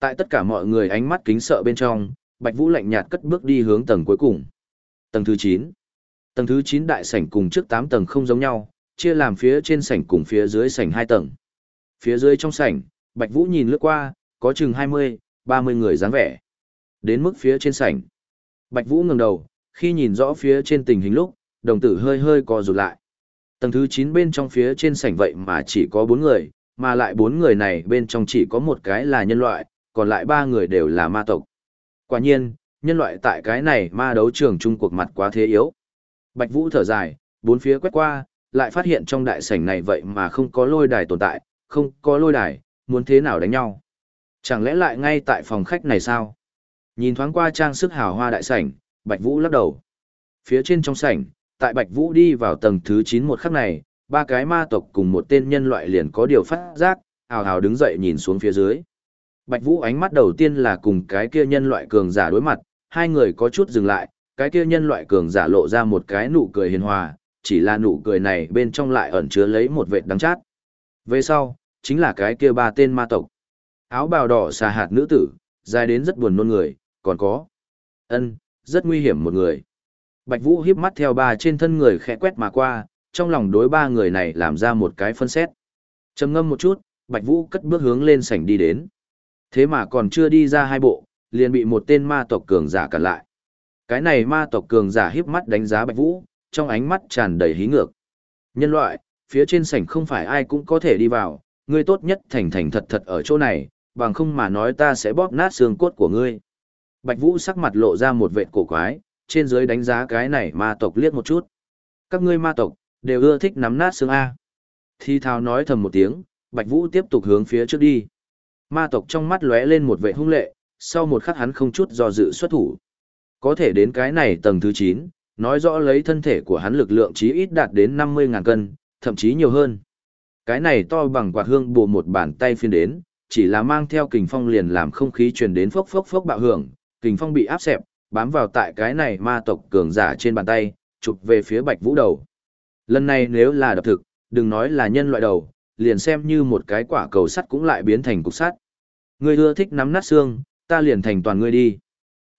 Tại tất cả mọi người ánh mắt kính sợ bên trong, Bạch Vũ lạnh nhạt cất bước đi hướng tầng cuối cùng. Tầng thứ 9. Tầng thứ 9 đại sảnh cùng trước 8 tầng không giống nhau, chia làm phía trên sảnh cùng phía dưới sảnh 2 tầng. Phía dưới trong sảnh, Bạch Vũ nhìn lướt qua, có chừng 20, 30 người dáng vẻ. Đến mức phía trên sảnh. Bạch Vũ ngẩng đầu, khi nhìn rõ phía trên tình hình lúc, đồng tử hơi hơi co rụt lại. Tầng thứ 9 bên trong phía trên sảnh vậy mà chỉ có 4 người, mà lại 4 người này bên trong chỉ có một cái là nhân loại, còn lại ba người đều là ma tộc. Quả nhiên, nhân loại tại cái này ma đấu trường chung cuộc mặt quá thế yếu. Bạch Vũ thở dài, bốn phía quét qua, lại phát hiện trong đại sảnh này vậy mà không có lôi đài tồn tại, không có lôi đài, muốn thế nào đánh nhau. Chẳng lẽ lại ngay tại phòng khách này sao? Nhìn thoáng qua trang sức hào hoa đại sảnh, Bạch Vũ lắc đầu. Phía trên trong sảnh, tại Bạch Vũ đi vào tầng thứ 9 một khắc này, ba cái ma tộc cùng một tên nhân loại liền có điều phát giác, hào hào đứng dậy nhìn xuống phía dưới. Bạch Vũ ánh mắt đầu tiên là cùng cái kia nhân loại cường giả đối mặt, hai người có chút dừng lại, cái kia nhân loại cường giả lộ ra một cái nụ cười hiền hòa, chỉ là nụ cười này bên trong lại ẩn chứa lấy một vệt đắng chát. Về sau, chính là cái kia ba tên ma tộc. Áo bào đỏ xà hạt nữ tử, dài đến rất buồn nôn người, còn có. ân rất nguy hiểm một người. Bạch Vũ hiếp mắt theo ba trên thân người khẽ quét mà qua, trong lòng đối ba người này làm ra một cái phân xét. trầm ngâm một chút, Bạch Vũ cất bước hướng lên sảnh đi đến. Thế mà còn chưa đi ra hai bộ, liền bị một tên ma tộc cường giả cản lại. Cái này ma tộc cường giả hiếp mắt đánh giá Bạch Vũ, trong ánh mắt tràn đầy hí ngược. Nhân loại, phía trên sảnh không phải ai cũng có thể đi vào, ngươi tốt nhất thành thành thật thật ở chỗ này, bằng không mà nói ta sẽ bóp nát xương cốt của ngươi. Bạch Vũ sắc mặt lộ ra một vệt cổ quái, trên dưới đánh giá cái này ma tộc liếc một chút. Các ngươi ma tộc, đều ưa thích nắm nát xương A. Thi thao nói thầm một tiếng, Bạch Vũ tiếp tục hướng phía trước đi. Ma tộc trong mắt lóe lên một vẻ hung lệ, sau một khắc hắn không chút do dự xuất thủ. Có thể đến cái này tầng thứ 9, nói rõ lấy thân thể của hắn lực lượng chí ít đạt đến 50.000 cân, thậm chí nhiều hơn. Cái này to bằng quạt hương bù một bàn tay phiên đến, chỉ là mang theo kình phong liền làm không khí truyền đến phốc phốc phốc bạo hưởng, kình phong bị áp xẹp, bám vào tại cái này ma tộc cường giả trên bàn tay, chụp về phía Bạch Vũ đầu. Lần này nếu là đập thực, đừng nói là nhân loại đầu, liền xem như một cái quả cầu sắt cũng lại biến thành cục sắt. Ngươi ưa thích nắm nát xương, ta liền thành toàn ngươi đi.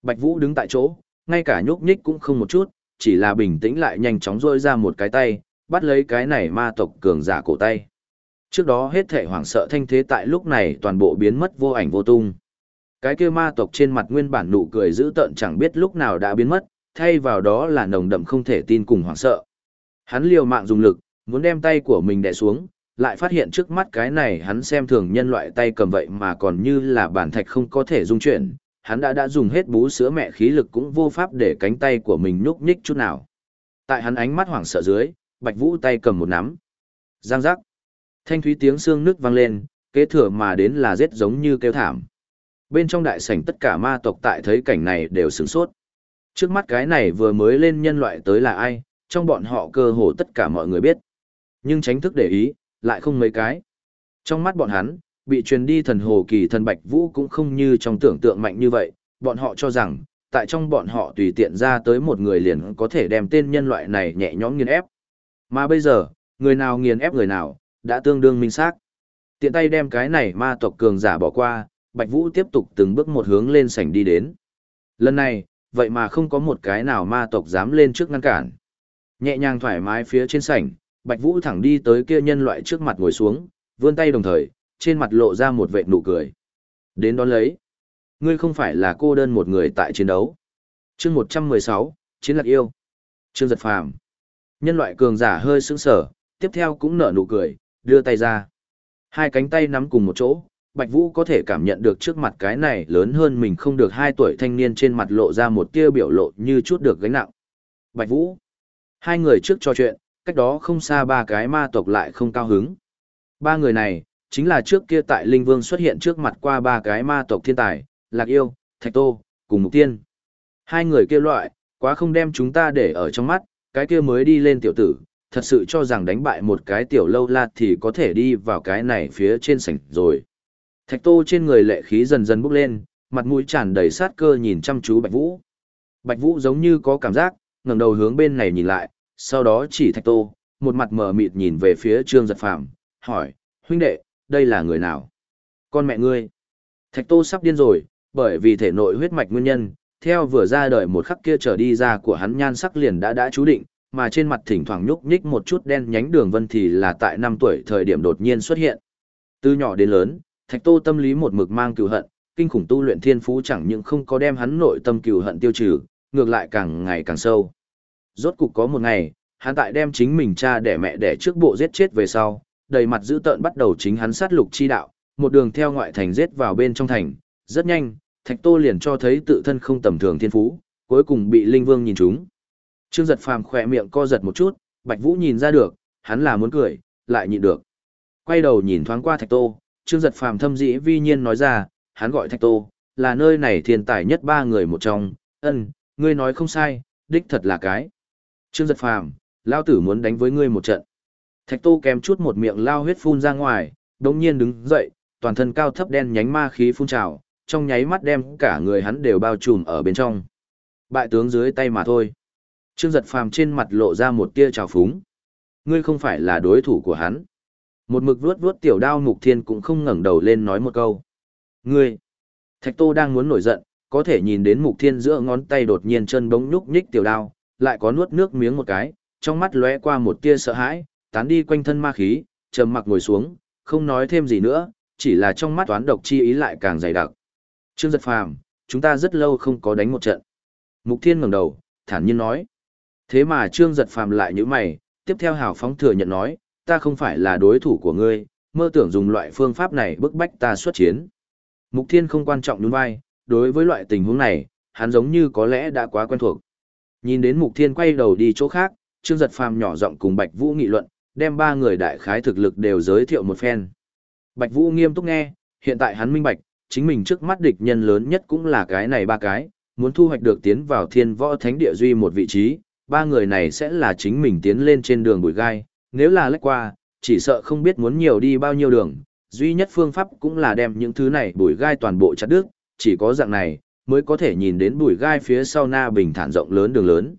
Bạch Vũ đứng tại chỗ, ngay cả nhúc nhích cũng không một chút, chỉ là bình tĩnh lại nhanh chóng rôi ra một cái tay, bắt lấy cái này ma tộc cường giả cổ tay. Trước đó hết thể hoảng sợ thanh thế tại lúc này toàn bộ biến mất vô ảnh vô tung. Cái kia ma tộc trên mặt nguyên bản nụ cười dữ tợn chẳng biết lúc nào đã biến mất, thay vào đó là nồng đậm không thể tin cùng hoảng sợ. Hắn liều mạng dùng lực, muốn đem tay của mình đè xuống, lại phát hiện trước mắt cái này hắn xem thường nhân loại tay cầm vậy mà còn như là bản thạch không có thể dung chuyển, hắn đã đã dùng hết bú sữa mẹ khí lực cũng vô pháp để cánh tay của mình nhúc nhích chút nào. Tại hắn ánh mắt hoảng sợ dưới, Bạch Vũ tay cầm một nắm. Giang giác. Thanh thúy tiếng xương nước vang lên, kế thừa mà đến là giết giống như kêu thảm. Bên trong đại sảnh tất cả ma tộc tại thấy cảnh này đều sửng sốt. Trước mắt cái này vừa mới lên nhân loại tới là ai, trong bọn họ cơ hồ tất cả mọi người biết. Nhưng tránh thức để ý, lại không mấy cái. Trong mắt bọn hắn, bị truyền đi thần hồ kỳ thần Bạch Vũ cũng không như trong tưởng tượng mạnh như vậy, bọn họ cho rằng, tại trong bọn họ tùy tiện ra tới một người liền có thể đem tên nhân loại này nhẹ nhõm nghiền ép. Mà bây giờ, người nào nghiền ép người nào, đã tương đương minh xác. Tiện tay đem cái này ma tộc cường giả bỏ qua, Bạch Vũ tiếp tục từng bước một hướng lên sảnh đi đến. Lần này, vậy mà không có một cái nào ma tộc dám lên trước ngăn cản. Nhẹ nhàng thoải mái phía trên sảnh, Bạch Vũ thẳng đi tới kia nhân loại trước mặt ngồi xuống, vươn tay đồng thời, trên mặt lộ ra một vệt nụ cười. Đến đón lấy. Ngươi không phải là cô đơn một người tại chiến đấu. Chương 116, Chiến lạc yêu. Chương giật phàm. Nhân loại cường giả hơi sững sờ, tiếp theo cũng nở nụ cười, đưa tay ra. Hai cánh tay nắm cùng một chỗ, Bạch Vũ có thể cảm nhận được trước mặt cái này lớn hơn mình không được hai tuổi thanh niên trên mặt lộ ra một tia biểu lộ như chút được gánh nặng. Bạch Vũ. Hai người trước trò chuyện, cách đó không xa ba cái ma tộc lại không cao hứng. Ba người này, chính là trước kia tại Linh Vương xuất hiện trước mặt qua ba cái ma tộc thiên tài, Lạc Yêu, Thạch Tô, cùng Mục Tiên. Hai người kia loại, quá không đem chúng ta để ở trong mắt, cái kia mới đi lên tiểu tử, thật sự cho rằng đánh bại một cái tiểu lâu la thì có thể đi vào cái này phía trên sảnh rồi. Thạch Tô trên người lệ khí dần dần bốc lên, mặt mũi tràn đầy sát cơ nhìn chăm chú Bạch Vũ. Bạch Vũ giống như có cảm giác, ngẩng đầu hướng bên này nhìn lại, sau đó chỉ Thạch Tô, một mặt mờ mịt nhìn về phía Trương Giật Phàm, hỏi, huynh đệ, đây là người nào? Con mẹ ngươi. Thạch Tô sắp điên rồi, bởi vì thể nội huyết mạch nguyên nhân, theo vừa ra đời một khắc kia trở đi ra của hắn nhan sắc liền đã đã chú định, mà trên mặt thỉnh thoảng nhúc nhích một chút đen nhánh đường vân thì là tại năm tuổi thời điểm đột nhiên xuất hiện. Từ nhỏ đến lớn, Thạch Tô tâm lý một mực mang cừu hận, kinh khủng tu luyện thiên phú chẳng những không có đem hắn nội tâm cừu hận tiêu trừ, ngược lại càng ngày càng sâu. Rốt cục có một ngày, hắn tại đem chính mình cha đẻ mẹ đẻ trước bộ giết chết về sau, đầy mặt dữ tợn bắt đầu chính hắn sát lục chi đạo, một đường theo ngoại thành giết vào bên trong thành, rất nhanh, Thạch Tô liền cho thấy tự thân không tầm thường thiên phú, cuối cùng bị Linh Vương nhìn trúng. Trương Giật Phàm khỏe miệng co giật một chút, Bạch Vũ nhìn ra được, hắn là muốn cười, lại nhịn được. Quay đầu nhìn thoáng qua Thạch Tô, Trương Giật Phàm thâm dĩ vi nhiên nói ra, hắn gọi Thạch Tô, là nơi này thiên tài nhất ba người một trong, ân, ngươi nói không sai, đích thật là cái. Trương Giật Phàm, lao tử muốn đánh với ngươi một trận. Thạch Tô kèm chút một miệng lao huyết phun ra ngoài, đống nhiên đứng dậy, toàn thân cao thấp đen nhánh ma khí phun trào, trong nháy mắt đem cả người hắn đều bao trùm ở bên trong. Bại tướng dưới tay mà thôi. Trương giật phàm trên mặt lộ ra một tia trào phúng. Ngươi không phải là đối thủ của hắn. Một mực vuốt vuốt tiểu đao mục thiên cũng không ngẩng đầu lên nói một câu. Ngươi! Thạch tô đang muốn nổi giận, có thể nhìn đến mục thiên giữa ngón tay đột nhiên chân bóng nhúc nhích tiểu đao, lại có nuốt nước miếng một cái, trong mắt lóe qua một tia sợ hãi, tán đi quanh thân ma khí, trầm mặc ngồi xuống, không nói thêm gì nữa, chỉ là trong mắt toán độc chi ý lại càng dày đặc. Trương Giật Phàm, chúng ta rất lâu không có đánh một trận. Mục Thiên ngẩng đầu, thản nhiên nói. Thế mà Trương Giật Phàm lại như mày, tiếp theo hào phóng thừa nhận nói, ta không phải là đối thủ của ngươi, mơ tưởng dùng loại phương pháp này bức bách ta xuất chiến. Mục Thiên không quan trọng nhún vai, đối với loại tình huống này, hắn giống như có lẽ đã quá quen thuộc. Nhìn đến Mục Thiên quay đầu đi chỗ khác, Trương Giật Phàm nhỏ giọng cùng Bạch Vũ nghị luận, đem ba người đại khái thực lực đều giới thiệu một phen. Bạch Vũ nghiêm túc nghe, hiện tại hắn minh bạch, chính mình trước mắt địch nhân lớn nhất cũng là cái này ba cái, muốn thu hoạch được tiến vào thiên võ thánh địa duy một vị trí, ba người này sẽ là chính mình tiến lên trên đường bụi gai, nếu là lách qua, chỉ sợ không biết muốn nhiều đi bao nhiêu đường, duy nhất phương pháp cũng là đem những thứ này bụi gai toàn bộ chặt đứt, chỉ có dạng này, mới có thể nhìn đến bụi gai phía sau na bình thản rộng lớn đường lớn.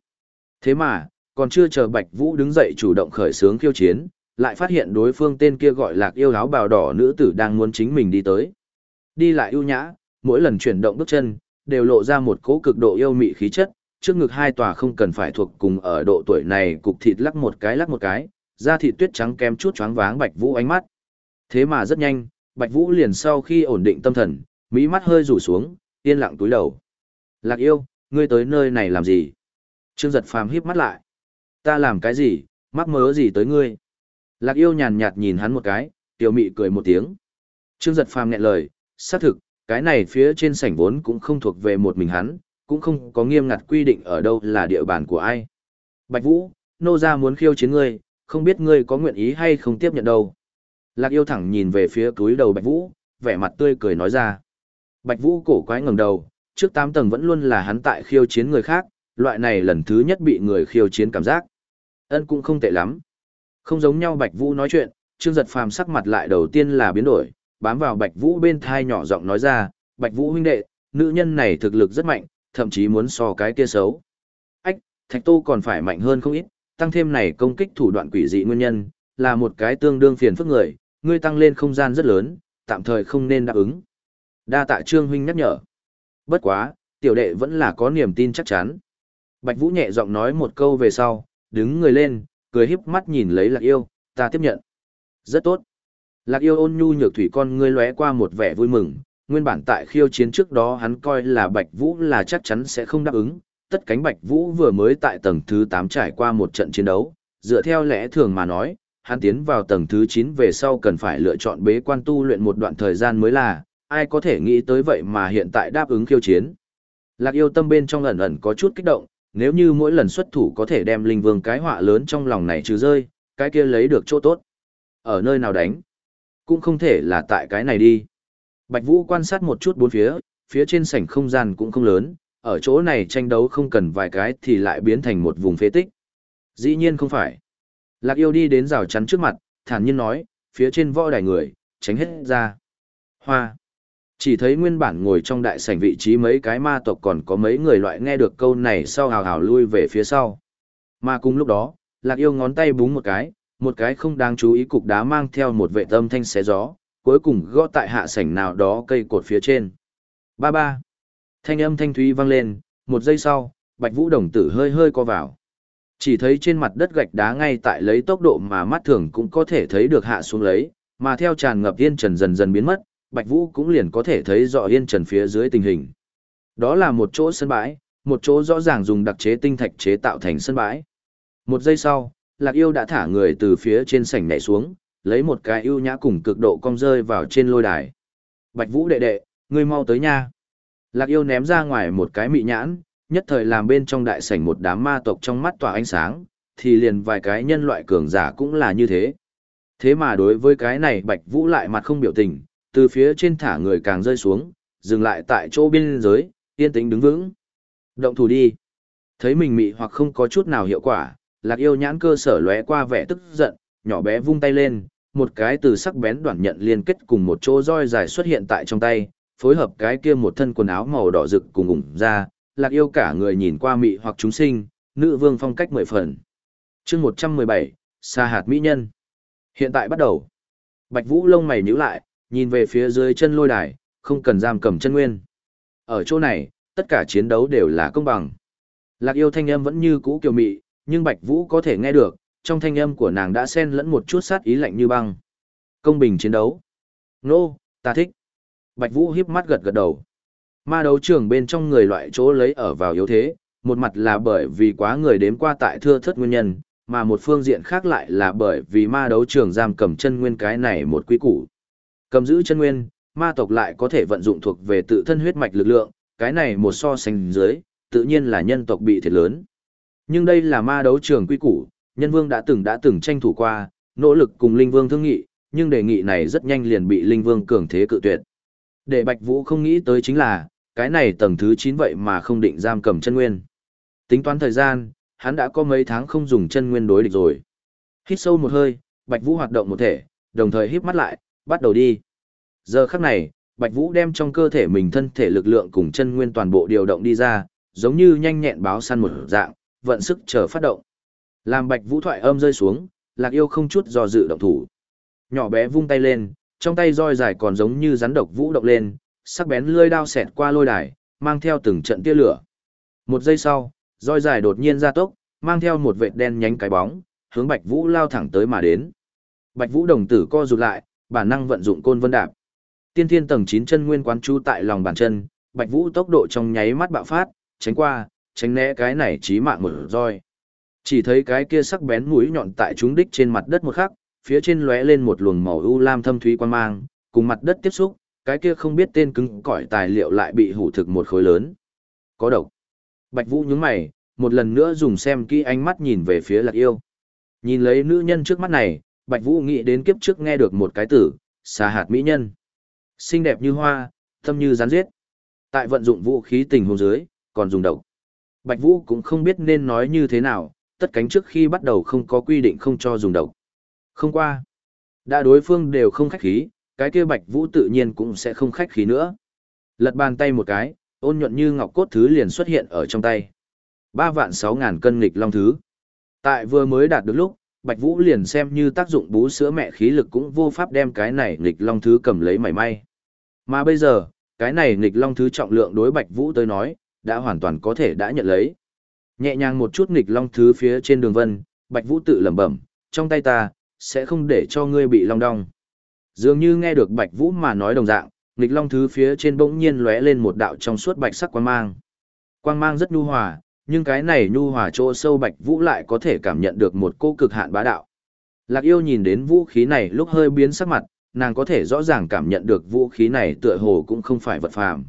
Thế mà, còn chưa chờ Bạch Vũ đứng dậy chủ động khởi sướng khiêu chiến, lại phát hiện đối phương tên kia gọi lạc yêu áo bào đỏ nữ tử đang muốn chính mình đi tới. Đi lại ưu nhã, mỗi lần chuyển động bước chân, đều lộ ra một cỗ cực độ yêu mị khí chất, trước ngực hai tòa không cần phải thuộc cùng ở độ tuổi này cục thịt lắc một cái lắc một cái, da thịt tuyết trắng kem chút choáng váng Bạch Vũ ánh mắt. Thế mà rất nhanh, Bạch Vũ liền sau khi ổn định tâm thần, mỹ mắt hơi rủ xuống, yên lặng túi đầu. Lạc yêu, ngươi tới nơi này làm gì? Trương giật phàm híp mắt lại. Ta làm cái gì, mắc mớ gì tới ngươi? Lạc yêu nhàn nhạt nhìn hắn một cái, tiểu mị cười một tiếng. Trương giật phàm nghẹn lời, xác thực, cái này phía trên sảnh vốn cũng không thuộc về một mình hắn, cũng không có nghiêm ngặt quy định ở đâu là địa bàn của ai. Bạch Vũ, nô gia muốn khiêu chiến ngươi, không biết ngươi có nguyện ý hay không tiếp nhận đâu. Lạc yêu thẳng nhìn về phía túi đầu Bạch Vũ, vẻ mặt tươi cười nói ra. Bạch Vũ cổ quái ngẩng đầu, trước 8 tầng vẫn luôn là hắn tại khiêu chiến người khác, loại này lần thứ nhất bị người khiêu chiến cảm giác. Ân cũng không tệ lắm. Không giống nhau Bạch Vũ nói chuyện, Trương Giật Phàm sắc mặt lại đầu tiên là biến đổi, bám vào Bạch Vũ bên thai nhỏ giọng nói ra, Bạch Vũ huynh đệ, nữ nhân này thực lực rất mạnh, thậm chí muốn so cái kia xấu. Ách, Thạch Tô còn phải mạnh hơn không ít, tăng thêm này công kích thủ đoạn quỷ dị nguyên nhân, là một cái tương đương phiền phức người, ngươi tăng lên không gian rất lớn, tạm thời không nên đáp ứng. Đa tạ Trương huynh nhắc nhở. Bất quá, tiểu đệ vẫn là có niềm tin chắc chắn. Bạch Vũ nhẹ giọng nói một câu về sau, đứng người lên, cười híp mắt nhìn lấy Lạc Yêu, ta tiếp nhận. Rất tốt. Lạc Yêu ôn nhu nhược thủy con ngươi lóe qua một vẻ vui mừng, nguyên bản tại khiêu chiến trước đó hắn coi là Bạch Vũ là chắc chắn sẽ không đáp ứng, tất cánh Bạch Vũ vừa mới tại tầng thứ 8 trải qua một trận chiến đấu, dựa theo lẽ thường mà nói, hắn tiến vào tầng thứ 9 về sau cần phải lựa chọn bế quan tu luyện một đoạn thời gian mới là, ai có thể nghĩ tới vậy mà hiện tại đáp ứng khiêu chiến. Lạc yêu tâm bên trong ẩn ẩn có chút kích động, nếu như mỗi lần xuất thủ có thể đem linh vương cái họa lớn trong lòng này trừ rơi, cái kia lấy được chỗ tốt. Ở nơi nào đánh? Cũng không thể là tại cái này đi. Bạch Vũ quan sát một chút bốn phía, phía trên sảnh không gian cũng không lớn, ở chỗ này tranh đấu không cần vài cái thì lại biến thành một vùng phế tích. Dĩ nhiên không phải. Lạc yêu đi đến rào chắn trước mặt, thản nhiên nói, phía trên võ đài người, tránh hết ra. Hoa. Chỉ thấy nguyên bản ngồi trong đại sảnh vị trí mấy cái ma tộc còn có mấy người loại nghe được câu này sau hào hào lui về phía sau. Mà cùng lúc đó, lạc yêu ngón tay búng một cái, một cái không đáng chú ý cục đá mang theo một vệ tâm thanh xé gió, cuối cùng gõ tại hạ sảnh nào đó cây cột phía trên. Ba ba. Thanh âm thanh thúy vang lên, một giây sau, Bạch Vũ đồng tử hơi hơi co vào. Chỉ thấy trên mặt đất gạch đá ngay tại lấy tốc độ mà mắt thường cũng có thể thấy được hạ xuống lấy, mà theo tràn ngập yên trần dần dần biến mất, Bạch Vũ cũng liền có thể thấy rõ yên trần phía dưới tình hình. Đó là một chỗ sân bãi, một chỗ rõ ràng dùng đặc chế tinh thạch chế tạo thành sân bãi. Một giây sau, Lạc Yêu đã thả người từ phía trên sảnh nhảy xuống, lấy một cái ưu nhã cùng cực độ cong rơi vào trên lôi đài. Bạch Vũ đệ đệ, ngươi mau tới nha. Lạc Yêu ném ra ngoài một cái mị nhãn, nhất thời làm bên trong đại sảnh một đám ma tộc trong mắt tỏa ánh sáng, thì liền vài cái nhân loại cường giả cũng là như thế. Thế mà đối với cái này Bạch Vũ lại mặt không biểu tình, từ phía trên thả người càng rơi xuống, dừng lại tại chỗ biên giới, yên tĩnh đứng vững. Động thủ đi. Thấy mình mị hoặc không có chút nào hiệu quả, lạc yêu nhãn cơ sở lóe qua vẻ tức giận, nhỏ bé vung tay lên, một cái từ sắc bén đoạn nhận liên kết cùng một chỗ roi dài xuất hiện tại trong tay, phối hợp cái kia một thân quần áo màu đỏ rực cùng ủng ra, lạc yêu cả người nhìn qua mị hoặc chúng sinh, nữ vương phong cách mười phần. chương một trăm mười bảy xa hạt mỹ nhân. Hiện tại bắt đầu. Bạch Vũ lông mày nhíu lại, nhìn về phía dưới chân lôi đài, không cần giam cầm chân nguyên. Ở chỗ này, tất cả chiến đấu đều là công bằng. Lạc yêu thanh âm vẫn như cũ kiều mị, nhưng Bạch Vũ có thể nghe được, trong thanh âm của nàng đã xen lẫn một chút sát ý lạnh như băng. Công bình chiến đấu. Nô, ta thích. Bạch Vũ híp mắt gật gật đầu. Ma đấu trường bên trong người loại chỗ lấy ở vào yếu thế, một mặt là bởi vì quá người đếm qua tại thưa thất nguyên nhân, mà một phương diện khác lại là bởi vì ma đấu trường giam cầm chân nguyên cái này một quý củ. Cầm giữ chân nguyên, ma tộc lại có thể vận dụng thuộc về tự thân huyết mạch lực lượng, cái này một so sánh dưới, tự nhiên là nhân tộc bị thiệt lớn. Nhưng đây là ma đấu trường quy củ, nhân vương đã từng đã từng tranh thủ qua, nỗ lực cùng linh vương thương nghị, nhưng đề nghị này rất nhanh liền bị linh vương cường thế cự tuyệt. Để Bạch Vũ không nghĩ tới chính là, cái này tầng thứ 9 vậy mà không định giam cầm chân nguyên. Tính toán thời gian, hắn đã có mấy tháng không dùng chân nguyên đối địch rồi. Hít sâu một hơi, Bạch Vũ hoạt động một thể, đồng thời híp mắt lại, bắt đầu đi. Giờ khắc này, Bạch Vũ đem trong cơ thể mình thân thể lực lượng cùng chân nguyên toàn bộ điều động đi ra, giống như nhanh nhẹn báo săn một dạng, vận sức chờ phát động. Làm Bạch Vũ thoại âm rơi xuống, Lạc Yêu không chút do dự động thủ. Nhỏ bé vung tay lên, trong tay roi dài còn giống như rắn độc vũ động lên, sắc bén lưỡi đao xẹt qua lôi đài, mang theo từng trận tia lửa. Một giây sau, roi dài đột nhiên ra tốc, mang theo một vệt đen nhánh cái bóng, hướng Bạch Vũ lao thẳng tới mà đến. Bạch Vũ đồng tử co rụt lại, bản năng vận dụng côn vân đạp. Tiên thiên tầng 9 chân nguyên quán chú tại lòng bàn chân, Bạch Vũ tốc độ trong nháy mắt bạo phát, tránh qua, tránh né cái này chí mạng một roi. Chỉ thấy cái kia sắc bén mũi nhọn tại trúng đích trên mặt đất một khắc, phía trên lóe lên một luồng màu u lam thâm thúy quang mang, cùng mặt đất tiếp xúc, cái kia không biết tên cứng cỏi tài liệu lại bị hủ thực một khối lớn. Có độc. Bạch Vũ nhướng mày, một lần nữa dùng xem kỹ ánh mắt nhìn về phía Lạc Yêu. Nhìn lấy nữ nhân trước mắt này, Bạch Vũ nghĩ đến kiếp trước nghe được một cái tử, xà hạt mỹ nhân. Xinh đẹp như hoa, tâm như rắn giết. Tại vận dụng vũ khí tình huống dưới, còn dùng độc. Bạch Vũ cũng không biết nên nói như thế nào, tất cánh trước khi bắt đầu không có quy định không cho dùng độc. Không qua. Đã đối phương đều không khách khí, cái kia Bạch Vũ tự nhiên cũng sẽ không khách khí nữa. Lật bàn tay một cái, ôn nhuận như ngọc cốt thứ liền xuất hiện ở trong tay. Ba vạn sáu ngàn cân nghịch long thứ. Tại vừa mới đạt được lúc, Bạch Vũ liền xem như tác dụng bú sữa mẹ khí lực cũng vô pháp đem cái này nghịch long thứ cầm lấy mảy may. Mà bây giờ, cái này nghịch long thứ trọng lượng đối Bạch Vũ tới nói, đã hoàn toàn có thể đã nhận lấy. Nhẹ nhàng một chút nghịch long thứ phía trên đường vân, Bạch Vũ tự lẩm bẩm, trong tay ta, sẽ không để cho ngươi bị long đong. Dường như nghe được Bạch Vũ mà nói đồng dạng, nghịch long thứ phía trên bỗng nhiên lóe lên một đạo trong suốt bạch sắc quang mang. Quang mang rất nhu hòa, nhưng cái này nhu hòa chỗ sâu Bạch Vũ lại có thể cảm nhận được một cô cực hạn bá đạo. Lạc yêu nhìn đến vũ khí này lúc hơi biến sắc mặt, nàng có thể rõ ràng cảm nhận được vũ khí này tựa hồ cũng không phải vật phàm.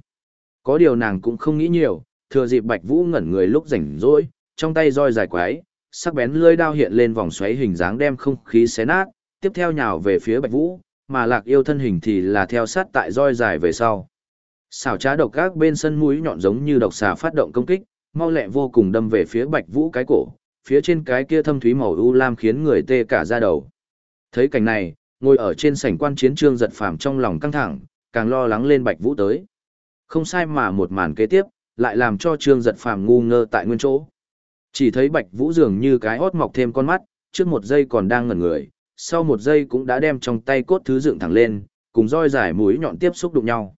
Có điều nàng cũng không nghĩ nhiều, thừa dịp Bạch Vũ ngẩn người lúc rảnh rỗi, trong tay roi dài quái, sắc bén lưỡi đao hiện lên vòng xoáy hình dáng đem không khí xé nát, tiếp theo nhào về phía Bạch Vũ, mà Lạc Yêu thân hình thì là theo sát tại roi dài về sau. Xảo trá độc các bên sân mũi nhọn giống như độc xà phát động công kích, mau lẹ vô cùng đâm về phía Bạch Vũ cái cổ, phía trên cái kia thâm thúy màu u lam khiến người tê cả da đầu. Thấy cảnh này, ngồi ở trên sảnh quan chiến trương giật phàm trong lòng căng thẳng, càng lo lắng lên Bạch Vũ tới. Không sai mà một màn kế tiếp, lại làm cho trương giật phàm ngu ngơ tại nguyên chỗ. Chỉ thấy Bạch Vũ dường như cái hót mọc thêm con mắt, trước một giây còn đang ngẩn người, sau một giây cũng đã đem trong tay cốt thứ dựng thẳng lên, cùng roi dài mũi nhọn tiếp xúc đụng nhau.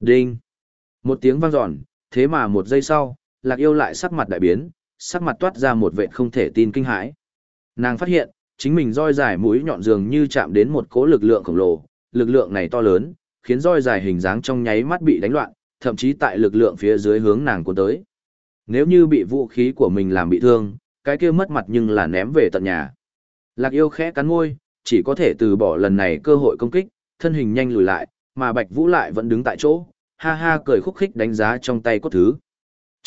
Đinh! Một tiếng vang dọn, thế mà một giây sau, lạc yêu lại sắc mặt đại biến, sắc mặt toát ra một vệ không thể tin kinh hãi. Nàng phát hiện, chính mình roi dài mũi nhọn dường như chạm đến một cỗ lực lượng khổng lồ, lực lượng này to lớn, khiến roi dài hình dáng trong nháy mắt bị đánh loạn, thậm chí tại lực lượng phía dưới hướng nàng cuốn tới. Nếu như bị vũ khí của mình làm bị thương, cái kia mất mặt nhưng là ném về tận nhà. Lạc yêu khẽ cắn môi, chỉ có thể từ bỏ lần này cơ hội công kích, thân hình nhanh lùi lại, mà Bạch Vũ lại vẫn đứng tại chỗ, ha ha cười khúc khích đánh giá trong tay cốt thứ.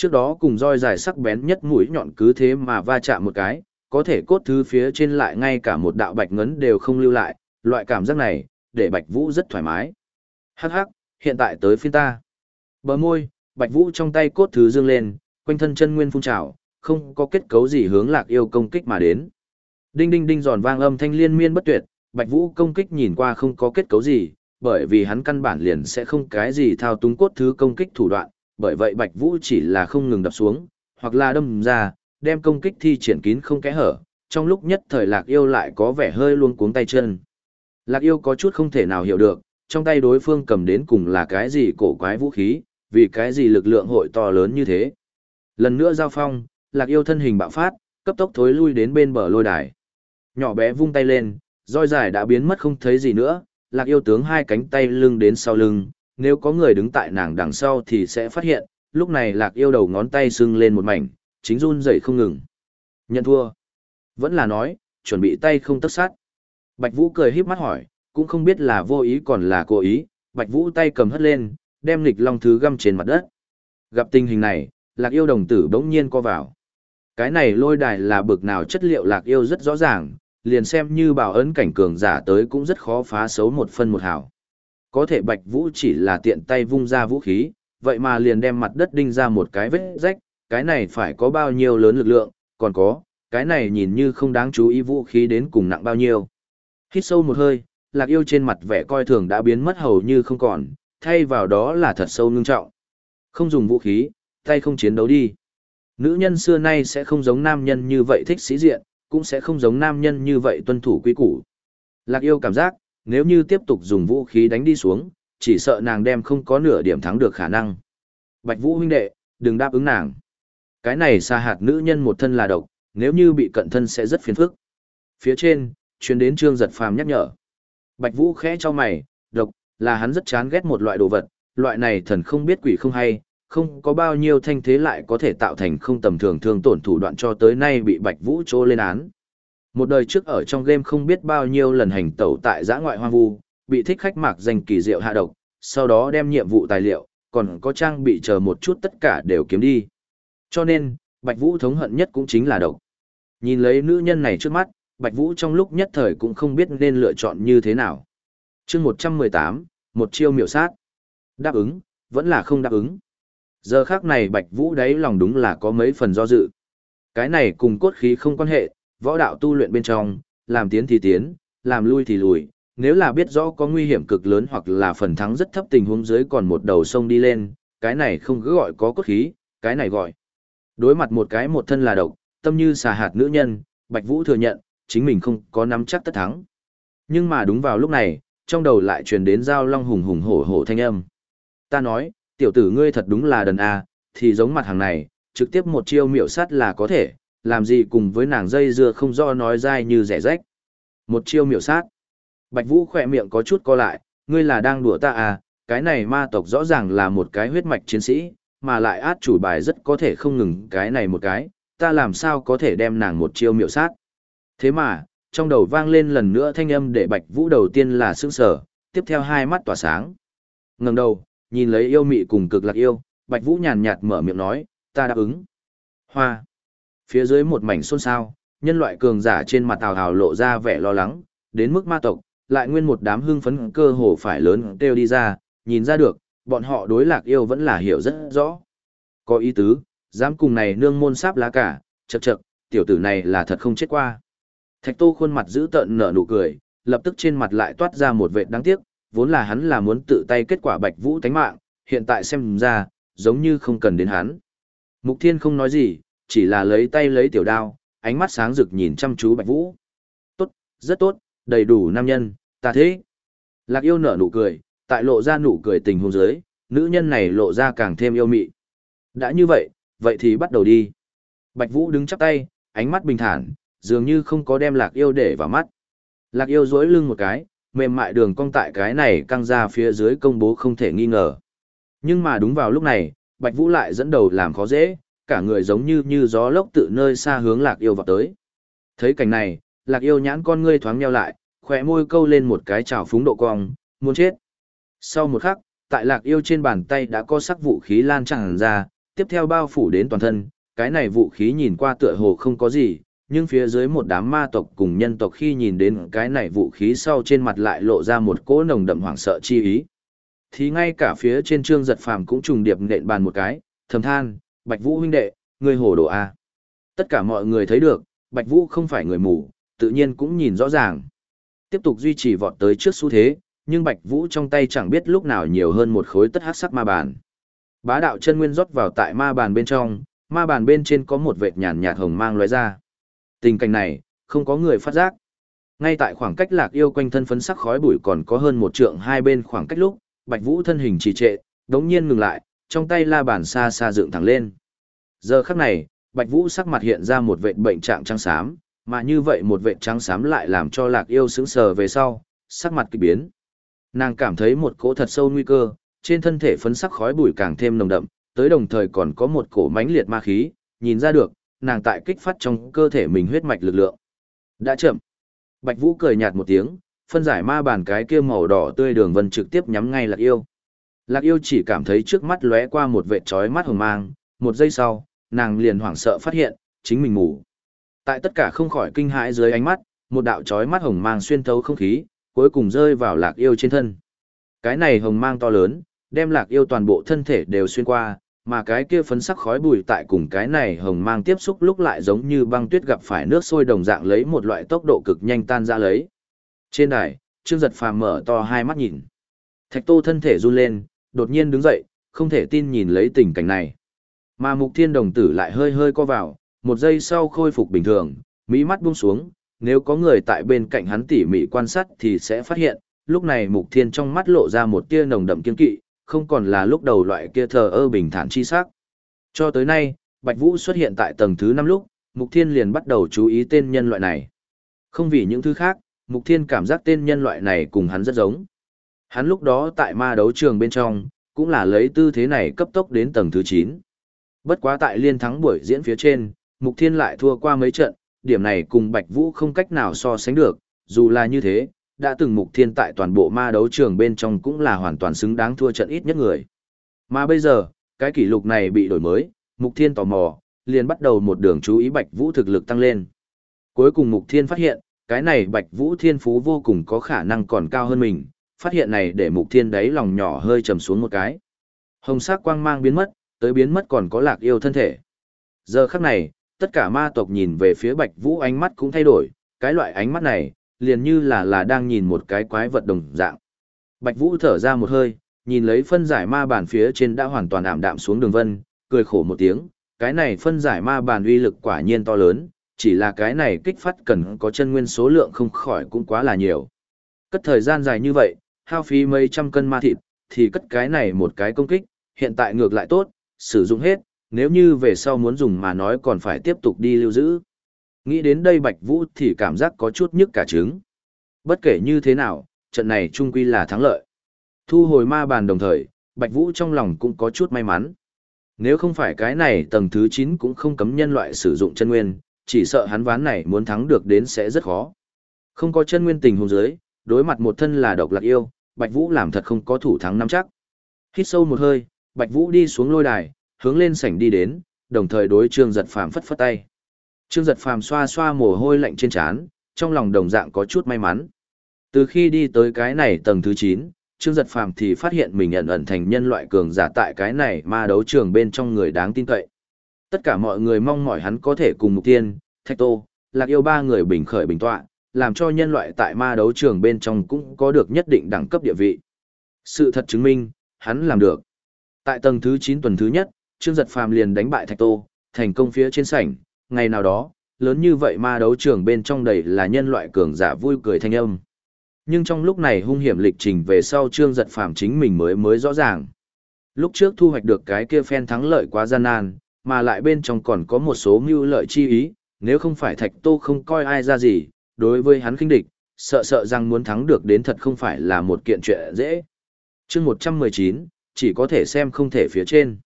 Trước đó cùng roi dài sắc bén nhất mũi nhọn cứ thế mà va chạm một cái, có thể cốt thứ phía trên lại ngay cả một đạo bạch ngấn đều không lưu lại, loại cảm giác này, để Bạch Vũ rất thoải mái. Hắc hắc, hiện tại tới phiên ta. Bờ môi, Bạch Vũ trong tay cốt thứ dương lên, quanh thân chân nguyên phun trào, không có kết cấu gì hướng Lạc Yêu công kích mà đến. Đinh đinh đinh giòn vang âm thanh liên miên bất tuyệt, Bạch Vũ công kích nhìn qua không có kết cấu gì, bởi vì hắn căn bản liền sẽ không cái gì thao túng cốt thứ công kích thủ đoạn, bởi vậy Bạch Vũ chỉ là không ngừng đập xuống, hoặc là đâm ra, đem công kích thi triển kín không kẽ hở, trong lúc nhất thời Lạc Yêu lại có vẻ hơi luống cuống tay chân. Lạc Yêu có chút không thể nào hiểu được, trong tay đối phương cầm đến cùng là cái gì cổ quái vũ khí, vì cái gì lực lượng hội to lớn như thế. Lần nữa giao phong, Lạc Yêu thân hình bạo phát, cấp tốc thối lui đến bên bờ lôi đài. Nhỏ bé vung tay lên, roi dài đã biến mất không thấy gì nữa, Lạc Yêu tướng hai cánh tay lưng đến sau lưng, nếu có người đứng tại nàng đằng sau thì sẽ phát hiện, lúc này Lạc Yêu đầu ngón tay sưng lên một mảnh, chính run rẩy không ngừng. Nhận thua. Vẫn là nói, chuẩn bị tay không tất sát. Bạch Vũ cười híp mắt hỏi, cũng không biết là vô ý còn là cố ý, Bạch Vũ tay cầm hất lên, đem lịch long thứ găm trên mặt đất. Gặp tình hình này, Lạc Yêu đồng tử bỗng nhiên co vào. Cái này lôi đài là bực nào chất liệu Lạc Yêu rất rõ ràng, liền xem như bảo ấn cảnh cường giả tới cũng rất khó phá xấu một phân một hào. Có thể Bạch Vũ chỉ là tiện tay vung ra vũ khí, vậy mà liền đem mặt đất đinh ra một cái vết rách, cái này phải có bao nhiêu lớn lực lượng, còn có, cái này nhìn như không đáng chú ý vũ khí đến cùng nặng bao nhiêu. Hít sâu một hơi, Lạc Yêu trên mặt vẻ coi thường đã biến mất hầu như không còn, thay vào đó là thật sâu ngưng trọng. Không dùng vũ khí, tay không chiến đấu đi. Nữ nhân xưa nay sẽ không giống nam nhân như vậy thích sĩ diện, cũng sẽ không giống nam nhân như vậy tuân thủ quy củ. Lạc yêu cảm giác, nếu như tiếp tục dùng vũ khí đánh đi xuống, chỉ sợ nàng đem không có nửa điểm thắng được khả năng. Bạch Vũ huynh đệ, đừng đáp ứng nàng. Cái này xa hạt nữ nhân một thân là độc, nếu như bị cận thân sẽ rất phiền phức. Phía trên, chuyến đến trương giật phàm nhắc nhở. Bạch Vũ khẽ cho mày, độc, là hắn rất chán ghét một loại đồ vật, loại này thần không biết quỷ không hay, không có bao nhiêu thanh thế lại có thể tạo thành không tầm thường thương tổn thủ đoạn cho tới nay bị Bạch Vũ trô lên án. Một đời trước ở trong game không biết bao nhiêu lần hành tẩu tại giã ngoại hoang vu, bị thích khách mạc danh kỳ diệu hạ độc, sau đó đem nhiệm vụ tài liệu, còn có trang bị chờ một chút tất cả đều kiếm đi. Cho nên, Bạch Vũ thống hận nhất cũng chính là độc. Nhìn lấy nữ nhân này trước mắt, Bạch Vũ trong lúc nhất thời cũng không biết nên lựa chọn như thế nào. chương 118, một chiêu miểu sát. Đáp ứng, vẫn là không đáp ứng. Giờ khác này Bạch Vũ đáy lòng đúng là có mấy phần do dự. Cái này cùng cốt khí không quan hệ, võ đạo tu luyện bên trong, làm tiến thì tiến, làm lui thì lùi. Nếu là biết rõ có nguy hiểm cực lớn hoặc là phần thắng rất thấp tình huống dưới còn một đầu sông đi lên, cái này không cứ gọi có cốt khí, cái này gọi. Đối mặt một cái một thân là độc, tâm như xà hạt nữ nhân, Bạch Vũ thừa nhận, chính mình không có nắm chắc tất thắng. Nhưng mà đúng vào lúc này, trong đầu lại truyền đến giao long hùng hùng hổ hổ thanh âm. Ta nói, tiểu tử ngươi thật đúng là đần a, thì giống mặt hàng này, trực tiếp một chiêu miểu sát là có thể, làm gì cùng với nàng dây dưa không do nói dai như rẻ rách. Một chiêu miểu sát. Bạch Vũ khỏe miệng có chút co lại, ngươi là đang đùa ta à, cái này ma tộc rõ ràng là một cái huyết mạch chiến sĩ, mà lại át chủ bài rất có thể không ngừng cái này một cái, ta làm sao có thể đem nàng một chiêu miểu sát. Thế mà, trong đầu vang lên lần nữa thanh âm để Bạch Vũ đầu tiên là sững sờ, tiếp theo hai mắt tỏa sáng. Ngẩng đầu, nhìn lấy yêu mị cùng cực lạc yêu, Bạch Vũ nhàn nhạt mở miệng nói, ta đáp ứng. Hoa. Phía dưới một mảnh xôn xao, nhân loại cường giả trên mặt tào hào lộ ra vẻ lo lắng, đến mức ma tộc, lại nguyên một đám hưng phấn cơ hồ phải lớn kêu đi ra, nhìn ra được, bọn họ đối lạc yêu vẫn là hiểu rất rõ. Có ý tứ, dám cùng này nương môn sáp lá cả, chậc chậc, tiểu tử này là thật không chết qua. Thạch Tô khuôn mặt giữ tợn nở nụ cười, lập tức trên mặt lại toát ra một vẻ đáng tiếc, vốn là hắn là muốn tự tay kết quả Bạch Vũ tánh mạng, hiện tại xem ra, giống như không cần đến hắn. Mục Thiên không nói gì, chỉ là lấy tay lấy tiểu đao, ánh mắt sáng rực nhìn chăm chú Bạch Vũ. Tốt, rất tốt, đầy đủ nam nhân, ta thế. Lạc yêu nở nụ cười, tại lộ ra nụ cười tình hôn giới, nữ nhân này lộ ra càng thêm yêu mị. Đã như vậy, vậy thì bắt đầu đi. Bạch Vũ đứng chắp tay, ánh mắt bình thản, dường như không có đem lạc yêu để vào mắt. Lạc yêu dối lưng một cái, mềm mại đường cong tại cái này căng ra phía dưới công bố không thể nghi ngờ. Nhưng mà đúng vào lúc này, Bạch Vũ lại dẫn đầu làm khó dễ, cả người giống như như gió lốc tự nơi xa hướng lạc yêu vào tới. Thấy cảnh này, lạc yêu nhãn con ngươi thoáng nheo lại, khỏe môi câu lên một cái trào phúng độ cong, muốn chết. Sau một khắc, tại lạc yêu trên bàn tay đã có sắc vũ khí lan tràn ra, tiếp theo bao phủ đến toàn thân, cái này vũ khí nhìn qua tựa hồ không có gì, nhưng phía dưới một đám ma tộc cùng nhân tộc khi nhìn đến cái này vũ khí sau trên mặt lại lộ ra một cỗ nồng đậm hoảng sợ chi ý. Thì ngay cả phía trên trương giật phàm cũng trùng điệp nện bàn một cái, thầm than, Bạch Vũ huynh đệ, người hồ đồ A. Tất cả mọi người thấy được, Bạch Vũ không phải người mù, tự nhiên cũng nhìn rõ ràng. Tiếp tục duy trì vọt tới trước xu thế, nhưng Bạch Vũ trong tay chẳng biết lúc nào nhiều hơn một khối tất hắc sắc ma bàn. Bá đạo chân nguyên rót vào tại ma bàn bên trong, ma bàn bên trên có một vệt nhàn nhạt hồng mang lóe ra. Tình cảnh này, không có người phát giác. Ngay tại khoảng cách lạc yêu quanh thân phấn sắc khói bụi còn có hơn một trượng hai bên khoảng cách lúc, Bạch Vũ thân hình trì trệ, đống nhiên ngừng lại, trong tay la bàn xa xa dựng thẳng lên. Giờ khắc này, Bạch Vũ sắc mặt hiện ra một vệt bệnh trạng trắng xám, mà như vậy một vệt trắng xám lại làm cho Lạc Yêu sững sờ về sau, sắc mặt kỳ biến. Nàng cảm thấy một cỗ thật sâu nguy cơ, trên thân thể phấn sắc khói bụi càng thêm nồng đậm, tới đồng thời còn có một cổ mãnh liệt ma khí, nhìn ra được, nàng tại kích phát trong cơ thể mình huyết mạch lực lượng. Đã chậm. Bạch Vũ cười nhạt một tiếng, phân giải ma bàn cái kia màu đỏ tươi đường vân trực tiếp nhắm ngay Lạc Yêu. Lạc Yêu chỉ cảm thấy trước mắt lóe qua một vệt chói mắt hồng mang, một giây sau, nàng liền hoảng sợ phát hiện, chính mình ngủ. Tại tất cả không khỏi kinh hãi dưới ánh mắt, một đạo chói mắt hồng mang xuyên thấu không khí, cuối cùng rơi vào Lạc Yêu trên thân. Cái này hồng mang to lớn, đem Lạc Yêu toàn bộ thân thể đều xuyên qua, mà cái kia phấn sắc khói bụi tại cùng cái này hồng mang tiếp xúc lúc lại giống như băng tuyết gặp phải nước sôi đồng dạng lấy một loại tốc độ cực nhanh tan ra lấy. Trên đài, Trương Giật Phàm mở to hai mắt nhìn. Thạch Tô thân thể run lên, đột nhiên đứng dậy, không thể tin nhìn lấy tình cảnh này. Mà Mục Thiên đồng tử lại hơi hơi co vào, một giây sau khôi phục bình thường, mỹ mắt buông xuống, nếu có người tại bên cạnh hắn tỉ mỉ quan sát thì sẽ phát hiện, lúc này Mục Thiên trong mắt lộ ra một tia nồng đậm kiên kỵ, không còn là lúc đầu loại kia thờ ơ bình thản chi sắc. Cho tới nay, Bạch Vũ xuất hiện tại tầng thứ 5 lúc, Mục Thiên liền bắt đầu chú ý tên nhân loại này. Không vì những thứ khác, Mục Thiên cảm giác tên nhân loại này cùng hắn rất giống. Hắn lúc đó tại ma đấu trường bên trong, cũng là lấy tư thế này cấp tốc đến tầng thứ 9. Bất quá tại liên thắng buổi diễn phía trên, Mục Thiên lại thua qua mấy trận, điểm này cùng Bạch Vũ không cách nào so sánh được, dù là như thế, đã từng Mục Thiên tại toàn bộ ma đấu trường bên trong cũng là hoàn toàn xứng đáng thua trận ít nhất người. Mà bây giờ, cái kỷ lục này bị đổi mới, Mục Thiên tò mò, liền bắt đầu một đường chú ý Bạch Vũ thực lực tăng lên. Cuối cùng Mục Thiên phát hiện, cái này Bạch Vũ thiên phú vô cùng có khả năng còn cao hơn mình, phát hiện này để Mục Thiên đáy lòng nhỏ hơi trầm xuống một cái. Hồng sắc quang mang biến mất, tới biến mất còn có lạc yêu thân thể. Giờ khắc này, tất cả ma tộc nhìn về phía Bạch Vũ ánh mắt cũng thay đổi, cái loại ánh mắt này, liền như là là đang nhìn một cái quái vật đồng dạng. Bạch Vũ thở ra một hơi, nhìn lấy phân giải ma bàn phía trên đã hoàn toàn ảm đạm xuống đường vân, cười khổ một tiếng, cái này phân giải ma bàn uy lực quả nhiên to lớn, chỉ là cái này kích phát cần có chân nguyên số lượng không khỏi cũng quá là nhiều. Cất thời gian dài như vậy, hao phí mấy trăm cân ma thịt, thì cất cái này một cái công kích, hiện tại ngược lại tốt, sử dụng hết, nếu như về sau muốn dùng mà nói còn phải tiếp tục đi lưu giữ. Nghĩ đến đây Bạch Vũ thì cảm giác có chút nhức cả trứng. Bất kể như thế nào, trận này trung quy là thắng lợi. Thu hồi ma bàn đồng thời, Bạch Vũ trong lòng cũng có chút may mắn. Nếu không phải cái này tầng thứ 9 cũng không cấm nhân loại sử dụng chân nguyên, chỉ sợ hắn ván này muốn thắng được đến sẽ rất khó. Không có chân nguyên tình hồn dưới, đối mặt một thân là độc lạc yêu, Bạch Vũ làm thật không có thủ thắng nắm chắc. Hít sâu một hơi, Bạch Vũ đi xuống lôi đài, hướng lên sảnh đi đến, đồng thời đối Trương Giật Phàm phất phất tay. Trương Giật Phàm xoa xoa mồ hôi lạnh trên trán, trong lòng đồng dạng có chút may mắn. Từ khi đi tới cái này tầng thứ 9, Trương Giật Phàm thì phát hiện mình ẩn ẩn thành nhân loại cường giả tại cái này ma đấu trường bên trong người đáng tin cậy. Tất cả mọi người mong mỏi hắn có thể cùng Mục Tiên, Thạch Tô, Lạc Yêu ba người bình khởi bình tọa, làm cho nhân loại tại ma đấu trường bên trong cũng có được nhất định đẳng cấp địa vị. Sự thật chứng minh, hắn làm được. Tại tầng thứ 9 tuần thứ nhất, Trương Giật Phàm liền đánh bại Thạch Tô, thành công phía trên sảnh, ngày nào đó, lớn như vậy ma đấu trường bên trong đầy là nhân loại cường giả vui cười thanh âm. Nhưng trong lúc này hung hiểm lịch trình về sau Trương Giật Phàm chính mình mới mới rõ ràng. Lúc trước thu hoạch được cái kia phen thắng lợi quá gian nan, mà lại bên trong còn có một số mưu lợi chi ý, nếu không phải Thạch Tô không coi ai ra gì, đối với hắn khinh địch, sợ sợ rằng muốn thắng được đến thật không phải là một kiện chuyện dễ. chương 119, chỉ có thể xem không thể phía trên.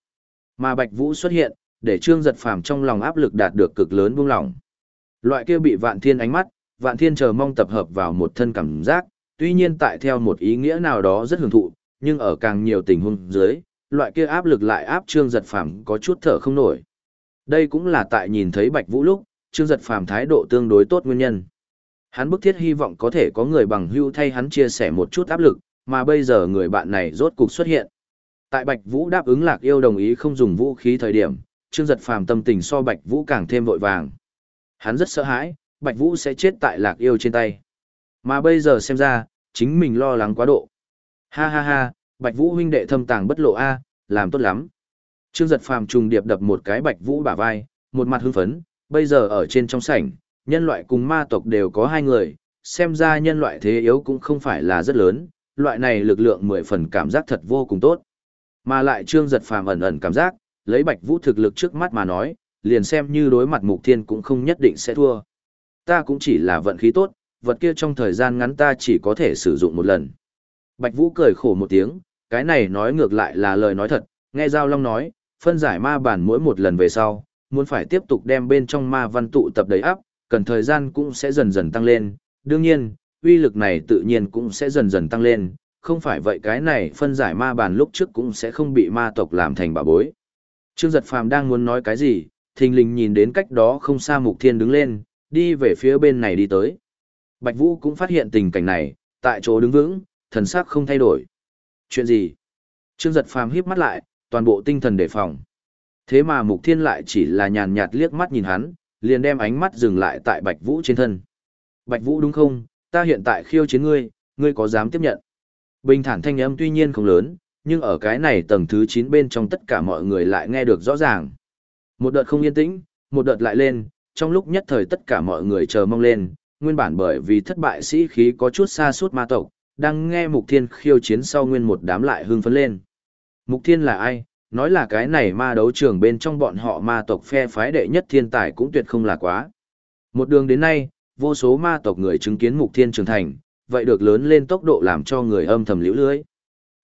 Mà Bạch Vũ xuất hiện, để Trương Giật Phàm trong lòng áp lực đạt được cực lớn buông lỏng. Loại kia bị Vạn Thiên ánh mắt, Vạn Thiên chờ mong tập hợp vào một thân cảm giác, tuy nhiên tại theo một ý nghĩa nào đó rất hưởng thụ, nhưng ở càng nhiều tình huống dưới, loại kia áp lực lại áp Trương Giật Phàm có chút thở không nổi. Đây cũng là tại nhìn thấy Bạch Vũ lúc, Trương Giật Phàm thái độ tương đối tốt nguyên nhân. Hắn bức thiết hy vọng có thể có người bằng hưu thay hắn chia sẻ một chút áp lực, mà bây giờ người bạn này rốt cục xuất hiện. Tại Bạch Vũ đáp ứng Lạc Yêu đồng ý không dùng vũ khí thời điểm, Trương Giật Phàm tâm tình so Bạch Vũ càng thêm vội vàng. Hắn rất sợ hãi, Bạch Vũ sẽ chết tại Lạc Yêu trên tay. Mà bây giờ xem ra, chính mình lo lắng quá độ. Ha ha ha, Bạch Vũ huynh đệ thâm tàng bất lộ a, làm tốt lắm. Trương Giật Phàm trùng điệp đập một cái Bạch Vũ bả vai, một mặt hưng phấn, bây giờ ở trên trong sảnh, nhân loại cùng ma tộc đều có hai người, xem ra nhân loại thế yếu cũng không phải là rất lớn, loại này lực lượng mười phần cảm giác thật vô cùng tốt. Mà lại Trương Giật Phàm ẩn ẩn cảm giác, lấy Bạch Vũ thực lực trước mắt mà nói, liền xem như đối mặt Mục Thiên cũng không nhất định sẽ thua. Ta cũng chỉ là vận khí tốt, vật kia trong thời gian ngắn ta chỉ có thể sử dụng một lần. Bạch Vũ cười khổ một tiếng, cái này nói ngược lại là lời nói thật, nghe Giao Long nói, phân giải ma bản mỗi một lần về sau, muốn phải tiếp tục đem bên trong ma văn tụ tập đầy áp, cần thời gian cũng sẽ dần dần tăng lên, đương nhiên, uy lực này tự nhiên cũng sẽ dần dần tăng lên, không phải vậy cái này phân giải ma bản lúc trước cũng sẽ không bị ma tộc làm thành bà bối. Trương Giật Phàm đang muốn nói cái gì, thình lình nhìn đến cách đó không xa Mục Thiên đứng lên, đi về phía bên này đi tới. Bạch Vũ cũng phát hiện tình cảnh này, tại chỗ đứng vững, thần sắc không thay đổi. Chuyện gì? Trương Giật Phàm híp mắt lại, toàn bộ tinh thần đề phòng. Thế mà Mục Thiên lại chỉ là nhàn nhạt liếc mắt nhìn hắn, liền đem ánh mắt dừng lại tại Bạch Vũ trên thân. Bạch Vũ đúng không? Ta hiện tại khiêu chiến ngươi, ngươi có dám tiếp nhận? Bình thản thanh âm tuy nhiên không lớn, nhưng ở cái này tầng thứ 9 bên trong tất cả mọi người lại nghe được rõ ràng. Một đợt không yên tĩnh, một đợt lại lên, trong lúc nhất thời tất cả mọi người chờ mong lên, nguyên bản bởi vì thất bại sĩ khí có chút xa suốt ma tộc, đang nghe Mục Thiên khiêu chiến sau nguyên một đám lại hưng phấn lên. Mục Thiên là ai? Nói là cái này ma đấu trường bên trong bọn họ ma tộc phe phái đệ nhất thiên tài cũng tuyệt không là quá. Một đường đến nay, vô số ma tộc người chứng kiến Mục Thiên trưởng thành, vậy được lớn lên tốc độ làm cho người âm thầm liễu lưới.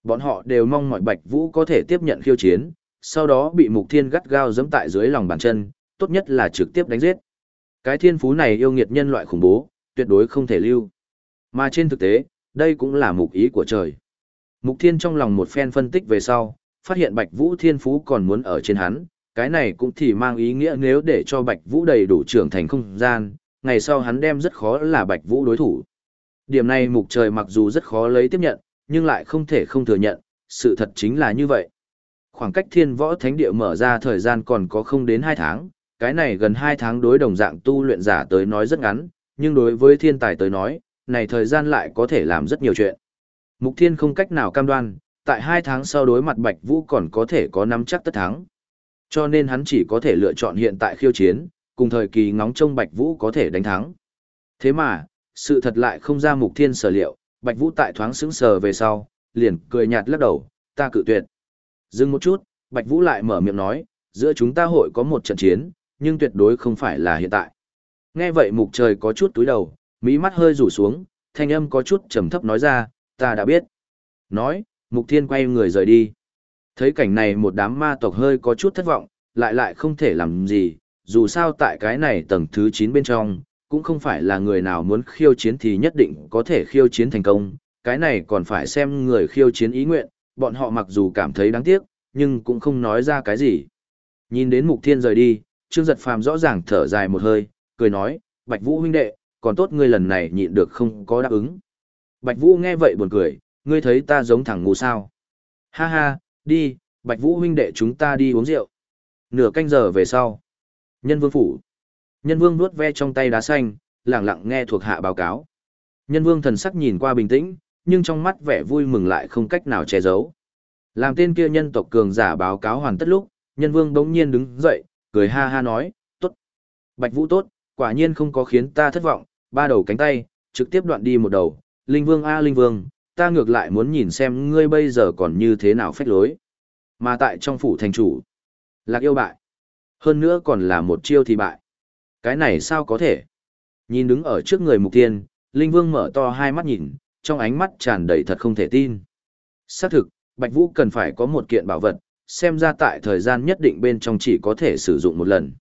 Bọn họ đều mong mọi Bạch Vũ có thể tiếp nhận khiêu chiến, sau đó bị Mục Thiên gắt gao giẫm tại dưới lòng bàn chân, tốt nhất là trực tiếp đánh giết. Cái thiên phú này yêu nghiệt nhân loại khủng bố, tuyệt đối không thể lưu. Mà trên thực tế, đây cũng là mục ý của trời. Mục Thiên trong lòng một phen phân tích về sau, phát hiện Bạch Vũ thiên phú còn muốn ở trên hắn, cái này cũng thì mang ý nghĩa nếu để cho Bạch Vũ đầy đủ trưởng thành không gian, ngày sau hắn đem rất khó là Bạch Vũ đối thủ. Điểm này mục trời mặc dù rất khó lấy tiếp nhận, nhưng lại không thể không thừa nhận, sự thật chính là như vậy. Khoảng cách thiên võ thánh địa mở ra thời gian còn có không đến 2 tháng, cái này gần 2 tháng đối đồng dạng tu luyện giả tới nói rất ngắn, nhưng đối với thiên tài tới nói, này thời gian lại có thể làm rất nhiều chuyện. Mục thiên không cách nào cam đoan, tại hai tháng sau đối mặt Bạch Vũ còn có thể có nắm chắc tất thắng. Cho nên hắn chỉ có thể lựa chọn hiện tại khiêu chiến, cùng thời kỳ ngóng trông Bạch Vũ có thể đánh thắng. Thế mà, sự thật lại không ra mục thiên sở liệu, Bạch Vũ tại thoáng sững sờ về sau, liền cười nhạt lắc đầu, ta cự tuyệt. Dừng một chút, Bạch Vũ lại mở miệng nói, giữa chúng ta hội có một trận chiến, nhưng tuyệt đối không phải là hiện tại. Nghe vậy mục trời có chút túi đầu, mỹ mắt hơi rủ xuống, thanh âm có chút trầm thấp nói ra, ta đã biết. Nói, mục thiên quay người rời đi. Thấy cảnh này một đám ma tộc hơi có chút thất vọng, lại lại không thể làm gì, dù sao tại cái này tầng thứ 9 bên trong, cũng không phải là người nào muốn khiêu chiến thì nhất định có thể khiêu chiến thành công, cái này còn phải xem người khiêu chiến ý nguyện, bọn họ mặc dù cảm thấy đáng tiếc, nhưng cũng không nói ra cái gì. Nhìn đến mục thiên rời đi, Trương Giật Phàm rõ ràng thở dài một hơi, cười nói, Bạch Vũ huynh đệ, còn tốt ngươi lần này nhịn được không có đáp ứng. Bạch Vũ nghe vậy buồn cười, ngươi thấy ta giống thằng ngu sao. Ha ha, đi, Bạch Vũ huynh đệ chúng ta đi uống rượu. Nửa canh giờ về sau. Nhân vương phủ. Nhân vương nuốt ve trong tay đá xanh, lặng lặng nghe thuộc hạ báo cáo. Nhân vương thần sắc nhìn qua bình tĩnh, nhưng trong mắt vẻ vui mừng lại không cách nào che giấu. Làm tên kia nhân tộc cường giả báo cáo hoàn tất lúc, nhân vương đống nhiên đứng dậy, cười ha ha nói, tốt. Bạch vũ tốt, quả nhiên không có khiến ta thất vọng, ba đầu cánh tay, trực tiếp đoạn đi một đầu, Linh Vương a Linh Vương, ta ngược lại muốn nhìn xem ngươi bây giờ còn như thế nào phách lối. Mà tại trong phủ thành chủ, lạc yêu bại. Hơn nữa còn là một chiêu thì bại. Cái này sao có thể? Nhìn đứng ở trước người mục tiên, Linh Vương mở to hai mắt nhìn, trong ánh mắt tràn đầy thật không thể tin. Xác thực, Bạch Vũ cần phải có một kiện bảo vật, xem ra tại thời gian nhất định bên trong chỉ có thể sử dụng một lần.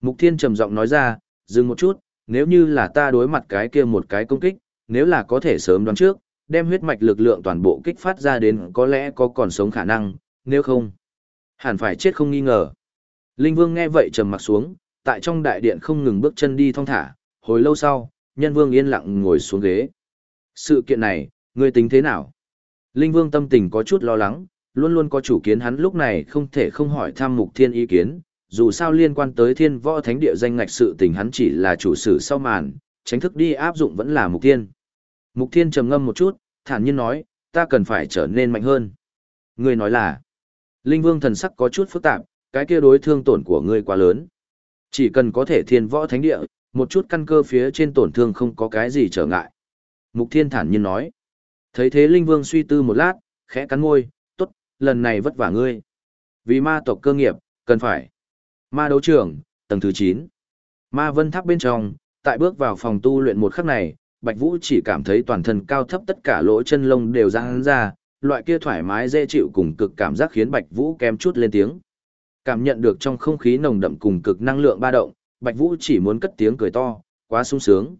Mục Thiên trầm giọng nói ra, dừng một chút, nếu như là ta đối mặt cái kia một cái công kích, nếu là có thể sớm đoán trước, đem huyết mạch lực lượng toàn bộ kích phát ra đến có lẽ có còn sống khả năng, nếu không, hẳn phải chết không nghi ngờ. Linh Vương nghe vậy trầm mặt xuống, tại trong đại điện không ngừng bước chân đi thong thả, hồi lâu sau, nhân vương yên lặng ngồi xuống ghế. Sự kiện này, ngươi tính thế nào? Linh Vương tâm tình có chút lo lắng, luôn luôn có chủ kiến hắn lúc này không thể không hỏi thăm mục thiên ý kiến, dù sao liên quan tới thiên võ thánh địa danh ngạch sự tình hắn chỉ là chủ sử sau màn, tránh thức đi áp dụng vẫn là mục thiên. Mục thiên trầm ngâm một chút, thản nhiên nói, ta cần phải trở nên mạnh hơn. Ngươi nói là, Linh Vương thần sắc có chút phức tạp, cái kia đối thương tổn của ngươi quá lớn. Chỉ cần có thể thiên võ thánh địa, một chút căn cơ phía trên tổn thương không có cái gì trở ngại. Mục thiên thản nhiên nói. Thấy thế Linh Vương suy tư một lát, khẽ cắn môi, tốt, lần này vất vả ngươi. Vì ma tộc cơ nghiệp, cần phải. Ma đấu trường, tầng thứ 9. Ma vân tháp bên trong, tại bước vào phòng tu luyện một khắc này, Bạch Vũ chỉ cảm thấy toàn thân cao thấp tất cả lỗ chân lông đều giãn ra, loại kia thoải mái dễ chịu cùng cực cảm giác khiến Bạch Vũ kém chút lên tiếng. Cảm nhận được trong không khí nồng đậm cùng cực năng lượng ba động, Bạch Vũ chỉ muốn cất tiếng cười to, quá sung sướng.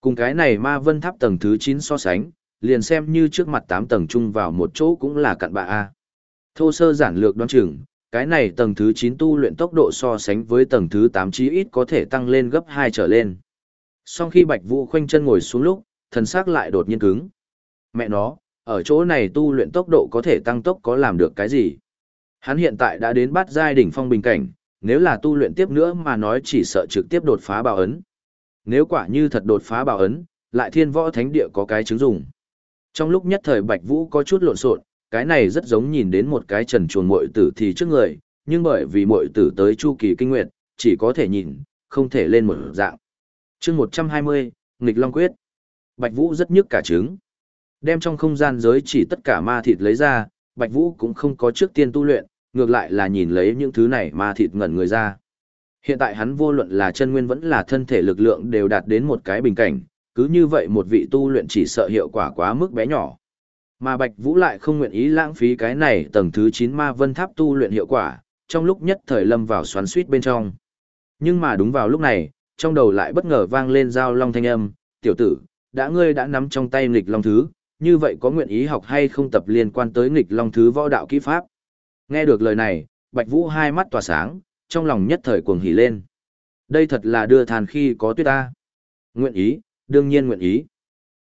Cùng cái này ma vân tháp tầng thứ 9 so sánh, liền xem như trước mặt 8 tầng chung vào một chỗ cũng là cặn bạ A. Thô sơ giản lược đoán chừng, cái này tầng thứ 9 tu luyện tốc độ so sánh với tầng thứ 8 chí ít có thể tăng lên gấp 2 trở lên. Sau khi Bạch Vũ khoanh chân ngồi xuống lúc, thần sắc lại đột nhiên cứng. Mẹ nó, ở chỗ này tu luyện tốc độ có thể tăng tốc có làm được cái gì? Hắn hiện tại đã đến bát giai đỉnh phong bình cảnh, nếu là tu luyện tiếp nữa mà nói chỉ sợ trực tiếp đột phá bảo ấn. Nếu quả như thật đột phá bảo ấn, lại thiên võ thánh địa có cái chứng dùng. Trong lúc nhất thời Bạch Vũ có chút lộn xộn, cái này rất giống nhìn đến một cái trần chuồn muội tử thì trước người, nhưng bởi vì muội tử tới chu kỳ kinh nguyệt, chỉ có thể nhìn, không thể lên một dạng. Chương 120, nghịch long quyết. Bạch Vũ rất nhức cả trứng. Đem trong không gian giới chỉ tất cả ma thịt lấy ra, Bạch Vũ cũng không có trước tiên tu luyện, ngược lại là nhìn lấy những thứ này ma thịt ngẩn người ra. Hiện tại hắn vô luận là chân nguyên vẫn là thân thể lực lượng đều đạt đến một cái bình cảnh, cứ như vậy một vị tu luyện chỉ sợ hiệu quả quá mức bé nhỏ. Mà Bạch Vũ lại không nguyện ý lãng phí cái này tầng thứ 9 ma vân tháp tu luyện hiệu quả, trong lúc nhất thời lâm vào xoắn suýt bên trong. Nhưng mà đúng vào lúc này, trong đầu lại bất ngờ vang lên giao long thanh âm, tiểu tử, đã ngươi đã nắm trong tay nghịch long thứ, như vậy có nguyện ý học hay không tập liên quan tới nghịch long thứ võ đạo kỹ pháp. Nghe được lời này, Bạch Vũ hai mắt tỏa sáng, trong lòng nhất thời cuồng hỉ lên. Đây thật là đưa than khi có tuyết ta. Nguyện ý, đương nhiên nguyện ý.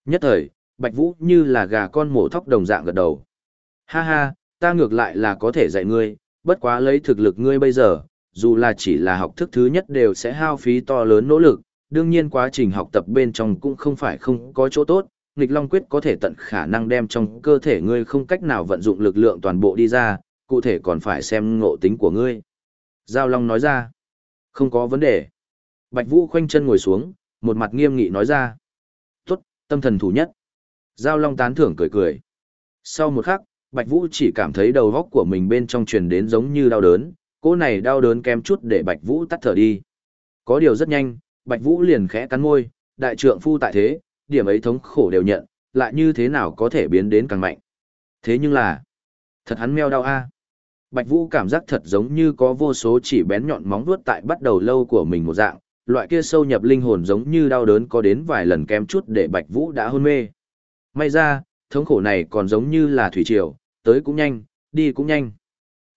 Nhất thời, Bạch Vũ như là gà con mổ thóc đồng dạng gật đầu. Ha ha, ta ngược lại là có thể dạy ngươi, bất quá lấy thực lực ngươi bây giờ, dù là chỉ là học thức thứ nhất đều sẽ hao phí to lớn nỗ lực, đương nhiên quá trình học tập bên trong cũng không phải không có chỗ tốt, nghịch long quyết có thể tận khả năng đem trong cơ thể ngươi không cách nào vận dụng lực lượng toàn bộ đi ra, cụ thể còn phải xem ngộ tính của ngươi. Giao Long nói ra, không có vấn đề. Bạch Vũ khoanh chân ngồi xuống, một mặt nghiêm nghị nói ra. Tốt, tâm thần thủ nhất. Giao Long tán thưởng cười cười. Sau một khắc, Bạch Vũ chỉ cảm thấy đầu góc của mình bên trong truyền đến giống như đau đớn, cỗ này đau đớn kém chút để Bạch Vũ tắt thở đi. Có điều rất nhanh, Bạch Vũ liền khẽ cắn môi, đại trượng phu tại thế, điểm ấy thống khổ đều nhận, lại như thế nào có thể biến đến càng mạnh. Thế nhưng là, thật hắn meo đau a. Bạch Vũ cảm giác thật giống như có vô số chỉ bén nhọn móng vuốt tại bắt đầu lâu của mình một dạng, loại kia sâu nhập linh hồn giống như đau đớn có đến vài lần kém chút để Bạch Vũ đã hôn mê. May ra, thống khổ này còn giống như là thủy triều, tới cũng nhanh, đi cũng nhanh.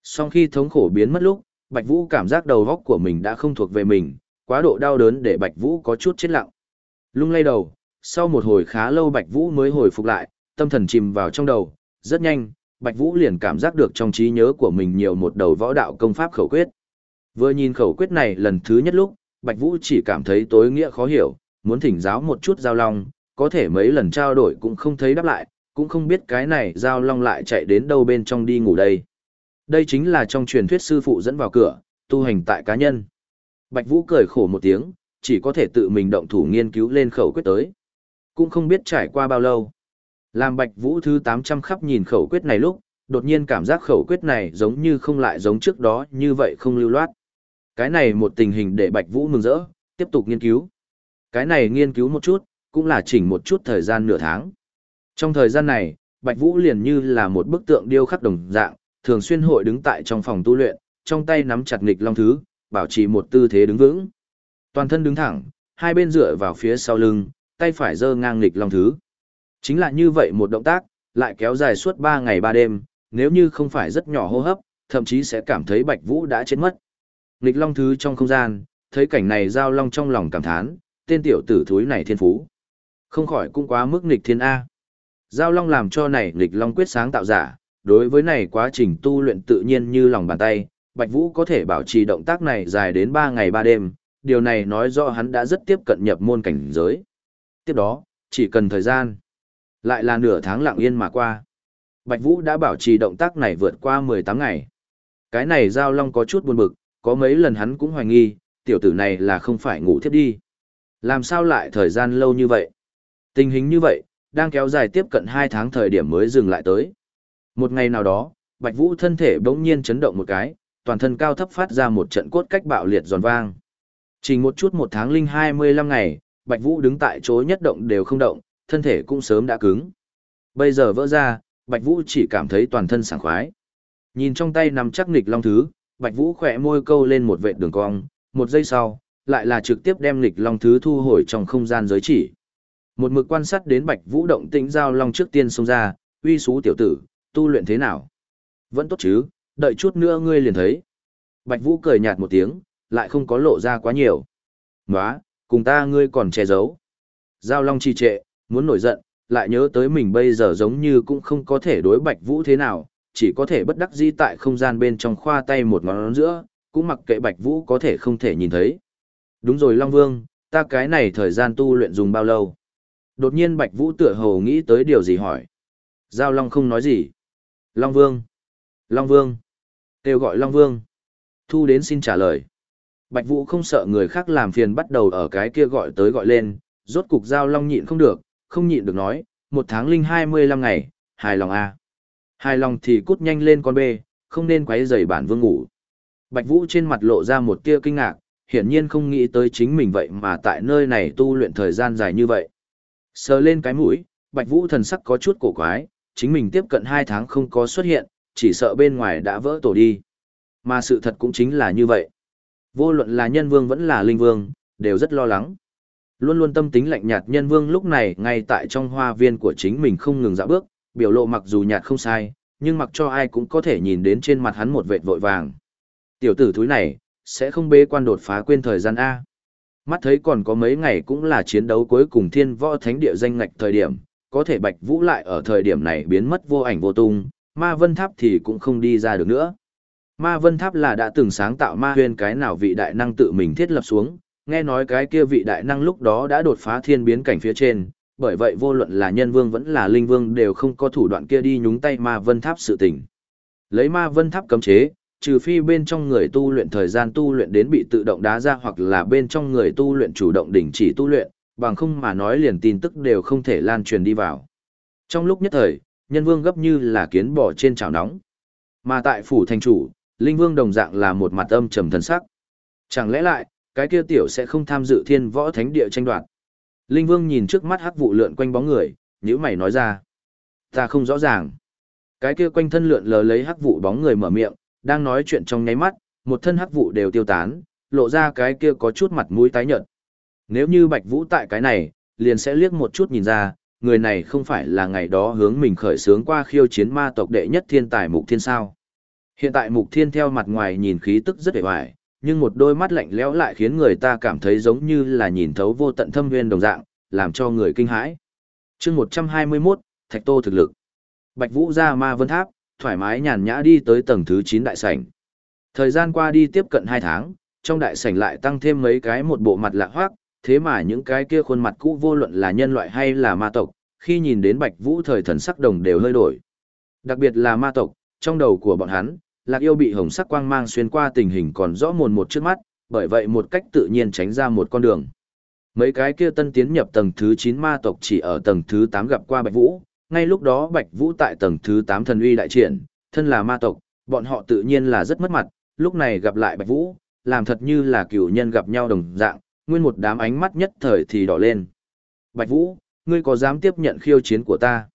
song khi thống khổ biến mất lúc, Bạch Vũ cảm giác đầu góc của mình đã không thuộc về mình, quá độ đau đớn để Bạch Vũ có chút chết lặng. Lung lay đầu, sau một hồi khá lâu Bạch Vũ mới hồi phục lại, tâm thần chìm vào trong đầu, rất nhanh, Bạch Vũ liền cảm giác được trong trí nhớ của mình nhiều một đầu võ đạo công pháp khẩu quyết. Vừa nhìn khẩu quyết này lần thứ nhất lúc, Bạch Vũ chỉ cảm thấy tối nghĩa khó hiểu, muốn thỉnh giáo một chút giao long, có thể mấy lần trao đổi cũng không thấy đáp lại, cũng không biết cái này giao long lại chạy đến đâu bên trong đi ngủ đây. Đây chính là trong truyền thuyết sư phụ dẫn vào cửa, tu hành tại cá nhân. Bạch Vũ cười khổ một tiếng, chỉ có thể tự mình động thủ nghiên cứu lên khẩu quyết tới. Cũng không biết trải qua bao lâu. Làm Bạch Vũ thứ 800 khắp nhìn khẩu quyết này lúc, đột nhiên cảm giác khẩu quyết này giống như không lại giống trước đó như vậy không lưu loát. Cái này một tình hình để Bạch Vũ mừng rỡ, tiếp tục nghiên cứu. Cái này nghiên cứu một chút, cũng là chỉnh một chút thời gian nửa tháng. Trong thời gian này, Bạch Vũ liền như là một bức tượng điêu khắc đồng dạng, thường xuyên hội đứng tại trong phòng tu luyện, trong tay nắm chặt nghịch long thứ, bảo trì một tư thế đứng vững. Toàn thân đứng thẳng, hai bên dựa vào phía sau lưng, tay phải giơ ngang nghịch long thứ. Chính là như vậy một động tác, lại kéo dài suốt 3 ngày 3 đêm, nếu như không phải rất nhỏ hô hấp, thậm chí sẽ cảm thấy Bạch Vũ đã chết mất. Nghịch long thứ trong không gian, thấy cảnh này giao long trong lòng cảm thán, tên tiểu tử thúi này thiên phú. Không khỏi cũng quá mức nghịch thiên A. Giao long làm cho này nghịch long quyết sáng tạo giả, đối với này quá trình tu luyện tự nhiên như lòng bàn tay, Bạch Vũ có thể bảo trì động tác này dài đến 3 ngày 3 đêm, điều này nói rõ hắn đã rất tiếp cận nhập môn cảnh giới. Tiếp đó, chỉ cần thời gian, lại là nửa tháng lặng yên mà qua. Bạch Vũ đã bảo trì động tác này vượt qua 18 ngày. Cái này Giao Long có chút buồn bực, có mấy lần hắn cũng hoài nghi, tiểu tử này là không phải ngủ thiếp đi. Làm sao lại thời gian lâu như vậy? Tình hình như vậy, đang kéo dài tiếp cận 2 tháng thời điểm mới dừng lại tới. Một ngày nào đó, Bạch Vũ thân thể bỗng nhiên chấn động một cái, toàn thân cao thấp phát ra một trận cốt cách bạo liệt giòn vang. Chỉ một chút một tháng linh 25 ngày, Bạch Vũ đứng tại chỗ nhất động đều không động, thân thể cũng sớm đã cứng. Bây giờ vỡ ra, Bạch Vũ chỉ cảm thấy toàn thân sảng khoái. Nhìn trong tay nằm chắc nghịch long thứ, Bạch Vũ khẽ môi câu lên một vệt đường cong, một giây sau, lại là trực tiếp đem nghịch long thứ thu hồi trong không gian giới chỉ. Một mực quan sát đến Bạch Vũ động tĩnh giao long trước tiên xông ra, uy sú tiểu tử, tu luyện thế nào? Vẫn tốt chứ, đợi chút nữa ngươi liền thấy. Bạch Vũ cười nhạt một tiếng, lại không có lộ ra quá nhiều. Nóa, cùng ta ngươi còn che giấu. Giao long trì trệ, muốn nổi giận, lại nhớ tới mình bây giờ giống như cũng không có thể đối Bạch Vũ thế nào, chỉ có thể bất đắc dĩ tại không gian bên trong khoa tay một ngón giữa, cũng mặc kệ Bạch Vũ có thể không thể nhìn thấy. Đúng rồi Long Vương, ta cái này thời gian tu luyện dùng bao lâu? Đột nhiên Bạch Vũ tựa hồ nghĩ tới điều gì hỏi. Giao Long không nói gì. Long Vương. Long Vương. Kêu gọi Long Vương. Thu đến xin trả lời. Bạch Vũ không sợ người khác làm phiền bắt đầu ở cái kia gọi tới gọi lên, rốt cục Giao Long nhịn không được, không nhịn được nói, một tháng linh hai mươi lăm ngày, hài lòng A. Hài lòng thì cút nhanh lên con bê, không nên quấy rầy bản vương ngủ. Bạch Vũ trên mặt lộ ra một tia kinh ngạc, hiển nhiên không nghĩ tới chính mình vậy mà tại nơi này tu luyện thời gian dài như vậy. Sờ lên cái mũi, Bạch Vũ thần sắc có chút cổ quái, chính mình tiếp cận hai tháng không có xuất hiện, chỉ sợ bên ngoài đã vỡ tổ đi. Mà sự thật cũng chính là như vậy. Vô luận là nhân vương vẫn là linh vương, đều rất lo lắng. Luôn luôn tâm tính lạnh nhạt nhân vương lúc này ngay tại trong hoa viên của chính mình không ngừng dạo bước, biểu lộ mặc dù nhạt không sai, nhưng mặc cho ai cũng có thể nhìn đến trên mặt hắn một vệt vội vàng. Tiểu tử thúi này, sẽ không bế quan đột phá quên thời gian A. Mắt thấy còn có mấy ngày cũng là chiến đấu cuối cùng thiên võ thánh địa danh ngạch thời điểm, có thể bạch vũ lại ở thời điểm này biến mất vô ảnh vô tung, ma vân tháp thì cũng không đi ra được nữa. Ma vân tháp là đã từng sáng tạo ma huyền cái nào vị đại năng tự mình thiết lập xuống, nghe nói cái kia vị đại năng lúc đó đã đột phá thiên biến cảnh phía trên, bởi vậy vô luận là nhân vương vẫn là linh vương đều không có thủ đoạn kia đi nhúng tay ma vân tháp sự tình. Lấy ma vân tháp cấm chế, trừ phi bên trong người tu luyện thời gian tu luyện đến bị tự động đá ra hoặc là bên trong người tu luyện chủ động đình chỉ tu luyện, bằng không mà nói liền tin tức đều không thể lan truyền đi vào. Trong lúc nhất thời, nhân vương gấp như là kiến bò trên chảo nóng. Mà tại phủ thành chủ, linh vương đồng dạng là một mặt âm trầm thần sắc. Chẳng lẽ lại, cái kia tiểu sẽ không tham dự thiên võ thánh địa tranh đoạt. Linh vương nhìn trước mắt hắc vụ lượn quanh bóng người, nếu mày nói ra. Ta không rõ ràng. Cái kia quanh thân lượn lờ lấy hắc vụ bóng người mở miệng, đang nói chuyện trong nháy mắt, một thân hắc vụ đều tiêu tán, lộ ra cái kia có chút mặt mũi tái nhợt. Nếu như Bạch Vũ tại cái này, liền sẽ liếc một chút nhìn ra, người này không phải là ngày đó hướng mình khởi sướng qua khiêu chiến ma tộc đệ nhất thiên tài Mục Thiên sao. Hiện tại Mục Thiên theo mặt ngoài nhìn khí tức rất vẻ vải, nhưng một đôi mắt lạnh lẽo lại khiến người ta cảm thấy giống như là nhìn thấu vô tận thâm nguyên đồng dạng, làm cho người kinh hãi. chương 121, Thạch Tô thực lực. Bạch Vũ ra ma vân tháp, thoải mái nhàn nhã đi tới tầng thứ 9 đại sảnh. Thời gian qua đi tiếp cận 2 tháng, trong đại sảnh lại tăng thêm mấy cái một bộ mặt lạ hoác, thế mà những cái kia khuôn mặt cũ vô luận là nhân loại hay là ma tộc, khi nhìn đến Bạch Vũ thời thần sắc đồng đều hơi đổi. Đặc biệt là ma tộc, trong đầu của bọn hắn, Lạc Yêu bị hồng sắc quang mang xuyên qua tình hình còn rõ mồn một trước mắt, bởi vậy một cách tự nhiên tránh ra một con đường. Mấy cái kia tân tiến nhập tầng thứ 9 ma tộc chỉ ở tầng thứ 8 gặp qua Bạch Vũ, ngay lúc đó Bạch Vũ tại tầng thứ 8 thần uy đại triển, thân là ma tộc, bọn họ tự nhiên là rất mất mặt, lúc này gặp lại Bạch Vũ, làm thật như là cửu nhân gặp nhau đồng dạng, nguyên một đám ánh mắt nhất thời thì đỏ lên. Bạch Vũ, ngươi có dám tiếp nhận khiêu chiến của ta?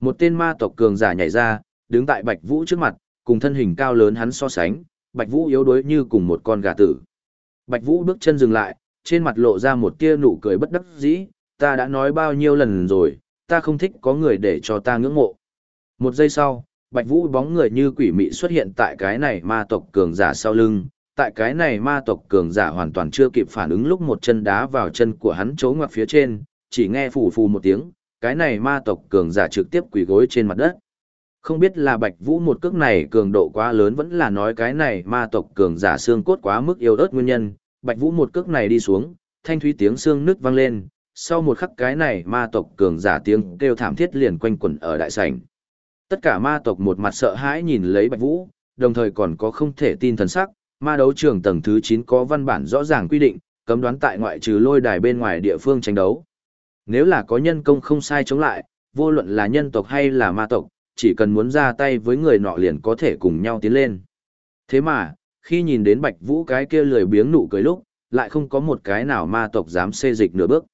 Một tên ma tộc cường giả nhảy ra, đứng tại Bạch Vũ trước mặt, cùng thân hình cao lớn hắn so sánh, Bạch Vũ yếu đuối như cùng một con gà tử. Bạch Vũ bước chân dừng lại, trên mặt lộ ra một tia nụ cười bất đắc dĩ, ta đã nói bao nhiêu lần rồi, ta không thích có người để cho ta ngưỡng mộ. Một giây sau, Bạch Vũ bóng người như quỷ mị xuất hiện tại cái này ma tộc cường giả sau lưng, tại cái này ma tộc cường giả hoàn toàn chưa kịp phản ứng lúc một chân đá vào chân của hắn chỗ ngoặt phía trên, chỉ nghe phù phù một tiếng, cái này ma tộc cường giả trực tiếp quỳ gối trên mặt đất. Không biết là Bạch Vũ một cước này cường độ quá lớn vẫn là nói cái này ma tộc cường giả xương cốt quá mức yếu ớt nguyên nhân, Bạch Vũ một cước này đi xuống, thanh thúy tiếng xương nứt vang lên, sau một khắc cái này ma tộc cường giả tiếng kêu thảm thiết liền quanh quẩn ở đại sảnh. Tất cả ma tộc một mặt sợ hãi nhìn lấy Bạch Vũ, đồng thời còn có không thể tin thần sắc, ma đấu trường tầng thứ 9 có văn bản rõ ràng quy định, cấm đoán tại ngoại trừ lôi đài bên ngoài địa phương tranh đấu. Nếu là có nhân công không sai chống lại, vô luận là nhân tộc hay là ma tộc, chỉ cần muốn ra tay với người nọ liền có thể cùng nhau tiến lên. Thế mà, khi nhìn đến Bạch Vũ cái kia lười biếng nụ cười lúc, lại không có một cái nào ma tộc dám xê dịch nửa bước.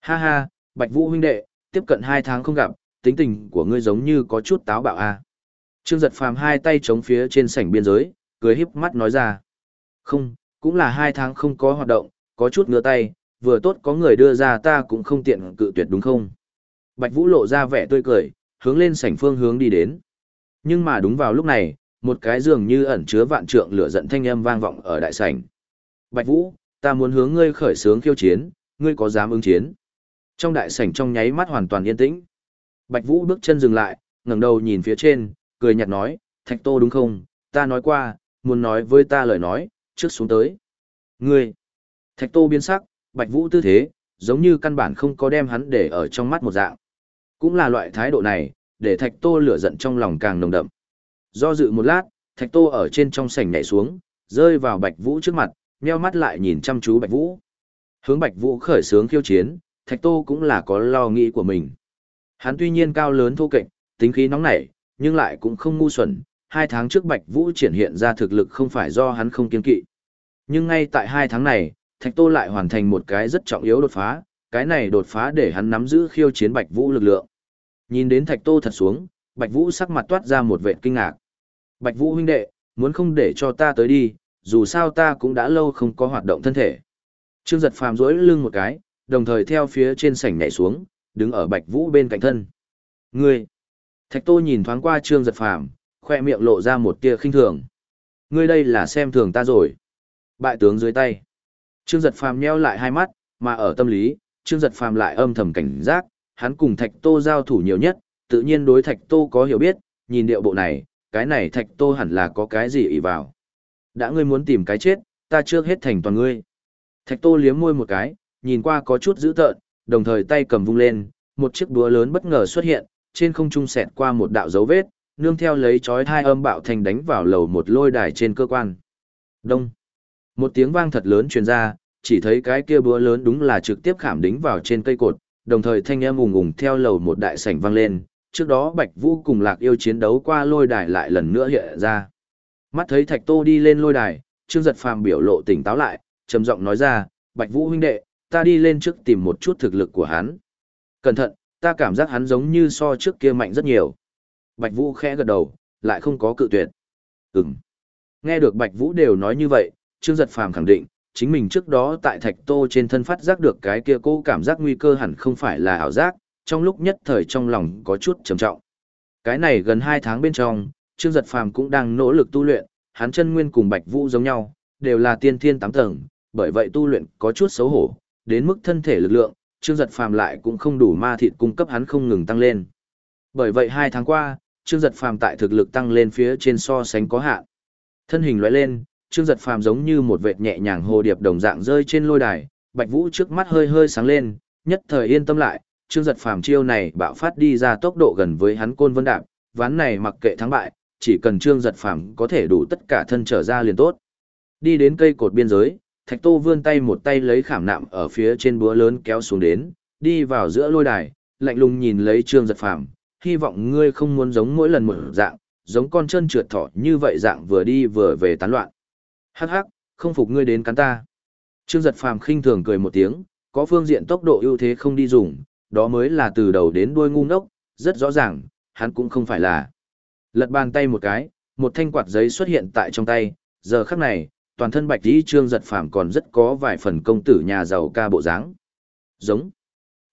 Ha ha, Bạch Vũ huynh đệ, tiếp cận hai tháng không gặp, tính tình của ngươi giống như có chút táo bạo a. À. Trương Giật Phàm hai tay chống phía trên sảnh biên giới, cười híp mắt nói ra. Không, cũng là hai tháng không có hoạt động, có chút ngứa tay, vừa tốt có người đưa ra ta cũng không tiện cự tuyệt đúng không? Bạch Vũ lộ ra vẻ tươi cười, hướng lên sảnh phương hướng đi đến. Nhưng mà đúng vào lúc này, một cái dường như ẩn chứa vạn trượng lửa giận thanh âm vang vọng ở đại sảnh. Bạch Vũ, ta muốn hướng ngươi khởi sướng khiêu chiến, ngươi có dám ứng chiến? Trong đại sảnh trong nháy mắt hoàn toàn yên tĩnh. Bạch Vũ bước chân dừng lại, ngẩng đầu nhìn phía trên, cười nhạt nói, Thạch Tô đúng không? Ta nói qua, muốn nói với ta lời nói, trước xuống tới. Ngươi! Thạch Tô biến sắc, Bạch Vũ tư thế, giống như căn bản không có đem hắn để ở trong mắt một dạng. Cũng là loại thái độ này, để Thạch Tô lửa giận trong lòng càng nồng đậm. Do dự một lát, Thạch Tô ở trên trong sảnh nhảy xuống, rơi vào Bạch Vũ trước mặt, nheo mắt lại nhìn chăm chú Bạch Vũ. Hướng Bạch Vũ khởi sướng khiêu chiến, Thạch Tô cũng là có lo nghĩ của mình. Hắn tuy nhiên cao lớn thô kệch, tính khí nóng nảy, nhưng lại cũng không ngu xuẩn. Hai tháng trước Bạch Vũ triển hiện ra thực lực không phải do hắn không kiên kỵ. Nhưng ngay tại hai tháng này, Thạch Tô lại hoàn thành một cái rất trọng yếu đột phá, cái này đột phá để hắn nắm giữ khiêu chiến Bạch Vũ lực lượng. Nhìn đến Thạch Tô thật xuống, Bạch Vũ sắc mặt toát ra một vẻ kinh ngạc. Bạch Vũ huynh đệ, muốn không để cho ta tới đi, dù sao ta cũng đã lâu không có hoạt động thân thể. Trương giật phàm rỗi lưng một cái, đồng thời theo phía trên sảnh nhảy xuống, đứng ở Bạch Vũ bên cạnh thân. Ngươi! Thạch Tô nhìn thoáng qua Trương giật phàm, khoe miệng lộ ra một tia khinh thường. Ngươi đây là xem thường ta rồi. Bại tướng dưới tay. Trương giật phàm nheo lại hai mắt, mà ở tâm lý, Trương giật phàm lại âm thầm cảnh giác, hắn cùng Thạch Tô giao thủ nhiều nhất, tự nhiên đối Thạch Tô có hiểu biết, nhìn điệu bộ này, cái này Thạch Tô hẳn là có cái gì ỷ vào. Đã ngươi muốn tìm cái chết, ta trước hết thành toàn ngươi. Thạch Tô liếm môi một cái, nhìn qua có chút dữ tợn, đồng thời tay cầm vung lên, một chiếc búa lớn bất ngờ xuất hiện, trên không trung xẹt qua một đạo dấu vết, nương theo lấy chói hai âm bạo thành đánh vào lầu một lôi đài trên cơ quan. Đông. Một tiếng vang thật lớn truyền ra, chỉ thấy cái kia búa lớn đúng là trực tiếp khảm đính vào trên cây cột, đồng thời thanh âm ùng ùng theo lầu một đại sảnh vang lên, trước đó Bạch Vũ cùng Lạc Yêu chiến đấu qua lôi đài lại lần nữa hiện ra. Mắt thấy Thạch Tô đi lên lôi đài, Trương Giật Phàm biểu lộ tỉnh táo lại, trầm giọng nói ra, "Bạch Vũ huynh đệ, ta đi lên trước tìm một chút thực lực của hắn." Cẩn thận, ta cảm giác hắn giống như so trước kia mạnh rất nhiều. Bạch Vũ khẽ gật đầu, lại không có cự tuyệt. Ừm. Nghe được Bạch Vũ đều nói như vậy, Trương Giật Phàm khẳng định, chính mình trước đó tại thạch tô trên thân phát giác được cái kia cô cảm giác nguy cơ hẳn không phải là ảo giác, trong lúc nhất thời trong lòng có chút trầm trọng. Cái này gần 2 tháng bên trong, Trương Giật Phàm cũng đang nỗ lực tu luyện, hắn chân nguyên cùng Bạch Vũ giống nhau, đều là tiên thiên Tám tầng, bởi vậy tu luyện có chút xấu hổ, đến mức thân thể lực lượng, Trương Giật Phàm lại cũng không đủ ma thịt cung cấp hắn không ngừng tăng lên. Bởi vậy 2 tháng qua, Trương Giật Phàm tại thực lực tăng lên phía trên so sánh có hạn. Thân hình lóe lên, Trương Giật Phàm giống như một vệt nhẹ nhàng hồ điệp đồng dạng rơi trên lôi đài, Bạch Vũ trước mắt hơi hơi sáng lên, nhất thời yên tâm lại, Trương Giật Phàm chiêu này bạo phát đi ra tốc độ gần với hắn côn vân đạp, ván này mặc kệ thắng bại, chỉ cần Trương Giật Phàm có thể đủ tất cả thân trở ra liền tốt. Đi đến cây cột biên giới, Thạch Tô vươn tay một tay lấy khảm nạm ở phía trên búa lớn kéo xuống đến, đi vào giữa lôi đài, lạnh lùng nhìn lấy Trương Giật Phàm, hy vọng ngươi không muốn giống mỗi lần một dạng, giống con chân trượt thỏ như vậy dạng vừa đi vừa về tán loạn. Hắc hắc, không phục ngươi đến cắn ta. Trương giật phàm khinh thường cười một tiếng, có phương diện tốc độ ưu thế không đi dùng, đó mới là từ đầu đến đuôi ngu ngốc, rất rõ ràng, hắn cũng không phải là. Lật bàn tay một cái, một thanh quạt giấy xuất hiện tại trong tay, giờ khắc này, toàn thân bạch tí trương giật phàm còn rất có vài phần công tử nhà giàu ca bộ dáng. Giống.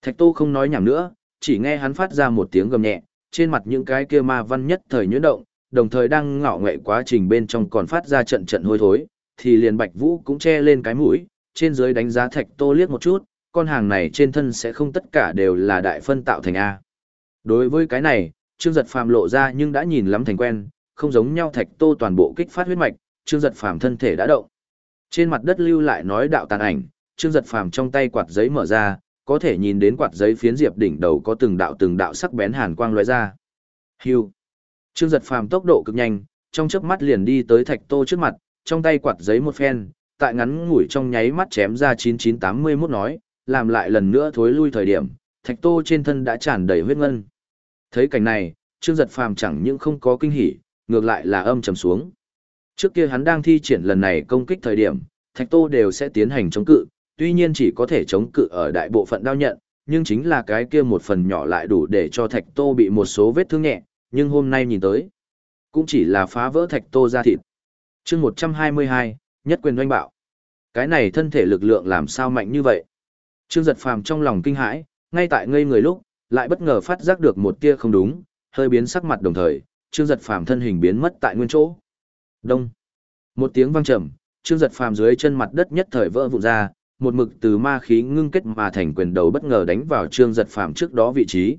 Thạch Tô không nói nhảm nữa, chỉ nghe hắn phát ra một tiếng gầm nhẹ, trên mặt những cái kia ma văn nhất thời nhuyễn động, đồng thời đang ngạo nghệ quá trình bên trong còn phát ra trận trận hôi thối, thì liền Bạch Vũ cũng che lên cái mũi, trên dưới đánh giá Thạch Tô liếc một chút, con hàng này trên thân sẽ không tất cả đều là đại phân tạo thành A. Đối với cái này, Trương Giật Phàm lộ ra nhưng đã nhìn lắm thành quen, không giống nhau Thạch Tô toàn bộ kích phát huyết mạch, Trương Giật Phàm thân thể đã động. Trên mặt đất lưu lại nói đạo tàn ảnh, Trương Giật Phàm trong tay quạt giấy mở ra, có thể nhìn đến quạt giấy phiến diệp đỉnh đầu có từng đạo từng đạo sắc bén hàn quang lóe ra. Hưu. Trương Giật Phàm tốc độ cực nhanh, trong chớp mắt liền đi tới Thạch Tô trước mặt, trong tay quạt giấy một phen, tại ngắn ngủi trong nháy mắt chém ra 9981 nói, làm lại lần nữa thối lui thời điểm, Thạch Tô trên thân đã tràn đầy huyết ngân. Thấy cảnh này, Trương Giật Phàm chẳng những không có kinh hỉ, ngược lại là âm trầm xuống. Trước kia hắn đang thi triển lần này công kích thời điểm, Thạch Tô đều sẽ tiến hành chống cự, tuy nhiên chỉ có thể chống cự ở đại bộ phận đao nhận, nhưng chính là cái kia một phần nhỏ lại đủ để cho Thạch Tô bị một số vết thương nhẹ, nhưng hôm nay nhìn tới, cũng chỉ là phá vỡ Thạch Tô ra thịt. chương 122, nhất quyền doanh bạo. Cái này thân thể lực lượng làm sao mạnh như vậy? Trương giật phàm trong lòng kinh hãi, ngay tại ngây người lúc, lại bất ngờ phát giác được một tia không đúng, hơi biến sắc mặt đồng thời, Trương giật phàm thân hình biến mất tại nguyên chỗ. Đông. Một tiếng vang trầm, Trương giật phàm dưới chân mặt đất nhất thời vỡ vụn ra, một mực từ ma khí ngưng kết mà thành quyền đầu bất ngờ đánh vào Trương giật phàm trước đó vị trí.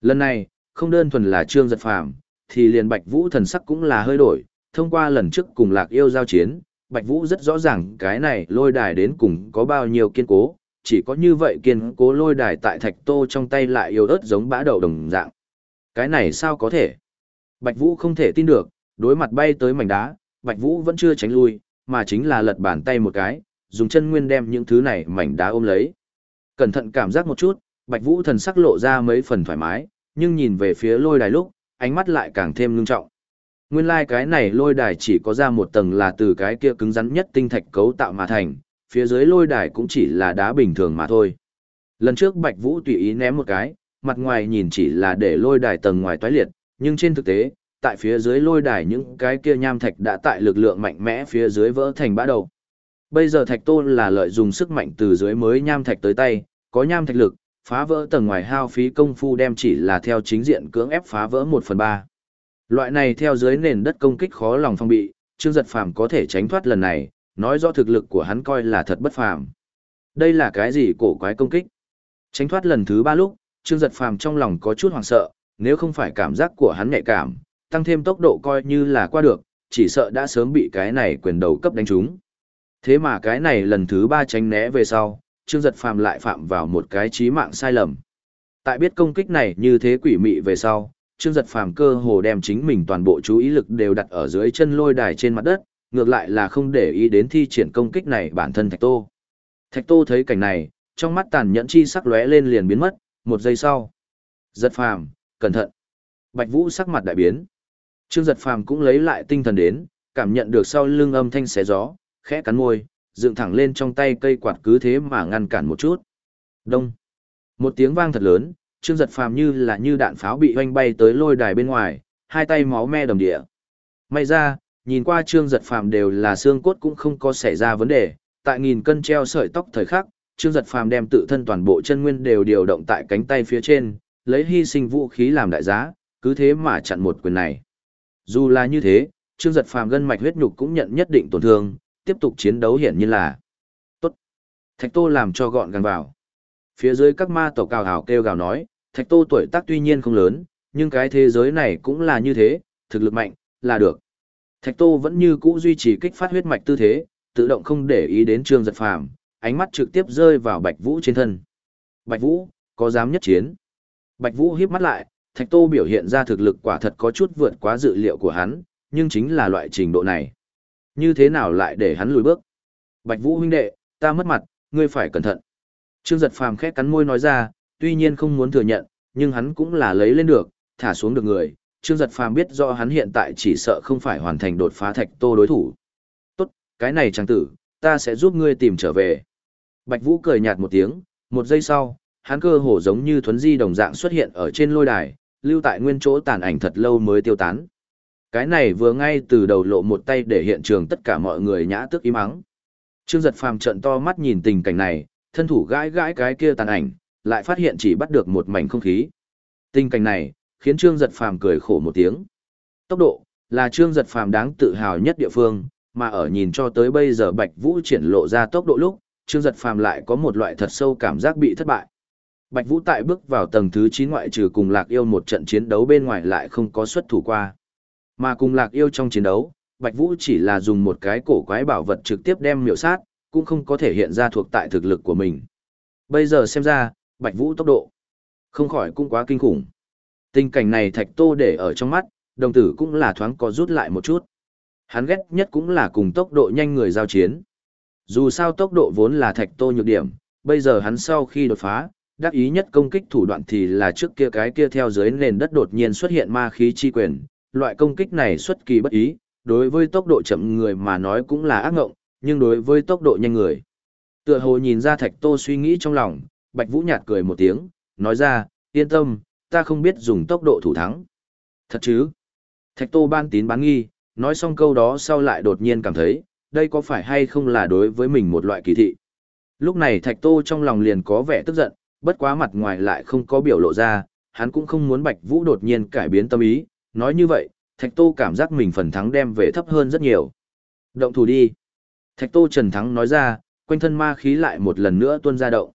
Lần này, không đơn thuần là Trương giật phàm, thì liền Bạch Vũ thần sắc cũng là hơi đổi, thông qua lần trước cùng Lạc Yêu giao chiến, Bạch Vũ rất rõ ràng cái này lôi đài đến cùng có bao nhiêu kiên cố, chỉ có như vậy kiên cố lôi đài tại thạch tô trong tay lại yếu ớt giống bã đậu đồng dạng. Cái này sao có thể? Bạch Vũ không thể tin được, đối mặt bay tới mảnh đá, Bạch Vũ vẫn chưa tránh lui, mà chính là lật bàn tay một cái, dùng chân nguyên đem những thứ này mảnh đá ôm lấy. Cẩn thận cảm giác một chút, Bạch Vũ thần sắc lộ ra mấy phần thoải mái, nhưng nhìn về phía lôi đài lúc, ánh mắt lại càng thêm ngưng trọng. Nguyên lai like cái này lôi đài chỉ có ra một tầng là từ cái kia cứng rắn nhất tinh thạch cấu tạo mà thành, phía dưới lôi đài cũng chỉ là đá bình thường mà thôi. Lần trước Bạch Vũ tùy ý ném một cái, mặt ngoài nhìn chỉ là để lôi đài tầng ngoài toái liệt, nhưng trên thực tế, tại phía dưới lôi đài những cái kia nham thạch đã tại lực lượng mạnh mẽ phía dưới vỡ thành bã đầu. Bây giờ thạch tôn là lợi dụng sức mạnh từ dưới mới nham thạch tới tay, có nham thạch lực, phá vỡ tầng ngoài hao phí công phu đem chỉ là theo chính diện cưỡng ép phá vỡ một phần ba. Loại này theo dưới nền đất công kích khó lòng phong bị, Trương Giật Phàm có thể tránh thoát lần này, nói rõ thực lực của hắn coi là thật bất phàm. Đây là cái gì cổ quái công kích? Tránh thoát lần thứ ba lúc, Trương Giật Phàm trong lòng có chút hoảng sợ, nếu không phải cảm giác của hắn nhạy cảm, tăng thêm tốc độ coi như là qua được, chỉ sợ đã sớm bị cái này quyền đầu cấp đánh trúng. Thế mà cái này lần thứ ba tránh né về sau, Trương Giật Phàm lại phạm vào một cái chí mạng sai lầm. Tại biết công kích này như thế quỷ mị về sau, Trương Giật Phàm cơ hồ đem chính mình toàn bộ chú ý lực đều đặt ở dưới chân lôi đài trên mặt đất, ngược lại là không để ý đến thi triển công kích này bản thân Thạch Tô. Thạch Tô thấy cảnh này, trong mắt tàn nhẫn chi sắc lóe lên liền biến mất, một giây sau. Giật phàm, cẩn thận. Bạch Vũ sắc mặt đại biến. Trương Giật phàm cũng lấy lại tinh thần đến, cảm nhận được sau lưng âm thanh xé gió, khẽ cắn môi, dựng thẳng lên trong tay cây quạt cứ thế mà ngăn cản một chút. Đông. Một tiếng vang thật lớn, Trương Giật phàm như là như đạn pháo bị hoanh bay tới lôi đài bên ngoài, hai tay máu me đầm địa. May ra, nhìn qua trương giật phàm đều là xương cốt cũng không có xảy ra vấn đề, tại nghìn cân treo sợi tóc thời khắc, trương giật phàm đem tự thân toàn bộ chân nguyên đều điều động tại cánh tay phía trên, lấy hy sinh vũ khí làm đại giá, cứ thế mà chặn một quyền này. Dù là như thế, trương giật phàm gân mạch huyết nhục cũng nhận nhất định tổn thương, tiếp tục chiến đấu hiển nhiên là tốt. Thạch Tô làm cho gọn gàng vào. Phía dưới các ma tổ cào hào kêu gào nói, Thạch Tô tuổi tác tuy nhiên không lớn, nhưng cái thế giới này cũng là như thế, thực lực mạnh, là được. Thạch Tô vẫn như cũ duy trì kích phát huyết mạch tư thế, tự động không để ý đến Trương Giật Phàm, ánh mắt trực tiếp rơi vào Bạch Vũ trên thân. Bạch Vũ, có dám nhất chiến? Bạch Vũ híp mắt lại, Thạch Tô biểu hiện ra thực lực quả thật có chút vượt quá dự liệu của hắn, nhưng chính là loại trình độ này. Như thế nào lại để hắn lùi bước? Bạch Vũ huynh đệ, ta mất mặt, ngươi phải cẩn thận. Trương Giật Phàm khẽ cắn môi nói ra, tuy nhiên không muốn thừa nhận, nhưng hắn cũng là lấy lên được, thả xuống được người, Trương Giật Phàm biết rõ hắn hiện tại chỉ sợ không phải hoàn thành đột phá thạch tô đối thủ. Tốt, cái này trang tử, ta sẽ giúp ngươi tìm trở về. Bạch Vũ cười nhạt một tiếng, một giây sau, hắn cơ hồ giống như thuấn di đồng dạng xuất hiện ở trên lôi đài, lưu tại nguyên chỗ tàn ảnh thật lâu mới tiêu tán. Cái này vừa ngay từ đầu lộ một tay để hiện trường tất cả mọi người nhã tức im ắng. Trương giật phàm trận to mắt nhìn tình cảnh này, thân thủ gãi gãi cái kia tàn ảnh, lại phát hiện chỉ bắt được một mảnh không khí. Tình cảnh này, khiến Trương giật phàm cười khổ một tiếng. Tốc độ, là Trương giật phàm đáng tự hào nhất địa phương, mà ở nhìn cho tới bây giờ Bạch Vũ triển lộ ra tốc độ lúc, Trương giật phàm lại có một loại thật sâu cảm giác bị thất bại. Bạch Vũ tại bước vào tầng thứ 9 ngoại trừ cùng Lạc Yêu một trận chiến đấu bên ngoài lại không có xuất thủ qua. Mà cùng Lạc Yêu trong chiến đấu, Bạch Vũ chỉ là dùng một cái cổ quái bảo vật trực tiếp đem miểu sát, cũng không có thể hiện ra thuộc tại thực lực của mình. Bây giờ xem ra, Bạch Vũ tốc độ không khỏi cũng quá kinh khủng. Tình cảnh này Thạch Tô để ở trong mắt, đồng tử cũng là thoáng có rút lại một chút. Hắn ghét nhất cũng là cùng tốc độ nhanh người giao chiến. Dù sao tốc độ vốn là Thạch Tô nhược điểm, bây giờ hắn sau khi đột phá, đắc ý nhất công kích thủ đoạn thì là trước kia cái kia theo dưới nền đất đột nhiên xuất hiện ma khí chi quyền. Loại công kích này xuất kỳ bất ý, đối với tốc độ chậm người mà nói cũng là ác ngộng, nhưng đối với tốc độ nhanh người. Tựa hồ nhìn ra Thạch Tô suy nghĩ trong lòng, Bạch Vũ nhạt cười một tiếng, nói ra, yên tâm, ta không biết dùng tốc độ thủ thắng. Thật chứ? Thạch Tô ban tín bán nghi, nói xong câu đó sau lại đột nhiên cảm thấy, đây có phải hay không là đối với mình một loại kỳ thị. Lúc này Thạch Tô trong lòng liền có vẻ tức giận, bất quá mặt ngoài lại không có biểu lộ ra, hắn cũng không muốn Bạch Vũ đột nhiên cải biến tâm ý, nói như vậy, Thạch Tô cảm giác mình phần thắng đem về thấp hơn rất nhiều. Động thủ đi. Thạch Tô Trần Thắng nói ra, quanh thân ma khí lại một lần nữa tuôn ra động.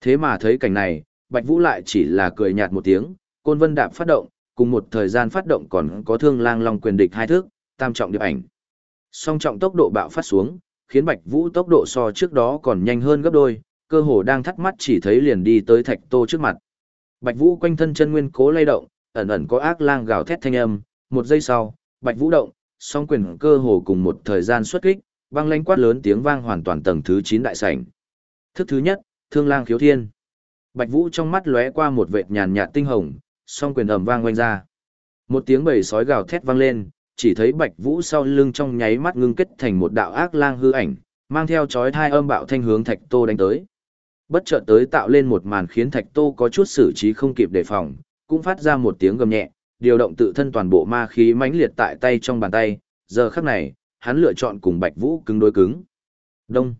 Thế mà thấy cảnh này, Bạch Vũ lại chỉ là cười nhạt một tiếng, côn vân đạp phát động, cùng một thời gian phát động còn có thương lang long quyền địch hai thước, tam trọng điệp ảnh. Song trọng tốc độ bạo phát xuống, khiến Bạch Vũ tốc độ so trước đó còn nhanh hơn gấp đôi, cơ hồ đang thắt mắt chỉ thấy liền đi tới Thạch Tô trước mặt. Bạch Vũ quanh thân chân nguyên cố lay động, ẩn ẩn có ác lang gào thét thanh âm, một giây sau, Bạch Vũ động, song quyền cơ hồ cùng một thời gian xuất kích, băng lãnh quát lớn tiếng vang hoàn toàn tầng thứ 9 đại sảnh. Thức thứ nhất, Thương Lang khiếu thiên. Bạch Vũ trong mắt lóe qua một vệt nhàn nhạt tinh hồng, song quyền ầm vang quanh ra. Một tiếng bầy sói gào thét vang lên, chỉ thấy Bạch Vũ sau lưng trong nháy mắt ngưng kết thành một đạo ác lang hư ảnh, mang theo chói thai âm bạo thanh hướng Thạch Tô đánh tới. Bất chợt tới tạo lên một màn khiến Thạch Tô có chút xử trí không kịp đề phòng, cũng phát ra một tiếng gầm nhẹ, điều động tự thân toàn bộ ma khí mãnh liệt tại tay trong bàn tay, giờ khắc này, hắn lựa chọn cùng Bạch Vũ cứng đối cứng. Đông.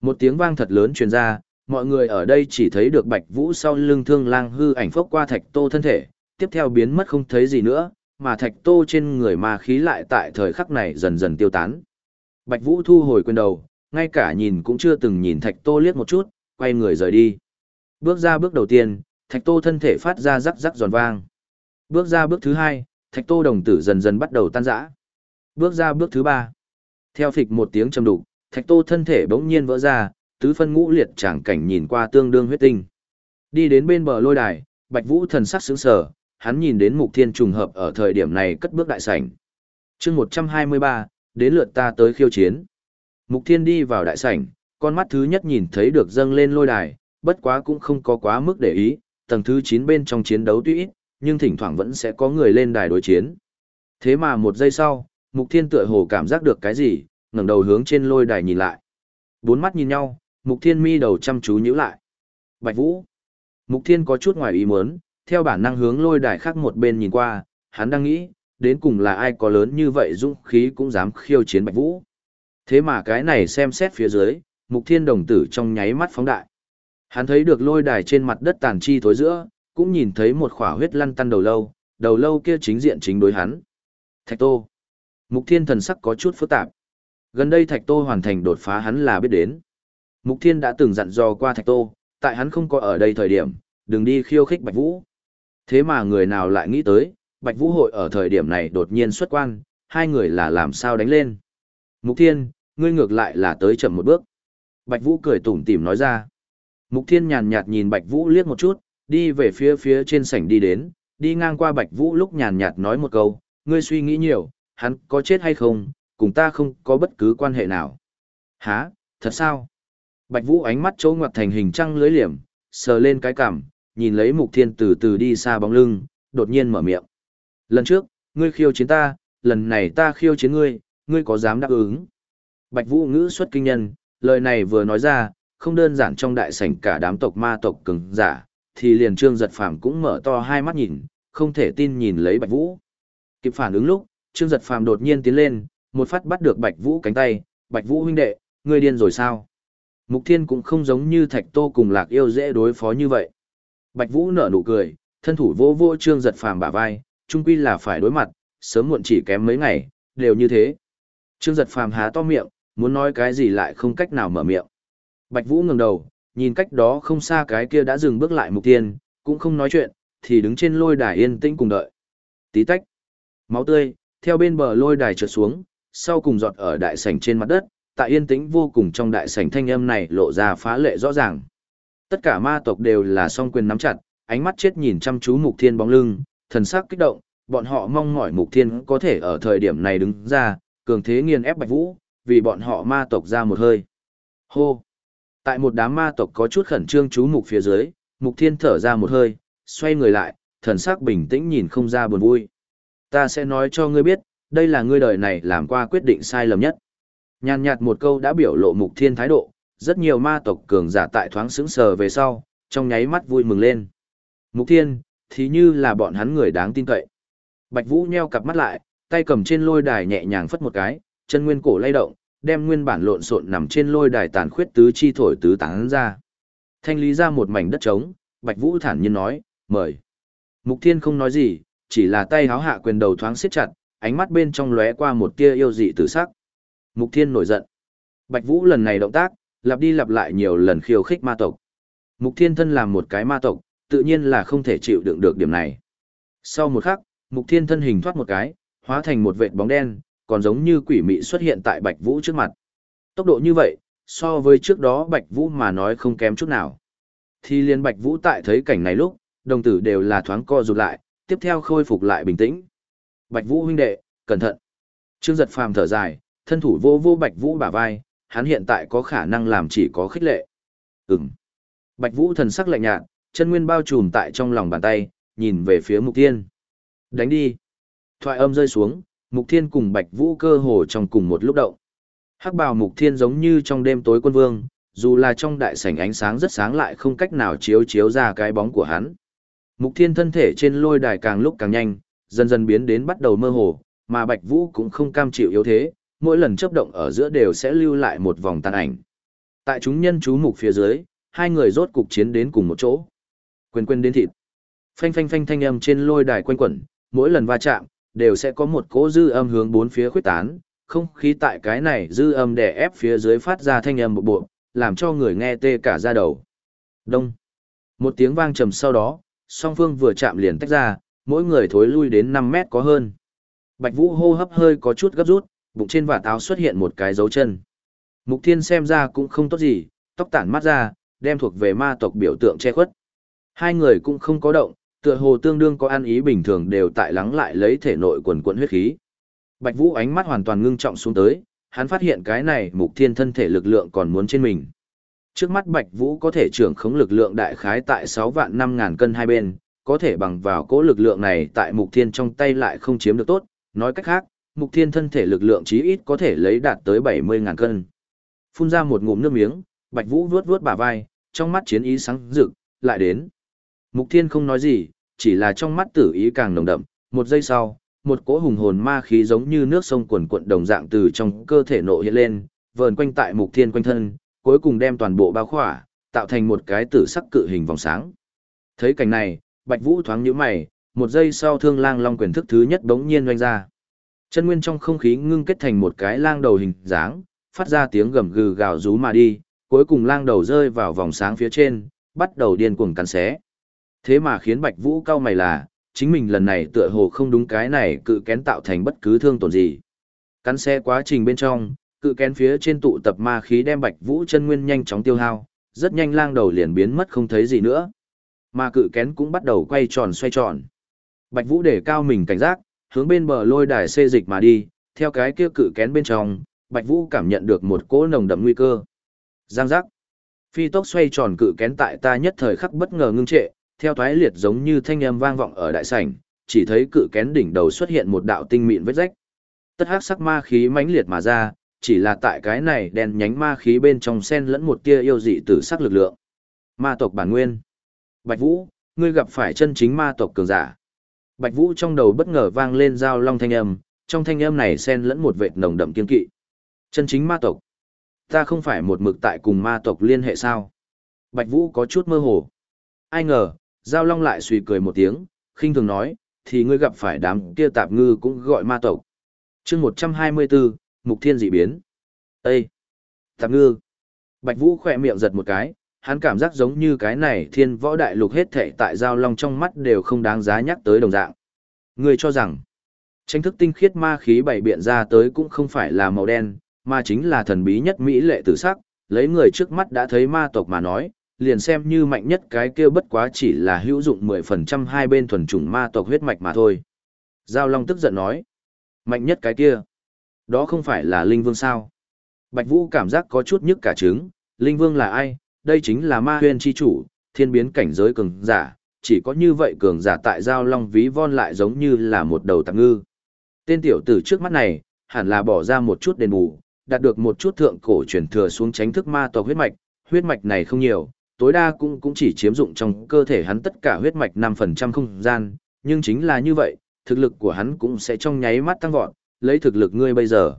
Một tiếng vang thật lớn truyền ra, mọi người ở đây chỉ thấy được Bạch Vũ sau lưng thương lang hư ảnh phốc qua Thạch Tô thân thể, tiếp theo biến mất không thấy gì nữa, mà Thạch Tô trên người ma khí lại tại thời khắc này dần dần tiêu tán. Bạch Vũ thu hồi quyền đầu, ngay cả nhìn cũng chưa từng nhìn Thạch Tô liếc một chút, quay người rời đi. Bước ra bước đầu tiên, Thạch Tô thân thể phát ra rắc rắc giòn vang. Bước ra bước thứ hai, thạch tô đồng tử dần dần bắt đầu tan rã. Bước ra bước thứ ba. Theo phịch một tiếng trầm đục, thạch tô thân thể bỗng nhiên vỡ ra, tứ phân ngũ liệt tràng cảnh nhìn qua tương đương huyết tinh. Đi đến bên bờ lôi đài, Bạch Vũ thần sắc sững sờ, hắn nhìn đến Mục Thiên trùng hợp ở thời điểm này cất bước đại sảnh. Chương 123, đến lượt ta tới khiêu chiến. Mục Thiên đi vào đại sảnh, con mắt thứ nhất nhìn thấy được dâng lên lôi đài, bất quá cũng không có quá mức để ý, tầng thứ 9 bên trong chiến đấu tuy ít, nhưng thỉnh thoảng vẫn sẽ có người lên đài đối chiến. Thế mà một giây sau, Mục Thiên tựa hồ cảm giác được cái gì, ngẩng đầu hướng trên lôi đài nhìn lại. Bốn mắt nhìn nhau, Mục Thiên mi đầu chăm chú nhíu lại. Bạch Vũ. Mục Thiên có chút ngoài ý muốn, theo bản năng hướng lôi đài khác một bên nhìn qua, hắn đang nghĩ, đến cùng là ai có lớn như vậy dũng khí cũng dám khiêu chiến Bạch Vũ. Thế mà cái này xem xét phía dưới, Mục Thiên đồng tử trong nháy mắt phóng đại. Hắn thấy được lôi đài trên mặt đất tàn chi thối giữa, cũng nhìn thấy một khỏa huyết lăn tăn đầu lâu, đầu lâu kia chính diện chính đối hắn. Thạch Tô. Mục Thiên thần sắc có chút phức tạp. Gần đây Thạch Tô hoàn thành đột phá hắn là biết đến. Mục Thiên đã từng dặn dò qua Thạch Tô, tại hắn không có ở đây thời điểm, đừng đi khiêu khích Bạch Vũ. Thế mà người nào lại nghĩ tới, Bạch Vũ hội ở thời điểm này đột nhiên xuất quan, hai người là làm sao đánh lên. Mục Thiên, ngươi ngược lại là tới chậm một bước. Bạch Vũ cười tủm tỉm nói ra. Mục Thiên nhàn nhạt nhìn Bạch Vũ liếc một chút, đi về phía phía trên sảnh đi đến, đi ngang qua Bạch Vũ lúc nhàn nhạt nói một câu, ngươi suy nghĩ nhiều, hắn có chết hay không, cùng ta không có bất cứ quan hệ nào. Hả, thật sao? Bạch Vũ ánh mắt trố ngoặt thành hình trăng lưới liềm, sờ lên cái cằm, nhìn lấy Mục Thiên từ từ đi xa bóng lưng, đột nhiên mở miệng. Lần trước, ngươi khiêu chiến ta, lần này ta khiêu chiến ngươi, ngươi có dám đáp ứng? Bạch Vũ ngữ xuất kinh nhân, lời này vừa nói ra, không đơn giản trong đại sảnh cả đám tộc ma tộc cứng giả, thì liền trương giật phàm cũng mở to hai mắt nhìn, không thể tin nhìn lấy Bạch Vũ. Kịp phản ứng lúc, trương giật phàm đột nhiên tiến lên, một phát bắt được Bạch Vũ cánh tay, Bạch Vũ huynh đệ, ngươi điên rồi sao? Mục Thiên cũng không giống như Thạch Tô cùng Lạc Yêu dễ đối phó như vậy. Bạch Vũ nở nụ cười, thân thủ vô vô trương giật phàm bả vai, trung quy là phải đối mặt, sớm muộn chỉ kém mấy ngày, đều như thế. Trương giật phàm há to miệng, muốn nói cái gì lại không cách nào mở miệng. Bạch Vũ ngẩng đầu, nhìn cách đó không xa cái kia đã dừng bước lại mục tiên, cũng không nói chuyện, thì đứng trên lôi đài yên tĩnh cùng đợi. Tí tách. Máu tươi, theo bên bờ lôi đài trượt xuống, sau cùng giọt ở đại sảnh trên mặt đất, tại yên tĩnh vô cùng trong đại sảnh thanh âm này lộ ra phá lệ rõ ràng. Tất cả ma tộc đều là song quyền nắm chặt, ánh mắt chết nhìn chăm chú mục thiên bóng lưng, thần sắc kích động, bọn họ mong mỏi mục thiên có thể ở thời điểm này đứng ra, cường thế nghiền ép bạch vũ, vì bọn họ ma tộc ra một hơi. Hô! Tại một đám ma tộc có chút khẩn trương chú mục phía dưới, mục thiên thở ra một hơi, xoay người lại, thần sắc bình tĩnh nhìn không ra buồn vui. Ta sẽ nói cho ngươi biết, đây là ngươi đời này làm qua quyết định sai lầm nhất. Nhàn nhạt một câu đã biểu lộ mục thiên thái độ, rất nhiều ma tộc cường giả tại thoáng sững sờ về sau, trong nháy mắt vui mừng lên. Mục thiên, thì như là bọn hắn người đáng tin cậy. Bạch Vũ nheo cặp mắt lại, tay cầm trên lôi đài nhẹ nhàng phất một cái, chân nguyên cổ lay động, đem nguyên bản lộn xộn nằm trên lôi đài tàn khuyết tứ chi thổi tứ tán ra. Thanh lý ra một mảnh đất trống, Bạch Vũ thản nhiên nói, mời. Mục Thiên không nói gì, chỉ là tay háo hạ quyền đầu thoáng siết chặt, ánh mắt bên trong lóe qua một tia yêu dị tử sắc. Mục Thiên nổi giận. Bạch Vũ lần này động tác, lặp đi lặp lại nhiều lần khiêu khích ma tộc. Mục Thiên thân làm một cái ma tộc, tự nhiên là không thể chịu đựng được điểm này. Sau một khắc, Mục Thiên thân hình thoát một cái, hóa thành một vệt bóng đen, còn giống như quỷ mị xuất hiện tại Bạch Vũ trước mặt. Tốc độ như vậy, so với trước đó Bạch Vũ mà nói không kém chút nào. Thì liên Bạch Vũ tại thấy cảnh này lúc, đồng tử đều là thoáng co rụt lại, tiếp theo khôi phục lại bình tĩnh. Bạch Vũ huynh đệ, cẩn thận. Trương giật phàm thở dài, thân thủ vô vô Bạch Vũ bả vai, hắn hiện tại có khả năng làm chỉ có khích lệ. Ừm. Bạch Vũ thần sắc lạnh nhạt, chân nguyên bao trùm tại trong lòng bàn tay, nhìn về phía Mục Thiên. Đánh đi. Thoại âm rơi xuống, Mục Thiên cùng Bạch Vũ cơ hồ trong cùng một lúc động. Hắc bào Mục Thiên giống như trong đêm tối quân vương, dù là trong đại sảnh ánh sáng rất sáng lại không cách nào chiếu chiếu ra cái bóng của hắn. Mục Thiên thân thể trên lôi đài càng lúc càng nhanh, dần dần biến đến bắt đầu mơ hồ, mà Bạch Vũ cũng không cam chịu yếu thế, mỗi lần chấp động ở giữa đều sẽ lưu lại một vòng tàn ảnh. Tại chúng nhân chú mục phía dưới, hai người rốt cục chiến đến cùng một chỗ. Quên quên đến thịt. Phanh phanh phanh thanh âm trên lôi đài quanh quẩn, mỗi lần va chạm, đều sẽ có một cỗ dư âm hướng bốn phía khuyết tán, không khí tại cái này dư âm đè ép phía dưới phát ra thanh âm bộ bộ, làm cho người nghe tê cả da đầu. Đông. Một tiếng vang trầm sau đó, song phương vừa chạm liền tách ra, mỗi người thối lui đến 5 mét có hơn. Bạch Vũ hô hấp hơi có chút gấp rút, bụng trên và áo xuất hiện một cái dấu chân. Mục Thiên xem ra cũng không tốt gì, tóc tản mắt ra, đem thuộc về ma tộc biểu tượng che khuất. Hai người cũng không có động, tựa hồ tương đương có ăn ý bình thường đều tại lắng lại lấy thể nội quần quận huyết khí. Bạch Vũ ánh mắt hoàn toàn ngưng trọng xuống tới, hắn phát hiện cái này mục thiên thân thể lực lượng còn muốn trên mình. Trước mắt Bạch Vũ có thể trưởng khống lực lượng đại khái tại 6 vạn 5 ngàn cân hai bên, có thể bằng vào cố lực lượng này tại mục thiên trong tay lại không chiếm được tốt, nói cách khác, mục thiên thân thể lực lượng chí ít có thể lấy đạt tới 70 ngàn cân. Phun ra một ngụm nước miếng, Bạch Vũ vuốt vuốt bả vai, trong mắt chiến ý sáng rực, lại đến. Mục Thiên không nói gì, chỉ là trong mắt tử ý càng nồng đậm, một giây sau, một cỗ hùng hồn ma khí giống như nước sông cuồn cuộn đồng dạng từ trong cơ thể nộ hiện lên, vờn quanh tại Mục Thiên quanh thân, cuối cùng đem toàn bộ bao khỏa, tạo thành một cái tử sắc cự hình vòng sáng. Thấy cảnh này, Bạch Vũ thoáng nhíu mày, một giây sau Thương Lang Long quyền thức thứ nhất bỗng nhiên oanh ra. Chân nguyên trong không khí ngưng kết thành một cái lang đầu hình dáng, phát ra tiếng gầm gừ gào rú mà đi, cuối cùng lang đầu rơi vào vòng sáng phía trên, bắt đầu điên cuồng cắn xé. Thế mà khiến Bạch Vũ cao mày là, chính mình lần này tựa hồ không đúng cái này cự kén tạo thành bất cứ thương tổn gì. Cắn xe quá trình bên trong, cự kén phía trên tụ tập ma khí đem Bạch Vũ chân nguyên nhanh chóng tiêu hao, rất nhanh lang đầu liền biến mất không thấy gì nữa. Mà cự kén cũng bắt đầu quay tròn xoay tròn. Bạch Vũ để cao mình cảnh giác, hướng bên bờ lôi đài xê dịch mà đi, theo cái kia cự kén bên trong, Bạch Vũ cảm nhận được một cỗ nồng đậm nguy cơ. Giang giác. Phi tốc xoay tròn cự kén tại ta nhất thời khắc bất ngờ ngưng trệ, theo thoái liệt giống như thanh âm vang vọng ở đại sảnh, chỉ thấy cự kén đỉnh đầu xuất hiện một đạo tinh mịn vết rách. Tất hắc sắc ma khí mãnh liệt mà ra, chỉ là tại cái này đèn nhánh ma khí bên trong xen lẫn một tia yêu dị tử sắc lực lượng. Ma tộc bản nguyên. Bạch Vũ, ngươi gặp phải chân chính ma tộc cường giả. Bạch Vũ trong đầu bất ngờ vang lên giao long thanh âm, trong thanh âm này xen lẫn một vệt nồng đậm kiên kỵ. Chân chính ma tộc. Ta không phải một mực tại cùng ma tộc liên hệ sao? Bạch Vũ có chút mơ hồ. Ai ngờ, giao long lại suy cười một tiếng, khinh thường nói, thì ngươi gặp phải đám kia tạp ngư cũng gọi ma tộc. chương 124, Mục Thiên dị biến. Ê! Tạp ngư! Bạch Vũ khỏe miệng giật một cái, hắn cảm giác giống như cái này thiên võ đại lục hết thệ tại giao long trong mắt đều không đáng giá nhắc tới đồng dạng. Ngươi cho rằng, tranh thức tinh khiết ma khí bảy biện ra tới cũng không phải là màu đen, mà chính là thần bí nhất mỹ lệ tử sắc, lấy người trước mắt đã thấy ma tộc mà nói, liền xem như mạnh nhất cái kia bất quá chỉ là hữu dụng 10% hai bên thuần chủng ma tộc huyết mạch mà thôi. Giao Long tức giận nói, mạnh nhất cái kia, đó không phải là Linh Vương sao? Bạch Vũ cảm giác có chút nhức cả trứng, Linh Vương là ai? Đây chính là ma huyền chi chủ, thiên biến cảnh giới cường giả, chỉ có như vậy cường giả tại Giao Long ví von lại giống như là một đầu tạp ngư. Tên tiểu tử trước mắt này, hẳn là bỏ ra một chút đền bù, đạt được một chút thượng cổ truyền thừa xuống tránh thức ma tộc huyết mạch, huyết mạch này không nhiều, tối đa cũng cũng chỉ chiếm dụng trong cơ thể hắn tất cả huyết mạch 5% không gian, nhưng chính là như vậy, thực lực của hắn cũng sẽ trong nháy mắt tăng vọt, lấy thực lực ngươi bây giờ.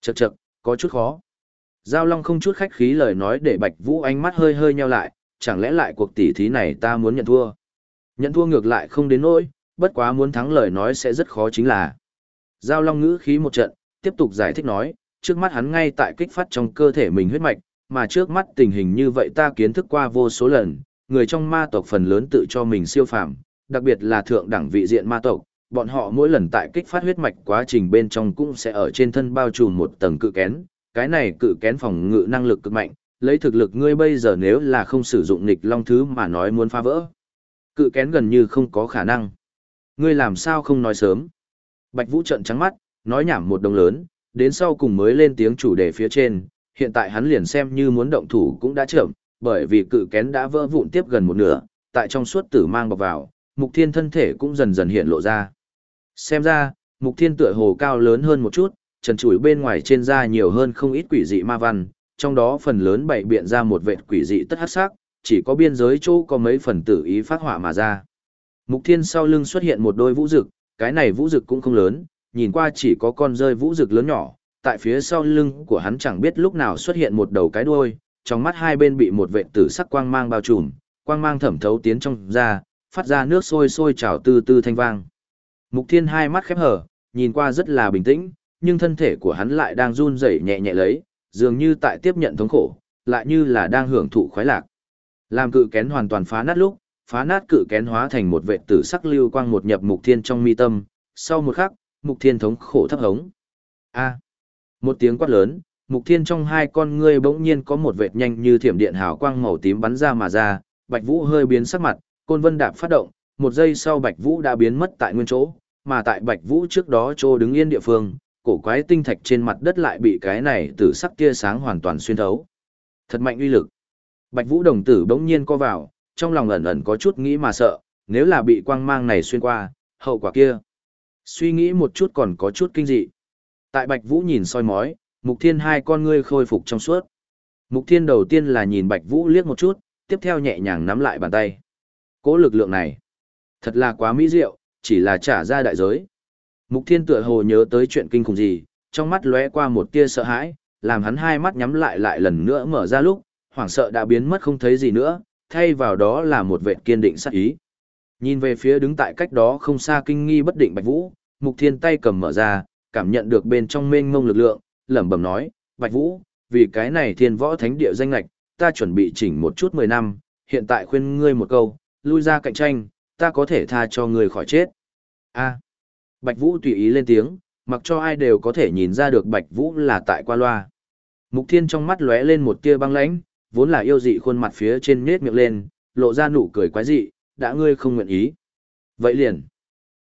Chậc chậc, có chút khó. Giao Long không chút khách khí lời nói để Bạch Vũ ánh mắt hơi hơi nheo lại, chẳng lẽ lại cuộc tỷ thí này ta muốn nhận thua. Nhận thua ngược lại không đến nỗi, bất quá muốn thắng lời nói sẽ rất khó chính là. Giao Long ngữ khí một trận, tiếp tục giải thích nói, trước mắt hắn ngay tại kích phát trong cơ thể mình huyết mạch, mà trước mắt tình hình như vậy ta kiến thức qua vô số lần, người trong ma tộc phần lớn tự cho mình siêu phàm, đặc biệt là thượng đẳng vị diện ma tộc, bọn họ mỗi lần tại kích phát huyết mạch quá trình bên trong cũng sẽ ở trên thân bao trùm một tầng cự kén, cái này cự kén phòng ngự năng lực cực mạnh, lấy thực lực ngươi bây giờ nếu là không sử dụng nghịch long thứ mà nói muốn phá vỡ. Cự kén gần như không có khả năng. Ngươi làm sao không nói sớm? Bạch Vũ trợn trắng mắt, nói nhảm một đồng lớn, đến sau cùng mới lên tiếng chủ đề phía trên, hiện tại hắn liền xem như muốn động thủ cũng đã chậm, bởi vì cự kén đã vỡ vụn tiếp gần một nửa, tại trong suốt tử mang bọc vào, mục thiên thân thể cũng dần dần hiện lộ ra. Xem ra, mục thiên tựa hồ cao lớn hơn một chút, trần trụi bên ngoài trên da nhiều hơn không ít quỷ dị ma văn, trong đó phần lớn bảy biện ra một vệt quỷ dị tất hát sắc, chỉ có biên giới chỗ có mấy phần tử ý phát họa mà ra. Mục thiên sau lưng xuất hiện một đôi vũ rực, cái này vũ rực cũng không lớn, nhìn qua chỉ có con rơi vũ rực lớn nhỏ, tại phía sau lưng của hắn chẳng biết lúc nào xuất hiện một đầu cái đuôi, trong mắt hai bên bị một vệ tử sắc quang mang bao trùm, quang mang thẩm thấu tiến trong da, phát ra nước sôi sôi trào tư tư thanh vang. Mục Thiên hai mắt khép hở, nhìn qua rất là bình tĩnh, nhưng thân thể của hắn lại đang run rẩy nhẹ nhẹ lấy, dường như tại tiếp nhận thống khổ, lại như là đang hưởng thụ khoái lạc. Làm cự kén hoàn toàn phá nát lúc, phá nát cự kén hóa thành một vệ tử sắc lưu quang một nhập Mục Thiên trong mi tâm, sau một khắc, Mục Thiên thống khổ thấp hống. A. Một tiếng quát lớn, Mục Thiên trong hai con ngươi bỗng nhiên có một vệt nhanh như thiểm điện hào quang màu tím bắn ra mà ra, Bạch Vũ hơi biến sắc mặt, Côn Vân đạp phát động, một giây sau Bạch Vũ đã biến mất tại nguyên chỗ, mà tại Bạch Vũ trước đó chỗ đứng yên địa phương, cổ quái tinh thạch trên mặt đất lại bị cái này tử sắc tia sáng hoàn toàn xuyên thấu. Thật mạnh uy lực. Bạch Vũ đồng tử bỗng nhiên co vào, trong lòng ẩn ẩn có chút nghĩ mà sợ, nếu là bị quang mang này xuyên qua, hậu quả kia. Suy nghĩ một chút còn có chút kinh dị. Tại Bạch Vũ nhìn soi mói, Mục Thiên hai con ngươi khôi phục trong suốt. Mục Thiên đầu tiên là nhìn Bạch Vũ liếc một chút, tiếp theo nhẹ nhàng nắm lại bàn tay. Cố lực lượng này, thật là quá mỹ diệu, chỉ là trả ra đại giới. Mục Thiên tựa hồ nhớ tới chuyện kinh khủng gì, trong mắt lóe qua một tia sợ hãi, làm hắn hai mắt nhắm lại lại lần nữa mở ra lúc, hoảng sợ đã biến mất không thấy gì nữa, thay vào đó là một vệ kiên định sát ý. Nhìn về phía đứng tại cách đó không xa kinh nghi bất định Bạch Vũ, Mục Thiên tay cầm mở ra, cảm nhận được bên trong mênh mông lực lượng, lẩm bẩm nói, Bạch Vũ, vì cái này thiên võ thánh địa danh lạch, ta chuẩn bị chỉnh một chút 10 năm, hiện tại khuyên ngươi một câu, lui ra cạnh tranh, ta có thể tha cho ngươi khỏi chết. A. Bạch Vũ tùy ý lên tiếng, mặc cho ai đều có thể nhìn ra được Bạch Vũ là tại qua loa. Mục Thiên trong mắt lóe lên một tia băng lãnh, vốn là yêu dị khuôn mặt phía trên nết miệng lên, lộ ra nụ cười quái dị, đã ngươi không nguyện ý. Vậy liền.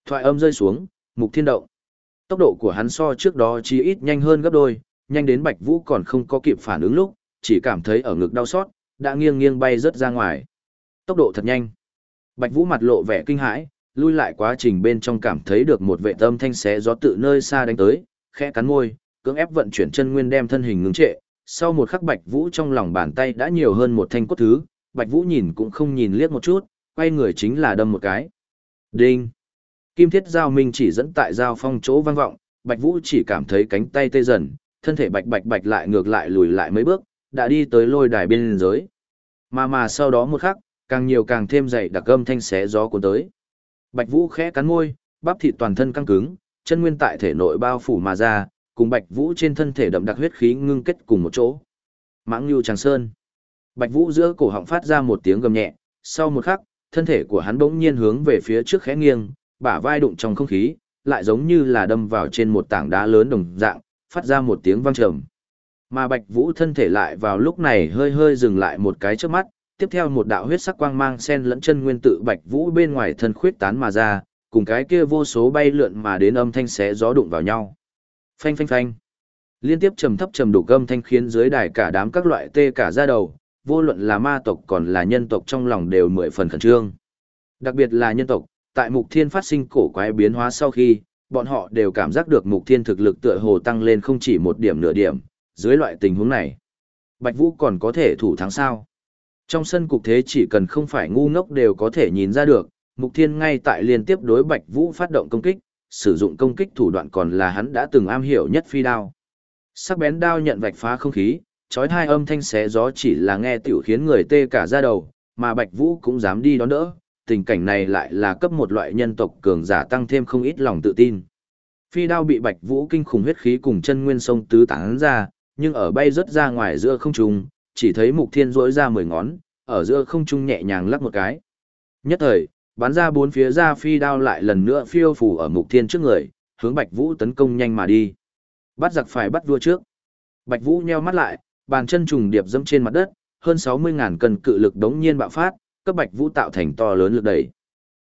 Thoại âm rơi xuống, Mục Thiên động. Tốc độ của hắn so trước đó chỉ ít nhanh hơn gấp đôi, nhanh đến Bạch Vũ còn không có kịp phản ứng lúc, chỉ cảm thấy ở ngực đau xót, đã nghiêng nghiêng bay rất ra ngoài. Tốc độ thật nhanh. Bạch Vũ mặt lộ vẻ kinh hãi, lui lại quá trình bên trong cảm thấy được một vệ tâm thanh xé gió tự nơi xa đánh tới, khẽ cắn môi, cưỡng ép vận chuyển chân nguyên đem thân hình ngưng trệ. Sau một khắc Bạch Vũ trong lòng bàn tay đã nhiều hơn một thanh cốt thứ, Bạch Vũ nhìn cũng không nhìn liếc một chút, quay người chính là đâm một cái. Đinh! Kim thiết giao minh chỉ dẫn tại giao phong chỗ vang vọng, Bạch Vũ chỉ cảm thấy cánh tay tê dần, thân thể bạch bạch bạch lại ngược lại lùi lại mấy bước, đã đi tới lôi đài bên giới. Mà mà sau đó một khắc, càng nhiều càng thêm dày đặc âm thanh xé gió cuốn tới. Bạch Vũ khẽ cắn môi, bắp thịt toàn thân căng cứng, chân nguyên tại thể nội bao phủ mà ra, cùng Bạch Vũ trên thân thể đậm đặc huyết khí ngưng kết cùng một chỗ. Mãng Nưu Tràng Sơn. Bạch Vũ giữa cổ họng phát ra một tiếng gầm nhẹ, sau một khắc, thân thể của hắn bỗng nhiên hướng về phía trước khẽ nghiêng, bả vai đụng trong không khí, lại giống như là đâm vào trên một tảng đá lớn đồng dạng, phát ra một tiếng vang trầm. Mà Bạch Vũ thân thể lại vào lúc này hơi hơi dừng lại một cái trước mắt, tiếp theo một đạo huyết sắc quang mang sen lẫn chân nguyên tự Bạch Vũ bên ngoài thân khuyết tán mà ra, cùng cái kia vô số bay lượn mà đến âm thanh xé gió đụng vào nhau. Phanh phanh phanh. Liên tiếp trầm thấp trầm đủ âm thanh khiến dưới đài cả đám các loại tê cả da đầu, vô luận là ma tộc còn là nhân tộc trong lòng đều mười phần khẩn trương. Đặc biệt là nhân tộc, tại Mục Thiên phát sinh cổ quái biến hóa sau khi, bọn họ đều cảm giác được Mục Thiên thực lực tựa hồ tăng lên không chỉ một điểm nửa điểm, dưới loại tình huống này. Bạch Vũ còn có thể thủ thắng sao? Trong sân cục thế chỉ cần không phải ngu ngốc đều có thể nhìn ra được, Mục Thiên ngay tại liên tiếp đối Bạch Vũ phát động công kích, sử dụng công kích thủ đoạn còn là hắn đã từng am hiểu nhất phi đao. Sắc bén đao nhận vạch phá không khí, chói hai âm thanh xé gió chỉ là nghe tiểu khiến người tê cả da đầu, mà Bạch Vũ cũng dám đi đón đỡ, tình cảnh này lại là cấp một loại nhân tộc cường giả tăng thêm không ít lòng tự tin. Phi đao bị Bạch Vũ kinh khủng huyết khí cùng chân nguyên sông tứ tán ra, nhưng ở bay rất ra ngoài giữa không trung, chỉ thấy Mục Thiên rỗi ra mười ngón, ở giữa không trung nhẹ nhàng lắc một cái. Nhất thời, bắn ra bốn phía ra phi đao lại lần nữa phiêu phù ở Mục Thiên trước người, hướng Bạch Vũ tấn công nhanh mà đi. Bắt giặc phải bắt vua trước. Bạch Vũ nheo mắt lại, bàn chân trùng điệp dẫm trên mặt đất, hơn 60.000 cân cự lực đống nhiên bạo phát, cấp Bạch Vũ tạo thành to lớn lực đẩy.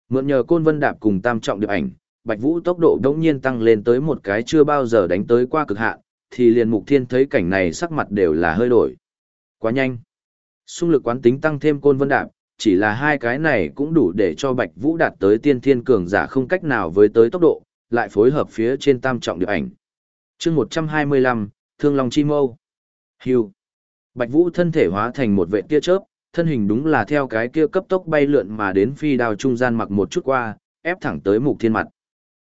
Mượn nhờ côn vân đạp cùng tam trọng điệp ảnh, Bạch Vũ tốc độ đống nhiên tăng lên tới một cái chưa bao giờ đánh tới qua cực hạn, thì liền Mục Thiên thấy cảnh này sắc mặt đều là hơi đổi. Quá nhanh. Xung lực quán tính tăng thêm côn vân đạp, chỉ là hai cái này cũng đủ để cho Bạch Vũ đạt tới tiên thiên cường giả không cách nào với tới tốc độ, lại phối hợp phía trên tam trọng điệp ảnh. Chương 125, Thương Long Chi Mâu. Hưu. Bạch Vũ thân thể hóa thành một vệ tia chớp, thân hình đúng là theo cái kia cấp tốc bay lượn mà đến phi đao trung gian mặc một chút qua, ép thẳng tới Mục Thiên mặt.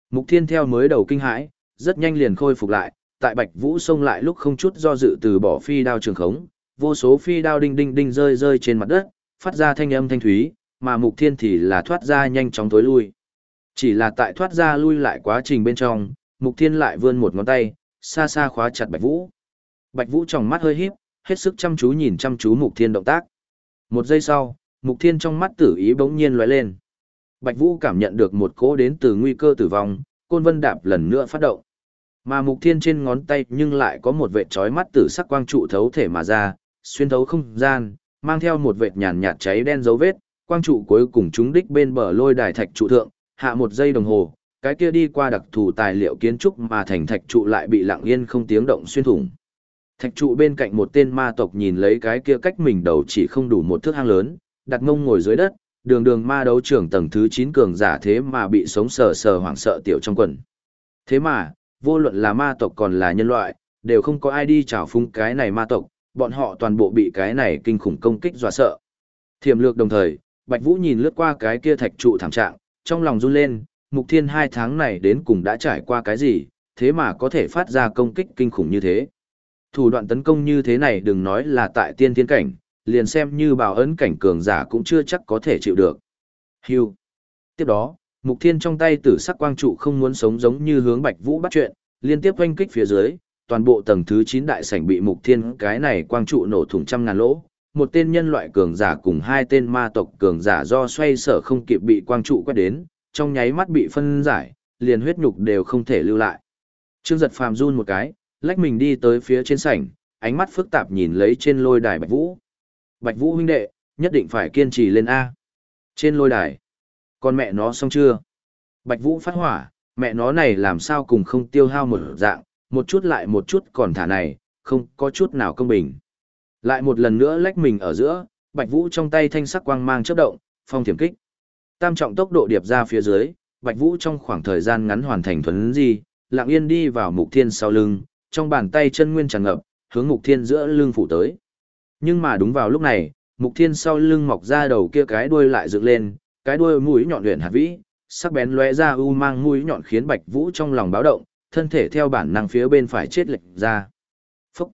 Mục Thiên theo mới đầu kinh hãi, rất nhanh liền khôi phục lại, tại Bạch Vũ xông lại lúc không chút do dự từ bỏ phi đao trường khống, vô số phi đao đinh đinh đinh rơi rơi trên mặt đất, phát ra thanh âm thanh thúy, mà Mục Thiên thì là thoát ra nhanh chóng tối lui. Chỉ là tại thoát ra lui lại quá trình bên trong, Mục Thiên lại vươn một ngón tay, xa xa khóa chặt Bạch Vũ. Bạch Vũ trong mắt hơi híp, hết sức chăm chú nhìn chăm chú Mục Thiên động tác. Một giây sau, Mục Thiên trong mắt tử ý bỗng nhiên lóe lên. Bạch Vũ cảm nhận được một cỗ đến từ nguy cơ tử vong, côn vân đạp lần nữa phát động. Mà Mục Thiên trên ngón tay nhưng lại có một vệt chói mắt tử sắc quang trụ thấu thể mà ra, xuyên thấu không gian, mang theo một vệt nhàn nhạt cháy đen dấu vết, quang trụ cuối cùng trúng đích bên bờ lôi đài thạch trụ thượng, hạ một giây đồng hồ, cái kia đi qua đặc thù tài liệu kiến trúc mà thành thạch trụ lại bị lặng yên không tiếng động xuyên thủng. Thạch trụ bên cạnh một tên ma tộc nhìn lấy cái kia cách mình đầu chỉ không đủ một thước hang lớn, đặt ngông ngồi dưới đất, đường đường ma đấu trưởng tầng thứ 9 cường giả thế mà bị sống sờ sờ hoảng sợ tiểu trong quần. Thế mà, vô luận là ma tộc còn là nhân loại, đều không có ai đi chào phúng cái này ma tộc, bọn họ toàn bộ bị cái này kinh khủng công kích dọa sợ. Thiểm lược đồng thời, Bạch Vũ nhìn lướt qua cái kia thạch trụ thảm trạng, trong lòng run lên, Mục Thiên hai tháng này đến cùng đã trải qua cái gì, thế mà có thể phát ra công kích kinh khủng như thế. Thủ đoạn tấn công như thế này đừng nói là tại tiên thiên cảnh, liền xem như bảo ấn cảnh cường giả cũng chưa chắc có thể chịu được. Hưu. Tiếp đó, Mục Thiên trong tay tử sắc quang trụ không muốn sống giống như hướng Bạch Vũ bắt chuyện, liên tiếp oanh kích phía dưới, toàn bộ tầng thứ 9 đại sảnh bị Mục Thiên cái này quang trụ nổ thủng trăm ngàn lỗ. Một tên nhân loại cường giả cùng hai tên ma tộc cường giả do xoay sở không kịp bị quang trụ quét đến, trong nháy mắt bị phân giải, liền huyết nhục đều không thể lưu lại. Trương giật phàm run một cái, lách mình đi tới phía trên sảnh, ánh mắt phức tạp nhìn lấy trên lôi đài Bạch Vũ. Bạch Vũ huynh đệ, nhất định phải kiên trì lên A. Trên lôi đài. Con mẹ nó xong chưa? Bạch Vũ phát hỏa, mẹ nó này làm sao cùng không tiêu hao một dạng, một chút lại một chút còn thả này, không có chút nào công bình. Lại một lần nữa lách mình ở giữa, Bạch Vũ trong tay thanh sắc quang mang chớp động, phong thiểm kích. Tam trọng tốc độ điệp ra phía dưới, Bạch Vũ trong khoảng thời gian ngắn hoàn thành thuấn di, lặng yên đi vào Mục Thiên sau lưng, trong bàn tay chân nguyên tràn ngập, hướng Mục Thiên giữa lưng phủ tới. Nhưng mà đúng vào lúc này, Mục Thiên sau lưng mọc ra đầu kia cái đuôi lại dựng lên, cái đuôi mũi nhọn luyện hạt vĩ, sắc bén lóe ra u mang mũi nhọn khiến Bạch Vũ trong lòng báo động, thân thể theo bản năng phía bên phải chết lệch ra. Phúc!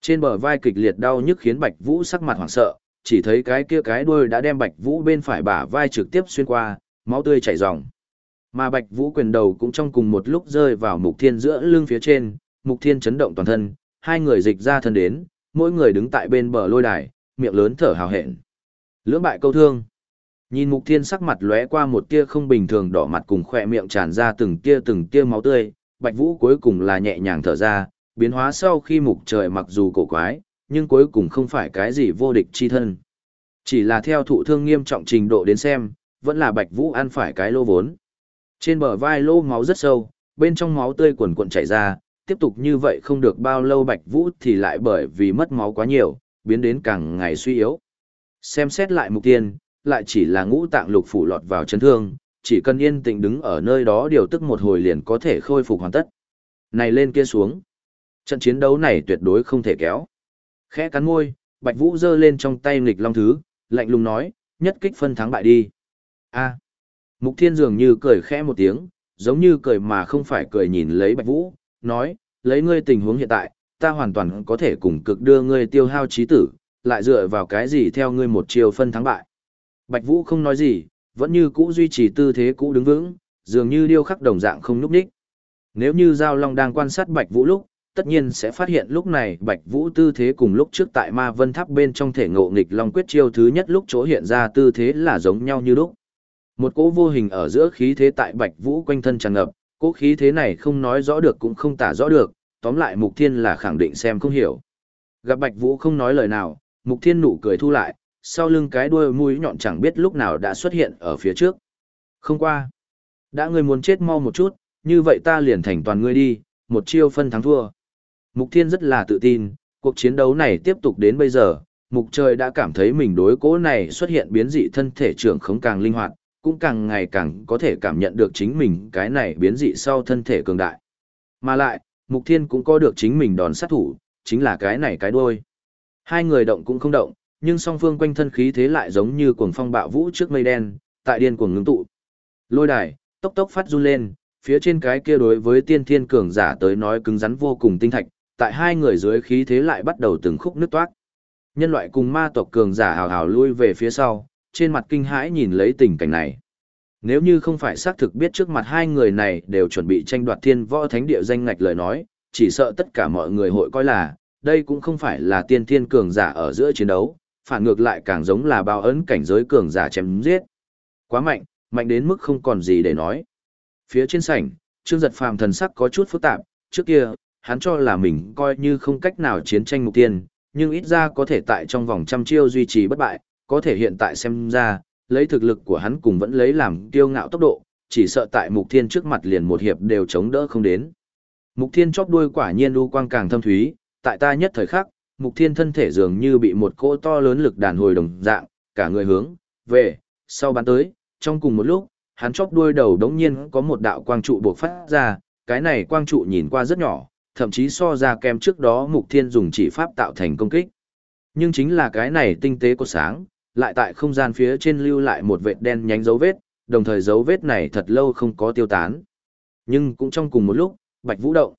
Trên bờ vai kịch liệt đau nhức khiến Bạch Vũ sắc mặt hoảng sợ, chỉ thấy cái kia cái đuôi đã đem Bạch Vũ bên phải bả vai trực tiếp xuyên qua, máu tươi chảy ròng. Mà Bạch Vũ quyền đầu cũng trong cùng một lúc rơi vào Mục Thiên giữa lưng phía trên, Mục Thiên chấn động toàn thân, hai người dịch ra thân đến, mỗi người đứng tại bên bờ lôi đài, miệng lớn thở hào hẹn. Lưỡng bại câu thương. Nhìn Mục Thiên sắc mặt lóe qua một tia không bình thường đỏ mặt cùng khỏe miệng tràn ra từng tia từng tia máu tươi, Bạch Vũ cuối cùng là nhẹ nhàng thở ra, biến hóa sau khi mục trời mặc dù cổ quái, nhưng cuối cùng không phải cái gì vô địch chi thân. Chỉ là theo thụ thương nghiêm trọng trình độ đến xem, vẫn là Bạch Vũ ăn phải cái lô vốn. Trên bờ vai lô máu rất sâu, bên trong máu tươi quần cuộn chảy ra, tiếp tục như vậy không được bao lâu Bạch Vũ thì lại bởi vì mất máu quá nhiều, biến đến càng ngày suy yếu. Xem xét lại mục tiên, lại chỉ là ngũ tạng lục phủ lọt vào chấn thương, chỉ cần yên tĩnh đứng ở nơi đó điều tức một hồi liền có thể khôi phục hoàn tất. Này lên kia xuống. Trận chiến đấu này tuyệt đối không thể kéo. Khẽ cắn môi, Bạch Vũ giơ lên trong tay nghịch long thứ, lạnh lùng nói, nhất kích phân thắng bại đi. A. Mục Thiên dường như cười khẽ một tiếng, giống như cười mà không phải cười nhìn lấy Bạch Vũ, nói, lấy ngươi tình huống hiện tại, ta hoàn toàn có thể cùng cực đưa ngươi tiêu hao trí tử, lại dựa vào cái gì theo ngươi một chiều phân thắng bại. Bạch Vũ không nói gì, vẫn như cũ duy trì tư thế cũ đứng vững, dường như điêu khắc đồng dạng không núp đích. Nếu như Giao Long đang quan sát Bạch Vũ lúc, tất nhiên sẽ phát hiện lúc này Bạch Vũ tư thế cùng lúc trước tại Ma Vân Tháp bên trong thể ngộ nghịch Long quyết chiêu thứ nhất lúc chỗ hiện ra tư thế là giống nhau như lúc. Một cỗ vô hình ở giữa khí thế tại Bạch Vũ quanh thân tràn ngập, Cố khí thế này không nói rõ được cũng không tả rõ được, tóm lại Mục Thiên là khẳng định xem không hiểu. Gặp Bạch Vũ không nói lời nào, Mục Thiên nụ cười thu lại, sau lưng cái đuôi mũi nhọn chẳng biết lúc nào đã xuất hiện ở phía trước. Không qua. Đã ngươi muốn chết mau một chút, như vậy ta liền thành toàn ngươi đi, một chiêu phân thắng thua. Mục Thiên rất là tự tin, cuộc chiến đấu này tiếp tục đến bây giờ, Mục Trời đã cảm thấy mình đối cố này xuất hiện biến dị thân thể trưởng không càng linh hoạt, cũng càng ngày càng có thể cảm nhận được chính mình cái này biến dị sau thân thể cường đại. Mà lại, Mục Thiên cũng có được chính mình đòn sát thủ, chính là cái này cái đuôi. Hai người động cũng không động, nhưng song phương quanh thân khí thế lại giống như cuồng phong bạo vũ trước mây đen, tại điên cuồng ngưng tụ. Lôi đài, tốc tốc phát run lên, phía trên cái kia đối với tiên thiên cường giả tới nói cứng rắn vô cùng tinh thạch, tại hai người dưới khí thế lại bắt đầu từng khúc nứt toát. Nhân loại cùng ma tộc cường giả hào hào lui về phía sau, trên mặt kinh hãi nhìn lấy tình cảnh này. Nếu như không phải xác thực biết trước mặt hai người này đều chuẩn bị tranh đoạt thiên võ thánh địa danh ngạch lời nói, chỉ sợ tất cả mọi người hội coi là, đây cũng không phải là tiên thiên cường giả ở giữa chiến đấu, phản ngược lại càng giống là bao ấn cảnh giới cường giả chém giết. Quá mạnh, mạnh đến mức không còn gì để nói. Phía trên sảnh, Trương Giật Phàm thần sắc có chút phức tạp, trước kia, hắn cho là mình coi như không cách nào chiến tranh mục tiên, nhưng ít ra có thể tại trong vòng trăm chiêu duy trì bất bại, có thể hiện tại xem ra, lấy thực lực của hắn cùng vẫn lấy làm kiêu ngạo tốc độ, chỉ sợ tại mục thiên trước mặt liền một hiệp đều chống đỡ không đến. Mục thiên chóp đuôi quả nhiên lưu quang càng thâm thúy, tại ta nhất thời khắc, mục thiên thân thể dường như bị một cỗ to lớn lực đàn hồi đồng dạng, cả người hướng, về, sau bắn tới, trong cùng một lúc, hắn chóp đuôi đầu đống nhiên có một đạo quang trụ buộc phát ra, cái này quang trụ nhìn qua rất nhỏ, thậm chí so ra kèm trước đó mục thiên dùng chỉ pháp tạo thành công kích. Nhưng chính là cái này tinh tế của sáng, lại tại không gian phía trên lưu lại một vệt đen nhánh dấu vết, đồng thời dấu vết này thật lâu không có tiêu tán. Nhưng cũng trong cùng một lúc, Bạch Vũ động.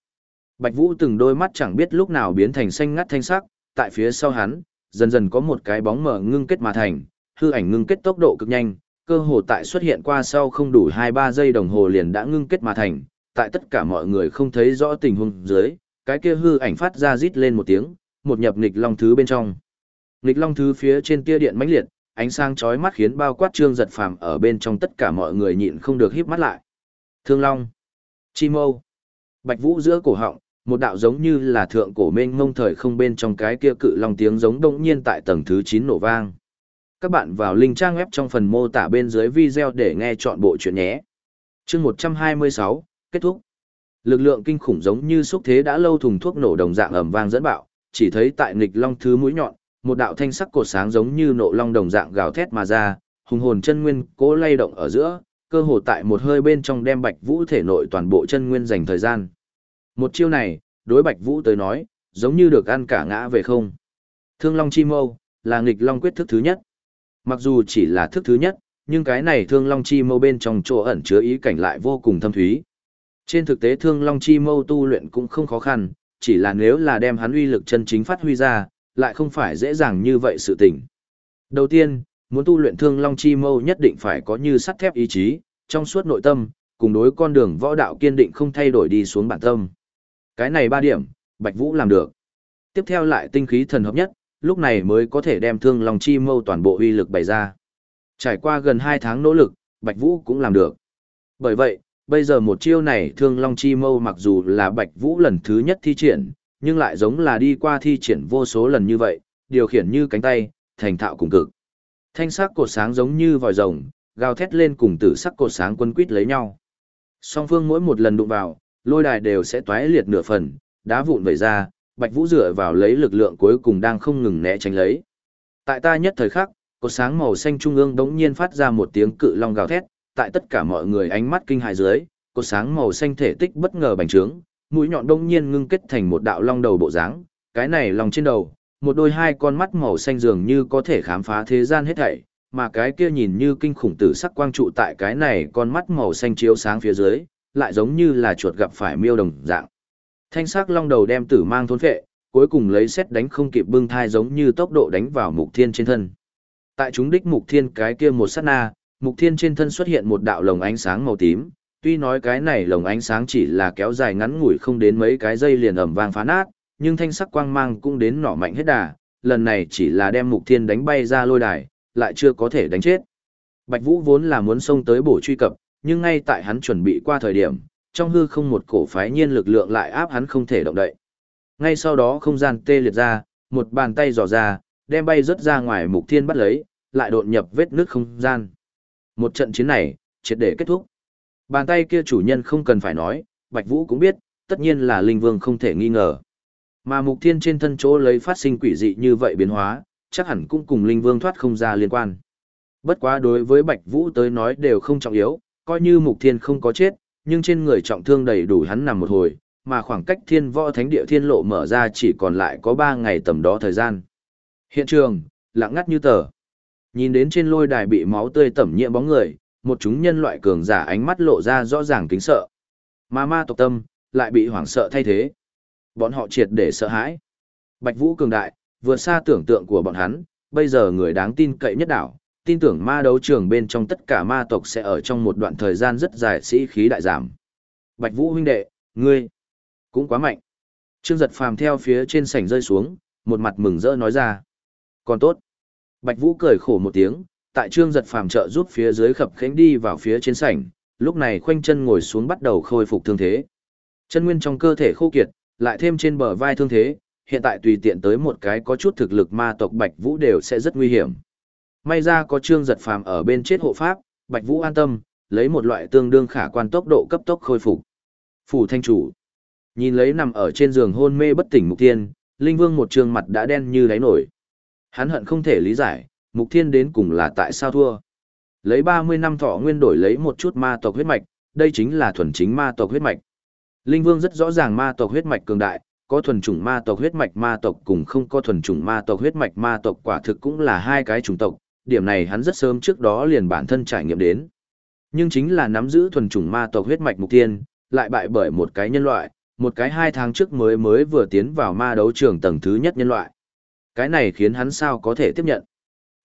Bạch Vũ từng đôi mắt chẳng biết lúc nào biến thành xanh ngắt thanh sắc, tại phía sau hắn, dần dần có một cái bóng mở ngưng kết mà thành, hư ảnh ngưng kết tốc độ cực nhanh, cơ hồ tại xuất hiện qua sau không đủ 2-3 giây đồng hồ liền đã ngưng kết mà thành, tại tất cả mọi người không thấy rõ tình huống dưới, cái kia hư ảnh phát ra rít lên một tiếng, một nhập nghịch long thứ bên trong. Nghịch long thứ phía trên tia điện mãnh liệt, ánh sáng chói mắt khiến bao quát trương giật phàm ở bên trong tất cả mọi người nhịn không được híp mắt lại. Thương long, chi mâu, bạch vũ giữa cổ họng, một đạo giống như là thượng cổ mênh ngông thời không bên trong cái kia cự long tiếng giống đông nhiên tại tầng thứ 9 nổ vang. Các bạn vào link trang web trong phần mô tả bên dưới video để nghe chọn bộ chuyện nhé. chương 126, kết thúc. Lực lượng kinh khủng giống như xúc thế đã lâu thùng thuốc nổ đồng dạng ầm vang dẫn bạo, chỉ thấy tại nghịch long thứ mũi nhọn, một đạo thanh sắc cột sáng giống như nộ long đồng dạng gào thét mà ra, hùng hồn chân nguyên cố lay động ở giữa, cơ hồ tại một hơi bên trong đem Bạch Vũ thể nội toàn bộ chân nguyên dành thời gian. Một chiêu này, đối Bạch Vũ tới nói, giống như được ăn cả ngã về không. Thương Long Chi Mâu, là nghịch Long quyết thức thứ nhất. Mặc dù chỉ là thức thứ nhất, nhưng cái này Thương Long Chi Mâu bên trong chỗ ẩn chứa ý cảnh lại vô cùng thâm thúy. Trên thực tế Thương Long Chi Mâu tu luyện cũng không khó khăn, chỉ là nếu là đem hắn uy lực chân chính phát huy ra, lại không phải dễ dàng như vậy sự tình. Đầu tiên, muốn tu luyện Thương Long Chi Mâu nhất định phải có như sắt thép ý chí, trong suốt nội tâm, cùng đối con đường võ đạo kiên định không thay đổi đi xuống bản tâm. Cái này ba điểm, Bạch Vũ làm được. Tiếp theo lại tinh khí thần hợp nhất, lúc này mới có thể đem Thương Long Chi Mâu toàn bộ uy lực bày ra. Trải qua gần 2 tháng nỗ lực, Bạch Vũ cũng làm được. Bởi vậy, bây giờ một chiêu này Thương Long Chi Mâu mặc dù là Bạch Vũ lần thứ nhất thi triển, nhưng lại giống là đi qua thi triển vô số lần như vậy, điều khiển như cánh tay, thành thạo cùng cực. Thanh sắc cột sáng giống như vòi rồng, gào thét lên cùng tử sắc cột sáng quân quýt lấy nhau. Song phương mỗi một lần đụng vào, lôi đài đều sẽ toái liệt nửa phần, đá vụn vẩy ra, Bạch Vũ dựa vào lấy lực lượng cuối cùng đang không ngừng né tránh lấy. Tại ta nhất thời khắc, cột sáng màu xanh trung ương đống nhiên phát ra một tiếng cự long gào thét, tại tất cả mọi người ánh mắt kinh hãi dưới, cột sáng màu xanh thể tích bất ngờ bành trướng, mũi nhọn đông nhiên ngưng kết thành một đạo long đầu bộ dáng, cái này lòng trên đầu, một đôi hai con mắt màu xanh dường như có thể khám phá thế gian hết thảy, mà cái kia nhìn như kinh khủng tử sắc quang trụ tại cái này con mắt màu xanh chiếu sáng phía dưới, lại giống như là chuột gặp phải miêu đồng dạng. Thanh sắc long đầu đem tử mang thôn phệ, cuối cùng lấy xét đánh không kịp bưng thai giống như tốc độ đánh vào mục thiên trên thân. Tại chúng đích mục thiên cái kia một sát na, mục thiên trên thân xuất hiện một đạo lồng ánh sáng màu tím, tuy nói cái này lồng ánh sáng chỉ là kéo dài ngắn ngủi không đến mấy cái dây liền ẩm vang phá nát, nhưng thanh sắc quang mang cũng đến nỏ mạnh hết đà, lần này chỉ là đem mục thiên đánh bay ra lôi đài, lại chưa có thể đánh chết. Bạch Vũ vốn là muốn xông tới bổ truy cập, nhưng ngay tại hắn chuẩn bị qua thời điểm, trong hư không một cổ phái nhiên lực lượng lại áp hắn không thể động đậy. Ngay sau đó không gian tê liệt ra, một bàn tay dò ra, đem bay rất ra ngoài mục thiên bắt lấy, lại đột nhập vết nước không gian. Một trận chiến này, triệt để kết thúc. Bàn tay kia chủ nhân không cần phải nói, Bạch Vũ cũng biết, tất nhiên là Linh Vương không thể nghi ngờ. Mà mục thiên trên thân chỗ lấy phát sinh quỷ dị như vậy biến hóa, chắc hẳn cũng cùng Linh Vương thoát không ra liên quan. Bất quá đối với Bạch Vũ tới nói đều không trọng yếu, coi như mục thiên không có chết, nhưng trên người trọng thương đầy đủ hắn nằm một hồi, mà khoảng cách thiên võ thánh địa thiên lộ mở ra chỉ còn lại có 3 ngày tầm đó thời gian. Hiện trường, lặng ngắt như tờ. Nhìn đến trên lôi đài bị máu tươi tẩm nhiễm bóng người, một chúng nhân loại cường giả ánh mắt lộ ra rõ ràng kính sợ. Mà ma tộc tâm, lại bị hoảng sợ thay thế. Bọn họ triệt để sợ hãi. Bạch Vũ cường đại, vượt xa tưởng tượng của bọn hắn, bây giờ người đáng tin cậy nhất đảo, tin tưởng ma đấu trường bên trong tất cả ma tộc sẽ ở trong một đoạn thời gian rất dài sĩ khí đại giảm. Bạch Vũ huynh đệ, ngươi cũng quá mạnh. Trương giật phàm theo phía trên sảnh rơi xuống, một mặt mừng rỡ nói ra. Còn tốt. Bạch Vũ cười khổ một tiếng, tại trương giật phàm trợ giúp phía dưới khập khánh đi vào phía trên sảnh, lúc này khoanh chân ngồi xuống bắt đầu khôi phục thương thế. Chân nguyên trong cơ thể khô kiệt, lại thêm trên bờ vai thương thế, hiện tại tùy tiện tới một cái có chút thực lực ma tộc Bạch Vũ đều sẽ rất nguy hiểm. May ra có trương giật phàm ở bên chết hộ pháp, Bạch Vũ an tâm, lấy một loại tương đương khả quan tốc độ cấp tốc khôi phục. Phủ thanh chủ. Nhìn lấy nằm ở trên giường hôn mê bất tỉnh Mục tiên, Linh Vương một trường mặt đã đen như đáy nổi. Hắn hận không thể lý giải, Mục Thiên đến cùng là tại sao thua. Lấy 30 năm thọ nguyên đổi lấy một chút ma tộc huyết mạch, đây chính là thuần chính ma tộc huyết mạch. Linh Vương rất rõ ràng ma tộc huyết mạch cường đại, có thuần chủng ma tộc huyết mạch ma tộc cùng không có thuần chủng ma tộc huyết mạch ma tộc quả thực cũng là hai cái chủng tộc, điểm này hắn rất sớm trước đó liền bản thân trải nghiệm đến. Nhưng chính là nắm giữ thuần chủng ma tộc huyết mạch mục tiên, lại bại bởi một cái nhân loại, một cái hai tháng trước mới mới vừa tiến vào ma đấu trường tầng thứ nhất nhân loại. Cái này khiến hắn sao có thể tiếp nhận.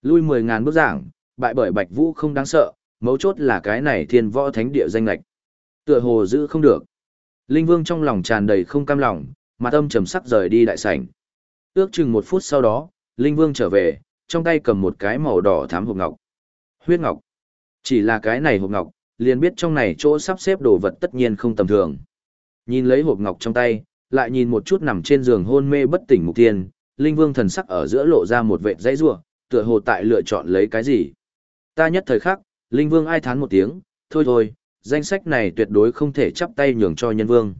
Lui 10.000 bước giảng, bại bởi Bạch Vũ không đáng sợ, mấu chốt là cái này thiên võ thánh địa danh lạch. Tựa hồ giữ không được. Linh Vương trong lòng tràn đầy không cam lòng, mà tâm trầm sắc rời đi đại sảnh. Ước chừng một phút sau đó, Linh Vương trở về, trong tay cầm một cái màu đỏ thám hộp ngọc. Huyết ngọc. Chỉ là cái này hộp ngọc, liền biết trong này chỗ sắp xếp đồ vật tất nhiên không tầm thường. Nhìn lấy hộp ngọc trong tay, lại nhìn một chút nằm trên giường hôn mê bất tỉnh mục tiên, Linh Vương thần sắc ở giữa lộ ra một vệt dãy rủa, tựa hồ tại lựa chọn lấy cái gì. Ta nhất thời khắc, Linh Vương ai thán một tiếng, thôi thôi, danh sách này tuyệt đối không thể chắp tay nhường cho nhân vương.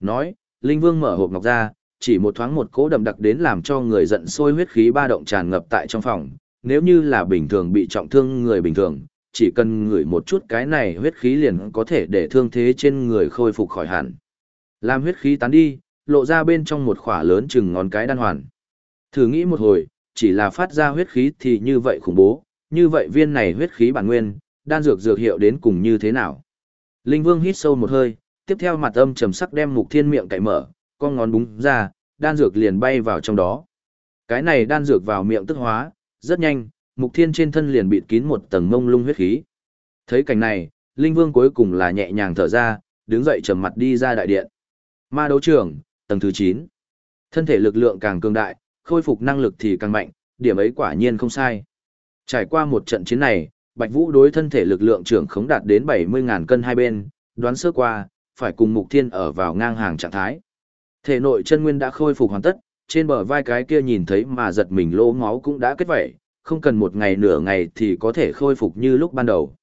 Nói, Linh Vương mở hộp ngọc ra, chỉ một thoáng một cỗ đậm đặc đến làm cho người giận sôi huyết khí ba động tràn ngập tại trong phòng, nếu như là bình thường bị trọng thương người bình thường, chỉ cần ngửi một chút cái này huyết khí liền có thể để thương thế trên người khôi phục khỏi hẳn. Làm huyết khí tán đi, lộ ra bên trong một khỏa lớn chừng ngón cái đan hoàn. Thử nghĩ một hồi, chỉ là phát ra huyết khí thì như vậy khủng bố, như vậy viên này huyết khí bản nguyên, đan dược dược hiệu đến cùng như thế nào. Linh Vương hít sâu một hơi, tiếp theo mặt âm trầm sắc đem mục thiên miệng cậy mở, con ngón búng ra, đan dược liền bay vào trong đó. Cái này đan dược vào miệng tức hóa, rất nhanh, mục thiên trên thân liền bịt kín một tầng mông lung huyết khí. Thấy cảnh này, Linh Vương cuối cùng là nhẹ nhàng thở ra, đứng dậy trầm mặt đi ra đại điện. Ma đấu trường, tầng thứ 9. Thân thể lực lượng càng cường đại, khôi phục năng lực thì càng mạnh, điểm ấy quả nhiên không sai. Trải qua một trận chiến này, Bạch Vũ đối thân thể lực lượng trưởng khống đạt đến 70.000 cân hai bên, đoán sơ qua, phải cùng Mục Thiên ở vào ngang hàng trạng thái. Thể nội chân nguyên đã khôi phục hoàn tất, trên bờ vai cái kia nhìn thấy mà giật mình lỗ máu cũng đã kết vẩy, không cần một ngày nửa ngày thì có thể khôi phục như lúc ban đầu.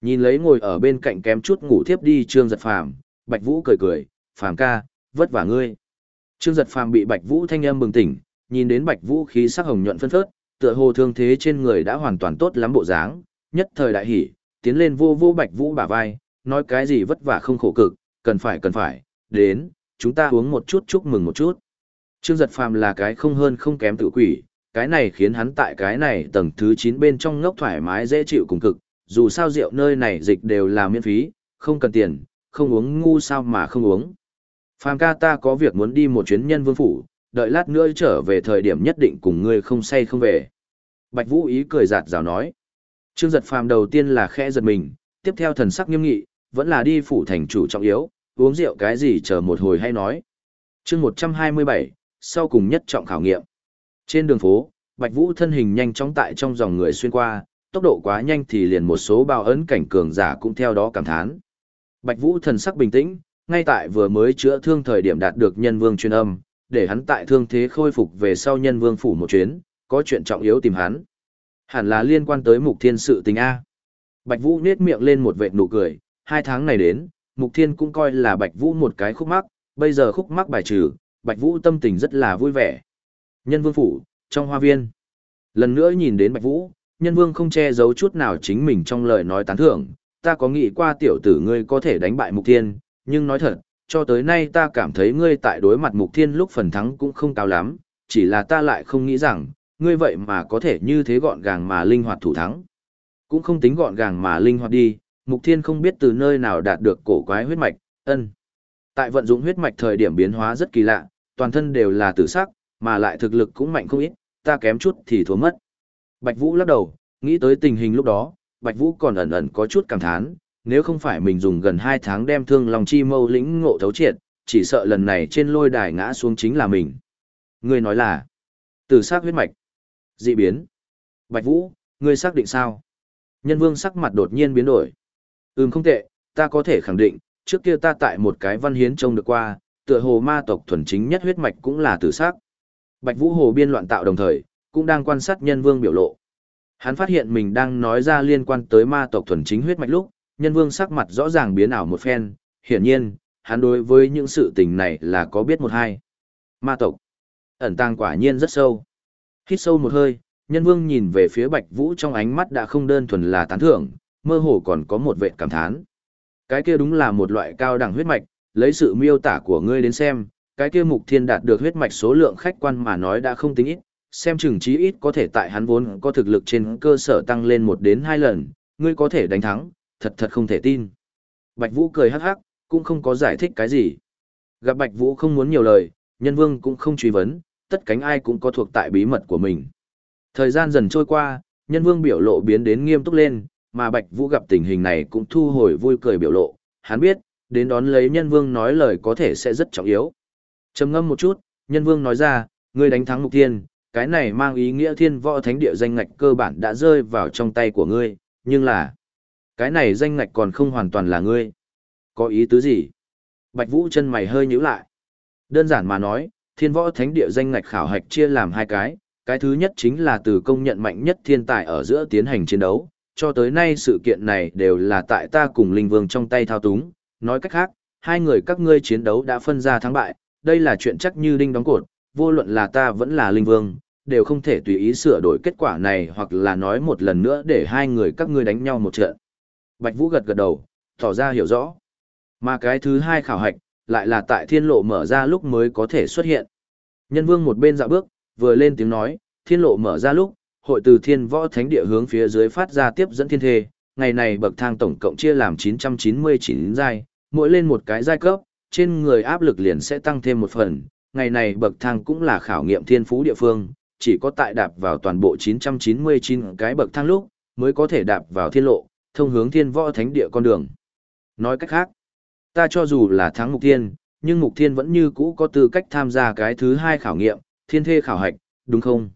Nhìn lấy ngồi ở bên cạnh kém chút ngủ thiếp đi Trương Giật Phàm, Bạch Vũ cười cười, "Phàm ca, vất vả ngươi." Trương Giật Phàm bị Bạch Vũ thanh âm bừng tỉnh, nhìn đến Bạch Vũ khí sắc hồng nhuận phân phớt, tựa hồ thương thế trên người đã hoàn toàn tốt lắm bộ dáng, nhất thời đại hỉ, tiến lên vô vô Bạch Vũ bả vai, nói cái gì vất vả không khổ cực, cần phải cần phải, đến, chúng ta uống một chút chúc mừng một chút. Trương Giật Phàm là cái không hơn không kém tự quỷ, cái này khiến hắn tại cái này tầng thứ 9 bên trong ngốc thoải mái dễ chịu cùng cực, dù sao rượu nơi này dịch đều là miễn phí, không cần tiền, không uống ngu sao mà không uống. Phàm ca ta có việc muốn đi một chuyến nhân vương phủ, đợi lát nữa trở về thời điểm nhất định cùng ngươi không say không về. Bạch Vũ ý cười giạt rào nói. Trương giật phàm đầu tiên là khẽ giật mình, tiếp theo thần sắc nghiêm nghị, vẫn là đi phủ thành chủ trọng yếu, uống rượu cái gì chờ một hồi hay nói. chương 127, sau cùng nhất trọng khảo nghiệm. Trên đường phố, Bạch Vũ thân hình nhanh chóng tại trong dòng người xuyên qua, tốc độ quá nhanh thì liền một số bao ấn cảnh cường giả cũng theo đó cảm thán. Bạch Vũ thần sắc bình tĩnh, ngay tại vừa mới chữa thương thời điểm đạt được nhân vương truyền âm, để hắn tại thương thế khôi phục về sau nhân vương phủ một chuyến, có chuyện trọng yếu tìm hắn. Hẳn là liên quan tới mục thiên sự tình A. Bạch Vũ nết miệng lên một vệt nụ cười, hai tháng này đến, mục thiên cũng coi là Bạch Vũ một cái khúc mắc, bây giờ khúc mắc bài trừ, Bạch Vũ tâm tình rất là vui vẻ. Nhân vương phủ, trong hoa viên. Lần nữa nhìn đến Bạch Vũ, nhân vương không che giấu chút nào chính mình trong lời nói tán thưởng, ta có nghĩ qua tiểu tử ngươi có thể đánh bại mục thiên, nhưng nói thật, cho tới nay ta cảm thấy ngươi tại đối mặt mục thiên lúc phần thắng cũng không cao lắm, chỉ là ta lại không nghĩ rằng, ngươi vậy mà có thể như thế gọn gàng mà linh hoạt thủ thắng. Cũng không tính gọn gàng mà linh hoạt đi, mục thiên không biết từ nơi nào đạt được cổ quái huyết mạch, ân. Tại vận dụng huyết mạch thời điểm biến hóa rất kỳ lạ, toàn thân đều là tử sắc, mà lại thực lực cũng mạnh không ít, ta kém chút thì thua mất. Bạch Vũ lắc đầu, nghĩ tới tình hình lúc đó, Bạch Vũ còn ẩn ẩn có chút cảm thán, nếu không phải mình dùng gần 2 tháng đem thương lòng chi mâu lĩnh ngộ thấu triệt, chỉ sợ lần này trên lôi đài ngã xuống chính là mình. Người nói là, từ xác huyết mạch, dị biến. Bạch Vũ, ngươi xác định sao? Nhân vương sắc mặt đột nhiên biến đổi. Ừm không tệ, ta có thể khẳng định, trước kia ta tại một cái văn hiến trông được qua, tựa hồ ma tộc thuần chính nhất huyết mạch cũng là tử sắc. Bạch Vũ Hồ biên loạn tạo đồng thời, cũng đang quan sát nhân vương biểu lộ. Hắn phát hiện mình đang nói ra liên quan tới ma tộc thuần chính huyết mạch lúc, nhân vương sắc mặt rõ ràng biến ảo một phen, hiển nhiên, hắn đối với những sự tình này là có biết một hai. Ma tộc, ẩn tàng quả nhiên rất sâu. Hít sâu một hơi, nhân vương nhìn về phía Bạch Vũ trong ánh mắt đã không đơn thuần là tán thưởng, mơ hồ còn có một vệ cảm thán. Cái kia đúng là một loại cao đẳng huyết mạch, lấy sự miêu tả của ngươi đến xem, cái kia mục thiên đạt được huyết mạch số lượng khách quan mà nói đã không tính ít, xem chừng chí ít có thể tại hắn vốn có thực lực trên cơ sở tăng lên một đến hai lần, ngươi có thể đánh thắng, thật thật không thể tin. Bạch Vũ cười hắc hắc, cũng không có giải thích cái gì. Gặp Bạch Vũ không muốn nhiều lời, nhân vương cũng không truy vấn, tất cánh ai cũng có thuộc tại bí mật của mình. Thời gian dần trôi qua, nhân vương biểu lộ biến đến nghiêm túc lên, mà Bạch Vũ gặp tình hình này cũng thu hồi vui cười biểu lộ, hắn biết, đến đón lấy nhân vương nói lời có thể sẽ rất trọng yếu. trầm ngâm một chút, nhân vương nói ra, ngươi đánh thắng mục tiên, cái này mang ý nghĩa thiên võ thánh địa danh ngạch cơ bản đã rơi vào trong tay của ngươi, nhưng là, cái này danh ngạch còn không hoàn toàn là ngươi. Có ý tứ gì? Bạch Vũ chân mày hơi nhíu lại. Đơn giản mà nói, thiên võ thánh địa danh ngạch khảo hạch chia làm hai cái, cái thứ nhất chính là từ công nhận mạnh nhất thiên tài ở giữa tiến hành chiến đấu, cho tới nay sự kiện này đều là tại ta cùng Linh Vương trong tay thao túng, nói cách khác, hai người các ngươi chiến đấu đã phân ra thắng bại, đây là chuyện chắc như đinh đóng cột, vô luận là ta vẫn là Linh Vương, đều không thể tùy ý sửa đổi kết quả này hoặc là nói một lần nữa để hai người các ngươi đánh nhau một trận. Bạch Vũ gật gật đầu, tỏ ra hiểu rõ. Mà cái thứ hai khảo hạch, lại là tại thiên lộ mở ra lúc mới có thể xuất hiện. Nhân vương một bên dạo bước, vừa lên tiếng nói, thiên lộ mở ra lúc, hội từ thiên võ thánh địa hướng phía dưới phát ra tiếp dẫn thiên thê, ngày này bậc thang tổng cộng chia làm 999 giai, mỗi lên một cái giai cấp, trên người áp lực liền sẽ tăng thêm một phần, ngày này bậc thang cũng là khảo nghiệm thiên phú địa phương, chỉ có tại đạp vào toàn bộ 999 cái bậc thang lúc, mới có thể đạp vào thiên lộ, thông hướng thiên võ thánh địa con đường. Nói cách khác, ta cho dù là thắng mục thiên, nhưng mục thiên vẫn như cũ có tư cách tham gia cái thứ hai khảo nghiệm, thiên thê khảo hạch, đúng không?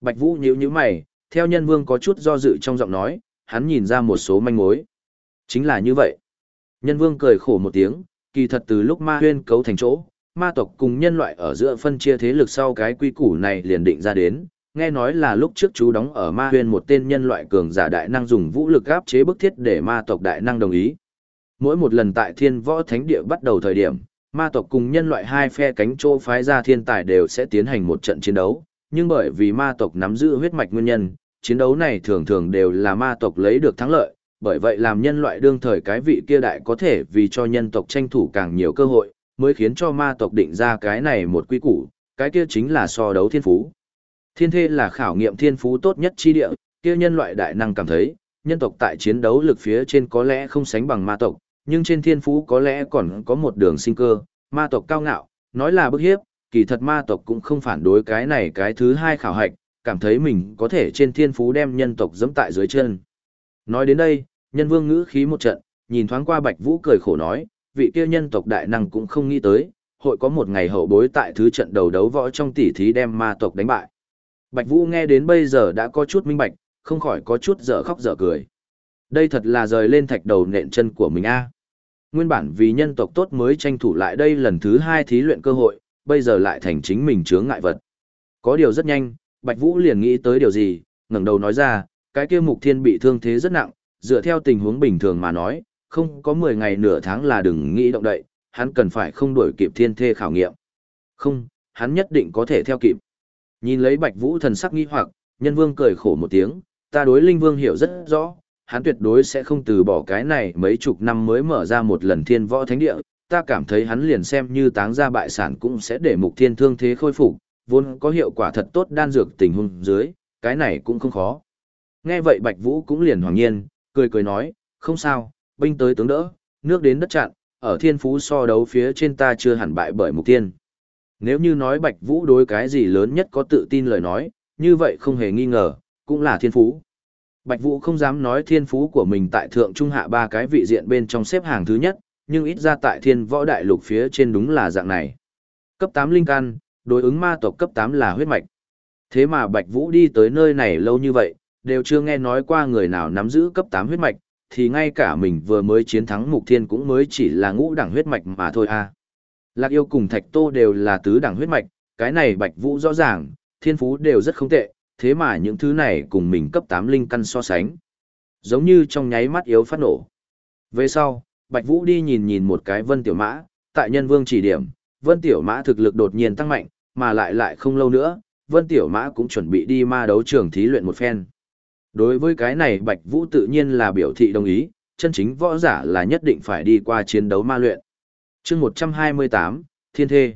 Bạch Vũ nhíu nhíu mày, theo nhân vương có chút do dự trong giọng nói, hắn nhìn ra một số manh mối. Chính là như vậy. Nhân vương cười khổ một tiếng, kỳ thật từ lúc ma huyên cấu thành chỗ, ma tộc cùng nhân loại ở giữa phân chia thế lực sau cái quy củ này liền định ra đến, nghe nói là lúc trước chú đóng ở ma huyên một tên nhân loại cường giả đại năng dùng vũ lực áp chế bức thiết để ma tộc đại năng đồng ý. Mỗi một lần tại thiên võ thánh địa bắt đầu thời điểm, ma tộc cùng nhân loại hai phe cánh chỗ phái ra thiên tài đều sẽ tiến hành một trận chiến đấu, nhưng bởi vì ma tộc nắm giữ huyết mạch nguyên nhân, chiến đấu này thường thường đều là ma tộc lấy được thắng lợi, bởi vậy làm nhân loại đương thời cái vị kia đại có thể vì cho nhân tộc tranh thủ càng nhiều cơ hội, mới khiến cho ma tộc định ra cái này một quy củ, cái kia chính là so đấu thiên phú. Thiên thê là khảo nghiệm thiên phú tốt nhất chi địa, kia nhân loại đại năng cảm thấy, nhân tộc tại chiến đấu lực phía trên có lẽ không sánh bằng ma tộc, nhưng trên thiên phú có lẽ còn có một đường sinh cơ, ma tộc cao ngạo, nói là bức hiếp, kỳ thật ma tộc cũng không phản đối cái này cái thứ hai khảo hạch, cảm thấy mình có thể trên thiên phú đem nhân tộc dẫm tại dưới chân. Nói đến đây, nhân vương ngữ khí một trận, nhìn thoáng qua Bạch Vũ cười khổ nói, vị kia nhân tộc đại năng cũng không nghĩ tới, hội có một ngày hậu bối tại thứ trận đầu đấu võ trong tỷ thí đem ma tộc đánh bại. Bạch Vũ nghe đến bây giờ đã có chút minh bạch, không khỏi có chút dở khóc dở cười. Đây thật là rời lên thạch đầu nện chân của mình a. Nguyên bản vì nhân tộc tốt mới tranh thủ lại đây lần thứ hai thí luyện cơ hội, bây giờ lại thành chính mình chướng ngại vật. Có điều rất nhanh, Bạch Vũ liền nghĩ tới điều gì, ngẩng đầu nói ra, cái kia mục thiên bị thương thế rất nặng, dựa theo tình huống bình thường mà nói, không có 10 ngày nửa tháng là đừng nghĩ động đậy, hắn cần phải không đuổi kịp thiên thê khảo nghiệm. Không, hắn nhất định có thể theo kịp. Nhìn lấy Bạch Vũ thần sắc nghi hoặc, nhân vương cười khổ một tiếng, ta đối linh vương hiểu rất rõ, hắn tuyệt đối sẽ không từ bỏ cái này mấy chục năm mới mở ra một lần thiên võ thánh địa, ta cảm thấy hắn liền xem như táng ra bại sản cũng sẽ để mục thiên thương thế khôi phục, vốn có hiệu quả thật tốt đan dược tình huống dưới, cái này cũng không khó. Nghe vậy Bạch Vũ cũng liền hoàng nhiên, cười cười nói, không sao, binh tới tướng đỡ, nước đến đất chặn, ở thiên phú so đấu phía trên ta chưa hẳn bại bởi mục tiên. Nếu như nói Bạch Vũ đối cái gì lớn nhất có tự tin lời nói, như vậy không hề nghi ngờ, cũng là thiên phú. Bạch Vũ không dám nói thiên phú của mình tại thượng trung hạ ba cái vị diện bên trong xếp hàng thứ nhất, nhưng ít ra tại thiên võ đại lục phía trên đúng là dạng này. Cấp 8 linh căn, đối ứng ma tộc cấp 8 là huyết mạch. Thế mà Bạch Vũ đi tới nơi này lâu như vậy, đều chưa nghe nói qua người nào nắm giữ cấp 8 huyết mạch, thì ngay cả mình vừa mới chiến thắng Mục Thiên cũng mới chỉ là ngũ đẳng huyết mạch mà thôi a. À. Lạc yêu cùng Thạch Tô đều là tứ đẳng huyết mạch, cái này Bạch Vũ rõ ràng, thiên phú đều rất không tệ, thế mà những thứ này cùng mình cấp 8 linh căn so sánh. Giống như trong nháy mắt yếu phát nổ. Về sau, Bạch Vũ đi nhìn nhìn một cái Vân Tiểu Mã, tại nhân vương chỉ điểm, Vân Tiểu Mã thực lực đột nhiên tăng mạnh, mà lại lại không lâu nữa, Vân Tiểu Mã cũng chuẩn bị đi ma đấu trường thí luyện một phen. Đối với cái này Bạch Vũ tự nhiên là biểu thị đồng ý, chân chính võ giả là nhất định phải đi qua chiến đấu ma luyện chương 128, Thiên Thê.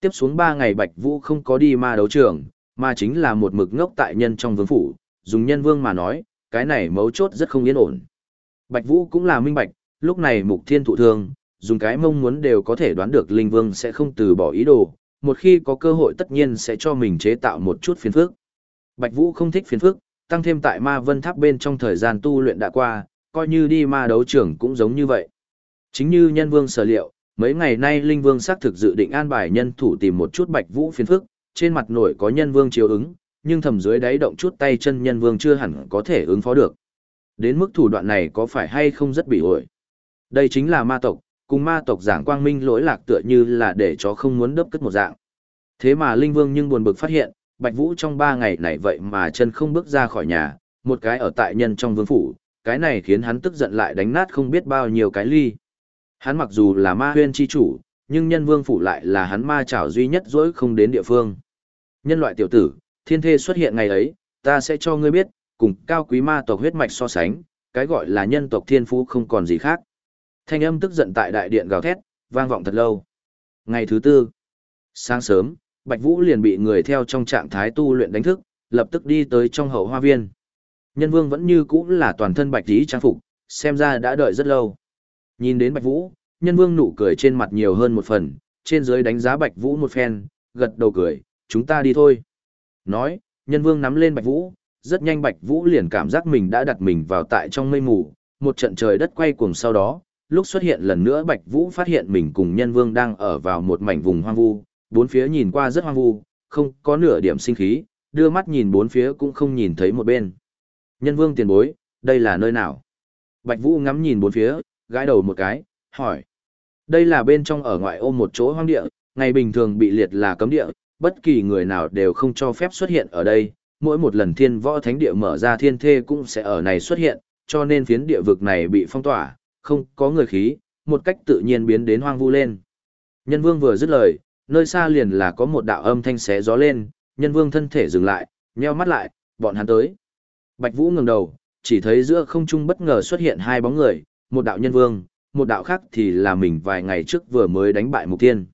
Tiếp xuống 3 ngày Bạch Vũ không có đi ma đấu trường, mà chính là một mực ngốc tại nhân trong vương phủ, dùng nhân vương mà nói, cái này mấu chốt rất không yên ổn. Bạch Vũ cũng là minh bạch, lúc này mục thiên thụ thương, dùng cái mong muốn đều có thể đoán được linh vương sẽ không từ bỏ ý đồ, một khi có cơ hội tất nhiên sẽ cho mình chế tạo một chút phiền phức. Bạch Vũ không thích phiền phức, tăng thêm tại ma vân tháp bên trong thời gian tu luyện đã qua, coi như đi ma đấu trường cũng giống như vậy. Chính như nhân vương sở liệu, mấy ngày nay linh vương xác thực dự định an bài nhân thủ tìm một chút Bạch Vũ phiền phức, trên mặt nổi có nhân vương chiếu ứng, nhưng thầm dưới đáy động chút tay chân nhân vương chưa hẳn có thể ứng phó được. Đến mức thủ đoạn này có phải hay không rất bị ổi. Đây chính là ma tộc, cùng ma tộc giảng quang minh lỗi lạc tựa như là để chó không muốn đớp cất một dạng. Thế mà Linh Vương nhưng buồn bực phát hiện, Bạch Vũ trong ba ngày này vậy mà chân không bước ra khỏi nhà, một cái ở tại nhân trong vương phủ, cái này khiến hắn tức giận lại đánh nát không biết bao nhiêu cái ly. Hắn mặc dù là ma huyên chi chủ, nhưng nhân vương phủ lại là hắn ma chảo duy nhất dỗi không đến địa phương. Nhân loại tiểu tử, Thiên thê xuất hiện ngày ấy, ta sẽ cho ngươi biết, cùng cao quý ma tộc huyết mạch so sánh, cái gọi là nhân tộc thiên phú không còn gì khác. Thanh âm tức giận tại đại điện gào thét, vang vọng thật lâu. Ngày thứ tư, sáng sớm, Bạch Vũ liền bị người theo trong trạng thái tu luyện đánh thức, lập tức đi tới trong hậu hoa viên. Nhân vương vẫn như cũ là toàn thân bạch tí trang phục, xem ra đã đợi rất lâu. Nhìn đến Bạch Vũ, nhân vương nụ cười trên mặt nhiều hơn một phần, trên dưới đánh giá Bạch Vũ một phen, gật đầu cười, chúng ta đi thôi. Nói, nhân vương nắm lên Bạch Vũ, rất nhanh Bạch Vũ liền cảm giác mình đã đặt mình vào tại trong mây mù, một trận trời đất quay cuồng sau đó, lúc xuất hiện lần nữa Bạch Vũ phát hiện mình cùng nhân vương đang ở vào một mảnh vùng hoang vu, bốn phía nhìn qua rất hoang vu, không có nửa điểm sinh khí, đưa mắt nhìn bốn phía cũng không nhìn thấy một bên. Nhân vương tiền bối, đây là nơi nào? Bạch Vũ ngắm nhìn bốn phía, gãi đầu một cái, hỏi. Đây là bên trong ở ngoại ô một chỗ hoang địa, ngày bình thường bị liệt là cấm địa, bất kỳ người nào đều không cho phép xuất hiện ở đây. Mỗi một lần thiên võ thánh địa mở ra thiên thê cũng sẽ ở này xuất hiện, cho nên phiến địa vực này bị phong tỏa, không có người khí, một cách tự nhiên biến đến hoang vu lên. Nhân vương vừa dứt lời, nơi xa liền là có một đạo âm thanh xé gió lên, nhân vương thân thể dừng lại, nheo mắt lại, bọn hắn tới. Bạch Vũ ngẩng đầu, chỉ thấy giữa không trung bất ngờ xuất hiện hai bóng người, một đạo nhân vương, một đạo khác thì là mình vài ngày trước vừa mới đánh bại mục tiên.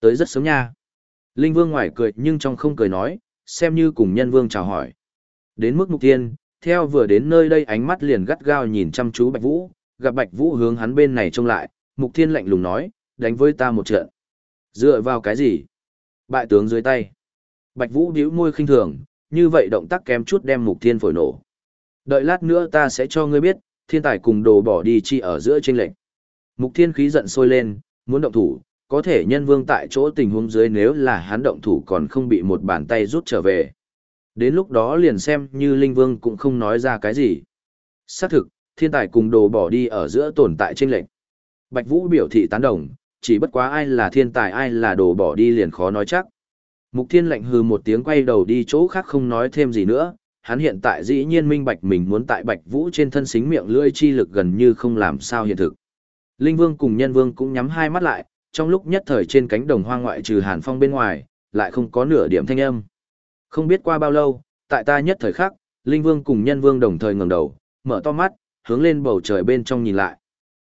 Tới rất sớm nha. Linh vương ngoài cười nhưng trong không cười nói, xem như cùng nhân vương chào hỏi. Đến mức mục tiên, theo vừa đến nơi đây ánh mắt liền gắt gao nhìn chăm chú Bạch Vũ, gặp Bạch Vũ hướng hắn bên này trông lại, mục tiên lạnh lùng nói, đánh với ta một trận. Dựa vào cái gì? Bại tướng dưới tay. Bạch Vũ điếu môi khinh thường, như vậy động tác kém chút đem mục thiên phổi nổ. Đợi lát nữa ta sẽ cho ngươi biết, thiên tài cùng đồ bỏ đi chi ở giữa tranh lệnh. Mục thiên khí giận sôi lên, muốn động thủ, có thể nhân vương tại chỗ tình huống dưới nếu là hắn động thủ còn không bị một bàn tay rút trở về. Đến lúc đó liền xem như linh vương cũng không nói ra cái gì. Xác thực, thiên tài cùng đồ bỏ đi ở giữa tồn tại tranh lệnh. Bạch Vũ biểu thị tán đồng, chỉ bất quá ai là thiên tài ai là đồ bỏ đi liền khó nói chắc. Mục thiên lạnh hừ một tiếng quay đầu đi chỗ khác không nói thêm gì nữa, hắn hiện tại dĩ nhiên minh bạch mình muốn tại bạch vũ trên thân xính miệng lưỡi chi lực gần như không làm sao hiện thực. Linh vương cùng nhân vương cũng nhắm hai mắt lại, trong lúc nhất thời trên cánh đồng hoang ngoại trừ hàn phong bên ngoài, lại không có nửa điểm thanh âm. Không biết qua bao lâu, tại ta nhất thời khắc, Linh vương cùng nhân vương đồng thời ngẩng đầu, mở to mắt, hướng lên bầu trời bên trong nhìn lại.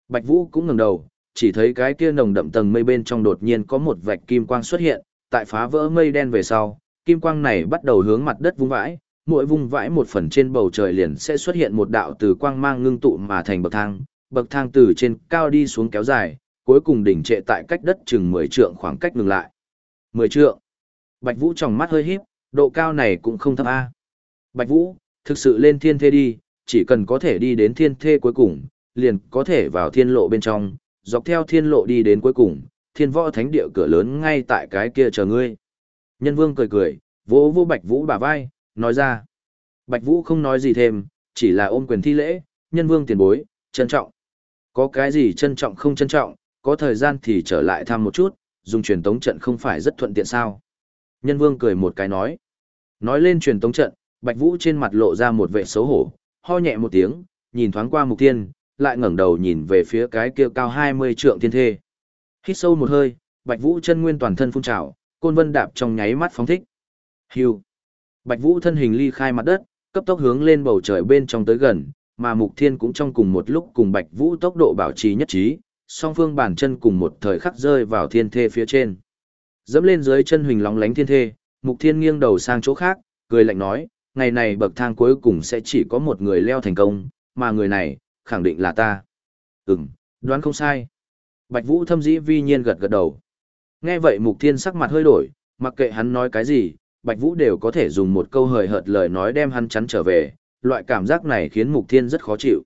Bạch vũ cũng ngẩng đầu, chỉ thấy cái kia nồng đậm tầng mây bên trong đột nhiên có một vạch kim quang xuất hiện, tại phá vỡ mây đen về sau, kim quang này bắt đầu hướng mặt đất vung vãi, mỗi vung vãi một phần trên bầu trời liền sẽ xuất hiện một đạo từ quang mang ngưng tụ mà thành bậc thang, bậc thang từ trên cao đi xuống kéo dài, cuối cùng đỉnh trệ tại cách đất chừng 10 trượng khoảng cách ngừng lại. 10 trượng. Bạch Vũ trong mắt hơi híp, độ cao này cũng không thấp a. Bạch Vũ, thực sự lên thiên thê đi, chỉ cần có thể đi đến thiên thê cuối cùng, liền có thể vào thiên lộ bên trong, dọc theo thiên lộ đi đến cuối cùng, thiên võ thánh địa cửa lớn ngay tại cái kia chờ ngươi. Nhân vương cười cười, vỗ vô Bạch Vũ bả vai, nói ra. Bạch Vũ không nói gì thêm, chỉ là ôm quyền thi lễ, nhân vương tiền bối, trân trọng. Có cái gì trân trọng không trân trọng, có thời gian thì trở lại thăm một chút, dùng truyền tống trận không phải rất thuận tiện sao. Nhân vương cười một cái nói. Nói lên truyền tống trận, Bạch Vũ trên mặt lộ ra một vẻ xấu hổ, ho nhẹ một tiếng, nhìn thoáng qua mục tiên, lại ngẩng đầu nhìn về phía cái kia cao 20 trượng thiên thê. Hít sâu một hơi, Bạch Vũ chân nguyên toàn thân phun trào, côn vân đạp trong nháy mắt phóng thích. Hưu. Bạch Vũ thân hình ly khai mặt đất, cấp tốc hướng lên bầu trời bên trong tới gần, mà Mục Thiên cũng trong cùng một lúc cùng Bạch Vũ tốc độ bảo trì nhất trí, song phương bàn chân cùng một thời khắc rơi vào thiên thê phía trên. Dẫm lên dưới chân huỳnh lóng lánh thiên thê, Mục Thiên nghiêng đầu sang chỗ khác, cười lạnh nói, ngày này bậc thang cuối cùng sẽ chỉ có một người leo thành công, mà người này, khẳng định là ta. Ừm, đoán không sai. Bạch Vũ thâm dĩ vi nhiên gật gật đầu. Nghe vậy Mục Thiên sắc mặt hơi đổi, mặc kệ hắn nói cái gì, Bạch Vũ đều có thể dùng một câu hời hợt lời nói đem hắn chắn trở về, loại cảm giác này khiến Mục Thiên rất khó chịu.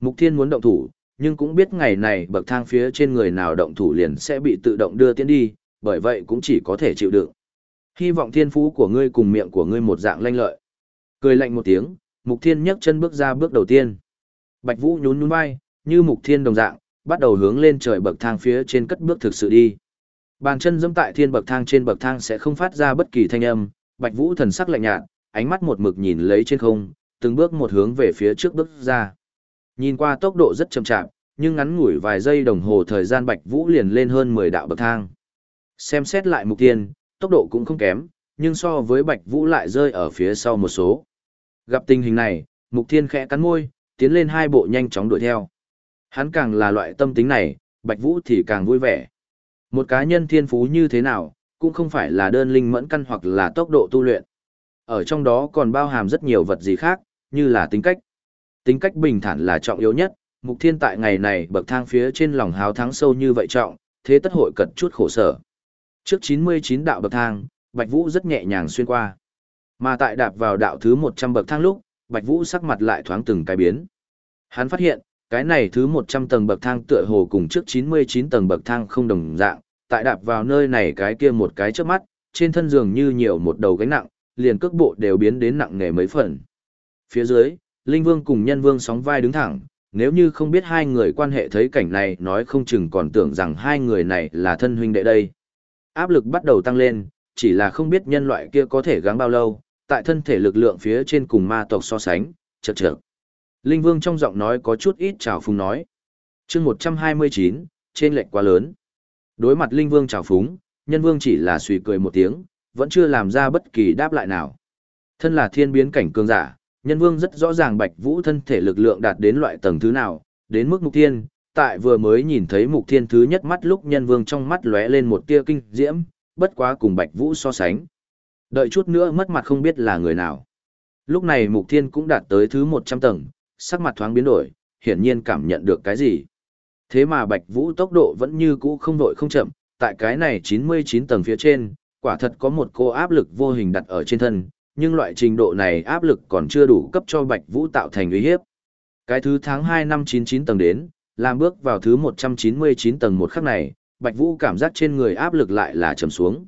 Mục Thiên muốn động thủ, nhưng cũng biết ngày này bậc thang phía trên người nào động thủ liền sẽ bị tự động đưa tiến đi, bởi vậy cũng chỉ có thể chịu đựng. Hy vọng thiên phú của ngươi cùng miệng của ngươi một dạng lanh lợi. Cười lạnh một tiếng, Mục Thiên nhấc chân bước ra bước đầu tiên. Bạch Vũ nhún nhún vai, như Mục Thiên đồng dạng, bắt đầu hướng lên trời bậc thang phía trên cất bước thực sự đi. Bàn chân dẫm tại thiên bậc thang trên bậc thang sẽ không phát ra bất kỳ thanh âm, Bạch Vũ thần sắc lạnh nhạt, ánh mắt một mực nhìn lấy trên không, từng bước một hướng về phía trước bước ra. Nhìn qua tốc độ rất chậm chạp, nhưng ngắn ngủi vài giây đồng hồ thời gian Bạch Vũ liền lên hơn 10 đạo bậc thang. Xem xét lại mục tiên, tốc độ cũng không kém, nhưng so với Bạch Vũ lại rơi ở phía sau một số. Gặp tình hình này, Mục Thiên khẽ cắn môi, tiến lên hai bộ nhanh chóng đuổi theo. Hắn càng là loại tâm tính này, Bạch Vũ thì càng vui vẻ. Một cá nhân thiên phú như thế nào, cũng không phải là đơn linh mẫn căn hoặc là tốc độ tu luyện. Ở trong đó còn bao hàm rất nhiều vật gì khác, như là tính cách. Tính cách bình thản là trọng yếu nhất, Mục Thiên tại ngày này bậc thang phía trên lòng hào thắng sâu như vậy trọng, thế tất hội cật chút khổ sở. Trước 99 đạo bậc thang, Bạch Vũ rất nhẹ nhàng xuyên qua. Mà tại đạp vào đạo thứ 100 bậc thang lúc, Bạch Vũ sắc mặt lại thoáng từng cái biến. Hắn phát hiện, cái này thứ 100 tầng bậc thang tựa hồ cùng trước 99 tầng bậc thang không đồng dạng, tại đạp vào nơi này cái kia một cái trước mắt, trên thân giường như nhiều một đầu gánh nặng, liền cước bộ đều biến đến nặng nề mấy phần. Phía dưới, Linh Vương cùng Nhân Vương sóng vai đứng thẳng, nếu như không biết hai người quan hệ thấy cảnh này nói không chừng còn tưởng rằng hai người này là thân huynh đệ đây. Áp lực bắt đầu tăng lên, chỉ là không biết nhân loại kia có thể gắng bao lâu, tại thân thể lực lượng phía trên cùng ma tộc so sánh, chật chật. Linh Vương trong giọng nói có chút ít trào phúng nói. chương 129, trên lệch quá lớn. Đối mặt Linh Vương trào phúng, nhân vương chỉ là suy cười một tiếng, vẫn chưa làm ra bất kỳ đáp lại nào. Thân là thiên biến cảnh cường giả, nhân vương rất rõ ràng bạch vũ thân thể lực lượng đạt đến loại tầng thứ nào, đến mức mục thiên, tại vừa mới nhìn thấy mục thiên thứ nhất mắt lúc nhân vương trong mắt lóe lên một tia kinh diễm, bất quá cùng bạch vũ so sánh. Đợi chút nữa mất mặt không biết là người nào. Lúc này mục thiên cũng đạt tới thứ 100 tầng, sắc mặt thoáng biến đổi, hiển nhiên cảm nhận được cái gì. Thế mà Bạch Vũ tốc độ vẫn như cũ không đổi không chậm, tại cái này 99 tầng phía trên, quả thật có một cô áp lực vô hình đặt ở trên thân, nhưng loại trình độ này áp lực còn chưa đủ cấp cho Bạch Vũ tạo thành uy hiếp. Cái thứ tháng 2 năm 99 tầng đến, làm bước vào thứ 199 tầng một khắc này, Bạch Vũ cảm giác trên người áp lực lại là trầm xuống.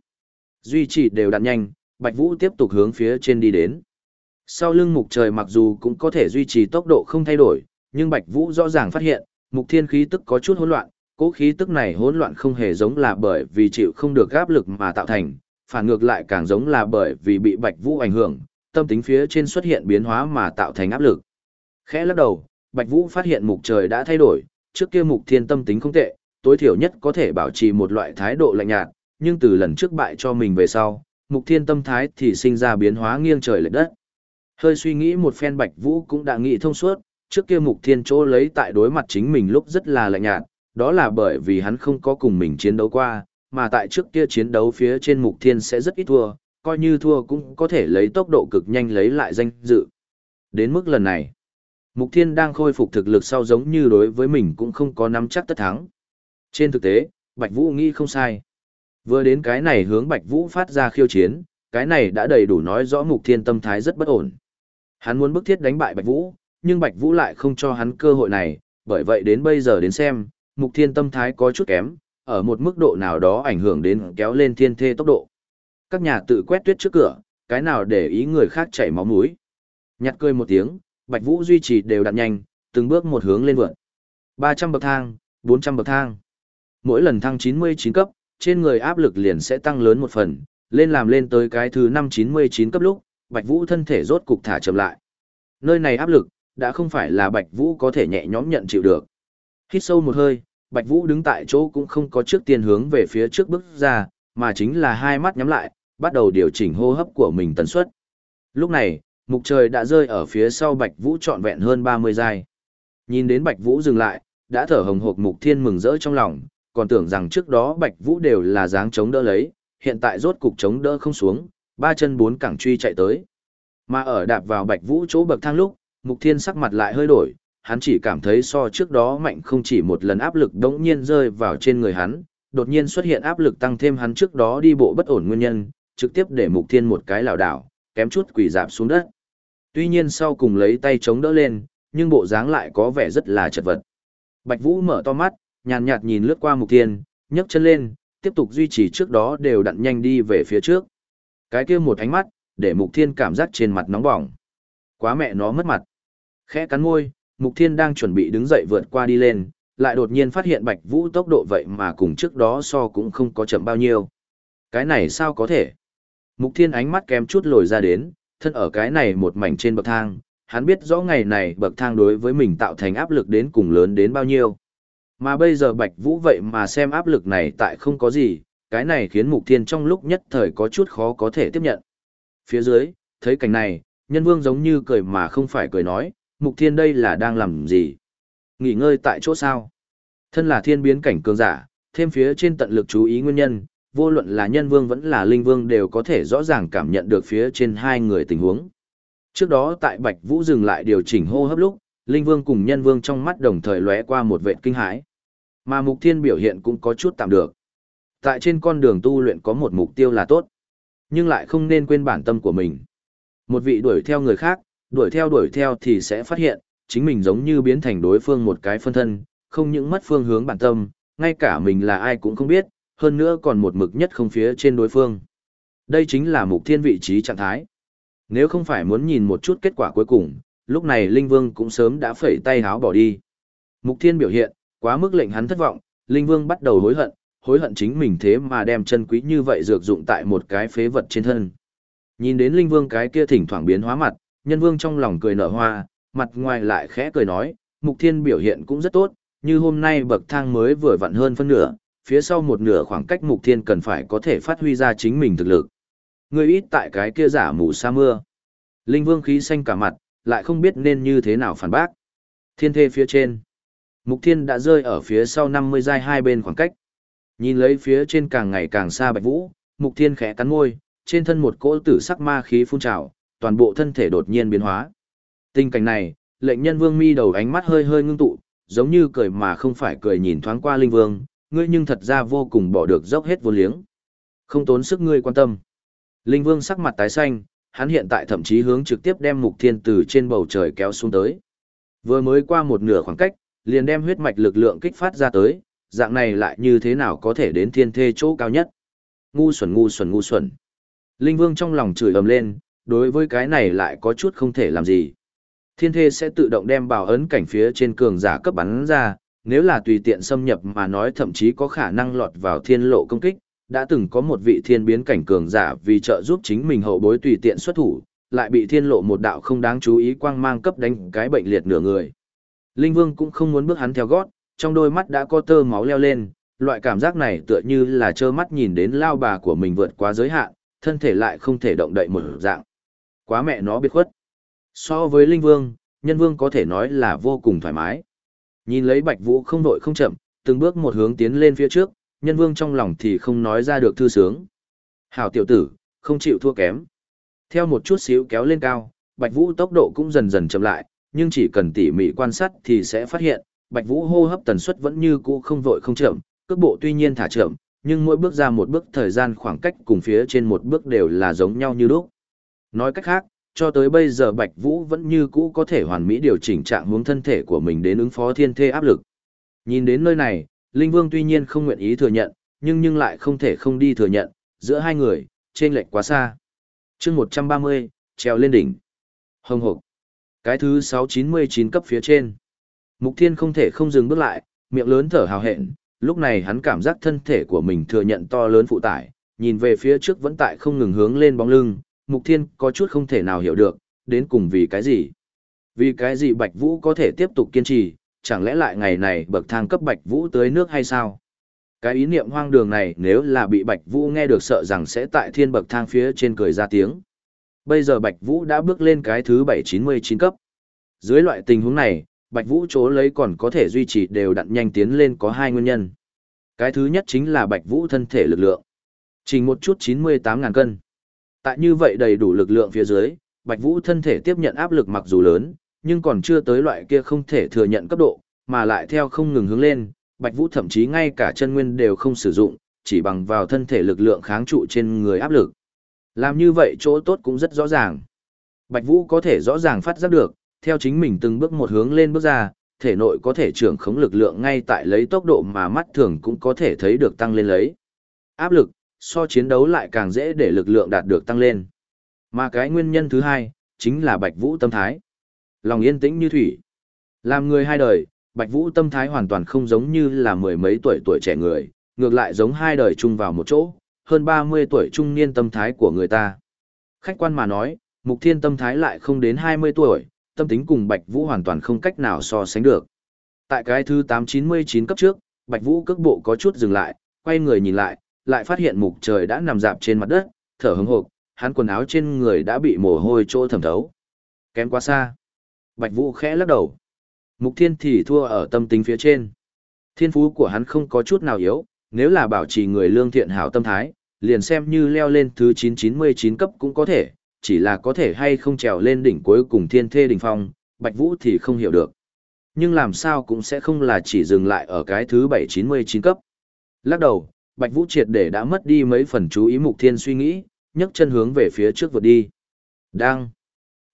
Duy trì đều đặn nhanh, Bạch Vũ tiếp tục hướng phía trên đi đến. Sau lưng mục trời mặc dù cũng có thể duy trì tốc độ không thay đổi, nhưng Bạch Vũ rõ ràng phát hiện, mục thiên khí tức có chút hỗn loạn, cố khí tức này hỗn loạn không hề giống là bởi vì chịu không được áp lực mà tạo thành, phản ngược lại càng giống là bởi vì bị Bạch Vũ ảnh hưởng, tâm tính phía trên xuất hiện biến hóa mà tạo thành áp lực. Khẽ lắc đầu, Bạch Vũ phát hiện mục trời đã thay đổi, trước kia mục thiên tâm tính không tệ, tối thiểu nhất có thể bảo trì một loại thái độ lạnh nhạt, nhưng từ lần trước bại cho mình về sau, mục thiên tâm thái thì sinh ra biến hóa nghiêng trời lệch đất. Hơi suy nghĩ một phen Bạch Vũ cũng đã nghĩ thông suốt, trước kia mục thiên chỗ lấy tại đối mặt chính mình lúc rất là lạnh nhạt, đó là bởi vì hắn không có cùng mình chiến đấu qua, mà tại trước kia chiến đấu phía trên mục thiên sẽ rất ít thua, coi như thua cũng có thể lấy tốc độ cực nhanh lấy lại danh dự. Đến mức lần này, mục thiên đang khôi phục thực lực sau giống như đối với mình cũng không có nắm chắc tất thắng. Trên thực tế, Bạch Vũ nghĩ không sai. Vừa đến cái này hướng Bạch Vũ phát ra khiêu chiến, cái này đã đầy đủ nói rõ mục thiên tâm thái rất bất ổn. Hắn muốn bức thiết đánh bại Bạch Vũ, nhưng Bạch Vũ lại không cho hắn cơ hội này, bởi vậy đến bây giờ đến xem, mục thiên tâm thái có chút kém, ở một mức độ nào đó ảnh hưởng đến kéo lên thiên thê tốc độ. Các nhà tự quét tuyết trước cửa, cái nào để ý người khác chảy máu mũi. Nhặt cười một tiếng, Bạch Vũ duy trì đều đặn nhanh, từng bước một hướng lên vượt. 300 bậc thang, 400 bậc thang. Mỗi lần thăng 99 cấp, trên người áp lực liền sẽ tăng lớn một phần, lên làm lên tới cái thứ 599 cấp lúc, Bạch Vũ thân thể rốt cục thả chậm lại. Nơi này áp lực, đã không phải là Bạch Vũ có thể nhẹ nhõm nhận chịu được. Hít sâu một hơi, Bạch Vũ đứng tại chỗ cũng không có trước tiên hướng về phía trước bước ra, mà chính là hai mắt nhắm lại, bắt đầu điều chỉnh hô hấp của mình tần suất. Lúc này, mục trời đã rơi ở phía sau Bạch Vũ trọn vẹn hơn 30 giây. Nhìn đến Bạch Vũ dừng lại, đã thở hồng hộc mục thiên mừng rỡ trong lòng, còn tưởng rằng trước đó Bạch Vũ đều là dáng chống đỡ lấy, hiện tại rốt cục chống đỡ không xuống, ba chân bốn cẳng truy chạy tới. Mà ở đạp vào Bạch Vũ chỗ bậc thang lúc, Mục Thiên sắc mặt lại hơi đổi, hắn chỉ cảm thấy so trước đó mạnh không chỉ một lần áp lực đống nhiên rơi vào trên người hắn, đột nhiên xuất hiện áp lực tăng thêm hắn trước đó đi bộ bất ổn nguyên nhân, trực tiếp để Mục Thiên một cái lảo đảo, kém chút quỳ dạp xuống đất. Tuy nhiên sau cùng lấy tay chống đỡ lên, nhưng bộ dáng lại có vẻ rất là chật vật. Bạch Vũ mở to mắt, nhàn nhạt nhìn lướt qua Mục Thiên, nhấc chân lên, tiếp tục duy trì trước đó đều đặn nhanh đi về phía trước. Cái kia một ánh mắt, để Mục Thiên cảm giác trên mặt nóng bỏng. Quá mẹ nó mất mặt. Khẽ cắn môi, Mục Thiên đang chuẩn bị đứng dậy vượt qua đi lên, lại đột nhiên phát hiện Bạch Vũ tốc độ vậy mà cùng trước đó so cũng không có chậm bao nhiêu. Cái này sao có thể? Mục Thiên ánh mắt kém chút lồi ra đến, thân ở cái này một mảnh trên bậc thang, hắn biết rõ ngày này bậc thang đối với mình tạo thành áp lực đến cùng lớn đến bao nhiêu. Mà bây giờ Bạch Vũ vậy mà xem áp lực này tại không có gì, cái này khiến Mục Thiên trong lúc nhất thời có chút khó có thể tiếp nhận. Phía dưới, thấy cảnh này, nhân vương giống như cười mà không phải cười nói, Mục Thiên đây là đang làm gì? Nghỉ ngơi tại chỗ sao? Thân là thiên biến cảnh cường giả, thêm phía trên tận lực chú ý nguyên nhân, vô luận là nhân vương vẫn là linh vương đều có thể rõ ràng cảm nhận được phía trên hai người tình huống. Trước đó tại Bạch Vũ dừng lại điều chỉnh hô hấp lúc, linh vương cùng nhân vương trong mắt đồng thời lóe qua một vệ kinh hãi. Mà mục thiên biểu hiện cũng có chút tạm được. Tại trên con đường tu luyện có một mục tiêu là tốt, nhưng lại không nên quên bản tâm của mình. Một vị đuổi theo người khác, đuổi theo đuổi theo thì sẽ phát hiện, chính mình giống như biến thành đối phương một cái phân thân, không những mất phương hướng bản tâm, ngay cả mình là ai cũng không biết, hơn nữa còn một mực nhất không phía trên đối phương. Đây chính là mục thiên vị trí trạng thái. Nếu không phải muốn nhìn một chút kết quả cuối cùng, lúc này Linh Vương cũng sớm đã phẩy tay háo bỏ đi. Mục thiên biểu hiện, quá mức lệnh hắn thất vọng, Linh Vương bắt đầu hối hận, hối hận chính mình thế mà đem chân quý như vậy dược dụng tại một cái phế vật trên thân. Nhìn đến Linh Vương cái kia thỉnh thoảng biến hóa mặt, nhân vương trong lòng cười nở hoa, mặt ngoài lại khẽ cười nói, Mục Thiên biểu hiện cũng rất tốt, như hôm nay bậc thang mới vừa vặn hơn phân nửa, phía sau một nửa khoảng cách Mục Thiên cần phải có thể phát huy ra chính mình thực lực. Người ít tại cái kia giả mù sa mưa. Linh Vương khí xanh cả mặt, lại không biết nên như thế nào phản bác. Thiên thê phía trên. Mục Thiên đã rơi ở phía sau 50 giai hai bên khoảng cách. Nhìn lấy phía trên càng ngày càng xa Bạch Vũ, Mục Thiên khẽ cắn môi, trên thân một cỗ tử sắc ma khí phun trào, toàn bộ thân thể đột nhiên biến hóa. Tình cảnh này, lệnh nhân vương mi đầu ánh mắt hơi hơi ngưng tụ, giống như cười mà không phải cười nhìn thoáng qua linh vương, ngươi nhưng thật ra vô cùng bỏ được dốc hết vô liếng. Không tốn sức ngươi quan tâm. Linh vương sắc mặt tái xanh, hắn hiện tại thậm chí hướng trực tiếp đem mục thiên từ trên bầu trời kéo xuống tới. Vừa mới qua một nửa khoảng cách, liền đem huyết mạch lực lượng kích phát ra tới, dạng này lại như thế nào có thể đến thiên thê chỗ cao nhất. Ngu xuẩn ngu xuẩn ngu xuẩn. Linh vương trong lòng chửi ầm lên, đối với cái này lại có chút không thể làm gì. Thiên thê sẽ tự động đem bảo ấn cảnh phía trên cường giả cấp bắn ra, nếu là tùy tiện xâm nhập mà nói thậm chí có khả năng lọt vào thiên lộ công kích, đã từng có một vị thiên biến cảnh cường giả vì trợ giúp chính mình hậu bối tùy tiện xuất thủ, lại bị thiên lộ một đạo không đáng chú ý quang mang cấp đánh cái bệnh liệt nửa người. Linh Vương cũng không muốn bước hắn theo gót, trong đôi mắt đã có tơ máu leo lên, loại cảm giác này tựa như là trơ mắt nhìn đến lao bà của mình vượt quá giới hạn, thân thể lại không thể động đậy một dạng. Quá mẹ nó biết khuất. So với Linh Vương, Nhân Vương có thể nói là vô cùng thoải mái. Nhìn lấy Bạch Vũ không đội không chậm, từng bước một hướng tiến lên phía trước, Nhân Vương trong lòng thì không nói ra được thư sướng. Hảo tiểu tử, không chịu thua kém. Theo một chút xíu kéo lên cao, Bạch Vũ tốc độ cũng dần dần chậm lại, nhưng chỉ cần tỉ mỉ quan sát thì sẽ phát hiện, Bạch Vũ hô hấp tần suất vẫn như cũ không vội không chậm, cước bộ tuy nhiên thả chậm, nhưng mỗi bước ra một bước thời gian khoảng cách cùng phía trên một bước đều là giống nhau như lúc. Nói cách khác, cho tới bây giờ Bạch Vũ vẫn như cũ có thể hoàn mỹ điều chỉnh trạng hướng thân thể của mình đến ứng phó thiên thê áp lực. Nhìn đến nơi này, Linh Vương tuy nhiên không nguyện ý thừa nhận, nhưng nhưng lại không thể không đi thừa nhận, giữa hai người, trên lệch quá xa. chương 130, treo lên đỉnh. Hồng hộc. Cái thứ 699 cấp phía trên. Mục Thiên không thể không dừng bước lại, miệng lớn thở hào hẹn, lúc này hắn cảm giác thân thể của mình thừa nhận to lớn phụ tải, nhìn về phía trước vẫn tại không ngừng hướng lên bóng lưng, Mục Thiên có chút không thể nào hiểu được, đến cùng vì cái gì. Vì cái gì Bạch Vũ có thể tiếp tục kiên trì, chẳng lẽ lại ngày này bậc thang cấp Bạch Vũ tới nước hay sao? Cái ý niệm hoang đường này nếu là bị Bạch Vũ nghe được sợ rằng sẽ tại thiên bậc thang phía trên cười ra tiếng. Bây giờ Bạch Vũ đã bước lên cái thứ 799 cấp. Dưới loại tình huống này, Bạch Vũ chỗ lấy còn có thể duy trì đều đặn nhanh tiến lên có hai nguyên nhân. Cái thứ nhất chính là Bạch Vũ thân thể lực lượng. Trình một chút 98.000 cân. Tại như vậy đầy đủ lực lượng phía dưới, Bạch Vũ thân thể tiếp nhận áp lực mặc dù lớn, nhưng còn chưa tới loại kia không thể thừa nhận cấp độ, mà lại theo không ngừng hướng lên, Bạch Vũ thậm chí ngay cả chân nguyên đều không sử dụng, chỉ bằng vào thân thể lực lượng kháng trụ trên người áp lực. Làm như vậy chỗ tốt cũng rất rõ ràng. Bạch Vũ có thể rõ ràng phát giác được, theo chính mình từng bước một hướng lên bước ra, thể nội có thể trưởng khống lực lượng ngay tại lấy tốc độ mà mắt thường cũng có thể thấy được tăng lên lấy. Áp lực, so chiến đấu lại càng dễ để lực lượng đạt được tăng lên. Mà cái nguyên nhân thứ hai, chính là Bạch Vũ tâm thái. Lòng yên tĩnh như thủy. Làm người hai đời, Bạch Vũ tâm thái hoàn toàn không giống như là mười mấy tuổi tuổi trẻ người, ngược lại giống hai đời chung vào một chỗ, hơn 30 tuổi trung niên tâm thái của người ta. Khách quan mà nói, Mục Thiên tâm thái lại không đến 20 tuổi, tâm tính cùng Bạch Vũ hoàn toàn không cách nào so sánh được. Tại cái thứ 899 cấp trước, Bạch Vũ cước bộ có chút dừng lại, quay người nhìn lại, lại phát hiện mục trời đã nằm dạp trên mặt đất, thở hững hộc, hắn quần áo trên người đã bị mồ hôi trô thẩm thấu. Kém quá xa. Bạch Vũ khẽ lắc đầu. Mục Thiên thì thua ở tâm tính phía trên. Thiên phú của hắn không có chút nào yếu, nếu là bảo trì người lương thiện hảo tâm thái, liền xem như leo lên thứ 999 cấp cũng có thể, chỉ là có thể hay không trèo lên đỉnh cuối cùng thiên thê đỉnh phong, Bạch Vũ thì không hiểu được. Nhưng làm sao cũng sẽ không là chỉ dừng lại ở cái thứ 799 cấp. Lắc đầu, Bạch Vũ triệt để đã mất đi mấy phần chú ý Mục Thiên suy nghĩ, nhấc chân hướng về phía trước vượt đi. Đang.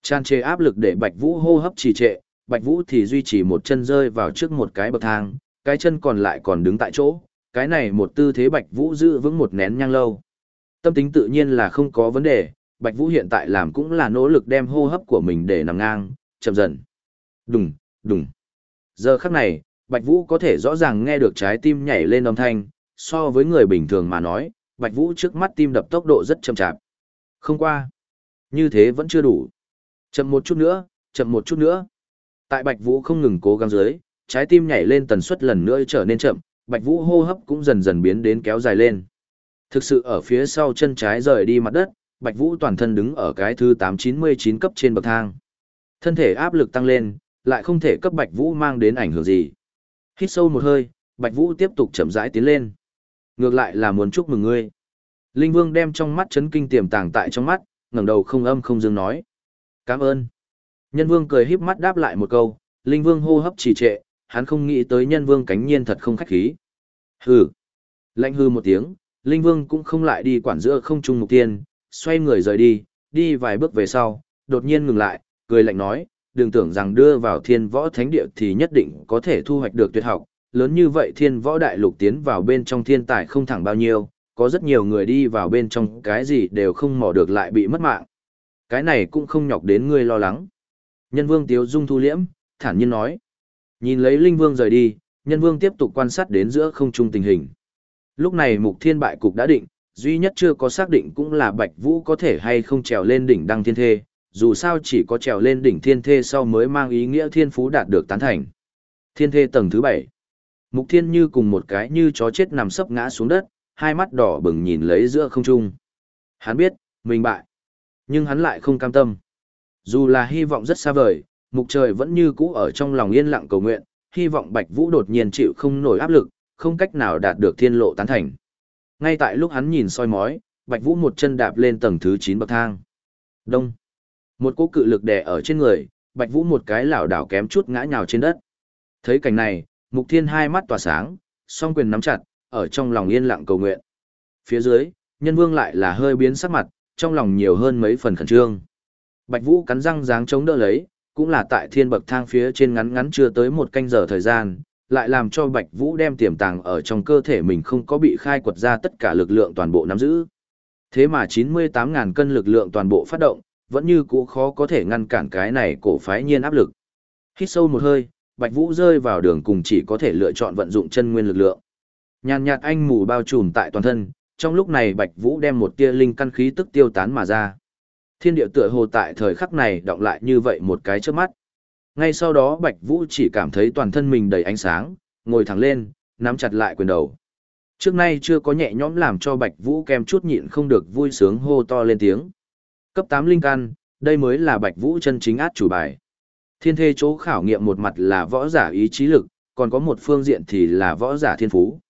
Tràn trề áp lực để Bạch Vũ hô hấp trì trệ, Bạch Vũ thì duy trì một chân rơi vào trước một cái bậc thang, cái chân còn lại còn đứng tại chỗ, cái này một tư thế Bạch Vũ giữ vững một nén nhang lâu. Tâm tính tự nhiên là không có vấn đề, Bạch Vũ hiện tại làm cũng là nỗ lực đem hô hấp của mình để nằm ngang, chậm dần. Đùng, đùng. Giờ khắc này, Bạch Vũ có thể rõ ràng nghe được trái tim nhảy lên âm thanh, so với người bình thường mà nói, Bạch Vũ trước mắt tim đập tốc độ rất chậm chạp. Không qua. Như thế vẫn chưa đủ. Chậm một chút nữa, chậm một chút nữa. Tại Bạch Vũ không ngừng cố gắng dưới, trái tim nhảy lên tần suất lần nữa trở nên chậm, Bạch Vũ hô hấp cũng dần dần biến đến kéo dài lên. Thực sự ở phía sau chân trái rời đi mặt đất, Bạch Vũ toàn thân đứng ở cái thứ 899 cấp trên bậc thang. Thân thể áp lực tăng lên, lại không thể cấp Bạch Vũ mang đến ảnh hưởng gì. Hít sâu một hơi, Bạch Vũ tiếp tục chậm rãi tiến lên. Ngược lại là muốn chúc mừng ngươi. Linh Vương đem trong mắt chấn kinh tiềm tàng tại trong mắt, ngẩng đầu không âm không dương nói. Cảm ơn. Nhân Vương cười híp mắt đáp lại một câu, Linh Vương hô hấp trì trệ, hắn không nghĩ tới Nhân Vương cánh nhiên thật không khách khí. Hừ. Lạnh hư một tiếng, Linh Vương cũng không lại đi quản giữa không trung mục tiên, xoay người rời đi, đi vài bước về sau, đột nhiên ngừng lại, cười lạnh nói, đừng tưởng rằng đưa vào thiên võ thánh địa thì nhất định có thể thu hoạch được tuyệt học, lớn như vậy thiên võ đại lục tiến vào bên trong thiên tài không thẳng bao nhiêu, có rất nhiều người đi vào bên trong cái gì đều không mò được lại bị mất mạng. Cái này cũng không nhọc đến ngươi lo lắng. Nhân vương tiếu dung thu liễm, thản nhiên nói. Nhìn lấy linh vương rời đi, nhân vương tiếp tục quan sát đến giữa không trung tình hình. Lúc này mục thiên bại cục đã định, duy nhất chưa có xác định cũng là Bạch Vũ có thể hay không trèo lên đỉnh đăng thiên thê, dù sao chỉ có trèo lên đỉnh thiên thê sau mới mang ý nghĩa thiên phú đạt được tán thành. Thiên thê tầng thứ bảy Mục thiên như cùng một cái như chó chết nằm sấp ngã xuống đất, hai mắt đỏ bừng nhìn lấy giữa không trung. Hắn biết, mình bại. Nhưng hắn lại không cam tâm. Dù là hy vọng rất xa vời, mục trời vẫn như cũ ở trong lòng yên lặng cầu nguyện, hy vọng Bạch Vũ đột nhiên chịu không nổi áp lực, không cách nào đạt được thiên lộ tán thành. Ngay tại lúc hắn nhìn soi mói, Bạch Vũ một chân đạp lên tầng thứ 9 bậc thang. Đông. Một cỗ cự lực đè ở trên người, Bạch Vũ một cái lảo đảo kém chút ngã nhào trên đất. Thấy cảnh này, Mục Thiên hai mắt tỏa sáng, song quyền nắm chặt, ở trong lòng yên lặng cầu nguyện. Phía dưới, Nhân Vương lại là hơi biến sắc mặt, trong lòng nhiều hơn mấy phần khẩn trương. Bạch Vũ cắn răng dáng chống đỡ lấy, cũng là tại thiên bậc thang phía trên ngắn ngắn chưa tới một canh giờ thời gian, lại làm cho Bạch Vũ đem tiềm tàng ở trong cơ thể mình không có bị khai quật ra tất cả lực lượng toàn bộ nắm giữ. Thế mà 98.000 cân lực lượng toàn bộ phát động, vẫn như cũ khó có thể ngăn cản cái này cổ phái nhiên áp lực. Hít sâu một hơi, Bạch Vũ rơi vào đường cùng chỉ có thể lựa chọn vận dụng chân nguyên lực lượng. Nhàn nhạt anh mù bao trùm tại toàn thân, trong lúc này Bạch Vũ đem một tia linh căn khí tức tiêu tán mà ra. Thiên địa tựa hồ tại thời khắc này động lại như vậy một cái chớp mắt. Ngay sau đó Bạch Vũ chỉ cảm thấy toàn thân mình đầy ánh sáng, ngồi thẳng lên, nắm chặt lại quyền đầu. Trước nay chưa có nhẹ nhõm làm cho Bạch Vũ kem chút nhịn không được vui sướng hô to lên tiếng. Cấp 8 linh căn, đây mới là Bạch Vũ chân chính át chủ bài. Thiên thê chỗ khảo nghiệm một mặt là võ giả ý chí lực, còn có một phương diện thì là võ giả thiên phú.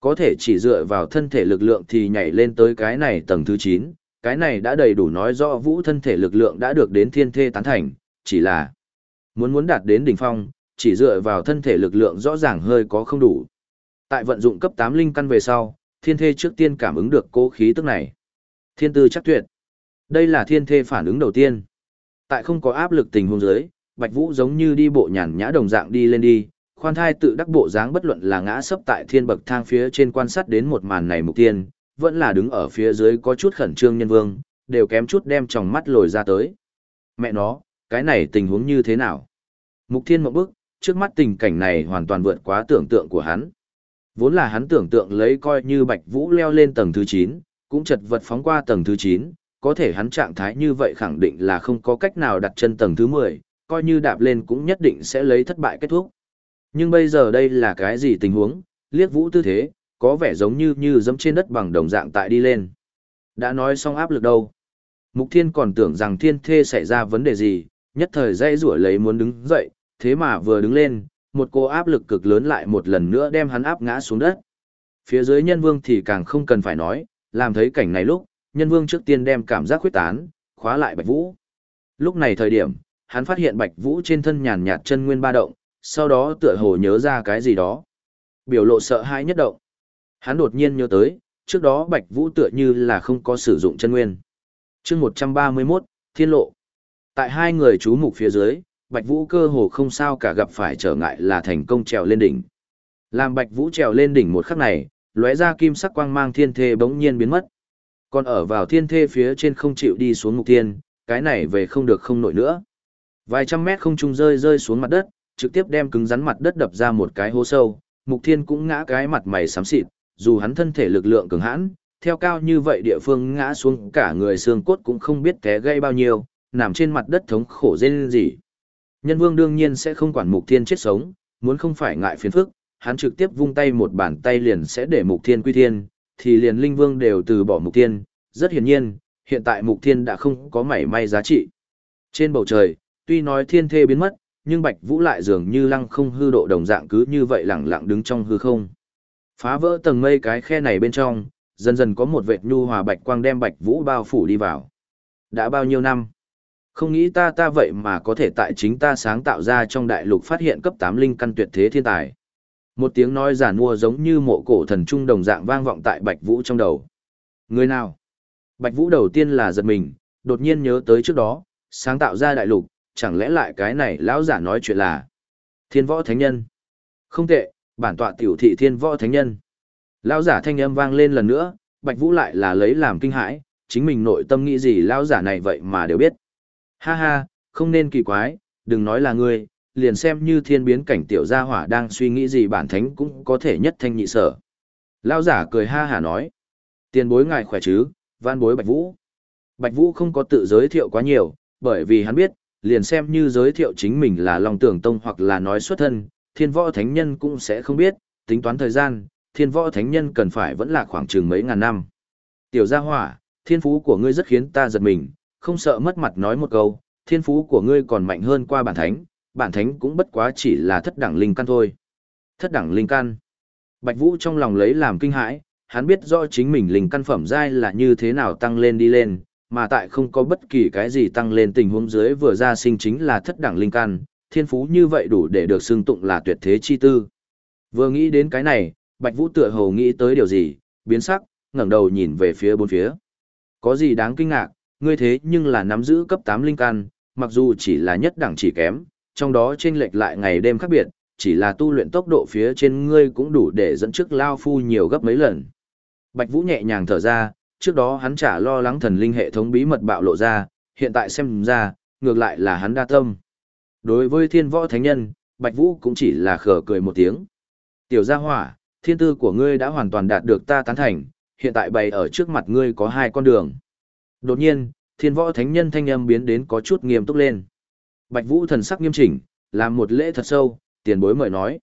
Có thể chỉ dựa vào thân thể lực lượng thì nhảy lên tới cái này tầng thứ 9, cái này đã đầy đủ nói rõ Vũ thân thể lực lượng đã được đến thiên thê tán thành, chỉ là Muốn muốn đạt đến đỉnh phong, chỉ dựa vào thân thể lực lượng rõ ràng hơi có không đủ. Tại vận dụng cấp 8 linh căn về sau, thiên thê trước tiên cảm ứng được cố khí tức này. Thiên tư chắc tuyệt. Đây là thiên thê phản ứng đầu tiên. Tại không có áp lực tình huống dưới, Bạch Vũ giống như đi bộ nhàn nhã đồng dạng đi lên đi, khoan thai tự đắc bộ dáng bất luận là ngã sấp tại thiên bậc thang phía trên quan sát đến một màn này mục tiên, vẫn là đứng ở phía dưới có chút khẩn trương nhân vương, đều kém chút đem tròng mắt lồi ra tới. Mẹ nó, cái này tình huống như thế nào? Mục Thiên một bức, trước mắt tình cảnh này hoàn toàn vượt quá tưởng tượng của hắn. Vốn là hắn tưởng tượng lấy coi như Bạch Vũ leo lên tầng thứ 9, cũng chật vật phóng qua tầng thứ 9, có thể hắn trạng thái như vậy khẳng định là không có cách nào đặt chân tầng thứ 10, coi như đạp lên cũng nhất định sẽ lấy thất bại kết thúc. Nhưng bây giờ đây là cái gì tình huống, liếc vũ tư thế, có vẻ giống như như dẫm trên đất bằng đồng dạng tại đi lên. Đã nói xong áp lực đâu. Mục Thiên còn tưởng rằng thiên thê xảy ra vấn đề gì, nhất thời dây rủa lấy muốn đứng dậy, thế mà vừa đứng lên, một cô áp lực cực lớn lại một lần nữa đem hắn áp ngã xuống đất. Phía dưới nhân vương thì càng không cần phải nói, làm thấy cảnh này lúc, nhân vương trước tiên đem cảm giác khuyết tán, khóa lại Bạch Vũ. Lúc này thời điểm, hắn phát hiện Bạch Vũ trên thân nhàn nhạt chân nguyên ba động, sau đó tựa hồ nhớ ra cái gì đó. Biểu lộ sợ hãi nhất động. Hắn đột nhiên nhớ tới, trước đó Bạch Vũ tựa như là không có sử dụng chân nguyên. Chương 131, Thiên Lộ. Tại hai người chú mục phía dưới, Bạch Vũ cơ hồ không sao cả gặp phải trở ngại là thành công trèo lên đỉnh. Làm Bạch Vũ trèo lên đỉnh một khắc này, lóe ra kim sắc quang mang thiên thê bỗng nhiên biến mất. Còn ở vào thiên thê phía trên không chịu đi xuống mục thiên, cái này về không được không nổi nữa. Vài trăm mét không trung rơi rơi xuống mặt đất, trực tiếp đem cứng rắn mặt đất đập ra một cái hố sâu, mục thiên cũng ngã cái mặt mày xám xịt, dù hắn thân thể lực lượng cường hãn, theo cao như vậy địa phương ngã xuống cả người xương cốt cũng không biết té gây bao nhiêu, nằm trên mặt đất thống khổ lên gì. Nhân vương đương nhiên sẽ không quản mục thiên chết sống, muốn không phải ngại phiền phức, hắn trực tiếp vung tay một bàn tay liền sẽ để mục thiên quy thiên, thì liền linh vương đều từ bỏ mục thiên, rất hiển nhiên, hiện tại mục thiên đã không có mảy may giá trị. Trên bầu trời, tuy nói thiên thê biến mất, nhưng bạch vũ lại dường như lăng không hư độ đồng dạng cứ như vậy lẳng lặng đứng trong hư không. Phá vỡ tầng mây cái khe này bên trong, dần dần có một vệt nhu hòa bạch quang đem bạch vũ bao phủ đi vào. Đã bao nhiêu năm? Không nghĩ ta ta vậy mà có thể tại chính ta sáng tạo ra trong đại lục phát hiện cấp 8 linh căn tuyệt thế thiên tài. Một tiếng nói giả mua giống như mộ cổ thần trung đồng dạng vang vọng tại Bạch Vũ trong đầu. Người nào? Bạch Vũ đầu tiên là giật mình, đột nhiên nhớ tới trước đó, sáng tạo ra đại lục, chẳng lẽ lại cái này lão giả nói chuyện là Thiên Võ Thánh Nhân? Không tệ, bản tọa tiểu thị Thiên Võ Thánh Nhân. Lão giả thanh âm vang lên lần nữa, Bạch Vũ lại là lấy làm kinh hãi, chính mình nội tâm nghĩ gì lão giả này vậy mà đều biết. Ha ha, không nên kỳ quái, đừng nói là ngươi, liền xem như thiên biến cảnh tiểu gia hỏa đang suy nghĩ gì bản thánh cũng có thể nhất thanh nhị sở. Lao giả cười ha hả nói. Tiền bối ngài khỏe chứ, van bối Bạch Vũ. Bạch Vũ không có tự giới thiệu quá nhiều, bởi vì hắn biết, liền xem như giới thiệu chính mình là Long Tưởng Tông hoặc là nói xuất thân, thiên võ thánh nhân cũng sẽ không biết, tính toán thời gian, thiên võ thánh nhân cần phải vẫn là khoảng chừng mấy ngàn năm. Tiểu gia hỏa, thiên phú của ngươi rất khiến ta giật mình, không sợ mất mặt nói một câu, thiên phú của ngươi còn mạnh hơn qua bản thánh, bản thánh cũng bất quá chỉ là thất đẳng linh căn thôi. Thất đẳng linh căn. Bạch Vũ trong lòng lấy làm kinh hãi, hắn biết rõ chính mình linh căn phẩm giai là như thế nào tăng lên đi lên, mà tại không có bất kỳ cái gì tăng lên tình huống dưới vừa ra sinh chính là thất đẳng linh căn, thiên phú như vậy đủ để được xưng tụng là tuyệt thế chi tư. Vừa nghĩ đến cái này, Bạch Vũ tựa hồ nghĩ tới điều gì, biến sắc, ngẩng đầu nhìn về phía bốn phía. Có gì đáng kinh ngạc, ngươi thế nhưng là nắm giữ cấp 8 linh căn, mặc dù chỉ là nhất đẳng chỉ kém, trong đó chênh lệch lại ngày đêm khác biệt, chỉ là tu luyện tốc độ phía trên ngươi cũng đủ để dẫn trước lao phu nhiều gấp mấy lần. Bạch Vũ nhẹ nhàng thở ra, trước đó hắn chả lo lắng thần linh hệ thống bí mật bạo lộ ra, hiện tại xem ra, ngược lại là hắn đa tâm. Đối với thiên võ thánh nhân, Bạch Vũ cũng chỉ là khở cười một tiếng. Tiểu gia hỏa, thiên tư của ngươi đã hoàn toàn đạt được ta tán thành, hiện tại bày ở trước mặt ngươi có hai con đường. Đột nhiên, thiên võ thánh nhân thanh âm biến đến có chút nghiêm túc lên. Bạch Vũ thần sắc nghiêm chỉnh, làm một lễ thật sâu, tiền bối mời nói.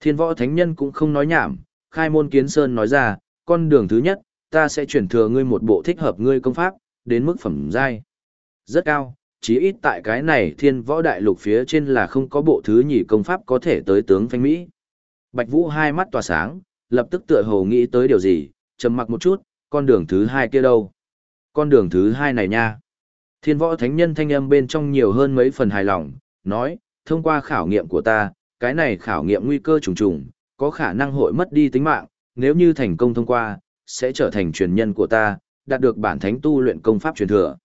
Thiên võ thánh nhân cũng không nói nhảm, khai môn kiến sơn nói ra, con đường thứ nhất, ta sẽ chuyển thừa ngươi một bộ thích hợp ngươi công pháp, đến mức phẩm giai. Rất cao, chí ít tại cái này thiên võ đại lục phía trên là không có bộ thứ nhì công pháp có thể tới tướng phanh Mỹ. Bạch Vũ hai mắt tỏa sáng, lập tức tựa hồ nghĩ tới điều gì, trầm mặc một chút, con đường thứ hai kia đâu? Con đường thứ hai này nha. Thiên võ thánh nhân thanh âm bên trong nhiều hơn mấy phần hài lòng, nói, thông qua khảo nghiệm của ta, cái này khảo nghiệm nguy cơ trùng trùng, có khả năng hội mất đi tính mạng, nếu như thành công thông qua, sẽ trở thành truyền nhân của ta, đạt được bản thánh tu luyện công pháp truyền thừa.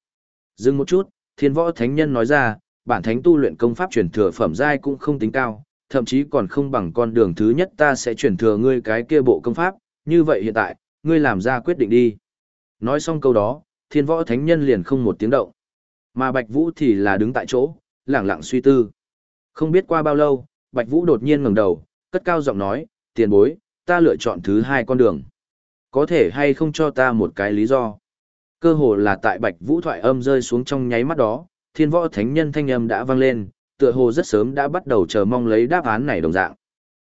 Dừng một chút, thiên võ thánh nhân nói ra, bản thánh tu luyện công pháp truyền thừa phẩm giai cũng không tính cao, thậm chí còn không bằng con đường thứ nhất ta sẽ truyền thừa ngươi cái kia bộ công pháp, như vậy hiện tại, ngươi làm ra quyết định đi. Nói xong câu đó, thiên võ thánh nhân liền không một tiếng động. Mà Bạch Vũ thì là đứng tại chỗ, lẳng lặng suy tư. Không biết qua bao lâu, Bạch Vũ đột nhiên ngẩng đầu, cất cao giọng nói, tiền bối, ta lựa chọn thứ hai con đường. Có thể hay không cho ta một cái lý do. Cơ hồ là tại Bạch Vũ thoại âm rơi xuống trong nháy mắt đó, thiên võ thánh nhân thanh âm đã vang lên, tựa hồ rất sớm đã bắt đầu chờ mong lấy đáp án này đồng dạng.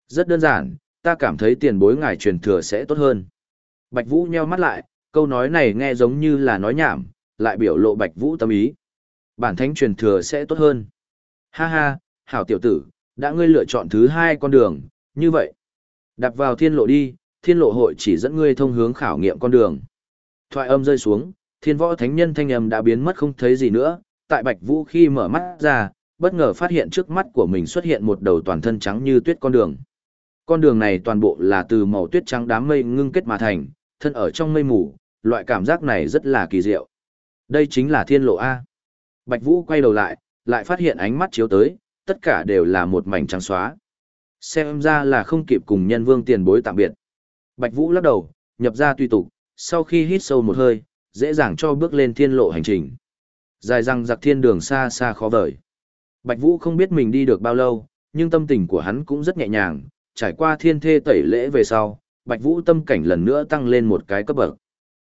Rất đơn giản, ta cảm thấy tiền bối ngài truyền thừa sẽ tốt hơn. Bạch Vũ nheo mắt lại, câu nói này nghe giống như là nói nhảm, lại biểu lộ Bạch Vũ tâm ý. Bản thánh truyền thừa sẽ tốt hơn. Ha ha, hảo tiểu tử, đã ngươi lựa chọn thứ hai con đường, như vậy. Đạp vào thiên lộ đi, thiên lộ hội chỉ dẫn ngươi thông hướng khảo nghiệm con đường. Thoại âm rơi xuống, thiên võ thánh nhân thanh âm đã biến mất không thấy gì nữa, tại Bạch Vũ khi mở mắt ra, bất ngờ phát hiện trước mắt của mình xuất hiện một đầu toàn thân trắng như tuyết con đường. Con đường này toàn bộ là từ màu tuyết trắng đám mây ngưng kết mà thành, thân ở trong mây mù, loại cảm giác này rất là kỳ diệu. Đây chính là thiên lộ A. Bạch Vũ quay đầu lại, lại phát hiện ánh mắt chiếu tới, tất cả đều là một mảnh trắng xóa. Xem ra là không kịp cùng nhân vương tiền bối tạm biệt. Bạch Vũ lắc đầu, nhập ra tùy tục, sau khi hít sâu một hơi, dễ dàng cho bước lên thiên lộ hành trình. Dài răng giặc thiên đường xa xa khó vời. Bạch Vũ không biết mình đi được bao lâu, nhưng tâm tình của hắn cũng rất nhẹ nhàng, trải qua thiên thê tẩy lễ về sau, Bạch Vũ tâm cảnh lần nữa tăng lên một cái cấp bậc.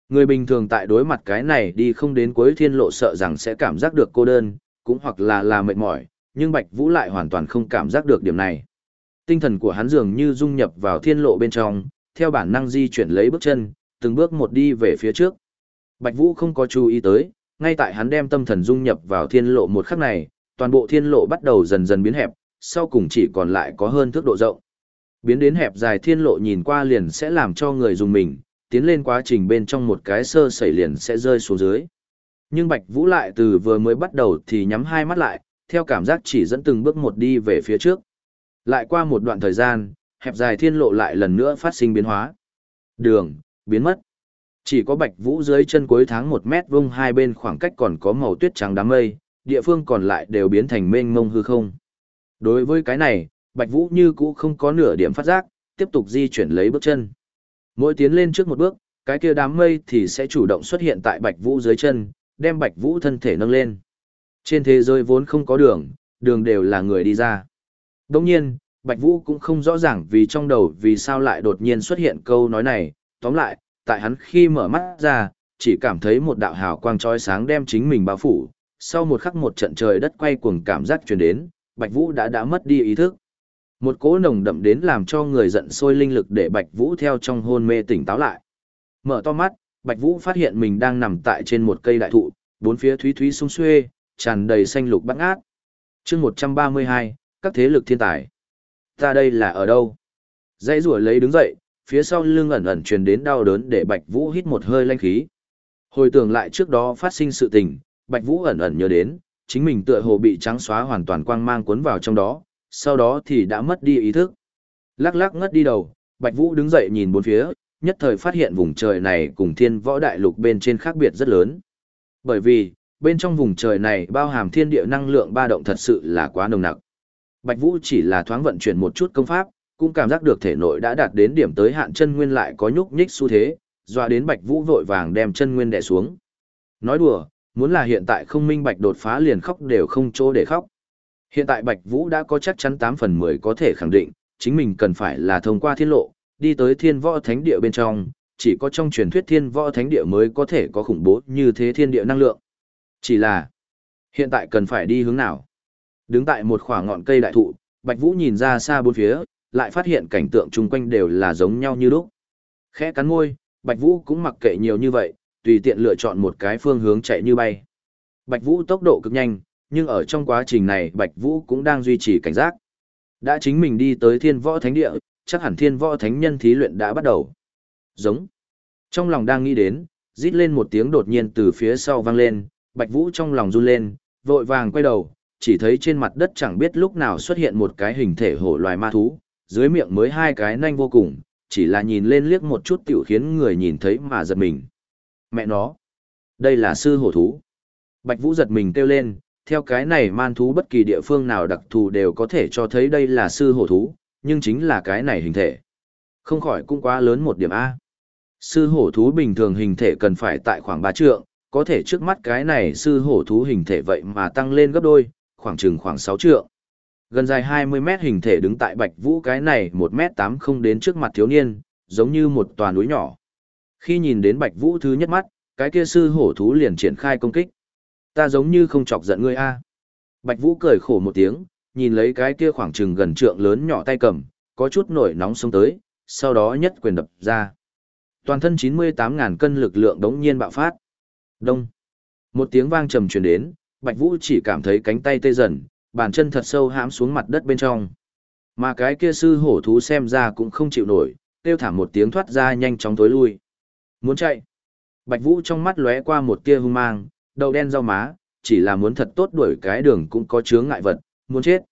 Người bình thường tại đối mặt cái này đi không đến cuối thiên lộ sợ rằng sẽ cảm giác được cô đơn, cũng hoặc là là mệt mỏi, nhưng Bạch Vũ lại hoàn toàn không cảm giác được điểm này. Tinh thần của hắn dường như dung nhập vào thiên lộ bên trong, theo bản năng di chuyển lấy bước chân, từng bước một đi về phía trước. Bạch Vũ không có chú ý tới, ngay tại hắn đem tâm thần dung nhập vào thiên lộ một khắc này, toàn bộ thiên lộ bắt đầu dần dần biến hẹp, sau cùng chỉ còn lại có hơn thước độ rộng. Biến đến hẹp dài thiên lộ nhìn qua liền sẽ làm cho người dùng mình, tiến lên quá trình bên trong một cái sơ sẩy liền sẽ rơi xuống dưới. Nhưng Bạch Vũ lại từ vừa mới bắt đầu thì nhắm hai mắt lại, theo cảm giác chỉ dẫn từng bước một đi về phía trước. Lại qua một đoạn thời gian, hẹp dài thiên lộ lại lần nữa phát sinh biến hóa. Đường, biến mất. Chỉ có Bạch Vũ dưới chân cuối tháng một mét vuông hai bên khoảng cách còn có màu tuyết trắng đám mây, địa phương còn lại đều biến thành mênh mông hư không. Đối với cái này, Bạch Vũ như cũ không có nửa điểm phát giác, tiếp tục di chuyển lấy bước chân. Mỗi tiến lên trước một bước, cái kia đám mây thì sẽ chủ động xuất hiện tại Bạch Vũ dưới chân, đem Bạch Vũ thân thể nâng lên. Trên thế giới vốn không có đường, đường đều là người đi ra. Đồng nhiên, Bạch Vũ cũng không rõ ràng vì trong đầu vì sao lại đột nhiên xuất hiện câu nói này, tóm lại, tại hắn khi mở mắt ra, chỉ cảm thấy một đạo hào quang chói sáng đem chính mình bao phủ, sau một khắc một trận trời đất quay cuồng cảm giác truyền đến, Bạch Vũ đã đã mất đi ý thức. Một cỗ nồng đậm đến làm cho người giận sôi linh lực để Bạch Vũ theo trong hôn mê tỉnh táo lại. Mở to mắt, Bạch Vũ phát hiện mình đang nằm tại trên một cây đại thụ, bốn phía thúy thúy sung xuê, tràn đầy xanh lục bát ngát. Chương 132, các thế lực thiên tài. Ta đây là ở đâu? Dãy rủa lấy đứng dậy, phía sau lưng ẩn ẩn truyền đến đau đớn để Bạch Vũ hít một hơi lanh khí. Hồi tưởng lại trước đó phát sinh sự tình, Bạch Vũ ẩn ẩn nhớ đến, chính mình tựa hồ bị trắng xóa hoàn toàn quang mang cuốn vào trong đó, sau đó thì đã mất đi ý thức. Lắc lắc ngất đi đầu, Bạch Vũ đứng dậy nhìn bốn phía, nhất thời phát hiện vùng trời này cùng thiên võ đại lục bên trên khác biệt rất lớn. Bởi vì, bên trong vùng trời này bao hàm thiên địa năng lượng ba động thật sự là quá nồng nặc. Bạch Vũ chỉ là thoáng vận chuyển một chút công pháp, cũng cảm giác được thể nội đã đạt đến điểm tới hạn chân nguyên lại có nhúc nhích xu thế, dọa đến Bạch Vũ vội vàng đem chân nguyên đè xuống. Nói đùa, muốn là hiện tại không minh bạch đột phá liền khóc đều không chỗ để khóc. Hiện tại Bạch Vũ đã có chắc chắn 8 phần 10 có thể khẳng định, chính mình cần phải là thông qua thiên lộ, đi tới thiên võ thánh địa bên trong, chỉ có trong truyền thuyết thiên võ thánh địa mới có thể có khủng bố như thế thiên địa năng lượng. Chỉ là, hiện tại cần phải đi hướng nào? Đứng tại một khoảng ngọn cây đại thụ, Bạch Vũ nhìn ra xa bốn phía, lại phát hiện cảnh tượng chung quanh đều là giống nhau như lúc. Khẽ cắn môi, Bạch Vũ cũng mặc kệ nhiều như vậy, tùy tiện lựa chọn một cái phương hướng chạy như bay. Bạch Vũ tốc độ cực nhanh, nhưng ở trong quá trình này Bạch Vũ cũng đang duy trì cảnh giác. Đã chính mình đi tới Thiên Võ Thánh Địa, chắc hẳn Thiên Võ Thánh Nhân thí luyện đã bắt đầu. Giống. Trong lòng đang nghĩ đến, rít lên một tiếng đột nhiên từ phía sau vang lên, Bạch Vũ trong lòng run lên, vội vàng quay đầu, chỉ thấy trên mặt đất chẳng biết lúc nào xuất hiện một cái hình thể hổ loài ma thú, dưới miệng mới hai cái nanh vô cùng, chỉ là nhìn lên liếc một chút tiểu khiến người nhìn thấy mà giật mình. Mẹ nó, đây là sư hổ thú. Bạch Vũ giật mình kêu lên, theo cái này man thú bất kỳ địa phương nào đặc thù đều có thể cho thấy đây là sư hổ thú, nhưng chính là cái này hình thể. Không khỏi cũng quá lớn một điểm A. Sư hổ thú bình thường hình thể cần phải tại khoảng 3 trượng, có thể trước mắt cái này sư hổ thú hình thể vậy mà tăng lên gấp đôi, khoảng chừng khoảng 6 trượng. Gần dài 20 mét hình thể đứng tại Bạch Vũ cái này 1 mét 8 không đến trước mặt thiếu niên, giống như một tòa núi nhỏ. Khi nhìn đến Bạch Vũ thứ nhất mắt, cái kia sư hổ thú liền triển khai công kích. Ta giống như không chọc giận ngươi a. Bạch Vũ cười khổ một tiếng, nhìn lấy cái kia khoảng chừng gần trượng lớn nhỏ tay cầm, có chút nổi nóng xông tới, sau đó nhất quyền đập ra. Toàn thân 98.000 cân lực lượng đống nhiên bạo phát. Đông. Một tiếng vang trầm truyền đến, Bạch Vũ chỉ cảm thấy cánh tay tê dần, bàn chân thật sâu hãm xuống mặt đất bên trong. Mà cái kia sư hổ thú xem ra cũng không chịu nổi, kêu thảm một tiếng thoát ra nhanh chóng tối lui. Muốn chạy. Bạch Vũ trong mắt lóe qua một tia hung mang, đầu đen rau má, chỉ là muốn thật tốt đuổi cái đường cũng có chướng ngại vật, muốn chết.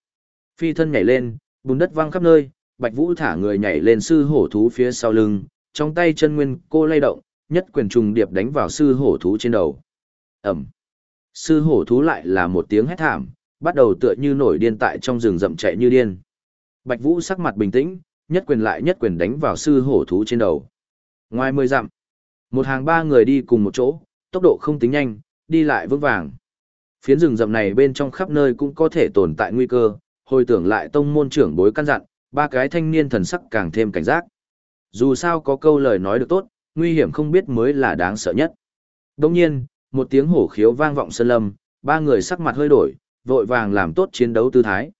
Phi thân nhảy lên, bùn đất văng khắp nơi, Bạch Vũ thả người nhảy lên sư hổ thú phía sau lưng, trong tay chân nguyên cô lay động, nhất quyền trùng điệp đánh vào sư hổ thú trên đầu. ầm Sư hổ thú lại là một tiếng hét thảm, bắt đầu tựa như nổi điên tại trong rừng rậm chạy như điên. Bạch Vũ sắc mặt bình tĩnh, nhất quyền lại nhất quyền đánh vào sư hổ thú trên đầu. Ngoài mười dặm, một hàng ba người đi cùng một chỗ, tốc độ không tính nhanh, đi lại vững vàng. Phiến rừng rậm này bên trong khắp nơi cũng có thể tồn tại nguy cơ, hồi tưởng lại tông môn trưởng bối căn dặn, ba cái thanh niên thần sắc càng thêm cảnh giác. Dù sao có câu lời nói được tốt, nguy hiểm không biết mới là đáng sợ nhất. Đồng nhiên, một tiếng hổ khiếu vang vọng sơn lâm, ba người sắc mặt hơi đổi, vội vàng làm tốt chiến đấu tư thái.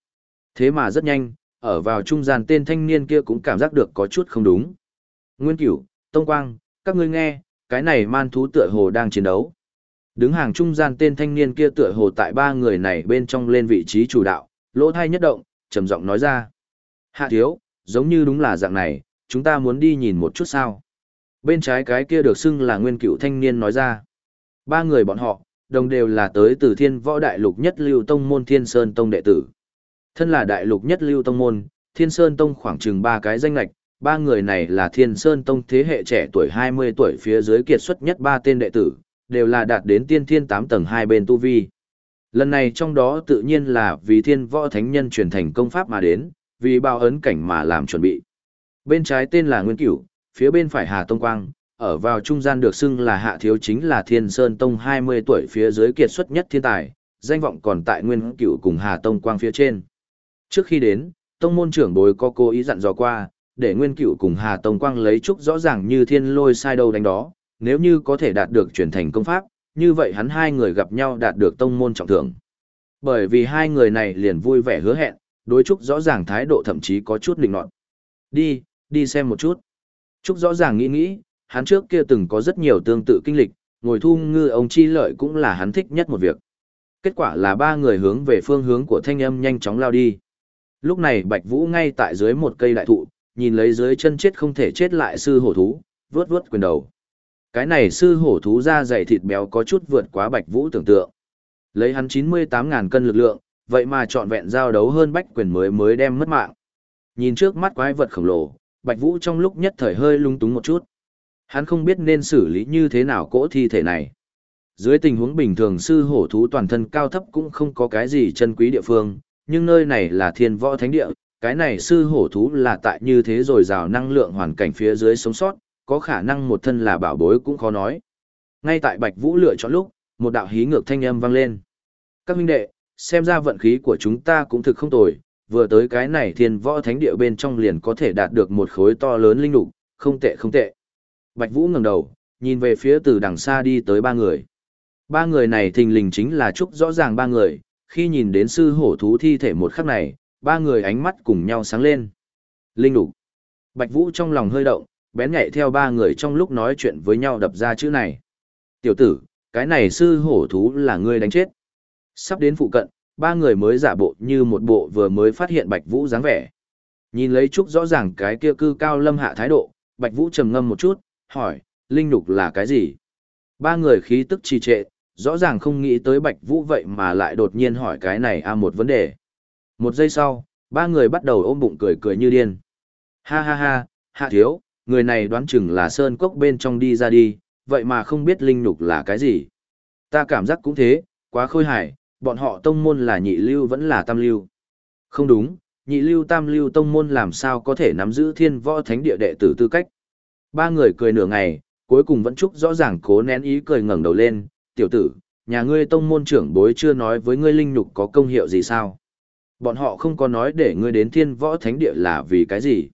Thế mà rất nhanh, ở vào trung gian tên thanh niên kia cũng cảm giác được có chút không đúng. Nguyên Cửu, Tông Quang, các ngươi nghe, cái này man thú tựa hồ đang chiến đấu. Đứng hàng trung gian tên thanh niên kia tựa hồ tại ba người này bên trong lên vị trí chủ đạo, lỗ thai nhất động, trầm giọng nói ra. Hạ thiếu, giống như đúng là dạng này, chúng ta muốn đi nhìn một chút sao. Bên trái cái kia được xưng là nguyên cựu thanh niên nói ra. Ba người bọn họ, đồng đều là tới từ thiên võ đại lục nhất lưu tông môn thiên sơn tông đệ tử. Thân là đại lục nhất lưu tông môn, thiên sơn tông khoảng chừng ba cái danh lạch, ba người này là thiên sơn tông thế hệ trẻ tuổi 20 tuổi phía dưới kiệt xuất nhất ba tên đệ tử, đều là đạt đến tiên thiên 8 tầng hai bên tu vi. Lần này trong đó tự nhiên là vì thiên võ thánh nhân truyền thành công pháp mà đến, vì bao ấn cảnh mà làm chuẩn bị. Bên trái tên là Nguyên Cửu, phía bên phải Hà Tông Quang, ở vào trung gian được xưng là Hạ Thiếu chính là Thiên Sơn Tông 20 tuổi phía dưới kiệt xuất nhất thiên tài, danh vọng còn tại Nguyên Cửu cùng Hà Tông Quang phía trên. Trước khi đến, Tông môn trưởng bối có cố ý dặn dò qua, để Nguyên Cửu cùng Hà Tông Quang lấy trúc rõ ràng như thiên lôi sai đâu đánh đó, nếu như có thể đạt được truyền thành công pháp, như vậy hắn hai người gặp nhau đạt được tông môn trọng thưởng. Bởi vì hai người này liền vui vẻ hứa hẹn, đối Trúc rõ ràng thái độ thậm chí có chút định nọt. Đi, đi xem một chút. Trúc rõ ràng nghĩ nghĩ, hắn trước kia từng có rất nhiều tương tự kinh lịch, ngồi thu ngư ông chi lợi cũng là hắn thích nhất một việc. Kết quả là ba người hướng về phương hướng của thanh âm nhanh chóng lao đi. Lúc này Bạch Vũ ngay tại dưới một cây đại thụ, nhìn lấy dưới chân chết không thể chết lại sư hổ thú, vướt vướt quyền đầu. Cái này sư hổ thú da dày thịt béo có chút vượt quá Bạch Vũ tưởng tượng. Lấy hắn 98.000 cân lực lượng, vậy mà trọn vẹn giao đấu hơn bách quyền mới mới đem mất mạng. Nhìn trước mắt quái vật khổng lồ, Bạch Vũ trong lúc nhất thời hơi lung túng một chút. Hắn không biết nên xử lý như thế nào cỗ thi thể này. Dưới tình huống bình thường sư hổ thú toàn thân cao thấp cũng không có cái gì chân quý địa phương, nhưng nơi này là thiên võ thánh địa, cái này sư hổ thú là tại như thế rồi rào năng lượng hoàn cảnh phía dưới sống sót, có khả năng một thân là bảo bối cũng khó nói. Ngay tại Bạch Vũ lựa chọn lúc, một đạo hí ngược thanh âm vang lên. Các huynh đệ, xem ra vận khí của chúng ta cũng thực không tồi, vừa tới cái này thiên võ thánh địa bên trong liền có thể đạt được một khối to lớn linh lục, không tệ không tệ. Bạch Vũ ngẩng đầu, nhìn về phía từ đằng xa đi tới ba người. Ba người này thình lình chính là trúc rõ ràng ba người, khi nhìn đến sư hổ thú thi thể một khắc này, ba người ánh mắt cùng nhau sáng lên. Linh lục. Bạch Vũ trong lòng hơi động, bén nhạy theo ba người trong lúc nói chuyện với nhau đập ra chữ này. Tiểu tử, cái này sư hổ thú là ngươi đánh chết. Sắp đến phụ cận, ba người mới giả bộ như một bộ vừa mới phát hiện Bạch Vũ dáng vẻ. Nhìn lấy Trúc rõ ràng cái kia cư cao lâm hạ thái độ, Bạch Vũ trầm ngâm một chút, hỏi, linh nục là cái gì? Ba người khí tức trì trệ, rõ ràng không nghĩ tới Bạch Vũ vậy mà lại đột nhiên hỏi cái này a một vấn đề. Một giây sau, ba người bắt đầu ôm bụng cười cười như điên. Ha ha ha, hạ thiếu, người này đoán chừng là sơn cốc bên trong đi ra đi, vậy mà không biết linh nục là cái gì. Ta cảm giác cũng thế, quá khôi hài, bọn họ tông môn là nhị lưu vẫn là tam lưu. Không đúng, nhị lưu tam lưu tông môn làm sao có thể nắm giữ thiên võ thánh địa đệ tử tư cách. Ba người cười nửa ngày, cuối cùng vẫn chúc rõ ràng cố nén ý cười ngẩng đầu lên, tiểu tử, nhà ngươi tông môn trưởng bối chưa nói với ngươi linh nhục có công hiệu gì sao? Bọn họ không có nói để ngươi đến thiên võ thánh địa là vì cái gì?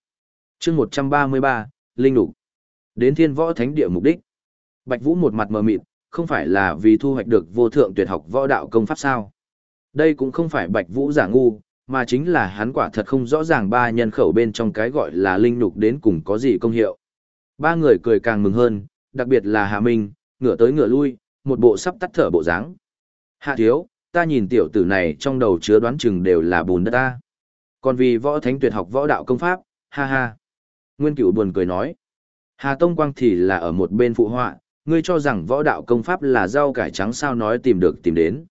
chương 133, linh lục. Đến thiên võ thánh địa mục đích. Bạch Vũ một mặt mờ mịt, không phải là vì thu hoạch được vô thượng tuyệt học võ đạo công pháp sao. Đây cũng không phải Bạch Vũ giả ngu, mà chính là hắn quả thật không rõ ràng ba nhân khẩu bên trong cái gọi là linh lục đến cùng có gì công hiệu. Ba người cười càng mừng hơn, đặc biệt là hà Minh, ngửa tới ngửa lui, một bộ sắp tắt thở bộ dáng. Hạ thiếu, ta nhìn tiểu tử này trong đầu chứa đoán chừng đều là bùn đất ta. Còn vì võ thánh tuyệt học võ đạo công pháp, ha ha. Nguyên cửu buồn cười nói. Hà Tông Quang thì là ở một bên phụ họa, ngươi cho rằng võ đạo công pháp là rau cải trắng sao nói tìm được tìm đến.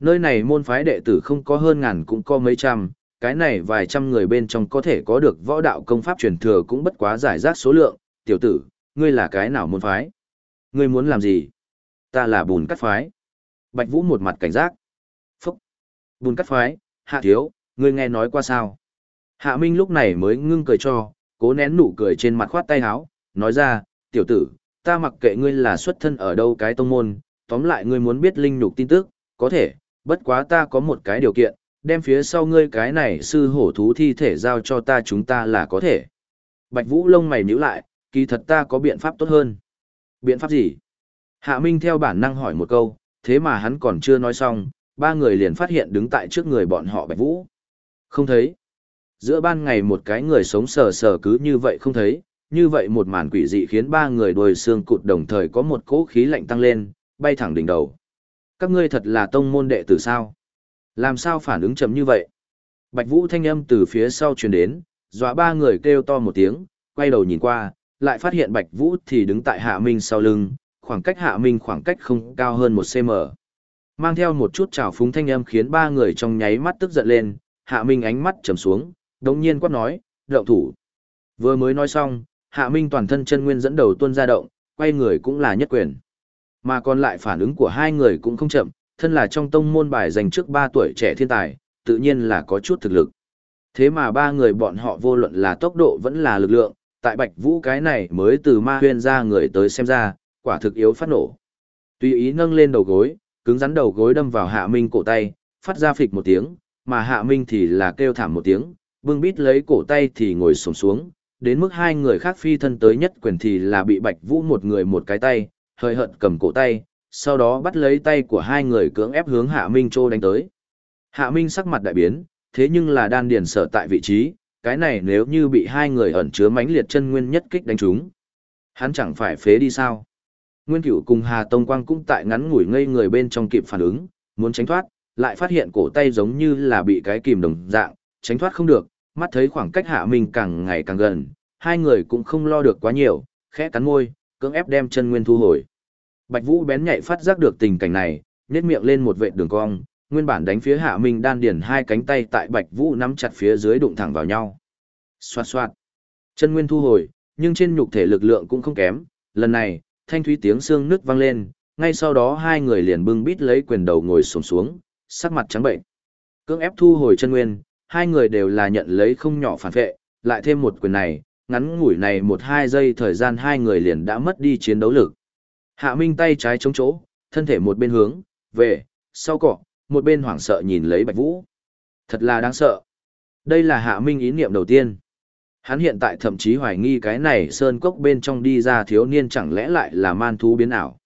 Nơi này môn phái đệ tử không có hơn ngàn cũng có mấy trăm, cái này vài trăm người bên trong có thể có được võ đạo công pháp truyền thừa cũng bất quá giải rác số lượng, tiểu tử, ngươi là cái nào môn phái? Ngươi muốn làm gì? Ta là bùn cắt phái. Bạch Vũ một mặt cảnh giác. Phúc! Bùn cắt phái, hạ thiếu, ngươi nghe nói qua sao? Hạ Minh lúc này mới ngưng cười cho, cố nén nụ cười trên mặt khoát tay háo, nói ra, tiểu tử, ta mặc kệ ngươi là xuất thân ở đâu cái tông môn, tóm lại ngươi muốn biết linh nhục tin tức, có thể, bất quá ta có một cái điều kiện, đem phía sau ngươi cái này sư hổ thú thi thể giao cho ta chúng ta là có thể. Bạch Vũ lông mày nhíu lại, kỳ thật ta có biện pháp tốt hơn. Biện pháp gì? Hạ Minh theo bản năng hỏi một câu, thế mà hắn còn chưa nói xong, ba người liền phát hiện đứng tại trước người bọn họ Bạch Vũ. Không thấy. Giữa ban ngày một cái người sống sờ sờ cứ như vậy không thấy, như vậy một màn quỷ dị khiến ba người đôi xương cụt đồng thời có một cỗ khí lạnh tăng lên, bay thẳng đỉnh đầu. Các ngươi thật là tông môn đệ tử sao? Làm sao phản ứng chậm như vậy? Bạch Vũ thanh âm từ phía sau truyền đến, dọa ba người kêu to một tiếng, quay đầu nhìn qua, lại phát hiện Bạch Vũ thì đứng tại Hạ Minh sau lưng, khoảng cách Hạ Minh khoảng cách không cao hơn một cm. Mang theo một chút trào phúng thanh âm khiến ba người trong nháy mắt tức giận lên, Hạ Minh ánh mắt trầm xuống, đống nhiên quát nói, động thủ. Vừa mới nói xong, Hạ Minh toàn thân chân nguyên dẫn đầu tuôn ra động, quay người cũng là nhất quyền. Mà còn lại phản ứng của hai người cũng không chậm, thân là trong tông môn bài dành trước 3 tuổi trẻ thiên tài, tự nhiên là có chút thực lực. Thế mà ba người bọn họ vô luận là tốc độ vẫn là lực lượng, tại Bạch Vũ cái này mới từ ma huyên ra người tới xem ra, quả thực yếu phát nổ. Tùy ý nâng lên đầu gối, cứng rắn đầu gối đâm vào Hạ Minh cổ tay, phát ra phịch một tiếng, mà Hạ Minh thì là kêu thảm một tiếng, bưng bít lấy cổ tay thì ngồi sổm xuống, đến mức hai người khác phi thân tới nhất quyền thì là bị Bạch Vũ một người một cái tay, hơi hận cầm cổ tay, sau đó bắt lấy tay của hai người cưỡng ép hướng Hạ Minh Châu đánh tới. Hạ Minh sắc mặt đại biến, thế nhưng là đan điền sở tại vị trí, cái này nếu như bị hai người ẩn chứa mãnh liệt chân nguyên nhất kích đánh trúng. Hắn chẳng phải phế đi sao? Nguyên Cửu cùng Hà Tông Quang cũng tại ngắn ngủi ngây người bên trong kịp phản ứng, muốn tránh thoát, lại phát hiện cổ tay giống như là bị cái kìm đồng dạng, tránh thoát không được, mắt thấy khoảng cách Hạ Minh càng ngày càng gần, hai người cũng không lo được quá nhiều, khẽ cắn môi, cưỡng ép đem chân nguyên thu hồi. Bạch Vũ bén nhạy phát giác được tình cảnh này, nhếch miệng lên một vệt đường cong, nguyên bản đánh phía Hạ Minh đan điền hai cánh tay tại Bạch Vũ nắm chặt phía dưới đụng thẳng vào nhau. Xoạt xoạt. Chân nguyên thu hồi, nhưng trên nhục thể lực lượng cũng không kém, lần này, thanh thúy tiếng xương nứt vang lên, ngay sau đó hai người liền bưng bít lấy quyền đầu ngồi xổm xuống, sắc mặt trắng bệnh. Cưỡng ép thu hồi chân nguyên, hai người đều là nhận lấy không nhỏ phản vệ, lại thêm một quyền này, ngắn ngủi này một hai giây thời gian hai người liền đã mất đi chiến đấu lực. Hạ Minh tay trái chống chỗ, thân thể một bên hướng, về, sau cỏ, một bên hoảng sợ nhìn lấy Bạch Vũ. Thật là đáng sợ. Đây là Hạ Minh ý niệm đầu tiên. Hắn hiện tại thậm chí hoài nghi cái này sơn cốc bên trong đi ra thiếu niên chẳng lẽ lại là man thú biến ảo.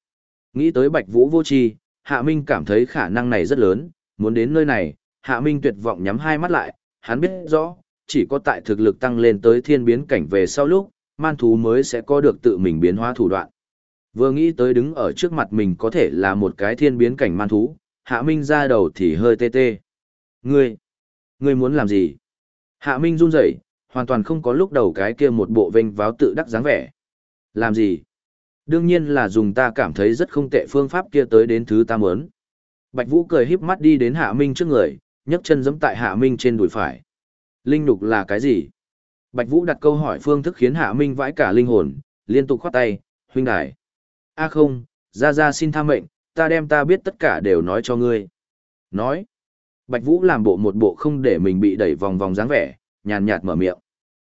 Nghĩ tới Bạch Vũ vô tri, Hạ Minh cảm thấy khả năng này rất lớn, muốn đến nơi này, Hạ Minh tuyệt vọng nhắm hai mắt lại, hắn biết rõ, chỉ có tại thực lực tăng lên tới thiên biến cảnh về sau lúc, man thú mới sẽ có được tự mình biến hóa thủ đoạn. Vừa nghĩ tới đứng ở trước mặt mình có thể là một cái thiên biến cảnh man thú, Hạ Minh ra đầu thì hơi tê tê. Ngươi, ngươi muốn làm gì? Hạ Minh run rẩy, hoàn toàn không có lúc đầu cái kia một bộ vênh váo tự đắc dáng vẻ. Làm gì? Đương nhiên là dùng ta cảm thấy rất không tệ phương pháp kia tới đến thứ ta muốn. Bạch Vũ cười híp mắt đi đến Hạ Minh trước người, nhấc chân giẫm tại Hạ Minh trên đùi phải. Linh nục là cái gì? Bạch Vũ đặt câu hỏi phương thức khiến Hạ Minh vãi cả linh hồn, liên tục khoát tay, huynh đài. A không, ra ra xin tha mệnh, ta đem ta biết tất cả đều nói cho ngươi. Nói. Bạch Vũ làm bộ một bộ không để mình bị đẩy vòng vòng dáng vẻ, nhàn nhạt mở miệng.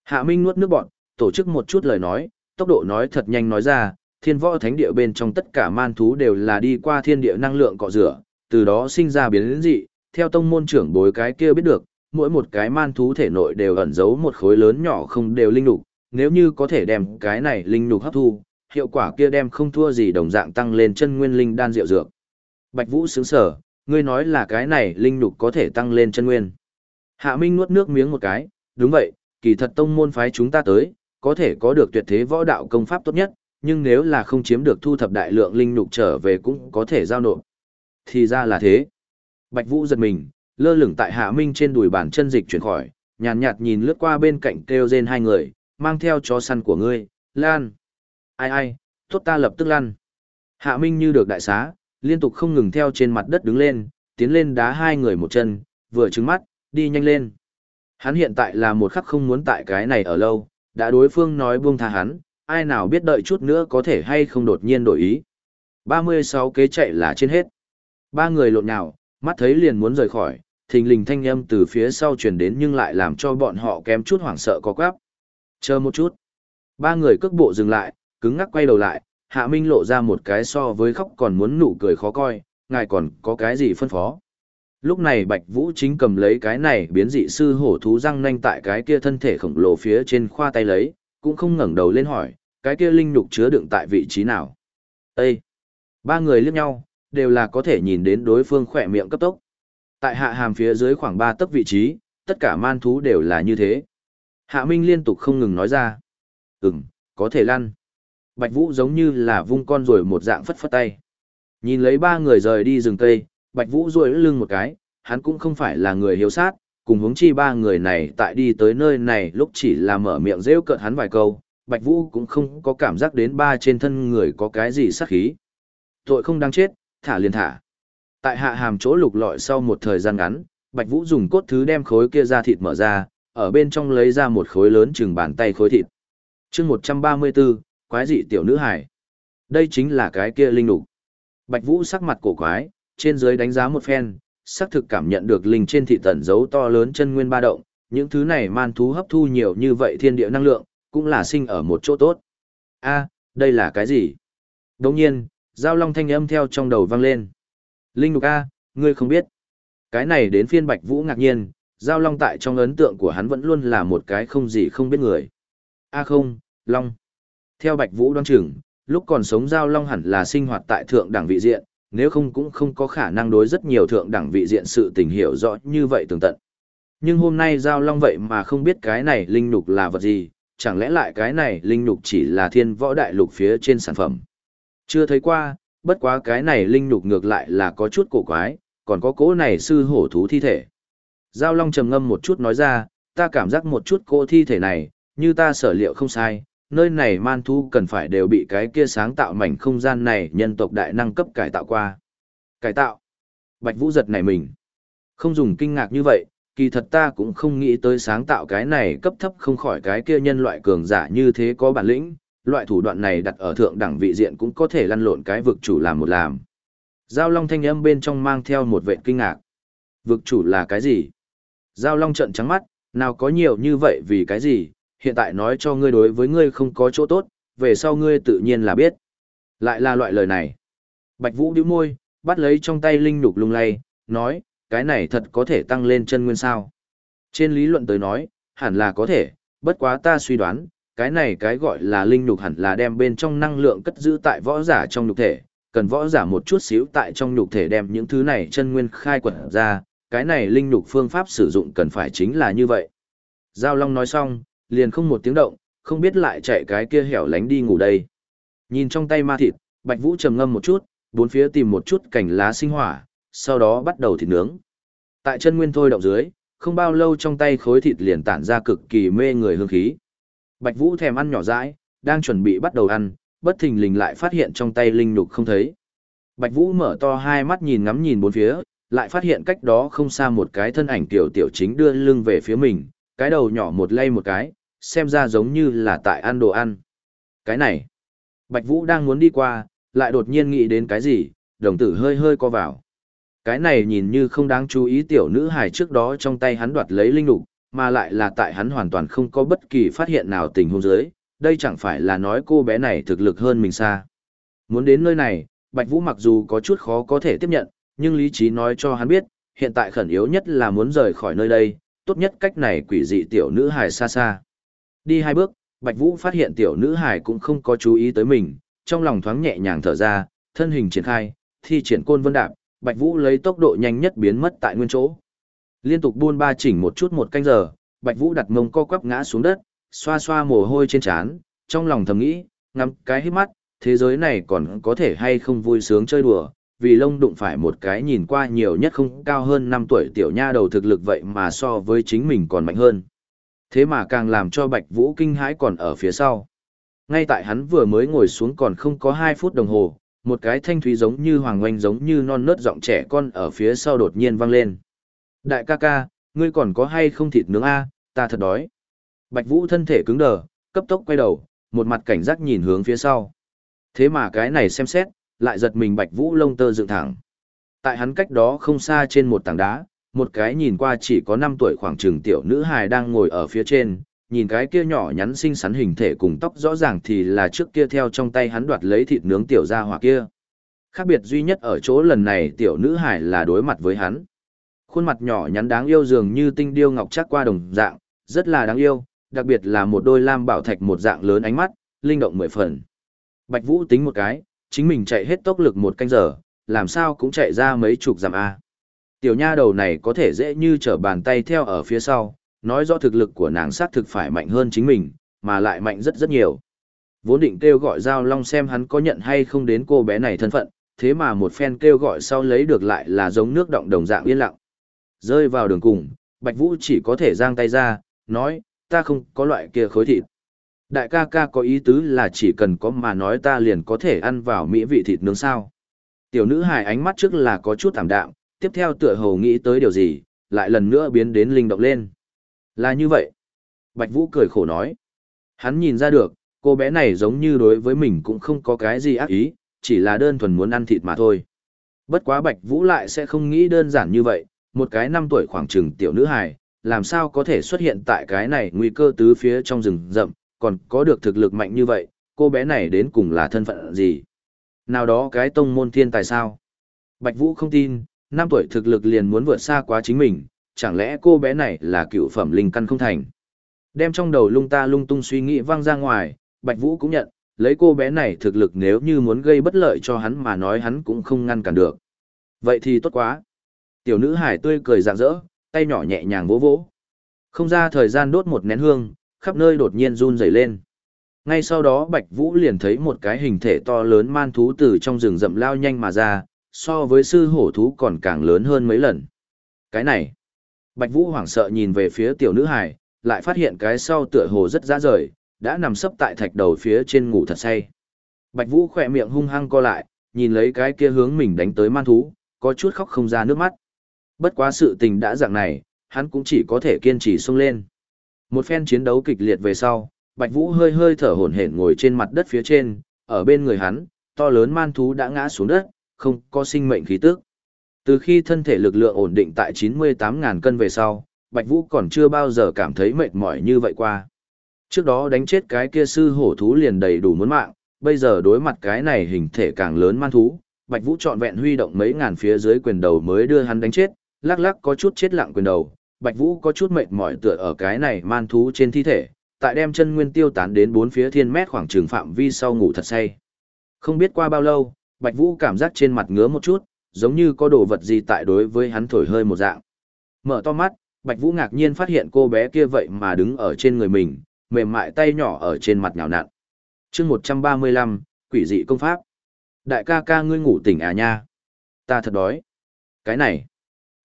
Hạ Minh nuốt nước bọt, tổ chức một chút lời nói, tốc độ nói thật nhanh nói ra, thiên võ thánh địa bên trong tất cả man thú đều là đi qua thiên địa năng lượng cọ rửa, từ đó sinh ra biến dị, theo tông môn trưởng bối cái kia biết được, mỗi một cái man thú thể nội đều ẩn giấu một khối lớn nhỏ không đều linh lục, nếu như có thể đem cái này linh lục hấp thu, hiệu quả kia đem không thua gì đồng dạng tăng lên chân nguyên linh đan rượu dược. Bạch Vũ sướng sở, ngươi nói là cái này linh lục có thể tăng lên chân nguyên. Hạ Minh nuốt nước miếng một cái, đúng vậy, kỳ thật tông môn phái chúng ta tới, có thể có được tuyệt thế võ đạo công pháp tốt nhất, nhưng nếu là không chiếm được thu thập đại lượng linh nhục trở về cũng có thể giao nộp. Thì ra là thế. Bạch Vũ giật mình, lơ lửng tại Hạ Minh trên đùi bàn chân dịch chuyển khỏi, nhàn nhạt, nhìn lướt qua bên cạnh kêu rên hai người, mang theo chó săn của ngươi, lan. Ai ai, tốt ta lập tức lăn. Hạ Minh như được đại xá, liên tục không ngừng theo trên mặt đất đứng lên, tiến lên đá hai người một chân, vừa trứng mắt, đi nhanh lên. Hắn hiện tại là một khắc không muốn tại cái này ở lâu, đã đối phương nói buông tha hắn, ai nào biết đợi chút nữa có thể hay không đột nhiên đổi ý. 36 kế chạy là trên hết. Ba người lộn nhào, mắt thấy liền muốn rời khỏi, thình lình thanh âm từ phía sau truyền đến nhưng lại làm cho bọn họ kém chút hoảng sợ có quáp. Chờ một chút. Ba người cước bộ dừng lại, cứng ngắc quay đầu lại, Hạ Minh lộ ra một cái so với khóc còn muốn nụ cười khó coi, ngài còn có cái gì phân phó. Lúc này Bạch Vũ chính cầm lấy cái này biến dị sư hổ thú răng nanh tại cái kia thân thể khổng lồ phía trên khoa tay lấy, cũng không ngẩng đầu lên hỏi, cái kia linh nhục chứa đựng tại vị trí nào. Ê! Ba người liếc nhau, đều là có thể nhìn đến đối phương khỏe miệng cấp tốc. Tại hạ hàm phía dưới khoảng 3 tấc vị trí, tất cả man thú đều là như thế. Hạ Minh liên tục không ngừng nói ra. Ừm, có thể lăn. Bạch Vũ giống như là vung con rồi một dạng phất phất tay. Nhìn lấy ba người rời đi rừng cây, Bạch Vũ duỗi lưng một cái, hắn cũng không phải là người hiếu sát, cùng hướng chi ba người này tại đi tới nơi này lúc chỉ là mở miệng rêu cợt hắn vài câu, Bạch Vũ cũng không có cảm giác đến ba trên thân người có cái gì sát khí. Tội không đáng chết, thả liền thả. Tại hạ hàm chỗ lục lọi sau một thời gian ngắn, Bạch Vũ dùng cốt thứ đem khối kia ra thịt mở ra, ở bên trong lấy ra một khối lớn chừng bàn tay khối thịt. chương 134, quái dị tiểu nữ hải. Đây chính là cái kia linh lục. Bạch Vũ sắc mặt cổ quái, trên dưới đánh giá một phen, xác thực cảm nhận được linh trên thị tẩn dấu to lớn chân nguyên ba động, những thứ này man thú hấp thu nhiều như vậy thiên địa năng lượng, cũng là sinh ở một chỗ tốt. A, đây là cái gì? Đồng nhiên, giao long thanh âm theo trong đầu vang lên. Linh lục A, ngươi không biết. Cái này đến phiên Bạch Vũ ngạc nhiên, giao long tại trong ấn tượng của hắn vẫn luôn là một cái không gì không biết người. A không, long. Theo Bạch Vũ đoán chừng, lúc còn sống giao long hẳn là sinh hoạt tại thượng đẳng vị diện, nếu không cũng không có khả năng đối rất nhiều thượng đẳng vị diện sự tình hiểu rõ như vậy tường tận. Nhưng hôm nay giao long vậy mà không biết cái này linh Nục là vật gì, chẳng lẽ lại cái này linh Nục chỉ là thiên võ đại lục phía trên sản phẩm. Chưa thấy qua, bất quá cái này linh nhục ngược lại là có chút cổ quái, còn có cỗ này sư hổ thú thi thể. Giao long trầm ngâm một chút nói ra, ta cảm giác một chút cỗ thi thể này, như ta sở liệu không sai, nơi này man thu cần phải đều bị cái kia sáng tạo mảnh không gian này nhân tộc đại năng cấp cải tạo qua. Cải tạo. Bạch Vũ giật này mình. Không dùng kinh ngạc như vậy, kỳ thật ta cũng không nghĩ tới sáng tạo cái này cấp thấp không khỏi cái kia nhân loại cường giả như thế có bản lĩnh, loại thủ đoạn này đặt ở thượng đẳng vị diện cũng có thể lăn lộn cái vực chủ làm một làm. Giao Long thanh âm bên trong mang theo một vệ kinh ngạc. Vực chủ là cái gì? Giao Long trợn trắng mắt, nào có nhiều như vậy vì cái gì, hiện tại nói cho ngươi đối với ngươi không có chỗ tốt, về sau ngươi tự nhiên là biết. Lại là loại lời này. Bạch Vũ điếu môi, bắt lấy trong tay linh nhục lung lay, nói, cái này thật có thể tăng lên chân nguyên sao. Trên lý luận tới nói, hẳn là có thể, bất quá ta suy đoán, cái này cái gọi là linh nhục hẳn là đem bên trong năng lượng cất giữ tại võ giả trong nhục thể, cần võ giả một chút xíu tại trong nhục thể đem những thứ này chân nguyên khai quật ra, cái này linh nhục phương pháp sử dụng cần phải chính là như vậy. Giao Long nói xong, liền không một tiếng động, không biết lại chạy cái kia hẻo lánh đi ngủ đây. Nhìn trong tay ma thịt, Bạch Vũ trầm ngâm một chút, bốn phía tìm một chút cành lá sinh hỏa, sau đó bắt đầu thịt nướng. Tại chân nguyên thôi động dưới, không bao lâu trong tay khối thịt liền tản ra cực kỳ mê người hương khí. Bạch Vũ thèm ăn nhỏ dãi, đang chuẩn bị bắt đầu ăn, bất thình lình lại phát hiện trong tay linh nhục không thấy. Bạch Vũ mở to hai mắt nhìn ngắm nhìn bốn phía, lại phát hiện cách đó không xa một cái thân ảnh tiểu tiểu chính đưa lưng về phía mình, cái đầu nhỏ một lay một cái, xem ra giống như là tại ăn đồ ăn. Cái này, Bạch Vũ đang muốn đi qua, lại đột nhiên nghĩ đến cái gì, đồng tử hơi hơi co vào. Cái này nhìn như không đáng chú ý tiểu nữ hài trước đó trong tay hắn đoạt lấy linh lục, mà lại là tại hắn hoàn toàn không có bất kỳ phát hiện nào tình huống dưới, đây chẳng phải là nói cô bé này thực lực hơn mình xa. Muốn đến nơi này, Bạch Vũ mặc dù có chút khó có thể tiếp nhận, nhưng lý trí nói cho hắn biết, hiện tại khẩn yếu nhất là muốn rời khỏi nơi đây, tốt nhất cách này quỷ dị tiểu nữ hài xa xa. Đi hai bước, Bạch Vũ phát hiện tiểu nữ hài cũng không có chú ý tới mình, trong lòng thoáng nhẹ nhàng thở ra, thân hình triển khai, thi triển côn vân đạp, Bạch Vũ lấy tốc độ nhanh nhất biến mất tại nguyên chỗ. Liên tục buôn ba chỉnh một chút một canh giờ, Bạch Vũ đặt mông co quắp ngã xuống đất, xoa xoa mồ hôi trên trán, trong lòng thầm nghĩ, ngắm cái hít mắt, thế giới này còn có thể hay không vui sướng chơi đùa, vì lông đụng phải một cái nhìn qua nhiều nhất không cao hơn 5 tuổi tiểu nha đầu thực lực vậy mà so với chính mình còn mạnh hơn. Thế mà càng làm cho Bạch Vũ kinh hãi còn ở phía sau. Ngay tại hắn vừa mới ngồi xuống còn không có 2 phút đồng hồ, một cái thanh thúy giống như hoàng oanh giống như non nớt giọng trẻ con ở phía sau đột nhiên vang lên. Đại ca ca, ngươi còn có hay không thịt nướng a? ta thật đói. Bạch Vũ thân thể cứng đờ, cấp tốc quay đầu, một mặt cảnh giác nhìn hướng phía sau. Thế mà cái này xem xét, lại giật mình Bạch Vũ lông tơ dựng thẳng. Tại hắn cách đó không xa trên một tảng đá, một cái nhìn qua chỉ có 5 tuổi khoảng chừng tiểu nữ hài đang ngồi ở phía trên, nhìn cái kia nhỏ nhắn xinh xắn hình thể cùng tóc rõ ràng thì là trước kia theo trong tay hắn đoạt lấy thịt nướng tiểu gia hỏa kia. Khác biệt duy nhất ở chỗ lần này tiểu nữ hài là đối mặt với hắn. Khuôn mặt nhỏ nhắn đáng yêu dường như tinh điêu ngọc chắc qua đồng dạng, rất là đáng yêu, đặc biệt là một đôi lam bảo thạch một dạng lớn ánh mắt, linh động mười phần. Bạch Vũ tính một cái, chính mình chạy hết tốc lực một canh giờ, làm sao cũng chạy ra mấy chục dặm A. Tiểu nha đầu này có thể dễ như trở bàn tay theo ở phía sau, nói rõ thực lực của nàng xác thực phải mạnh hơn chính mình, mà lại mạnh rất rất nhiều. Vốn định kêu gọi Giao Long xem hắn có nhận hay không đến cô bé này thân phận, thế mà một phen kêu gọi sau lấy được lại là giống nước động đồng dạng yên lặng. Rơi vào đường cùng, Bạch Vũ chỉ có thể giang tay ra, nói, ta không có loại kia khối thịt. Đại ca ca có ý tứ là chỉ cần có mà nói ta liền có thể ăn vào mỹ vị thịt nướng sao. Tiểu nữ hài ánh mắt trước là có chút tạm đạm, tiếp theo tựa hồ nghĩ tới điều gì, lại lần nữa biến đến linh động lên. Là như vậy. Bạch Vũ cười khổ nói. Hắn nhìn ra được, cô bé này giống như đối với mình cũng không có cái gì ác ý, chỉ là đơn thuần muốn ăn thịt mà thôi. Bất quá Bạch Vũ lại sẽ không nghĩ đơn giản như vậy, một cái năm tuổi khoảng chừng tiểu nữ hài, làm sao có thể xuất hiện tại cái này nguy cơ tứ phía trong rừng rậm, còn có được thực lực mạnh như vậy, cô bé này đến cùng là thân phận gì? Nào đó cái tông môn thiên tài sao? Bạch Vũ không tin, năm tuổi thực lực liền muốn vượt xa quá chính mình, chẳng lẽ cô bé này là cựu phẩm linh căn không thành? Đem trong đầu lung ta lung tung suy nghĩ vang ra ngoài, Bạch Vũ cũng nhận, lấy cô bé này thực lực nếu như muốn gây bất lợi cho hắn mà nói hắn cũng không ngăn cản được. Vậy thì tốt quá. Tiểu nữ hải tươi cười rạng rỡ, tay nhỏ nhẹ nhàng vỗ vỗ. Không ra thời gian đốt một nén hương, khắp nơi đột nhiên run rẩy lên. Ngay sau đó Bạch Vũ liền thấy một cái hình thể to lớn man thú từ trong rừng rậm lao nhanh mà ra, so với sư hổ thú còn càng lớn hơn mấy lần. Cái này, Bạch Vũ hoảng sợ nhìn về phía tiểu nữ hải, lại phát hiện cái sau tựa hồ rất dã rời, đã nằm sấp tại thạch đầu phía trên ngủ thật say. Bạch Vũ khỏe miệng hung hăng co lại, nhìn lấy cái kia hướng mình đánh tới man thú, có chút khóc không ra nước mắt. Bất quá sự tình đã dạng này, hắn cũng chỉ có thể kiên trì xông lên. Một phen chiến đấu kịch liệt về sau, Bạch Vũ hơi hơi thở hổn hển ngồi trên mặt đất phía trên, ở bên người hắn, to lớn man thú đã ngã xuống đất, không có sinh mệnh khí tức. Từ khi thân thể lực lượng ổn định tại 98.000 cân về sau, Bạch Vũ còn chưa bao giờ cảm thấy mệt mỏi như vậy qua. Trước đó đánh chết cái kia sư hổ thú liền đầy đủ muốn mạng, bây giờ đối mặt cái này hình thể càng lớn man thú, Bạch Vũ trọn vẹn huy động mấy ngàn phía dưới quyền đầu mới đưa hắn đánh chết, lắc lắc có chút chết lặng quyền đầu, Bạch Vũ có chút mệt mỏi tựa ở cái này man thú trên thi thể, tại đem chân nguyên tiêu tán đến bốn phía thiên mét khoảng trường phạm vi sau ngủ thật say. Không biết qua bao lâu, Bạch Vũ cảm giác trên mặt ngứa một chút, giống như có đồ vật gì tại đối với hắn thổi hơi một dạng. Mở to mắt, Bạch Vũ ngạc nhiên phát hiện cô bé kia vậy mà đứng ở trên người mình, mềm mại tay nhỏ ở trên mặt nhào nặn. Chương 135, quỷ dị công pháp. Đại ca ca ngươi ngủ tỉnh à nha? Ta thật đói. Cái này.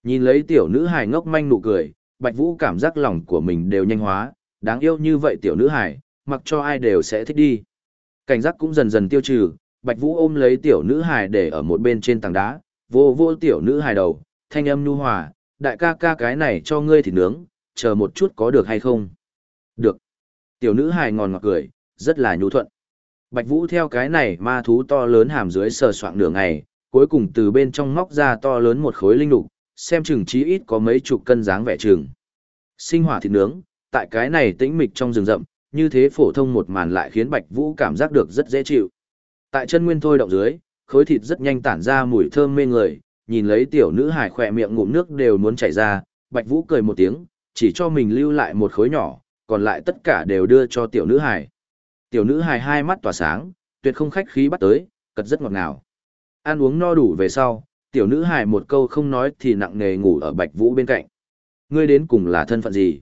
Nhìn lấy tiểu nữ hài ngốc manh nụ cười, Bạch Vũ cảm giác lòng của mình đều nhanh hóa, đáng yêu như vậy tiểu nữ hài, mặc cho ai đều sẽ thích đi. Cảnh giác cũng dần dần tiêu trừ, Bạch Vũ ôm lấy tiểu nữ hài để ở một bên trên tảng đá, vô vô tiểu nữ hài đầu, thanh âm nhu hòa, đại ca ca cái này cho ngươi thịt nướng, chờ một chút có được hay không? Được. Tiểu nữ hài ngòn ngọt cười, rất là nhu thuận. Bạch Vũ theo cái này ma thú to lớn hàm dưới sờ soạng nửa ngày, cuối cùng từ bên trong móc ra to lớn một khối linh lục, xem chừng chí ít có mấy chục cân dáng vẻ chừng. Sinh hỏa thịt nướng, tại cái này tĩnh mịch trong rừng rậm, như thế phổ thông một màn lại khiến Bạch Vũ cảm giác được rất dễ chịu. Tại chân nguyên thôi động dưới, khối thịt rất nhanh tản ra mùi thơm mê người, nhìn lấy tiểu nữ hải khỏe miệng ngụm nước đều muốn chảy ra, Bạch Vũ cười một tiếng, chỉ cho mình lưu lại một khối nhỏ, còn lại tất cả đều đưa cho tiểu nữ hải. Tiểu nữ hải hai mắt tỏa sáng, tuyệt không khách khí bắt tới, cật rất ngọt ngào. Ăn uống no đủ về sau, tiểu nữ hải một câu không nói thì nặng nề ngủ ở Bạch Vũ bên cạnh. ngươi đến cùng là thân phận gì?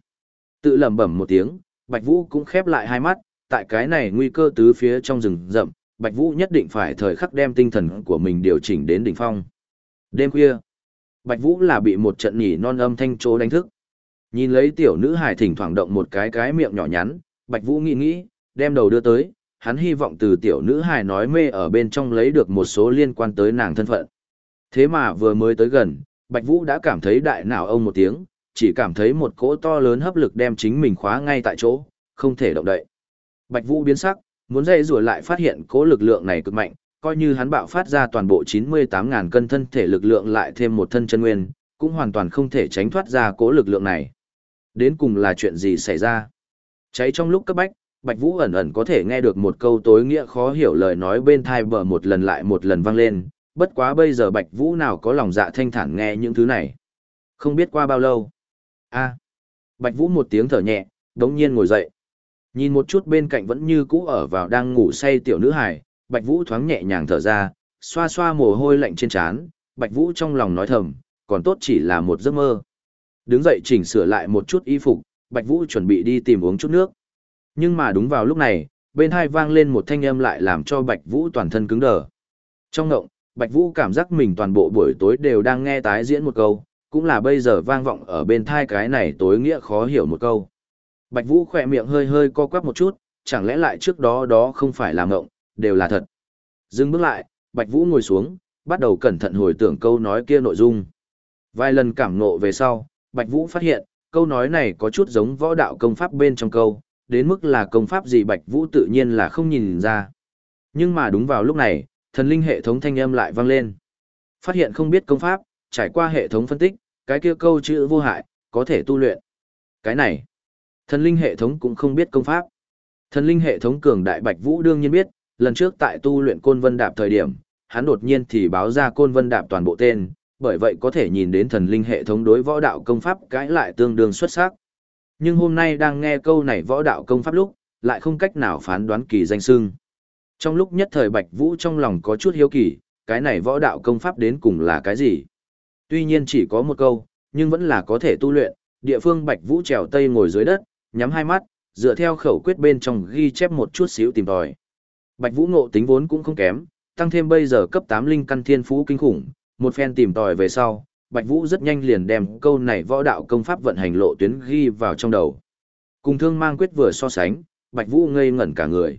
Tự lẩm bẩm một tiếng, Bạch Vũ cũng khép lại hai mắt, tại cái này nguy cơ tứ phía trong rừng rậm, Bạch Vũ nhất định phải thời khắc đem tinh thần của mình điều chỉnh đến đỉnh phong. Đêm khuya, Bạch Vũ là bị một trận nhỉ non âm thanh trố đánh thức. Nhìn lấy tiểu nữ hài thỉnh thoảng động một cái cái miệng nhỏ nhắn, Bạch Vũ nghĩ nghĩ, đem đầu đưa tới, hắn hy vọng từ tiểu nữ hài nói mê ở bên trong lấy được một số liên quan tới nàng thân phận. Thế mà vừa mới tới gần, Bạch Vũ đã cảm thấy đại não ông một tiếng, chỉ cảm thấy một cỗ to lớn hấp lực đem chính mình khóa ngay tại chỗ, không thể động đậy. Bạch Vũ biến sắc, muốn dây rùa lại phát hiện cỗ lực lượng này cực mạnh, coi như hắn bạo phát ra toàn bộ 98.000 cân thân thể lực lượng lại thêm một thân chân nguyên, cũng hoàn toàn không thể tránh thoát ra cỗ lực lượng này. Đến cùng là chuyện gì xảy ra? Cháy trong lúc cấp bách, Bạch Vũ ẩn ẩn có thể nghe được một câu tối nghĩa khó hiểu lời nói bên thai bờ một lần lại một lần vang lên, bất quá bây giờ Bạch Vũ nào có lòng dạ thanh thản nghe những thứ này. Không biết qua bao lâu. a Bạch Vũ một tiếng thở nhẹ, đống nhiên ngồi dậy. Nhìn một chút bên cạnh vẫn như cũ ở vào đang ngủ say tiểu nữ hải Bạch Vũ thoáng nhẹ nhàng thở ra, xoa xoa mồ hôi lạnh trên trán, Bạch Vũ trong lòng nói thầm, còn tốt chỉ là một giấc mơ. Đứng dậy chỉnh sửa lại một chút y phục, Bạch Vũ chuẩn bị đi tìm uống chút nước. Nhưng mà đúng vào lúc này, bên hai vang lên một thanh âm lại làm cho Bạch Vũ toàn thân cứng đờ. Trong ngộng, Bạch Vũ cảm giác mình toàn bộ buổi tối đều đang nghe tái diễn một câu, cũng là bây giờ vang vọng ở bên thai cái này tối nghĩa khó hiểu một câu. Bạch Vũ khỏe miệng hơi hơi co quắp một chút, chẳng lẽ lại trước đó đó không phải là ngộng, đều là thật. Dừng bước lại, Bạch Vũ ngồi xuống, bắt đầu cẩn thận hồi tưởng câu nói kia nội dung. Vài lần cảm ngộ về sau, Bạch Vũ phát hiện, câu nói này có chút giống võ đạo công pháp bên trong câu, đến mức là công pháp gì Bạch Vũ tự nhiên là không nhìn ra. Nhưng mà đúng vào lúc này, thần linh hệ thống thanh âm lại vang lên. Phát hiện không biết công pháp, trải qua hệ thống phân tích, cái kia câu chữ vô hại, có thể tu luyện. Cái này, thần linh hệ thống cũng không biết công pháp. Thần linh hệ thống cường đại Bạch Vũ đương nhiên biết, lần trước tại tu luyện côn vân đạp thời điểm, hắn đột nhiên thì báo ra côn vân đạp toàn bộ tên, bởi vậy có thể nhìn đến thần linh hệ thống đối võ đạo công pháp cãi lại tương đương xuất sắc. Nhưng hôm nay đang nghe câu này võ đạo công pháp lúc, lại không cách nào phán đoán kỳ danh xưng. Trong lúc nhất thời Bạch Vũ trong lòng có chút hiếu kỳ, cái này võ đạo công pháp đến cùng là cái gì? Tuy nhiên chỉ có một câu, nhưng vẫn là có thể tu luyện, địa phương Bạch Vũ trèo tây ngồi dưới đất, nhắm hai mắt, dựa theo khẩu quyết bên trong ghi chép một chút xíu tìm tòi. Bạch Vũ ngộ tính vốn cũng không kém, tăng thêm bây giờ cấp 8 linh căn thiên phú kinh khủng, một phen tìm tòi về sau, Bạch Vũ rất nhanh liền đem câu này võ đạo công pháp vận hành lộ tuyến ghi vào trong đầu. Cùng thương mang quyết vừa so sánh, Bạch Vũ ngây ngẩn cả người.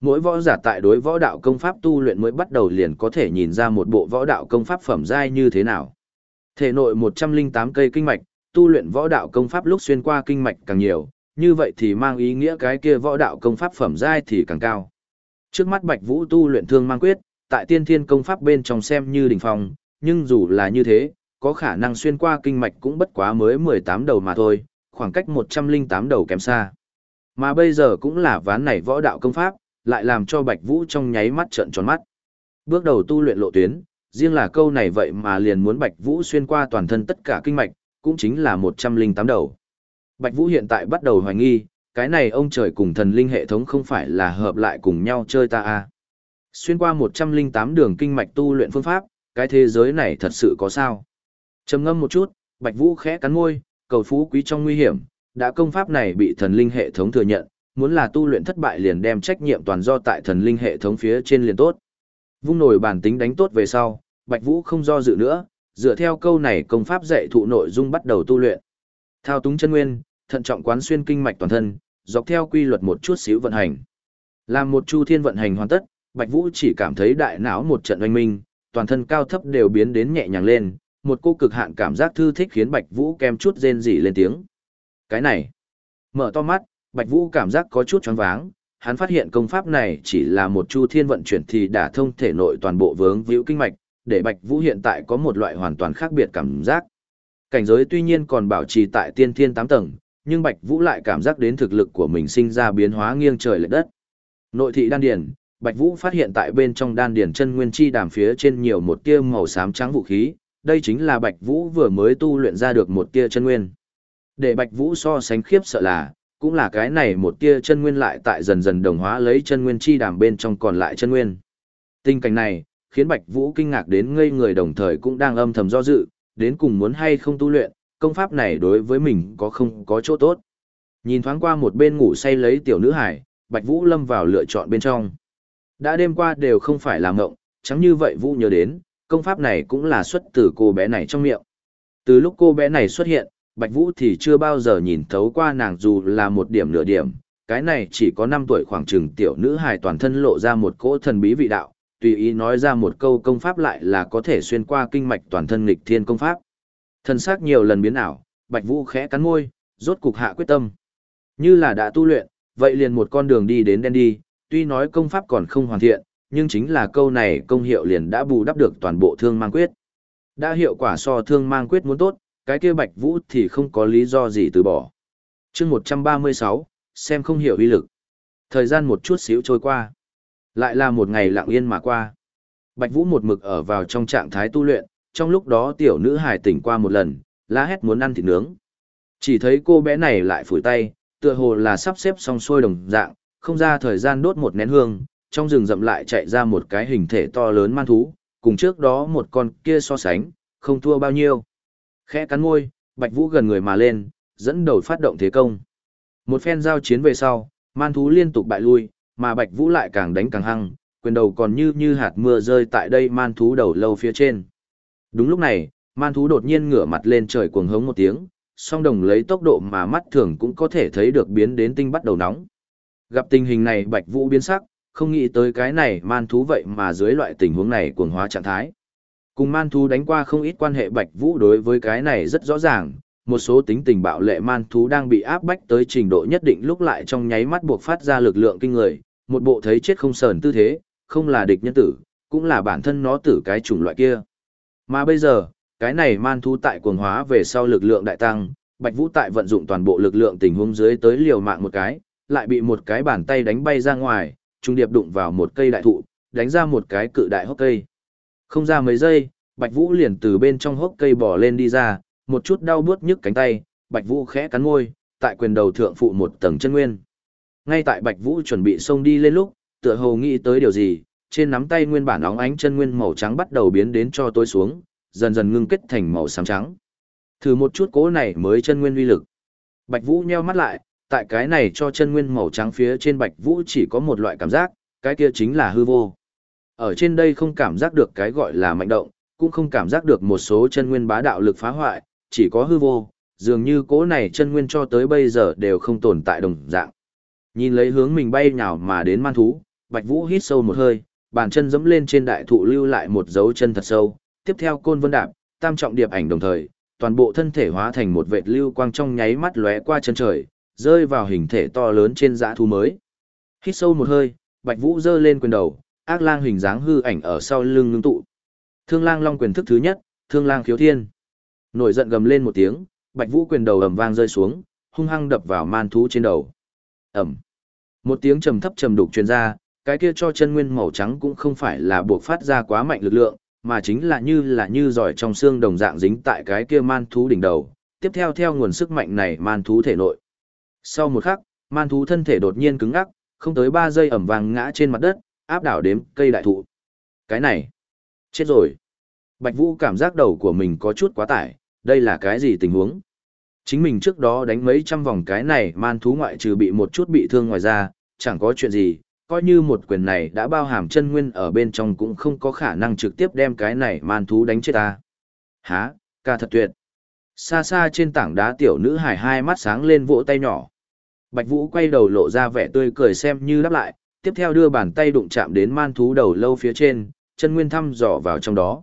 Mỗi võ giả tại đối võ đạo công pháp tu luyện mới bắt đầu liền có thể nhìn ra một bộ võ đạo công pháp phẩm giai như thế nào. Thể nội 108 cây kinh mạch, tu luyện võ đạo công pháp lúc xuyên qua kinh mạch càng nhiều, như vậy thì mang ý nghĩa cái kia võ đạo công pháp phẩm giai thì càng cao. Trước mắt Bạch Vũ tu luyện thương mang quyết, tại tiên thiên công pháp bên trong xem như đỉnh phong, nhưng dù là như thế, có khả năng xuyên qua kinh mạch cũng bất quá mới 18 đầu mà thôi, khoảng cách 108 đầu kém xa. Mà bây giờ cũng là ván này võ đạo công pháp, lại làm cho Bạch Vũ trong nháy mắt trợn tròn mắt. Bước đầu tu luyện lộ tuyến, riêng là câu này vậy mà liền muốn Bạch Vũ xuyên qua toàn thân tất cả kinh mạch, cũng chính là 108 đầu. Bạch Vũ hiện tại bắt đầu hoài nghi, cái này ông trời cùng thần linh hệ thống không phải là hợp lại cùng nhau chơi ta à. Xuyên qua 108 đường kinh mạch tu luyện phương pháp, cái thế giới này thật sự có sao? Trầm ngâm một chút, Bạch Vũ khẽ cắn môi, cầu phú quý trong nguy hiểm, đã công pháp này bị thần linh hệ thống thừa nhận, muốn là tu luyện thất bại liền đem trách nhiệm toàn do tại thần linh hệ thống phía trên liền tốt. Vung nổi bản tính đánh tốt về sau, Bạch Vũ không do dự nữa, dựa theo câu này công pháp dạy thụ nội dung bắt đầu tu luyện. Thao túng chân nguyên, thận trọng quán xuyên kinh mạch toàn thân, dọc theo quy luật một chút xíu vận hành. Làm một chu thiên vận hành hoàn tất, Bạch Vũ chỉ cảm thấy đại não một trận oanh minh, toàn thân cao thấp đều biến đến nhẹ nhàng lên, một cô cực hạn cảm giác thư thích khiến Bạch Vũ kem chút rên rỉ lên tiếng. Cái này, mở to mắt, Bạch Vũ cảm giác có chút choáng váng, hắn phát hiện công pháp này chỉ là một chu thiên vận chuyển thì đã thông thể nội toàn bộ vướng víu kinh mạch, để Bạch Vũ hiện tại có một loại hoàn toàn khác biệt cảm giác. Cảnh giới tuy nhiên còn bảo trì tại tiên thiên 8 tầng, nhưng Bạch Vũ lại cảm giác đến thực lực của mình sinh ra biến hóa nghiêng trời lệch đất. Nội thị đan điền, Bạch Vũ phát hiện tại bên trong đan điền chân nguyên chi đàm phía trên nhiều một tia màu xám trắng vũ khí, đây chính là Bạch Vũ vừa mới tu luyện ra được một tia chân nguyên. Để Bạch Vũ so sánh khiếp sợ là, cũng là cái này một tia chân nguyên lại tại dần dần đồng hóa lấy chân nguyên chi đàm bên trong còn lại chân nguyên. Tình cảnh này, khiến Bạch Vũ kinh ngạc đến ngây người đồng thời cũng đang âm thầm do dự, đến cùng muốn hay không tu luyện, công pháp này đối với mình có không có chỗ tốt. Nhìn thoáng qua một bên ngủ say lấy tiểu nữ hải, Bạch Vũ lâm vào lựa chọn bên trong. Đã đêm qua đều không phải là ngộng, chẳng như vậy Vũ nhớ đến, công pháp này cũng là xuất từ cô bé này trong miệng. Từ lúc cô bé này xuất hiện, Bạch Vũ thì chưa bao giờ nhìn thấu qua nàng dù là một điểm nửa điểm, cái này chỉ có 5 tuổi khoảng chừng tiểu nữ hài toàn thân lộ ra một cỗ thần bí vị đạo, tùy ý nói ra một câu công pháp lại là có thể xuyên qua kinh mạch toàn thân nghịch thiên công pháp. Thân xác nhiều lần biến ảo, Bạch Vũ khẽ cắn môi, rốt cục hạ quyết tâm. Như là đã tu luyện, vậy liền một con đường đi đến đen đi, tuy nói công pháp còn không hoàn thiện, nhưng chính là câu này công hiệu liền đã bù đắp được toàn bộ thương mang quyết. Đã hiệu quả so thương mang quyết muốn tốt, cái kia Bạch Vũ thì không có lý do gì từ bỏ. chương 136, xem không hiểu uy lực. Thời gian một chút xíu trôi qua. Lại là một ngày lặng yên mà qua. Bạch Vũ một mực ở vào trong trạng thái tu luyện, trong lúc đó tiểu nữ hài tỉnh qua một lần, la hét muốn ăn thịt nướng. Chỉ thấy cô bé này lại phủi tay, tựa hồ là sắp xếp xong xuôi đồng dạng, không ra thời gian đốt một nén hương, trong rừng rậm lại chạy ra một cái hình thể to lớn man thú, cùng trước đó một con kia so sánh, không thua bao nhiêu. Khẽ cắn môi, Bạch Vũ gần người mà lên, dẫn đầu phát động thế công. Một phen giao chiến về sau, man thú liên tục bại lui, mà Bạch Vũ lại càng đánh càng hăng, quyền đầu còn như như hạt mưa rơi tại đây man thú đầu lâu phía trên. Đúng lúc này, man thú đột nhiên ngửa mặt lên trời cuồng hống một tiếng, song đồng lấy tốc độ mà mắt thường cũng có thể thấy được biến đến tinh bắt đầu nóng. Gặp tình hình này Bạch Vũ biến sắc, không nghĩ tới cái này man thú vậy mà dưới loại tình huống này cuồng hóa trạng thái. Cùng man thú đánh qua không ít quan hệ Bạch Vũ đối với cái này rất rõ ràng, một số tính tình bạo lệ man thú đang bị áp bách tới trình độ nhất định lúc lại trong nháy mắt buộc phát ra lực lượng kinh người, một bộ thấy chết không sờn tư thế, không là địch nhân tử, cũng là bản thân nó tử cái chủng loại kia. Mà bây giờ, cái này man thú tại cuồng hóa về sau lực lượng đại tăng, Bạch Vũ tại vận dụng toàn bộ lực lượng tình huống dưới tới liều mạng một cái, lại bị một cái bàn tay đánh bay ra ngoài, trung điệp đụng vào một cây đại thụ, đánh ra một cái cự đại hốc cây. Không ra mấy giây, Bạch Vũ liền từ bên trong hốc cây bò lên đi ra, một chút đau buốt nhức cánh tay, Bạch Vũ khẽ cắn môi, tại quyền đầu thượng phụ một tầng chân nguyên. Ngay tại Bạch Vũ chuẩn bị xông đi lên lúc, tựa hồ nghĩ tới điều gì, trên nắm tay nguyên bản óng ánh chân nguyên màu trắng bắt đầu biến đến cho tối xuống, dần dần ngưng kết thành màu xám trắng. Thử một chút cố này mới chân nguyên uy lực. Bạch Vũ nheo mắt lại, tại cái này cho chân nguyên màu trắng phía trên Bạch Vũ chỉ có một loại cảm giác, cái kia chính là hư vô. Ở trên đây không cảm giác được cái gọi là mạnh động, cũng không cảm giác được một số chân nguyên bá đạo lực phá hoại, chỉ có hư vô, dường như cố này chân nguyên cho tới bây giờ đều không tồn tại đồng dạng. Nhìn lấy hướng mình bay nhào mà đến man thú, Bạch Vũ hít sâu một hơi, bàn chân dẫm lên trên đại thụ lưu lại một dấu chân thật sâu, tiếp theo côn vân đạp, tam trọng điệp ảnh đồng thời, toàn bộ thân thể hóa thành một vệt lưu quang trong nháy mắt lóe qua chân trời, rơi vào hình thể to lớn trên dã thú mới. Hít sâu một hơi, Bạch Vũ giơ lên quyền đầu, ác lang hình dáng hư ảnh ở sau lưng ngưng tụ. Thương lang long quyền thức thứ nhất, Thương lang khiếu thiên. Nổi giận gầm lên một tiếng, Bạch Vũ quyền đầu ầm vang rơi xuống, hung hăng đập vào man thú trên đầu. Ầm. Một tiếng trầm thấp trầm đục truyền ra, cái kia cho chân nguyên màu trắng cũng không phải là buộc phát ra quá mạnh lực lượng, mà chính là như là như giỏi trong xương đồng dạng dính tại cái kia man thú đỉnh đầu, tiếp theo theo nguồn sức mạnh này man thú thể nội. Sau một khắc, man thú thân thể đột nhiên cứng ngắc, không tới 3 giây ẩm vàng ngã trên mặt đất, áp đảo đếm cây đại thụ. Cái này, chết rồi. Bạch Vũ cảm giác đầu của mình có chút quá tải, đây là cái gì tình huống? Chính mình trước đó đánh mấy trăm vòng cái này man thú ngoại trừ bị một chút bị thương ngoài ra, chẳng có chuyện gì, coi như một quyền này đã bao hàm chân nguyên ở bên trong cũng không có khả năng trực tiếp đem cái này man thú đánh chết ta. Hả, ca thật tuyệt. Xa xa trên tảng đá tiểu nữ hải hai mắt sáng lên vỗ tay nhỏ. Bạch Vũ quay đầu lộ ra vẻ tươi cười xem như đáp lại, tiếp theo đưa bàn tay đụng chạm đến man thú đầu lâu phía trên, chân nguyên thăm dò vào trong đó.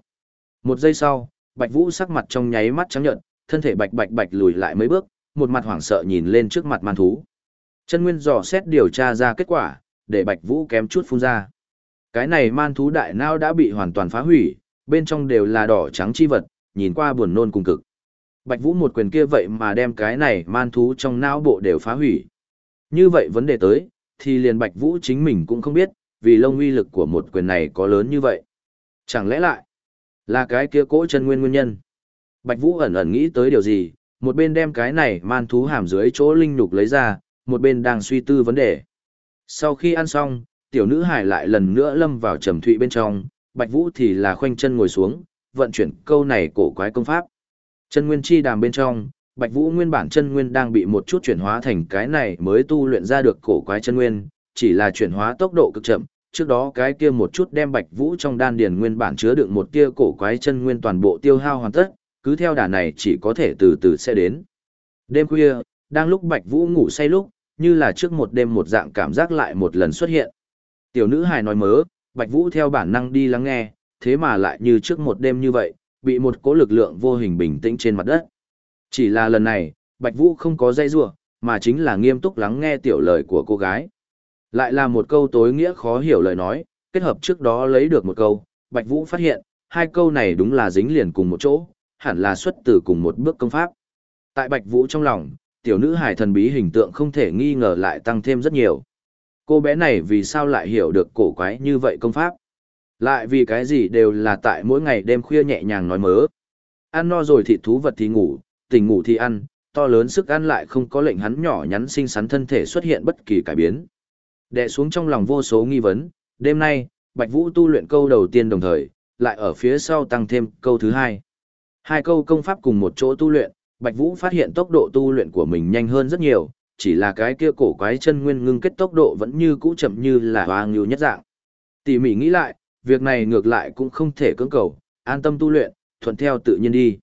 Một giây sau, Bạch Vũ sắc mặt trong nháy mắt trắng nhợt, thân thể bạch bạch bạch lùi lại mấy bước, một mặt hoảng sợ nhìn lên trước mặt man thú. Chân nguyên dò xét điều tra ra kết quả, để Bạch Vũ kém chút phun ra. Cái này man thú đại não đã bị hoàn toàn phá hủy, bên trong đều là đỏ trắng chi vật, nhìn qua buồn nôn cùng cực. Bạch Vũ một quyền kia vậy mà đem cái này man thú trong não bộ đều phá hủy. Như vậy vấn đề tới, thì liền Bạch Vũ chính mình cũng không biết, vì lông uy lực của một quyền này có lớn như vậy. Chẳng lẽ lại, là cái kia cỗ chân nguyên nguyên nhân? Bạch Vũ ẩn ẩn nghĩ tới điều gì, một bên đem cái này man thú hàm dưới chỗ linh nhục lấy ra, một bên đang suy tư vấn đề. Sau khi ăn xong, tiểu nữ hải lại lần nữa lâm vào trầm thụy bên trong, Bạch Vũ thì là khoanh chân ngồi xuống, vận chuyển câu này cổ quái công pháp. Chân nguyên chi đàm bên trong, Bạch Vũ nguyên bản chân nguyên đang bị một chút chuyển hóa thành cái này mới tu luyện ra được cổ quái chân nguyên, chỉ là chuyển hóa tốc độ cực chậm, trước đó cái kia một chút đem Bạch Vũ trong đan điền nguyên bản chứa đựng một tia cổ quái chân nguyên toàn bộ tiêu hao hoàn tất, cứ theo đà này chỉ có thể từ từ sẽ đến. Đêm khuya, đang lúc Bạch Vũ ngủ say lúc, như là trước một đêm một dạng cảm giác lại một lần xuất hiện. Tiểu nữ hài nói mớ, Bạch Vũ theo bản năng đi lắng nghe, thế mà lại như trước một đêm như vậy, bị một cỗ lực lượng vô hình bình tĩnh trên mặt đất. Chỉ là lần này, Bạch Vũ không có dây dưa mà chính là nghiêm túc lắng nghe tiểu lời của cô gái. Lại là một câu tối nghĩa khó hiểu lời nói, kết hợp trước đó lấy được một câu, Bạch Vũ phát hiện, hai câu này đúng là dính liền cùng một chỗ, hẳn là xuất từ cùng một bước công pháp. Tại Bạch Vũ trong lòng, tiểu nữ hải thần bí hình tượng không thể nghi ngờ lại tăng thêm rất nhiều. Cô bé này vì sao lại hiểu được cổ quái như vậy công pháp? Lại vì cái gì đều là tại mỗi ngày đêm khuya nhẹ nhàng nói mớ. Ăn no rồi thì thú vật thì ngủ, tỉnh ngủ thì ăn, to lớn sức ăn lại không có lệnh hắn nhỏ nhắn xinh xắn thân thể xuất hiện bất kỳ cải biến. Đè xuống trong lòng vô số nghi vấn, đêm nay, Bạch Vũ tu luyện câu đầu tiên đồng thời, lại ở phía sau tăng thêm câu thứ hai. Hai câu công pháp cùng một chỗ tu luyện, Bạch Vũ phát hiện tốc độ tu luyện của mình nhanh hơn rất nhiều, chỉ là cái kia cổ quái chân nguyên ngưng kết tốc độ vẫn như cũ chậm như là hoa ngưu nhất dạng. Tỉ mỉ nghĩ lại, việc này ngược lại cũng không thể cưỡng cầu, an tâm tu luyện, thuận theo tự nhiên đi.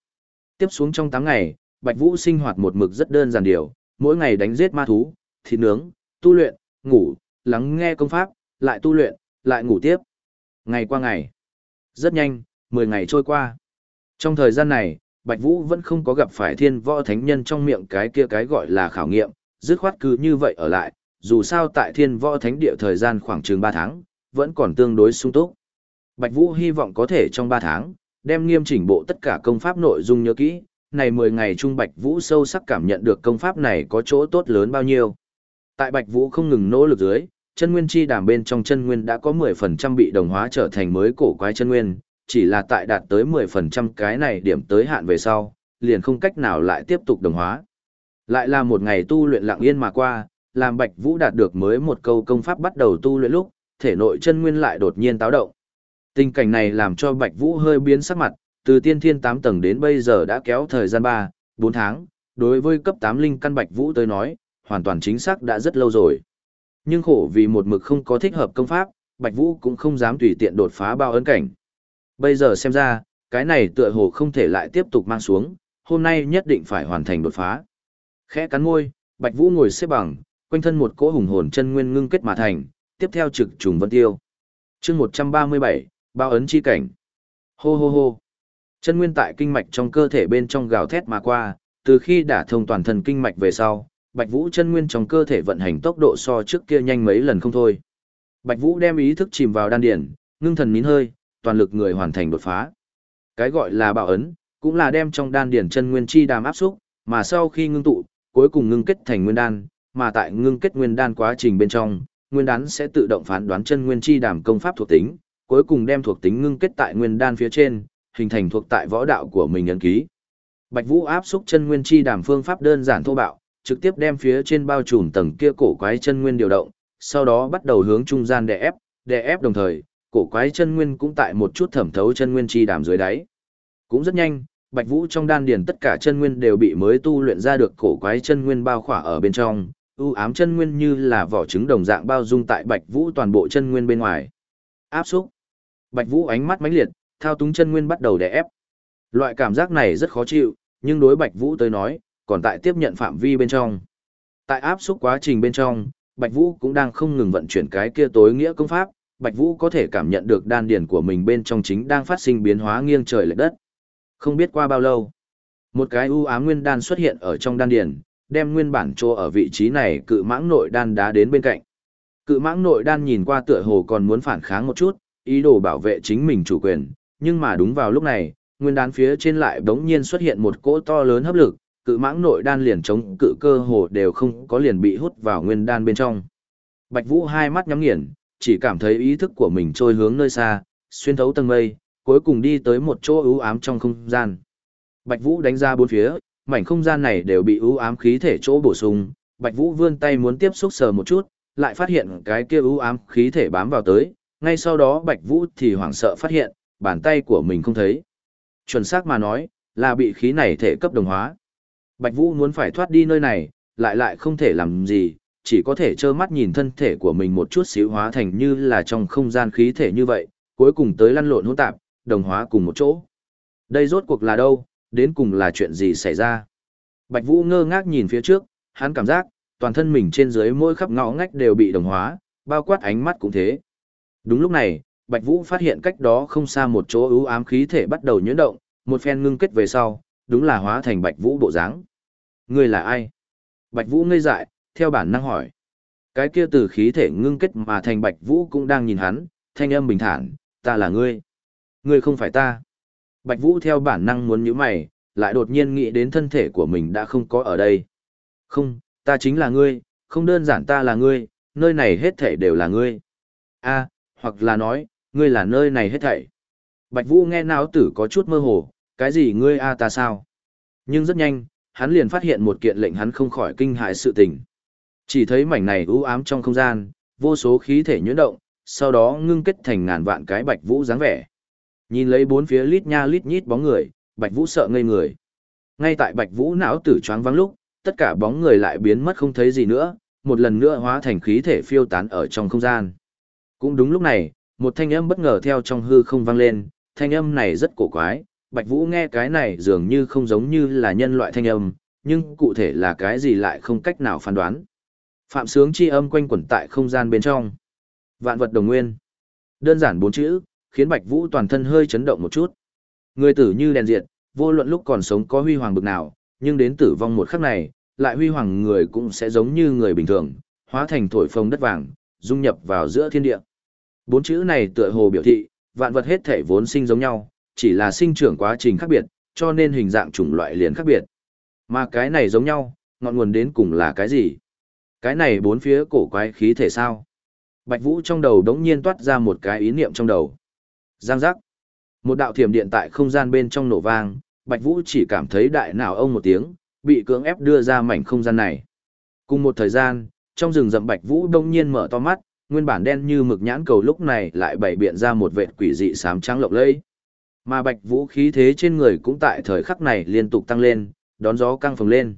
Tiếp xuống trong 8 ngày, Bạch Vũ sinh hoạt một mực rất đơn giản điều, mỗi ngày đánh giết ma thú, thịt nướng, tu luyện, ngủ, lắng nghe công pháp, lại tu luyện, lại ngủ tiếp. Ngày qua ngày. Rất nhanh, 10 ngày trôi qua. Trong thời gian này, Bạch Vũ vẫn không có gặp phải thiên võ thánh nhân trong miệng cái kia cái gọi là khảo nghiệm, dứt khoát cứ như vậy ở lại, dù sao tại thiên võ thánh địa thời gian khoảng chừng 3 tháng, vẫn còn tương đối sung túc. Bạch Vũ hy vọng có thể trong 3 tháng, đem nghiêm chỉnh bộ tất cả công pháp nội dung nhớ kỹ, này 10 ngày trung Bạch Vũ sâu sắc cảm nhận được công pháp này có chỗ tốt lớn bao nhiêu. Tại Bạch Vũ không ngừng nỗ lực dưới, chân nguyên chi đàm bên trong chân nguyên đã có 10% bị đồng hóa trở thành mới cổ quái chân nguyên, chỉ là tại đạt tới 10% cái này điểm tới hạn về sau, liền không cách nào lại tiếp tục đồng hóa. Lại là một ngày tu luyện lặng yên mà qua, làm Bạch Vũ đạt được mới một câu công pháp bắt đầu tu luyện lúc, thể nội chân nguyên lại đột nhiên táo động. Tình cảnh này làm cho Bạch Vũ hơi biến sắc mặt, từ tiên thiên 8 tầng đến bây giờ đã kéo thời gian 3, 4 tháng, đối với cấp 8 linh căn Bạch Vũ tới nói, hoàn toàn chính xác đã rất lâu rồi. Nhưng khổ vì một mực không có thích hợp công pháp, Bạch Vũ cũng không dám tùy tiện đột phá bao ấn cảnh. Bây giờ xem ra, cái này tựa hồ không thể lại tiếp tục mang xuống, hôm nay nhất định phải hoàn thành đột phá. Khẽ cắn môi, Bạch Vũ ngồi xếp bằng, quanh thân một cỗ hùng hồn chân nguyên ngưng kết mà thành, tiếp theo trực trùng vân tiêu. Chương 137, bao ấn chi cảnh. Hô hô hô. Chân nguyên tại kinh mạch trong cơ thể bên trong gào thét mà qua, từ khi đả thông toàn thân kinh mạch về sau, Bạch Vũ chân nguyên trong cơ thể vận hành tốc độ so trước kia nhanh mấy lần không thôi. Bạch Vũ đem ý thức chìm vào đan điển, ngưng thần nín hơi, toàn lực người hoàn thành đột phá. Cái gọi là bảo ấn, cũng là đem trong đan điển chân nguyên chi đàm áp xúc, mà sau khi ngưng tụ, cuối cùng ngưng kết thành nguyên đan, mà tại ngưng kết nguyên đan quá trình bên trong, nguyên đan sẽ tự động phán đoán chân nguyên chi đàm công pháp thuộc tính, cuối cùng đem thuộc tính ngưng kết tại nguyên đan phía trên, hình thành thuộc tại võ đạo của mình ấn ký. Bạch Vũ áp xúc chân nguyên chi đàm phương pháp đơn giản thô bạo, trực tiếp đem phía trên bao trùm tầng kia cổ quái chân nguyên điều động, sau đó bắt đầu hướng trung gian đè ép, đè ép đồng thời, cổ quái chân nguyên cũng tại một chút thẩm thấu chân nguyên chi đàm dưới đáy. Cũng rất nhanh, Bạch Vũ trong đan điền tất cả chân nguyên đều bị mới tu luyện ra được cổ quái chân nguyên bao khỏa ở bên trong, u ám chân nguyên như là vỏ trứng đồng dạng bao dung tại Bạch Vũ toàn bộ chân nguyên bên ngoài. Áp xúc. Bạch Vũ ánh mắt mãnh liệt, thao túng chân nguyên bắt đầu đè ép. Loại cảm giác này rất khó chịu, nhưng đối Bạch Vũ tới nói, còn tại tiếp nhận phạm vi bên trong. Tại áp xúc quá trình bên trong, Bạch Vũ cũng đang không ngừng vận chuyển cái kia tối nghĩa công pháp, Bạch Vũ có thể cảm nhận được đan điền của mình bên trong chính đang phát sinh biến hóa nghiêng trời lệch đất. Không biết qua bao lâu, một cái u ám nguyên đan xuất hiện ở trong đan điền, đem nguyên bản chỗ ở vị trí này cự mãng nội đan đá đến bên cạnh. Cự mãng nội đan nhìn qua tựa hồ còn muốn phản kháng một chút, ý đồ bảo vệ chính mình chủ quyền, nhưng mà đúng vào lúc này, nguyên đan phía trên lại bỗng nhiên xuất hiện một cỗ to lớn hấp lực, cự mãng nội đan liền chống cự cơ hồ đều không có liền bị hút vào nguyên đan bên trong. Bạch Vũ hai mắt nhắm nghiền, chỉ cảm thấy ý thức của mình trôi hướng nơi xa, xuyên thấu tầng mây, cuối cùng đi tới một chỗ ưu ám trong không gian. Bạch Vũ đánh ra bốn phía, mảnh không gian này đều bị ưu ám khí thể chỗ bổ sung, Bạch Vũ vươn tay muốn tiếp xúc sờ một chút, lại phát hiện cái kia ưu ám khí thể bám vào tới, ngay sau đó Bạch Vũ thì hoảng sợ phát hiện, bàn tay của mình không thấy. Chuẩn xác mà nói, là bị khí này thể cấp đồng hóa. Bạch Vũ muốn phải thoát đi nơi này, lại lại không thể làm gì, chỉ có thể trơ mắt nhìn thân thể của mình một chút xíu hóa thành như là trong không gian khí thể như vậy, cuối cùng tới lăn lộn hỗn tạp, đồng hóa cùng một chỗ. Đây rốt cuộc là đâu, đến cùng là chuyện gì xảy ra? Bạch Vũ ngơ ngác nhìn phía trước, hắn cảm giác, toàn thân mình trên dưới mỗi khắp ngõ ngách đều bị đồng hóa, bao quát ánh mắt cũng thế. Đúng lúc này, Bạch Vũ phát hiện cách đó không xa một chỗ ưu ám khí thể bắt đầu nhuyễn động, một phen ngưng kết về sau, đúng là hóa thành Bạch Vũ bộ dáng. Ngươi là ai? Bạch Vũ ngây dại, theo bản năng hỏi. Cái kia từ khí thể ngưng kết mà thành Bạch Vũ cũng đang nhìn hắn, thanh âm bình thản, ta là ngươi. Ngươi không phải ta. Bạch Vũ theo bản năng muốn nhíu mày, lại đột nhiên nghĩ đến thân thể của mình đã không có ở đây. Không, ta chính là ngươi, không đơn giản ta là ngươi, nơi này hết thể đều là ngươi. A, hoặc là nói, ngươi là nơi này hết thảy. Bạch Vũ nghe não tử có chút mơ hồ, cái gì ngươi a ta sao? Nhưng rất nhanh, hắn liền phát hiện một kiện lệnh hắn không khỏi kinh hãi sự tình. Chỉ thấy mảnh này u ám trong không gian, vô số khí thể nhuyễn động, sau đó ngưng kết thành ngàn vạn cái Bạch Vũ dáng vẻ. Nhìn lấy bốn phía lít nha lít nhít bóng người, Bạch Vũ sợ ngây người. Ngay tại Bạch Vũ não tử choáng vắng lúc, tất cả bóng người lại biến mất không thấy gì nữa, một lần nữa hóa thành khí thể phiêu tán ở trong không gian. Cũng đúng lúc này, một thanh âm bất ngờ theo trong hư không vang lên, thanh âm này rất cổ quái, Bạch Vũ nghe cái này dường như không giống như là nhân loại thanh âm, nhưng cụ thể là cái gì lại không cách nào phán đoán. Phạm sướng chi âm quanh quẩn tại không gian bên trong. Vạn vật đồng nguyên. Đơn giản bốn chữ, khiến Bạch Vũ toàn thân hơi chấn động một chút. Người tử như đèn diệt, vô luận lúc còn sống có huy hoàng bực nào, nhưng đến tử vong một khắc này, lại huy hoàng người cũng sẽ giống như người bình thường, hóa thành thổi phồng đất vàng, dung nhập vào giữa thiên địa. Bốn chữ này tựa hồ biểu thị, vạn vật hết thể vốn sinh giống nhau, chỉ là sinh trưởng quá trình khác biệt, cho nên hình dạng chủng loại liền khác biệt. Mà cái này giống nhau, ngọn nguồn đến cùng là cái gì? Cái này bốn phía cổ quái khí thể sao? Bạch Vũ trong đầu đống nhiên toát ra một cái ý niệm trong đầu. Giang giác. Một đạo thiểm điện tại không gian bên trong nổ vang, Bạch Vũ chỉ cảm thấy đại nào ông một tiếng, bị cưỡng ép đưa ra mảnh không gian này. Cùng một thời gian, trong rừng rậm Bạch Vũ đông nhiên mở to mắt, nguyên bản đen như mực nhãn cầu lúc này lại bày biện ra một vệt quỷ dị xám trắng lộng lẫy. Mà Bạch Vũ khí thế trên người cũng tại thời khắc này liên tục tăng lên, đón gió căng phồng lên.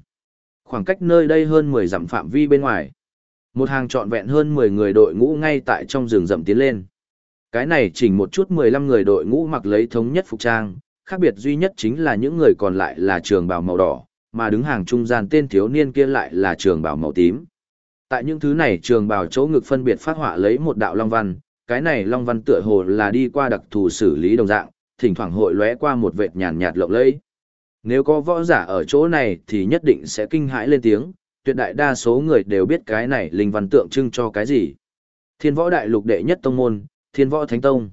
Khoảng cách nơi đây hơn 10 dặm phạm vi bên ngoài. Một hàng trọn vẹn hơn 10 người đội ngũ ngay tại trong rừng rậm tiến lên. Cái này chỉnh một chút 15 người đội ngũ mặc lấy thống nhất phục trang, khác biệt duy nhất chính là những người còn lại là trường bào màu đỏ, mà đứng hàng trung gian tên thiếu niên kia lại là trường bào màu tím. Tại những thứ này trường bào chỗ ngực phân biệt phát họa lấy một đạo long văn, cái này long văn tựa hồ là đi qua đặc thù xử lý đồng dạng, thỉnh thoảng hội lóe qua một vệt nhàn nhạt lộng lẫy. Nếu có võ giả ở chỗ này thì nhất định sẽ kinh hãi lên tiếng, tuyệt đại đa số người đều biết cái này linh văn tượng trưng cho cái gì. Thiên võ đại lục đệ nhất tông môn, thiên võ thánh tông.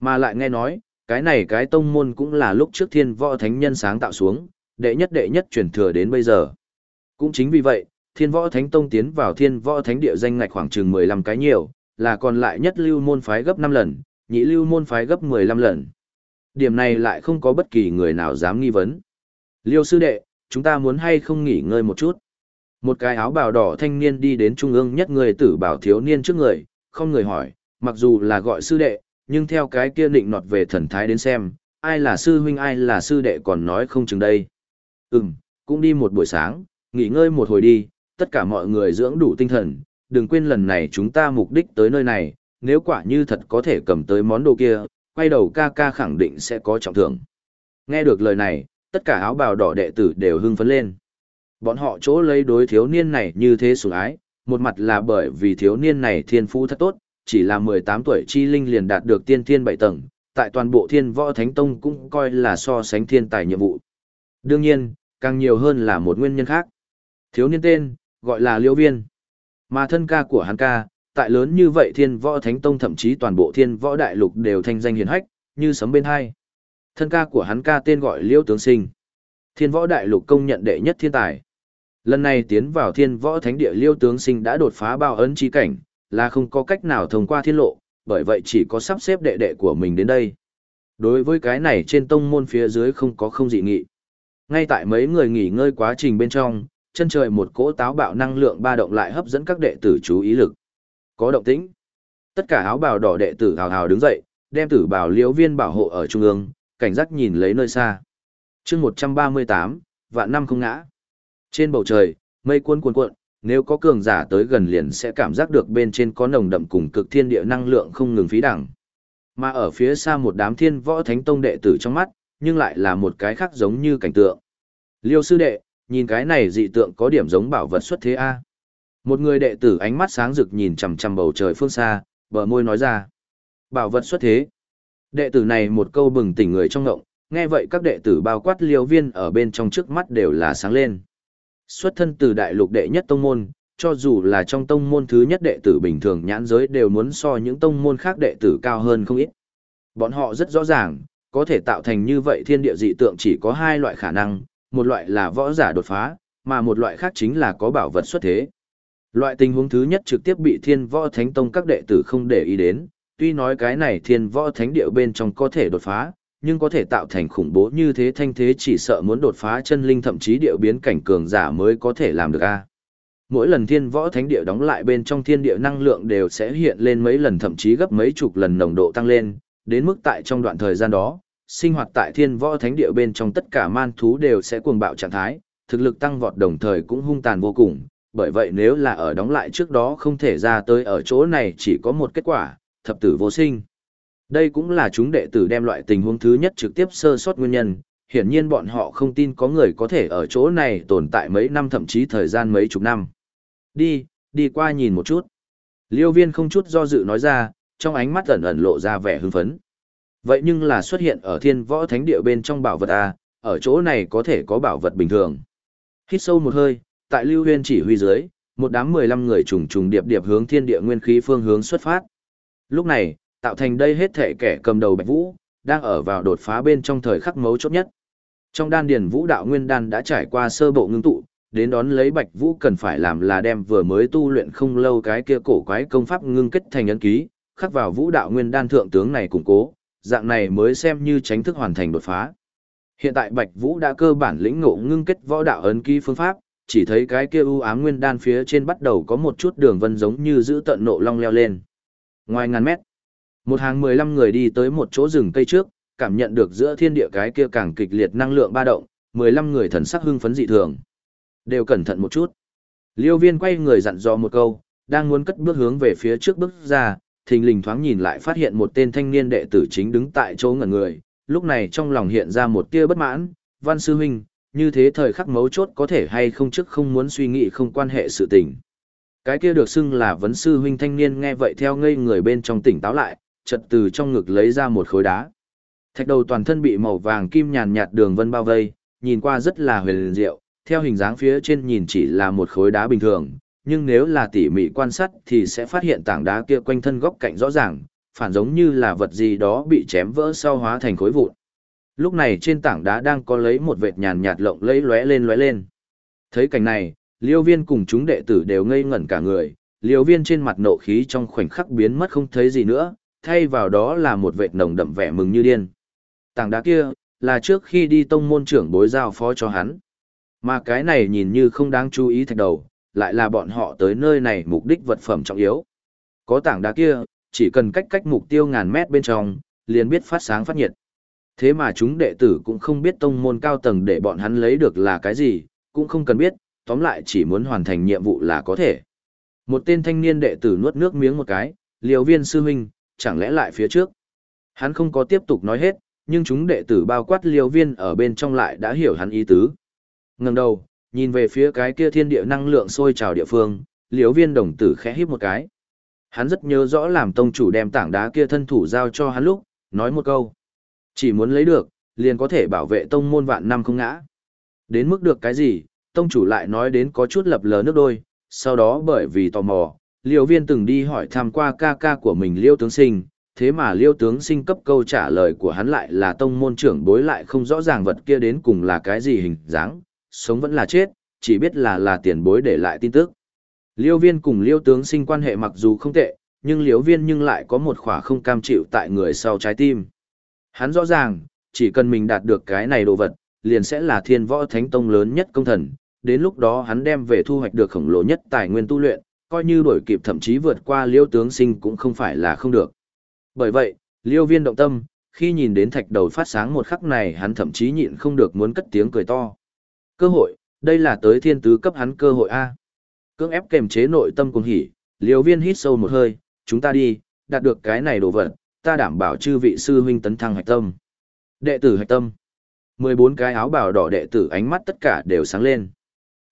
Mà lại nghe nói, cái này cái tông môn cũng là lúc trước thiên võ thánh nhân sáng tạo xuống, đệ nhất đệ nhất truyền thừa đến bây giờ. Cũng chính vì vậy, thiên võ thánh tông tiến vào thiên võ thánh địa danh ngạch khoảng chừng 15 cái nhiều, là còn lại nhất lưu môn phái gấp 5 lần, nhị lưu môn phái gấp 15 lần. Điểm này lại không có bất kỳ người nào dám nghi vấn. Liêu sư đệ, chúng ta muốn hay không nghỉ ngơi một chút. Một cái áo bào đỏ thanh niên đi đến trung ương nhất người tử bảo thiếu niên trước người, không người hỏi, mặc dù là gọi sư đệ, nhưng theo cái kia định nọt về thần thái đến xem, ai là sư huynh ai là sư đệ còn nói không chừng đây. Ừm, cũng đi một buổi sáng, nghỉ ngơi một hồi đi, tất cả mọi người dưỡng đủ tinh thần, đừng quên lần này chúng ta mục đích tới nơi này, nếu quả như thật có thể cầm tới món đồ kia, quay đầu ca ca khẳng định sẽ có trọng thưởng. Nghe được lời này, tất cả áo bào đỏ đệ tử đều hưng phấn lên. Bọn họ chỗ lấy đối thiếu niên này như thế sủng ái, một mặt là bởi vì thiếu niên này thiên phú thật tốt, chỉ là 18 tuổi chi linh liền đạt được tiên thiên 7 tầng, tại toàn bộ thiên võ thánh tông cũng coi là so sánh thiên tài nhiệm vụ. Đương nhiên, càng nhiều hơn là một nguyên nhân khác. Thiếu niên tên, gọi là liễu viên. Mà thân ca của hắn ca, tại lớn như vậy thiên võ thánh tông thậm chí toàn bộ thiên võ đại lục đều thanh danh hiển hách, như sấm bên hai. Thân ca của hắn ca tên gọi liễu tướng sinh. Thiên võ đại lục công nhận đệ nhất thiên tài. Lần này tiến vào thiên võ thánh địa liêu tướng sinh đã đột phá bao ấn chi cảnh, là không có cách nào thông qua thiên lộ, bởi vậy chỉ có sắp xếp đệ đệ của mình đến đây. Đối với cái này trên tông môn phía dưới không có không dị nghị. Ngay tại mấy người nghỉ ngơi quá trình bên trong, chân trời một cỗ táo bạo năng lượng ba động lại hấp dẫn các đệ tử chú ý lực. Có động tĩnh. Tất cả áo bào đỏ đệ tử hào hào đứng dậy, đem tử bảo liễu viên bảo hộ ở trung ương, cảnh giác nhìn lấy nơi xa. chương 138, vạn năm không ngã. Trên bầu trời, mây cuồn cuộn cuộn, nếu có cường giả tới gần liền sẽ cảm giác được bên trên có nồng đậm cùng cực thiên địa năng lượng không ngừng phí đẳng. Mà ở phía xa một đám thiên võ thánh tông đệ tử trong mắt, nhưng lại là một cái khác giống như cảnh tượng. Liêu sư đệ, nhìn cái này dị tượng có điểm giống bảo vật xuất thế A. Một người đệ tử ánh mắt sáng rực nhìn chằm chằm bầu trời phương xa, bờ môi nói ra. Bảo vật xuất thế. Đệ tử này một câu bừng tỉnh người trong ngộng, nghe vậy các đệ tử bao quát liêu viên ở bên trong trước mắt đều là sáng lên. Xuất thân từ đại lục đệ nhất tông môn, cho dù là trong tông môn thứ nhất đệ tử bình thường nhãn giới đều muốn so những tông môn khác đệ tử cao hơn không ít. Bọn họ rất rõ ràng, có thể tạo thành như vậy thiên địa dị tượng chỉ có hai loại khả năng, một loại là võ giả đột phá, mà một loại khác chính là có bảo vật xuất thế. Loại tình huống thứ nhất trực tiếp bị thiên võ thánh tông các đệ tử không để ý đến, tuy nói cái này thiên võ thánh địa bên trong có thể đột phá, nhưng có thể tạo thành khủng bố như thế thanh thế chỉ sợ muốn đột phá chân linh thậm chí điệu biến cảnh cường giả mới có thể làm được a. Mỗi lần thiên võ thánh địa đóng lại bên trong thiên địa năng lượng đều sẽ hiện lên mấy lần thậm chí gấp mấy chục lần nồng độ tăng lên, đến mức tại trong đoạn thời gian đó, sinh hoạt tại thiên võ thánh địa bên trong tất cả man thú đều sẽ cuồng bạo trạng thái, thực lực tăng vọt đồng thời cũng hung tàn vô cùng, bởi vậy nếu là ở đóng lại trước đó không thể ra tới ở chỗ này chỉ có một kết quả, thập tử vô sinh. Đây cũng là chúng đệ tử đem loại tình huống thứ nhất trực tiếp sơ sót nguyên nhân, hiển nhiên bọn họ không tin có người có thể ở chỗ này tồn tại mấy năm thậm chí thời gian mấy chục năm. Đi, đi qua nhìn một chút. Liêu viên không chút do dự nói ra, trong ánh mắt ẩn ẩn lộ ra vẻ hưng phấn. Vậy nhưng là xuất hiện ở thiên võ thánh địa bên trong bảo vật A, ở chỗ này có thể có bảo vật bình thường. Hít sâu một hơi, tại Lưu Huyên chỉ huy dưới, một đám 15 người trùng trùng điệp điệp hướng thiên địa nguyên khí phương hướng xuất phát. Lúc này, tạo thành đây hết thể kẻ cầm đầu Bạch Vũ, đang ở vào đột phá bên trong thời khắc mấu chốt nhất. Trong đan điền Vũ đạo nguyên đan đã trải qua sơ bộ ngưng tụ, đến đón lấy Bạch Vũ cần phải làm là đem vừa mới tu luyện không lâu cái kia cổ quái công pháp ngưng kết thành ấn ký, khắc vào Vũ đạo nguyên đan thượng tướng này củng cố, dạng này mới xem như tránh thức hoàn thành đột phá. Hiện tại Bạch Vũ đã cơ bản lĩnh ngộ ngưng kết võ đạo ấn ký phương pháp, chỉ thấy cái kia u ám nguyên đan phía trên bắt đầu có một chút đường vân giống như giữ tận nộ long leo lên. Ngoài ngàn mét, một hàng 15 người đi tới một chỗ rừng cây trước, cảm nhận được giữa thiên địa cái kia càng kịch liệt năng lượng ba động, 15 người thần sắc hưng phấn dị thường. Đều cẩn thận một chút. Liêu viên quay người dặn dò một câu, đang muốn cất bước hướng về phía trước bước ra, thình lình thoáng nhìn lại phát hiện một tên thanh niên đệ tử chính đứng tại chỗ ngẩn người, lúc này trong lòng hiện ra một tia bất mãn, văn sư huynh, như thế thời khắc mấu chốt có thể hay không trước không muốn suy nghĩ không quan hệ sự tình. Cái kia được xưng là vấn sư huynh thanh niên nghe vậy theo ngây người bên trong tỉnh táo lại, chật từ trong ngực lấy ra một khối đá. Thạch đầu toàn thân bị màu vàng kim nhàn nhạt đường vân bao vây, nhìn qua rất là huyền diệu, theo hình dáng phía trên nhìn chỉ là một khối đá bình thường, nhưng nếu là tỉ mỉ quan sát thì sẽ phát hiện tảng đá kia quanh thân góc cạnh rõ ràng, phản giống như là vật gì đó bị chém vỡ sau hóa thành khối vụn. Lúc này trên tảng đá đang có lấy một vệt nhàn nhạt lộng lẫy lóe lên lóe lên. Thấy cảnh này, Liêu Viên cùng chúng đệ tử đều ngây ngẩn cả người, Liêu Viên trên mặt nộ khí trong khoảnh khắc biến mất không thấy gì nữa, thay vào đó là một vệt nồng đậm vẻ mừng như điên. Tảng đá kia, là trước khi đi tông môn trưởng bối giao phó cho hắn. Mà cái này nhìn như không đáng chú ý thạch đầu, lại là bọn họ tới nơi này mục đích vật phẩm trọng yếu. Có tảng đá kia, chỉ cần cách cách mục tiêu ngàn mét bên trong, liền biết phát sáng phát nhiệt. Thế mà chúng đệ tử cũng không biết tông môn cao tầng để bọn hắn lấy được là cái gì, cũng không cần biết, tóm lại chỉ muốn hoàn thành nhiệm vụ là có thể. Một tên thanh niên đệ tử nuốt nước miếng một cái, liều viên sư huynh, chẳng lẽ lại phía trước. Hắn không có tiếp tục nói hết, nhưng chúng đệ tử bao quát liều viên ở bên trong lại đã hiểu hắn ý tứ. Ngừng đầu, nhìn về phía cái kia thiên địa năng lượng sôi trào địa phương, liếu viên đồng tử khẽ híp một cái. Hắn rất nhớ rõ làm tông chủ đem tảng đá kia thân thủ giao cho hắn lúc, nói một câu. Chỉ muốn lấy được, liền có thể bảo vệ tông môn vạn năm không ngã. Đến mức được cái gì, tông chủ lại nói đến có chút lập lờ nước đôi, sau đó bởi vì tò mò, liêu viên từng đi hỏi thăm qua ca ca của mình liêu tướng sinh, thế mà liêu tướng sinh cấp câu trả lời của hắn lại là tông môn trưởng bối lại không rõ ràng vật kia đến cùng là cái gì hình dáng, sống vẫn là chết, chỉ biết là là tiền bối để lại tin tức. Liêu viên cùng liêu tướng sinh quan hệ mặc dù không tệ, nhưng liêu viên nhưng lại có một khỏa không cam chịu tại người sau trái tim. Hắn rõ ràng, chỉ cần mình đạt được cái này đồ vật, liền sẽ là thiên võ thánh tông lớn nhất công thần, đến lúc đó hắn đem về thu hoạch được khổng lồ nhất tài nguyên tu luyện, coi như đổi kịp thậm chí vượt qua liêu tướng sinh cũng không phải là không được. Bởi vậy, liêu viên động tâm, khi nhìn đến thạch đầu phát sáng một khắc này hắn thậm chí nhịn không được muốn cất tiếng cười to. Cơ hội, đây là tới thiên tứ cấp hắn cơ hội A. Cưỡng ép kềm chế nội tâm cùng hỉ, liều viên hít sâu một hơi, chúng ta đi, đạt được cái này đồ vật, ta đảm bảo chư vị sư huynh tấn thăng hạch tâm. Đệ tử hạch tâm. 14 cái áo bào đỏ đệ tử ánh mắt tất cả đều sáng lên.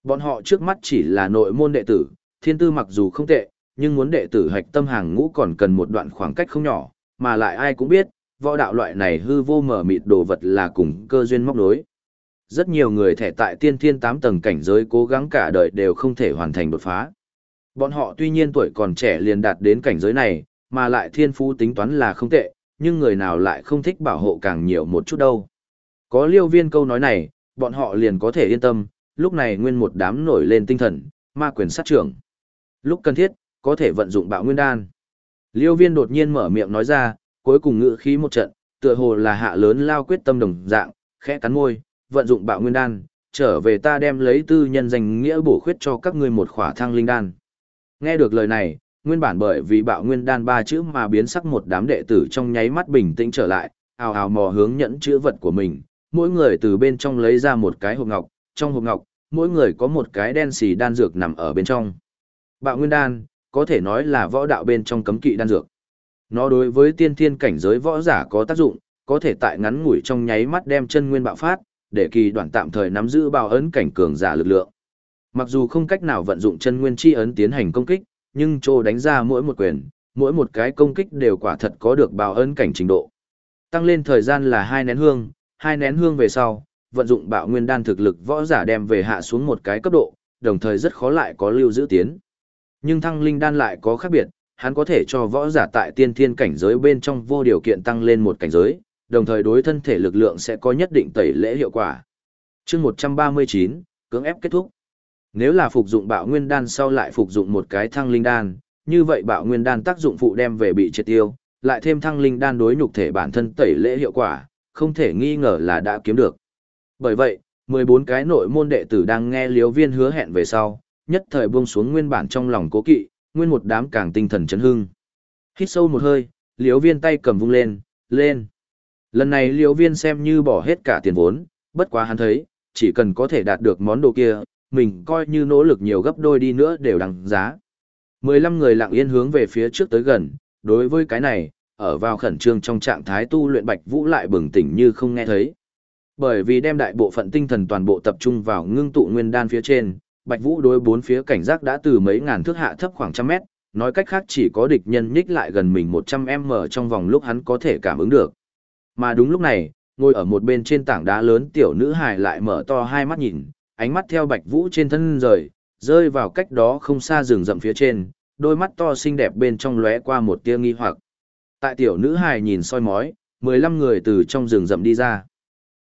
Bọn họ trước mắt chỉ là nội môn đệ tử, thiên tư mặc dù không tệ, nhưng muốn đệ tử hạch tâm hàng ngũ còn cần một đoạn khoảng cách không nhỏ, mà lại ai cũng biết, võ đạo loại này hư vô mở mịt đồ vật là cùng cơ duyên móc nối. Rất nhiều người thẻ tại tiên thiên 8 tầng cảnh giới cố gắng cả đời đều không thể hoàn thành đột phá. Bọn họ tuy nhiên tuổi còn trẻ liền đạt đến cảnh giới này, mà lại thiên phú tính toán là không tệ, nhưng người nào lại không thích bảo hộ càng nhiều một chút đâu. Có liêu viên câu nói này, bọn họ liền có thể yên tâm, lúc này nguyên một đám nổi lên tinh thần, ma quyền sát trưởng. Lúc cần thiết, có thể vận dụng bạo nguyên đan. Liêu viên đột nhiên mở miệng nói ra, cuối cùng ngự khí một trận, tựa hồ là hạ lớn lao quyết tâm đồng dạng, khẽ cắn môi, vận dụng bạo nguyên đan, trở về ta đem lấy tư nhân danh nghĩa bổ khuyết cho các ngươi một khỏa thăng linh đan. Nghe được lời này, nguyên bản bởi vì bạo nguyên đan ba chữ mà biến sắc một đám đệ tử trong nháy mắt bình tĩnh trở lại, ào ào mò hướng nhẫn chữ vật của mình, mỗi người từ bên trong lấy ra một cái hộp ngọc, trong hộp ngọc, mỗi người có một cái đen xì đan dược nằm ở bên trong. Bạo nguyên đan, có thể nói là võ đạo bên trong cấm kỵ đan dược. Nó đối với tiên thiên cảnh giới võ giả có tác dụng, có thể tại ngắn ngủi trong nháy mắt đem chân nguyên bạo phát, để kỳ đoạn tạm thời nắm giữ bao ấn cảnh cường giả lực lượng. Mặc dù không cách nào vận dụng chân nguyên chi ấn tiến hành công kích, nhưng trô đánh ra mỗi một quyền, mỗi một cái công kích đều quả thật có được bao ấn cảnh trình độ. Tăng lên thời gian là hai nén hương, hai nén hương về sau, vận dụng bạo nguyên đan thực lực võ giả đem về hạ xuống một cái cấp độ, đồng thời rất khó lại có lưu giữ tiến. Nhưng thăng linh đan lại có khác biệt, hắn có thể cho võ giả tại tiên thiên cảnh giới bên trong vô điều kiện tăng lên một cảnh giới, đồng thời đối thân thể lực lượng sẽ có nhất định tẩy lễ hiệu quả. chương 139, cưỡng ép kết thúc. Nếu là phục dụng bạo nguyên đan sau lại phục dụng một cái thăng linh đan, như vậy bạo nguyên đan tác dụng phụ đem về bị triệt tiêu, lại thêm thăng linh đan đối nhục thể bản thân tẩy lễ hiệu quả, không thể nghi ngờ là đã kiếm được. Bởi vậy, 14 cái nội môn đệ tử đang nghe liếu viên hứa hẹn về sau, nhất thời buông xuống nguyên bản trong lòng cố kỵ, nguyên một đám càng tinh thần chấn hưng. Hít sâu một hơi, liếu viên tay cầm vung lên, lên. Lần này liếu viên xem như bỏ hết cả tiền vốn, bất quá hắn thấy, chỉ cần có thể đạt được món đồ kia, mình coi như nỗ lực nhiều gấp đôi đi nữa đều đáng giá. 15 người lặng yên hướng về phía trước tới gần, đối với cái này, ở vào khẩn trương trong trạng thái tu luyện Bạch Vũ lại bừng tỉnh như không nghe thấy. Bởi vì đem đại bộ phận tinh thần toàn bộ tập trung vào ngưng tụ nguyên đan phía trên, Bạch Vũ đối bốn phía cảnh giác đã từ mấy ngàn thước hạ thấp khoảng trăm mét, nói cách khác chỉ có địch nhân nhích lại gần mình 100m trong vòng lúc hắn có thể cảm ứng được. Mà đúng lúc này, ngồi ở một bên trên tảng đá lớn tiểu nữ hài lại mở to hai mắt nhìn, ánh mắt theo Bạch Vũ trên thân rời, rơi vào cách đó không xa rừng rậm phía trên, đôi mắt to xinh đẹp bên trong lóe qua một tia nghi hoặc. Tại tiểu nữ hài nhìn soi mói, 15 người từ trong rừng rậm đi ra.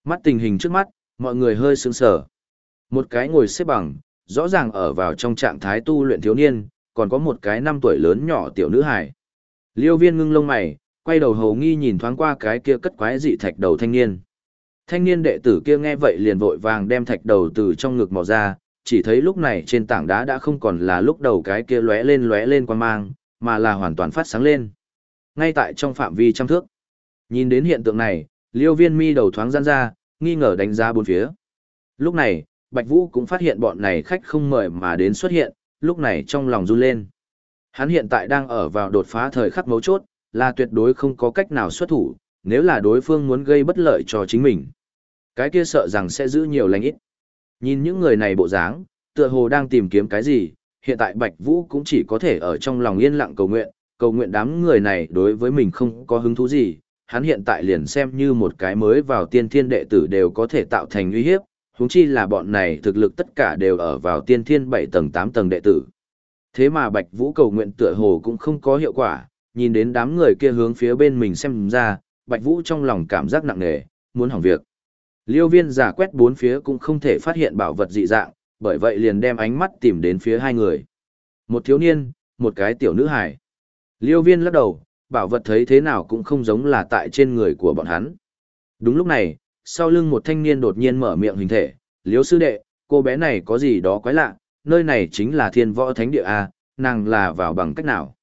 Mắt tình hình trước mắt, mọi người hơi sững sờ. Một cái ngồi xếp bằng, rõ ràng ở vào trong trạng thái tu luyện thiếu niên, còn có một cái năm tuổi lớn nhỏ tiểu nữ hài. Liêu viên ngưng lông mày, quay đầu hầu nghi nhìn thoáng qua cái kia cất quái dị thạch đầu thanh niên. Thanh niên đệ tử kia nghe vậy liền vội vàng đem thạch đầu từ trong ngực mò ra, chỉ thấy lúc này trên tảng đá đã không còn là lúc đầu cái kia lóe lên lóe lên quan mang, mà là hoàn toàn phát sáng lên. Ngay tại trong phạm vi trăm thước. Nhìn đến hiện tượng này, liêu viên mi đầu thoáng gian ra, nghi ngờ đánh giá bốn phía. Lúc này, Bạch Vũ cũng phát hiện bọn này khách không mời mà đến xuất hiện, lúc này trong lòng run lên. Hắn hiện tại đang ở vào đột phá thời khắc mấu chốt, là tuyệt đối không có cách nào xuất thủ, nếu là đối phương muốn gây bất lợi cho chính mình. Cái kia sợ rằng sẽ giữ nhiều lành ít. Nhìn những người này bộ dáng, tựa hồ đang tìm kiếm cái gì, hiện tại Bạch Vũ cũng chỉ có thể ở trong lòng yên lặng cầu nguyện, cầu nguyện đám người này đối với mình không có hứng thú gì, hắn hiện tại liền xem như một cái mới vào tiên thiên đệ tử đều có thể tạo thành uy hiếp, huống chi là bọn này thực lực tất cả đều ở vào tiên thiên 7 tầng 8 tầng đệ tử. Thế mà Bạch Vũ cầu nguyện tựa hồ cũng không có hiệu quả, nhìn đến đám người kia hướng phía bên mình xem ra, Bạch Vũ trong lòng cảm giác nặng nề, muốn hỏng việc. Liêu viên giả quét bốn phía cũng không thể phát hiện bảo vật dị dạng, bởi vậy liền đem ánh mắt tìm đến phía hai người. Một thiếu niên, một cái tiểu nữ hài. Liêu viên lắc đầu, bảo vật thấy thế nào cũng không giống là tại trên người của bọn hắn. Đúng lúc này, sau lưng một thanh niên đột nhiên mở miệng hình thể, liêu sư đệ, cô bé này có gì đó quái lạ, nơi này chính là thiên võ thánh địa A, nàng là vào bằng cách nào.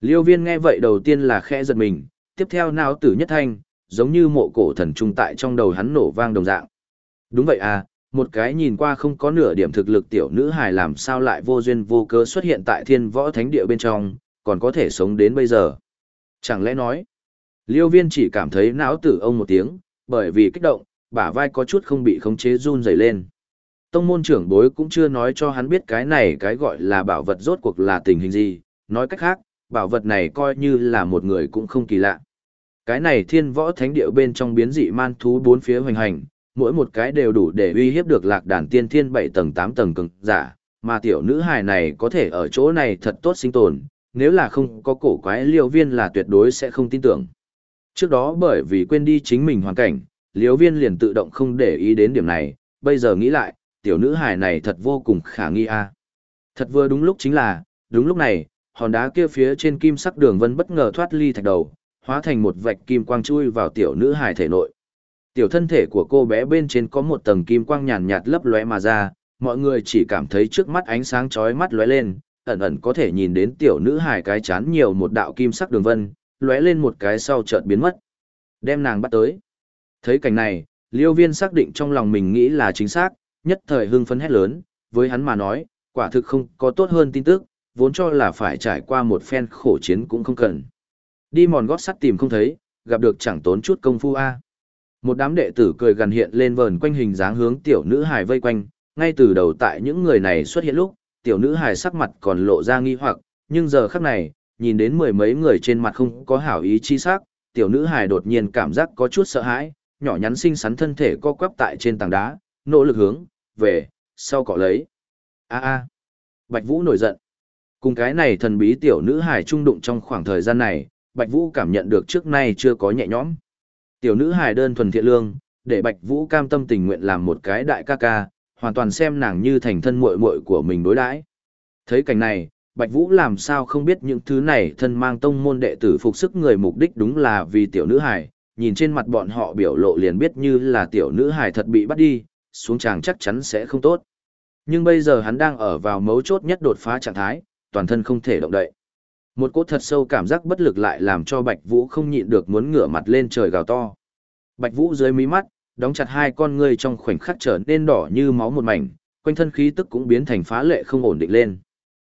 Liêu viên nghe vậy đầu tiên là khẽ giật mình, tiếp theo nào tử nhất thanh, giống như mộ cổ thần trung tại trong đầu hắn nổ vang đồng dạng. Đúng vậy à, một cái nhìn qua không có nửa điểm thực lực tiểu nữ hài làm sao lại vô duyên vô cớ xuất hiện tại thiên võ thánh địa bên trong, còn có thể sống đến bây giờ. Chẳng lẽ nói, liêu viên chỉ cảm thấy não tử ông một tiếng, bởi vì kích động, bả vai có chút không bị khống chế run rẩy lên. Tông môn trưởng bối cũng chưa nói cho hắn biết cái này cái gọi là bảo vật rốt cuộc là tình hình gì, nói cách khác, bảo vật này coi như là một người cũng không kỳ lạ. Cái này thiên võ thánh địa bên trong biến dị man thú bốn phía hoành hành, mỗi một cái đều đủ để uy hiếp được lạc đàn tiên thiên 7 tầng 8 tầng cường giả, mà tiểu nữ hài này có thể ở chỗ này thật tốt sinh tồn, nếu là không có cổ quái liêu viên là tuyệt đối sẽ không tin tưởng. Trước đó bởi vì quên đi chính mình hoàn cảnh, liêu viên liền tự động không để ý đến điểm này, bây giờ nghĩ lại, tiểu nữ hài này thật vô cùng khả nghi a Thật vừa đúng lúc chính là, đúng lúc này, hòn đá kia phía trên kim sắc đường vân bất ngờ thoát ly thạch đầu, hóa thành một vạch kim quang chui vào tiểu nữ hài thể nội. Tiểu thân thể của cô bé bên trên có một tầng kim quang nhàn nhạt lấp lóe mà ra, mọi người chỉ cảm thấy trước mắt ánh sáng chói mắt lóe lên, ẩn ẩn có thể nhìn đến tiểu nữ hài cái chán nhiều một đạo kim sắc đường vân, lóe lên một cái sau chợt biến mất. Đem nàng bắt tới. Thấy cảnh này, Liêu Viên xác định trong lòng mình nghĩ là chính xác, nhất thời hưng phấn hét lớn, với hắn mà nói, quả thực không có tốt hơn tin tức, vốn cho là phải trải qua một phen khổ chiến cũng không cần. Đi mòn gót sắt tìm không thấy, gặp được chẳng tốn chút công phu a. Một đám đệ tử cười gần hiện lên vờn quanh hình dáng hướng tiểu nữ hài vây quanh, ngay từ đầu tại những người này xuất hiện lúc, tiểu nữ hài sắc mặt còn lộ ra nghi hoặc, nhưng giờ khắc này, nhìn đến mười mấy người trên mặt không có hảo ý chi sắc, tiểu nữ hài đột nhiên cảm giác có chút sợ hãi, nhỏ nhắn xinh xắn thân thể co quắp tại trên tảng đá, nỗ lực hướng về sau cọ lấy. A a. Bạch Vũ nổi giận. Cùng cái này thần bí tiểu nữ hài trung đụng trong khoảng thời gian này, Bạch Vũ cảm nhận được trước nay chưa có nhẹ nhõm. Tiểu nữ hài đơn thuần thiện lương, để Bạch Vũ cam tâm tình nguyện làm một cái đại ca ca, hoàn toàn xem nàng như thành thân muội muội của mình đối đãi. Thấy cảnh này, Bạch Vũ làm sao không biết những thứ này thân mang tông môn đệ tử phục sức người mục đích đúng là vì tiểu nữ hài, nhìn trên mặt bọn họ biểu lộ liền biết như là tiểu nữ hài thật bị bắt đi, xuống tràng chắc chắn sẽ không tốt. Nhưng bây giờ hắn đang ở vào mấu chốt nhất đột phá trạng thái, toàn thân không thể động đậy. Một cỗ thật sâu cảm giác bất lực lại làm cho Bạch Vũ không nhịn được muốn ngửa mặt lên trời gào to. Bạch Vũ dưới mí mắt, đóng chặt hai con ngươi trong khoảnh khắc trở nên đỏ như máu một mảnh, quanh thân khí tức cũng biến thành phá lệ không ổn định lên.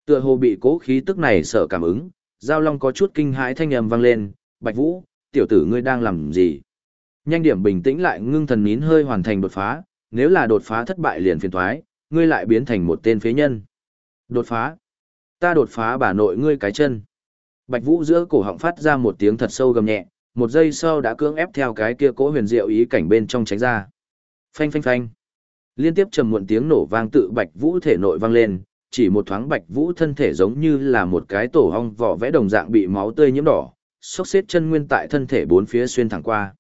Tựa hồ bị cố khí tức này sợ cảm ứng, Giao Long có chút kinh hãi thanh âm vang lên, "Bạch Vũ, tiểu tử ngươi đang làm gì?" Nhanh điểm bình tĩnh lại ngưng thần nín hơi hoàn thành đột phá, nếu là đột phá thất bại liền phiền toái, ngươi lại biến thành một tên phế nhân. Đột phá? Ta đột phá bà nội ngươi cái chân. Bạch Vũ giữa cổ họng phát ra một tiếng thật sâu gầm nhẹ, một giây sau đã cưỡng ép theo cái kia cỗ huyền diệu ý cảnh bên trong tránh ra. Phanh phanh phanh. Liên tiếp trầm muộn tiếng nổ vang tự Bạch Vũ thể nội vang lên, chỉ một thoáng Bạch Vũ thân thể giống như là một cái tổ ong vỏ vẽ đồng dạng bị máu tươi nhiễm đỏ, xốc xếp chân nguyên tại thân thể bốn phía xuyên thẳng qua.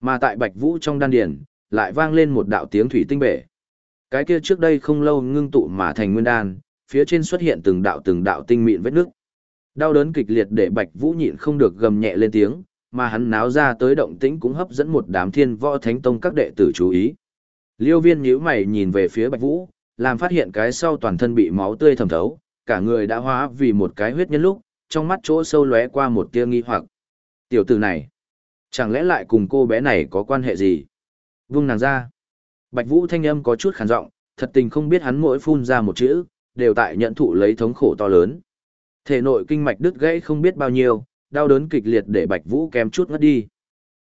Mà tại Bạch Vũ trong đan điền, lại vang lên một đạo tiếng thủy tinh bể. Cái kia trước đây không lâu ngưng tụ mà thành nguyên đan, phía trên xuất hiện từng đạo từng đạo tinh mịn vết nước. Đau đớn kịch liệt để Bạch Vũ nhịn không được gầm nhẹ lên tiếng, mà hắn náo ra tới động tĩnh cũng hấp dẫn một đám thiên võ thánh tông các đệ tử chú ý. Liêu viên nhíu mày nhìn về phía Bạch Vũ, làm phát hiện cái sau toàn thân bị máu tươi thẩm thấu, cả người đã hóa vì một cái huyết nhân lúc, trong mắt chỗ sâu lóe qua một tia nghi hoặc. Tiểu tử này, chẳng lẽ lại cùng cô bé này có quan hệ gì? Vung nàng ra. Bạch Vũ thanh âm có chút khàn giọng, thật tình không biết hắn mỗi phun ra một chữ, đều tại nhận thụ lấy thống khổ to lớn. Thể nội kinh mạch đứt gãy không biết bao nhiêu, đau đớn kịch liệt để Bạch Vũ kém chút ngất đi.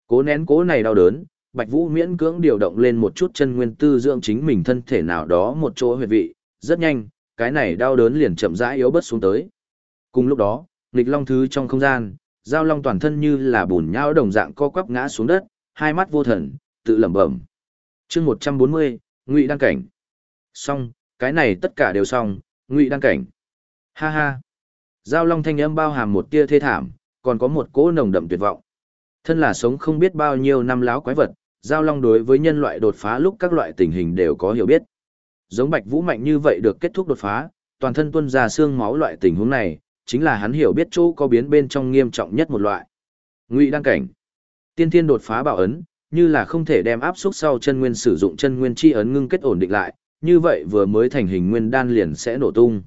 Cố nén cố này đau đớn, Bạch Vũ miễn cưỡng điều động lên một chút chân nguyên tư dưỡng chính mình thân thể nào đó một chỗ huyệt vị, rất nhanh, cái này đau đớn liền chậm rãi yếu bớt xuống tới. Cùng lúc đó, nghịch long thứ trong không gian, giao long toàn thân như là bùn nhão đồng dạng co quắp ngã xuống đất, hai mắt vô thần, tự lẩm bẩm. Chương 140, Ngụy đăng cảnh. Xong, cái này tất cả đều xong, Ngụy đăng cảnh. Ha ha. Giao long thanh âm bao hàm một tia thê thảm, còn có một cỗ nồng đậm tuyệt vọng. Thân là sống không biết bao nhiêu năm láo quái vật, giao long đối với nhân loại đột phá lúc các loại tình hình đều có hiểu biết. Giống Bạch Vũ mạnh như vậy được kết thúc đột phá, toàn thân tuôn ra xương máu loại tình huống này, chính là hắn hiểu biết chỗ có biến bên trong nghiêm trọng nhất một loại. Ngụy đăng cảnh. Tiên thiên đột phá bảo ấn, như là không thể đem áp xúc sau chân nguyên sử dụng chân nguyên chi ấn ngưng kết ổn định lại, như vậy vừa mới thành hình nguyên đan liền sẽ nổ tung.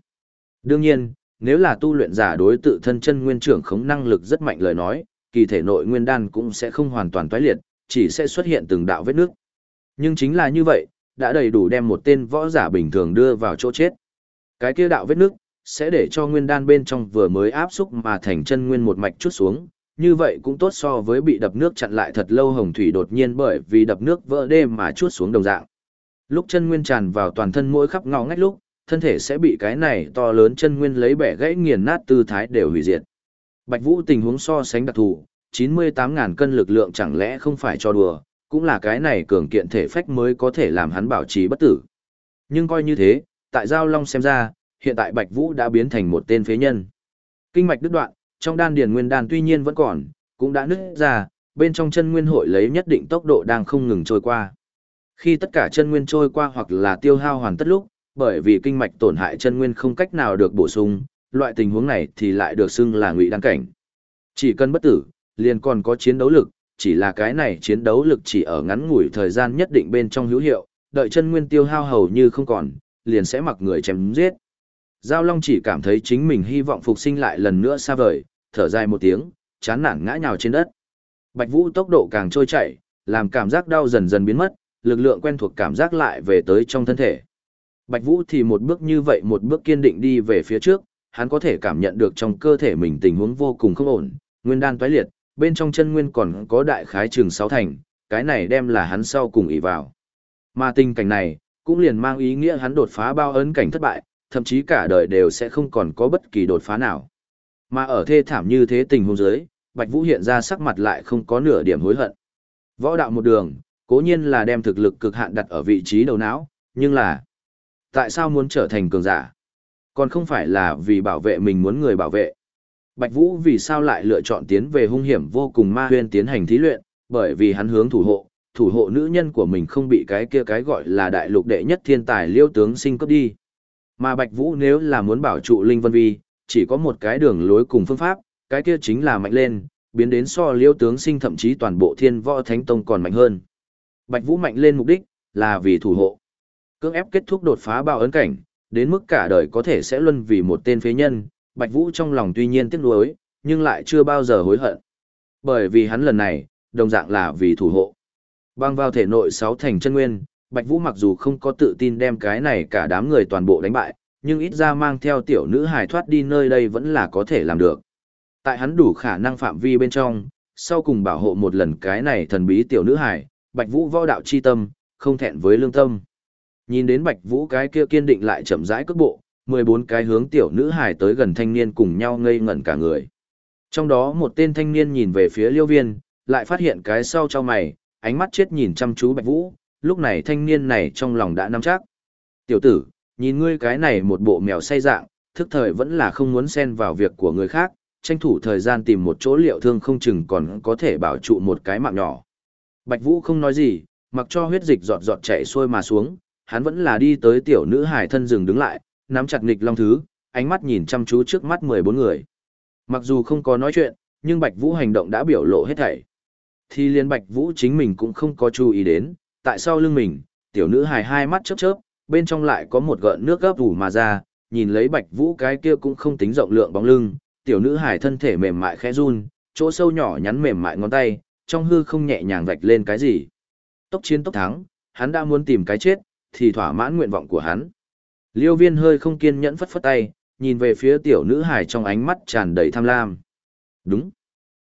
Đương nhiên, nếu là tu luyện giả đối tự thân chân nguyên trưởng khống năng lực rất mạnh lời nói, kỳ thể nội nguyên đan cũng sẽ không hoàn toàn toái liệt, chỉ sẽ xuất hiện từng đạo vết nước. Nhưng chính là như vậy, đã đầy đủ đem một tên võ giả bình thường đưa vào chỗ chết. Cái kia đạo vết nước, sẽ để cho nguyên đan bên trong vừa mới áp xúc mà thành chân nguyên một mạch chút xuống, như vậy cũng tốt so với bị đập nước chặn lại thật lâu hồng thủy đột nhiên bởi vì đập nước vỡ đê mà chút xuống đồng dạng. Lúc chân nguyên tràn vào toàn thân mỗi khắp ngõ ngách lúc, thân thể sẽ bị cái này to lớn chân nguyên lấy bẻ gãy nghiền nát tư thái đều hủy diệt. Bạch Vũ tình huống so sánh đặc thù, 98.000 cân lực lượng chẳng lẽ không phải cho đùa, cũng là cái này cường kiện thể phách mới có thể làm hắn bảo trì bất tử. Nhưng coi như thế, tại Giao Long xem ra, hiện tại Bạch Vũ đã biến thành một tên phế nhân. Kinh mạch đứt đoạn, trong đan điền nguyên đan tuy nhiên vẫn còn, cũng đã nứt ra, bên trong chân nguyên hội lấy nhất định tốc độ đang không ngừng trôi qua. Khi tất cả chân nguyên trôi qua hoặc là tiêu hao hoàn tất lúc, bởi vì kinh mạch tổn hại chân nguyên không cách nào được bổ sung, loại tình huống này thì lại được xưng là ngụy đăng cảnh. Chỉ cần bất tử, liền còn có chiến đấu lực, chỉ là cái này chiến đấu lực chỉ ở ngắn ngủi thời gian nhất định bên trong hữu hiệu, đợi chân nguyên tiêu hao hầu như không còn, liền sẽ mặc người chém giết. Giao Long chỉ cảm thấy chính mình hy vọng phục sinh lại lần nữa xa vời, thở dài một tiếng, chán nản ngã nhào trên đất. Bạch Vũ tốc độ càng trôi chảy, làm cảm giác đau dần dần biến mất, lực lượng quen thuộc cảm giác lại về tới trong thân thể. Bạch Vũ thì một bước như vậy một bước kiên định đi về phía trước, hắn có thể cảm nhận được trong cơ thể mình tình huống vô cùng không ổn, nguyên đan toái liệt, bên trong chân nguyên còn có đại khái trường sáu thành, cái này đem là hắn sau cùng ý vào. Mà tình cảnh này, cũng liền mang ý nghĩa hắn đột phá bao ấn cảnh thất bại, thậm chí cả đời đều sẽ không còn có bất kỳ đột phá nào. Mà ở thê thảm như thế tình huống dưới, Bạch Vũ hiện ra sắc mặt lại không có nửa điểm hối hận. Võ đạo một đường, cố nhiên là đem thực lực cực hạn đặt ở vị trí đầu não, nhưng là tại sao muốn trở thành cường giả? Còn không phải là vì bảo vệ mình muốn người bảo vệ. Bạch Vũ vì sao lại lựa chọn tiến về hung hiểm vô cùng ma huyên tiến hành thí luyện, bởi vì hắn hướng thủ hộ, thủ hộ nữ nhân của mình không bị cái kia cái gọi là đại lục đệ nhất thiên tài liêu tướng sinh cấp đi. Mà Bạch Vũ nếu là muốn bảo trụ Linh Vân Vi, chỉ có một cái đường lối cùng phương pháp, cái kia chính là mạnh lên, biến đến so liêu tướng sinh thậm chí toàn bộ thiên võ thánh tông còn mạnh hơn. Bạch Vũ mạnh lên mục đích, là vì thủ hộ. Cưỡng ép kết thúc đột phá bao ấn cảnh, đến mức cả đời có thể sẽ luân vì một tên phế nhân, Bạch Vũ trong lòng tuy nhiên tiếc nuối, nhưng lại chưa bao giờ hối hận. Bởi vì hắn lần này, đồng dạng là vì thủ hộ. Bang vào thể nội sáu thành chân nguyên, Bạch Vũ mặc dù không có tự tin đem cái này cả đám người toàn bộ đánh bại, nhưng ít ra mang theo tiểu nữ hài thoát đi nơi đây vẫn là có thể làm được. Tại hắn đủ khả năng phạm vi bên trong, sau cùng bảo hộ một lần cái này thần bí tiểu nữ hài, Bạch Vũ võ đạo chi tâm, không thẹn với lương tâm. Nhìn đến Bạch Vũ cái kia kiên định lại chậm rãi cước bộ, 14 cái hướng tiểu nữ hài tới gần thanh niên cùng nhau ngây ngẩn cả người. Trong đó một tên thanh niên nhìn về phía Liêu Viên, lại phát hiện cái sau cho mày, ánh mắt chết nhìn chăm chú Bạch Vũ, lúc này thanh niên này trong lòng đã nắm chắc. Tiểu tử, nhìn ngươi cái này một bộ mèo say dạng, thức thời vẫn là không muốn xen vào việc của người khác, tranh thủ thời gian tìm một chỗ liệu thương không chừng còn có thể bảo trụ một cái mạng nhỏ. Bạch Vũ không nói gì, mặc cho huyết dịch giọt giọt chảy xuôi mà xuống, hắn vẫn là đi tới tiểu nữ hải thân rừng đứng lại, nắm chặt nghịch long thứ, ánh mắt nhìn chăm chú trước mắt 14 người. Mặc dù không có nói chuyện, nhưng Bạch Vũ hành động đã biểu lộ hết thảy. Thì liên Bạch Vũ chính mình cũng không có chú ý đến, tại sao lưng mình, tiểu nữ hài hai mắt chớp chớp, bên trong lại có một gợn nước gấp ủ mà ra, nhìn lấy Bạch Vũ cái kia cũng không tính rộng lượng bóng lưng, tiểu nữ hài thân thể mềm mại khẽ run, chỗ sâu nhỏ nhắn mềm mại ngón tay, trong hư không nhẹ nhàng vạch lên cái gì. Tốc chiến tốc thắng, hắn đã muốn tìm cái chết, thì thỏa mãn nguyện vọng của hắn. Liêu viên hơi không kiên nhẫn phất phất tay, nhìn về phía tiểu nữ hài trong ánh mắt tràn đầy tham lam. Đúng.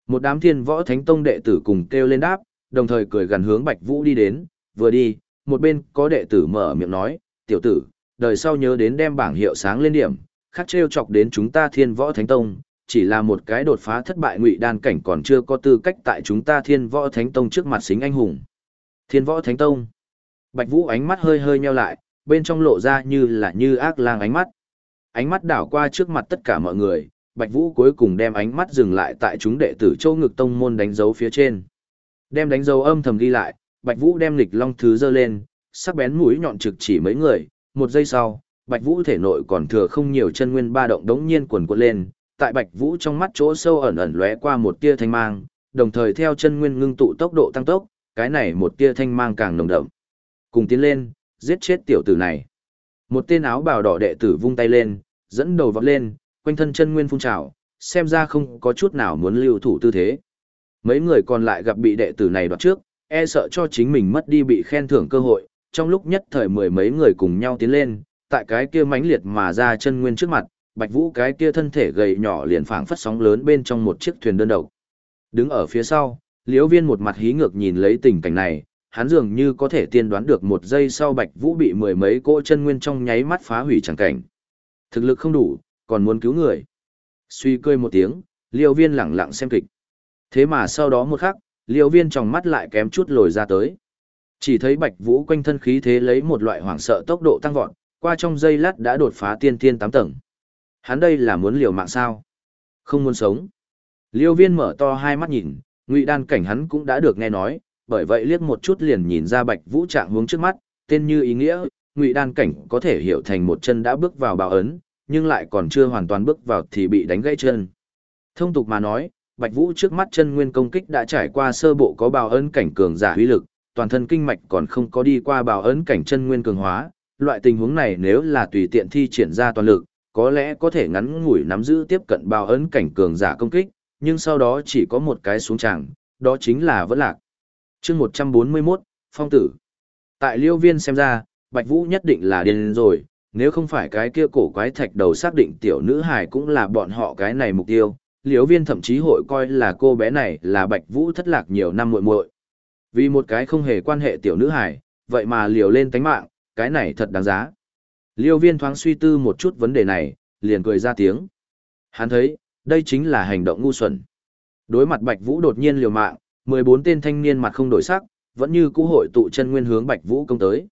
Một đám thiên võ thánh tông đệ tử cùng kêu lên đáp, đồng thời cười gần hướng Bạch Vũ đi đến, vừa đi, một bên có đệ tử mở miệng nói, tiểu tử, đời sau nhớ đến đem bảng hiệu sáng lên điểm, khắc trêu chọc đến chúng ta thiên võ thánh tông, chỉ là một cái đột phá thất bại ngụy đan cảnh còn chưa có tư cách tại chúng ta thiên võ thánh tông trước mặt xính anh hùng. Thiên võ thánh tông. Bạch Vũ ánh mắt hơi hơi nheo lại, bên trong lộ ra như là như ác lang ánh mắt. Ánh mắt đảo qua trước mặt tất cả mọi người, Bạch Vũ cuối cùng đem ánh mắt dừng lại tại chúng đệ tử châu ngực tông môn đánh dấu phía trên. Đem đánh dấu âm thầm ghi lại, Bạch Vũ đem lịch long thứ dơ lên, sắc bén mũi nhọn trực chỉ mấy người, một giây sau, Bạch Vũ thể nội còn thừa không nhiều chân nguyên ba động đống nhiên quần quật lên, tại Bạch Vũ trong mắt chỗ sâu ẩn ẩn lóe qua một tia thanh mang, đồng thời theo chân nguyên ngưng tụ tốc độ tăng tốc, cái này một tia thanh mang càng nồng đậm. Cùng tiến lên, giết chết tiểu tử này. Một tên áo bào đỏ đệ tử vung tay lên, dẫn đầu vọt lên, quanh thân chân nguyên phun trào, xem ra không có chút nào muốn lưu thủ tư thế. Mấy người còn lại gặp bị đệ tử này đoạt trước, e sợ cho chính mình mất đi bị khen thưởng cơ hội, trong lúc nhất thời mười mấy người cùng nhau tiến lên, tại cái kia mãnh liệt mà ra chân nguyên trước mặt, Bạch Vũ cái kia thân thể gầy nhỏ liền phảng phất sóng lớn bên trong một chiếc thuyền đơn độc. Đứng ở phía sau, Liễu Viên một mặt hí ngược nhìn lấy tình cảnh này, hắn dường như có thể tiên đoán được một giây sau Bạch Vũ bị mười mấy cỗ chân nguyên trong nháy mắt phá hủy chẳng cảnh. Thực lực không đủ, còn muốn cứu người. Suy cười một tiếng, Liễu Viên lẳng lặng xem kịch. Thế mà sau đó một khắc, Liễu Viên trong mắt lại kém chút lồi ra tới. Chỉ thấy Bạch Vũ quanh thân khí thế lấy một loại hoảng sợ tốc độ tăng vọt, qua trong giây lát đã đột phá tiên tiên tám tầng. Hắn đây là muốn liều mạng sao? Không muốn sống. Liêu viên mở to hai mắt nhìn, ngụy đan cảnh hắn cũng đã được nghe nói, bởi vậy liếc một chút liền nhìn ra bạch vũ trạng hướng trước mắt, tên như ý nghĩa, ngụy đan cảnh có thể hiểu thành một chân đã bước vào bào ấn, nhưng lại còn chưa hoàn toàn bước vào thì bị đánh gãy chân. Thông tục mà nói, bạch vũ trước mắt chân nguyên công kích đã trải qua sơ bộ có bào ấn cảnh cường giả uy lực, toàn thân kinh mạch còn không có đi qua bào ấn cảnh chân nguyên cường hóa, loại tình huống này nếu là tùy tiện thi triển ra toàn lực, có lẽ có thể ngắn ngủi nắm giữ tiếp cận bao ấn cảnh cường giả công kích, nhưng sau đó chỉ có một cái xuống tràng, đó chính là vẫn lạc. chương 141, Phong tử. Tại liêu viên xem ra, Bạch Vũ nhất định là điên rồi, nếu không phải cái kia cổ quái thạch đầu xác định tiểu nữ hài cũng là bọn họ cái này mục tiêu, liêu viên thậm chí hội coi là cô bé này là Bạch Vũ thất lạc nhiều năm muội muội Vì một cái không hề quan hệ tiểu nữ hài, vậy mà liều lên tánh mạng, cái này thật đáng giá. Liêu viên thoáng suy tư một chút vấn đề này, liền cười ra tiếng. Hắn thấy, đây chính là hành động ngu xuẩn. Đối mặt Bạch Vũ đột nhiên liều mạng, 14 tên thanh niên mặt không đổi sắc, vẫn như cũ hội tụ chân nguyên hướng Bạch Vũ công tới.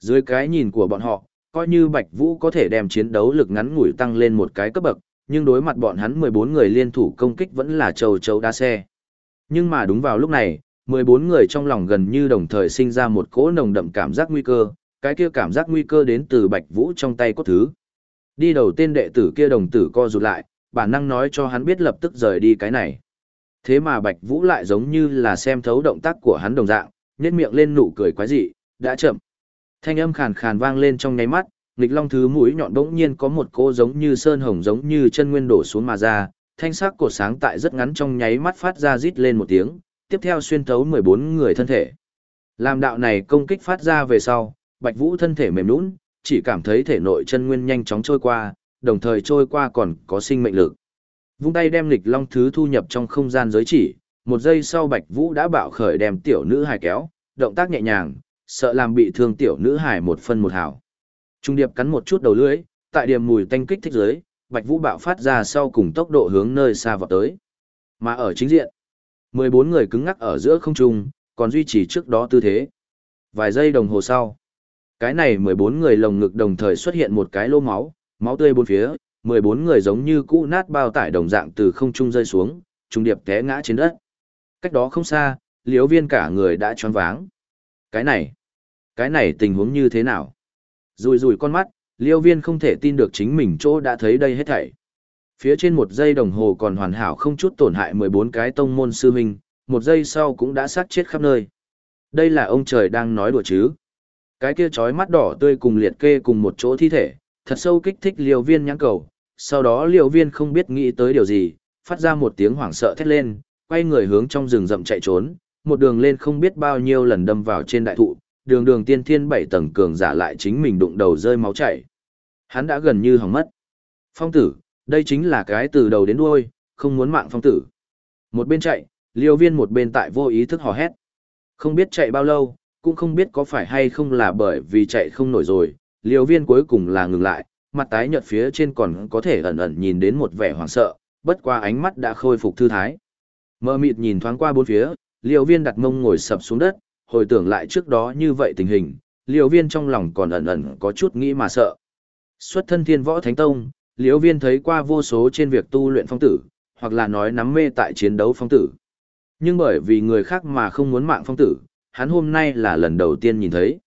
Dưới cái nhìn của bọn họ, coi như Bạch Vũ có thể đem chiến đấu lực ngắn ngủi tăng lên một cái cấp bậc, nhưng đối mặt bọn hắn 14 người liên thủ công kích vẫn là trầu trầu đa xe. Nhưng mà đúng vào lúc này, 14 người trong lòng gần như đồng thời sinh ra một cỗ nồng đậm cảm giác nguy cơ, cái kia cảm giác nguy cơ đến từ Bạch Vũ trong tay có thứ. Đi đầu tên đệ tử kia đồng tử co rụt lại, bản năng nói cho hắn biết lập tức rời đi cái này. Thế mà Bạch Vũ lại giống như là xem thấu động tác của hắn đồng dạng, nhếch miệng lên nụ cười quái dị, đã chậm. Thanh âm khàn khàn vang lên trong nháy mắt, nghịch long thứ mũi nhọn bỗng nhiên có một cô giống như sơn hồng giống như chân nguyên đổ xuống mà ra, thanh sắc cổ sáng tại rất ngắn trong nháy mắt phát ra rít lên một tiếng, tiếp theo xuyên thấu 14 người thân thể. Làm đạo này công kích phát ra về sau, Bạch Vũ thân thể mềm nhũn, chỉ cảm thấy thể nội chân nguyên nhanh chóng trôi qua, đồng thời trôi qua còn có sinh mệnh lực. Vung tay đem lịch long thứ thu nhập trong không gian giới chỉ, một giây sau Bạch Vũ đã bạo khởi đem tiểu nữ hài kéo, động tác nhẹ nhàng, sợ làm bị thương tiểu nữ hài một phân một hào. Trung điệp cắn một chút đầu lưỡi, tại điểm mùi tanh kích thích dưới, Bạch Vũ bạo phát ra sau cùng tốc độ hướng nơi xa vọt tới. Mà ở chính diện, 14 người cứng ngắc ở giữa không trung, còn duy trì trước đó tư thế. Vài giây đồng hồ sau, cái này 14 người lồng ngực đồng thời xuất hiện một cái lô máu, máu tươi bốn phía, 14 người giống như cũ nát bao tải đồng dạng từ không trung rơi xuống, trung điệp té ngã trên đất. Cách đó không xa, liếu viên cả người đã choáng váng. Cái này, cái này tình huống như thế nào? Rùi rùi con mắt, liêu viên không thể tin được chính mình chỗ đã thấy đây hết thảy. Phía trên một giây đồng hồ còn hoàn hảo không chút tổn hại 14 cái tông môn sư huynh, một giây sau cũng đã sát chết khắp nơi. Đây là ông trời đang nói đùa chứ. Cái kia chói mắt đỏ tươi cùng liệt kê cùng một chỗ thi thể, thật sâu kích thích liều viên nhãn cầu. Sau đó liều viên không biết nghĩ tới điều gì, phát ra một tiếng hoảng sợ thét lên, quay người hướng trong rừng rậm chạy trốn, một đường lên không biết bao nhiêu lần đâm vào trên đại thụ, đường đường tiên thiên bảy tầng cường giả lại chính mình đụng đầu rơi máu chảy. Hắn đã gần như hỏng mất. Phong tử, đây chính là cái từ đầu đến đuôi, không muốn mạng phong tử. Một bên chạy, liêu viên một bên tại vô ý thức hò hét. Không biết chạy bao lâu, cũng không biết có phải hay không là bởi vì chạy không nổi rồi, liều viên cuối cùng là ngừng lại, mặt tái nhợt phía trên còn có thể ẩn ẩn nhìn đến một vẻ hoảng sợ, bất qua ánh mắt đã khôi phục thư thái. Mơ mịt nhìn thoáng qua bốn phía, liều viên đặt mông ngồi sập xuống đất, hồi tưởng lại trước đó như vậy tình hình, liều viên trong lòng còn ẩn ẩn có chút nghĩ mà sợ. Xuất thân thiên võ thánh tông, liều viên thấy qua vô số trên việc tu luyện phong tử, hoặc là nói nắm mê tại chiến đấu phong tử. Nhưng bởi vì người khác mà không muốn mạng phong tử, hắn hôm nay là lần đầu tiên nhìn thấy.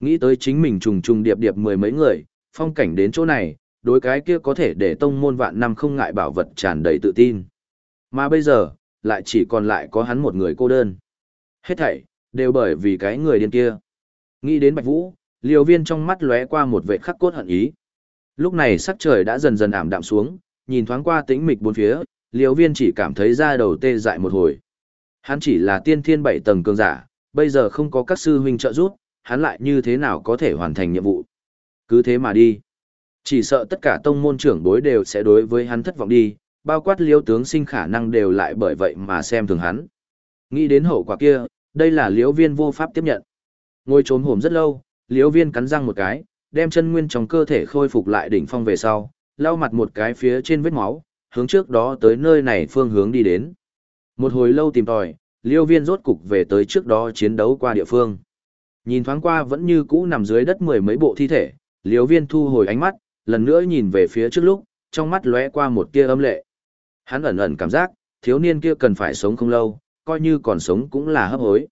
Nghĩ tới chính mình trùng trùng điệp điệp mười mấy người, phong cảnh đến chỗ này, đối cái kia có thể để tông môn vạn năm không ngại bảo vật tràn đầy tự tin. Mà bây giờ, lại chỉ còn lại có hắn một người cô đơn. Hết thảy, đều bởi vì cái người điên kia. Nghĩ đến Bạch Vũ, liều viên trong mắt lóe qua một vệ khắc cốt hận ý. Lúc này sắc trời đã dần dần ảm đạm xuống, nhìn thoáng qua tĩnh mịch bốn phía, liều viên chỉ cảm thấy da đầu tê dại một hồi. Hắn chỉ là tiên thiên bảy tầng cường giả, bây giờ không có các sư huynh trợ giúp, hắn lại như thế nào có thể hoàn thành nhiệm vụ. Cứ thế mà đi. Chỉ sợ tất cả tông môn trưởng bối đều sẽ đối với hắn thất vọng đi, bao quát liêu tướng sinh khả năng đều lại bởi vậy mà xem thường hắn. Nghĩ đến hậu quả kia, đây là liễu viên vô pháp tiếp nhận. Ngồi trốn hổm rất lâu, liễu viên cắn răng một cái, đem chân nguyên trong cơ thể khôi phục lại đỉnh phong về sau, lau mặt một cái phía trên vết máu, hướng trước đó tới nơi này phương hướng đi đến. Một hồi lâu tìm tòi, liêu viên rốt cục về tới trước đó chiến đấu qua địa phương. Nhìn thoáng qua vẫn như cũ nằm dưới đất mười mấy bộ thi thể, liêu viên thu hồi ánh mắt, lần nữa nhìn về phía trước lúc, trong mắt lóe qua một tia âm lệ. Hắn ẩn ẩn cảm giác, thiếu niên kia cần phải sống không lâu, coi như còn sống cũng là hấp hối.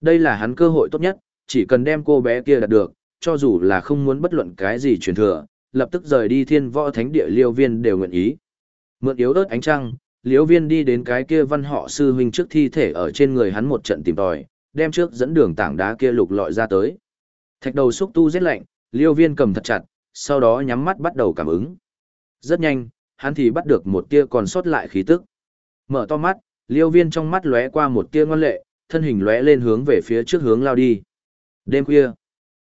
Đây là hắn cơ hội tốt nhất, chỉ cần đem cô bé kia đạt được, cho dù là không muốn bất luận cái gì truyền thừa, lập tức rời đi thiên võ thánh địa liêu viên đều nguyện ý. Mượn yếu ớt ánh trăng, liêu viên đi đến cái kia văn họ sư huynh trước thi thể ở trên người hắn một trận tìm tòi, đem trước dẫn đường tảng đá kia lục lọi ra tới. Thạch đầu xúc tu rét lạnh, liêu viên cầm thật chặt, sau đó nhắm mắt bắt đầu cảm ứng. Rất nhanh, hắn thì bắt được một tia còn sót lại khí tức. Mở to mắt, liêu viên trong mắt lóe qua một tia ngoan lệ, thân hình lóe lên hướng về phía trước hướng lao đi. Đêm khuya,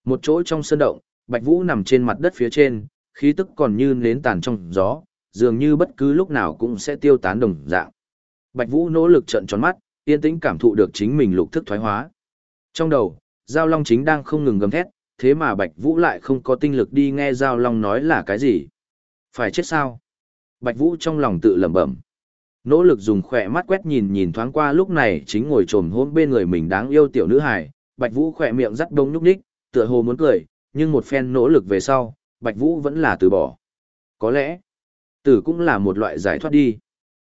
một chỗ trong sân động, Bạch Vũ nằm trên mặt đất phía trên, khí tức còn như nến tàn trong gió, dường như bất cứ lúc nào cũng sẽ tiêu tán đồng dạng. Bạch Vũ nỗ lực trợn tròn mắt, yên tĩnh cảm thụ được chính mình lục thức thoái hóa. Trong đầu, Giao Long chính đang không ngừng gầm thét, thế mà Bạch Vũ lại không có tinh lực đi nghe Giao Long nói là cái gì. Phải chết sao? Bạch Vũ trong lòng tự lẩm bẩm. Nỗ lực dùng khỏe mắt quét nhìn nhìn thoáng qua lúc này chính ngồi trồm hôm bên người mình đáng yêu tiểu nữ hài, Bạch Vũ khỏe miệng rắc đông nhúc nhích, tựa hồ muốn cười, nhưng một phen nỗ lực về sau, Bạch Vũ vẫn là từ bỏ. Có lẽ, tử cũng là một loại giải thoát đi.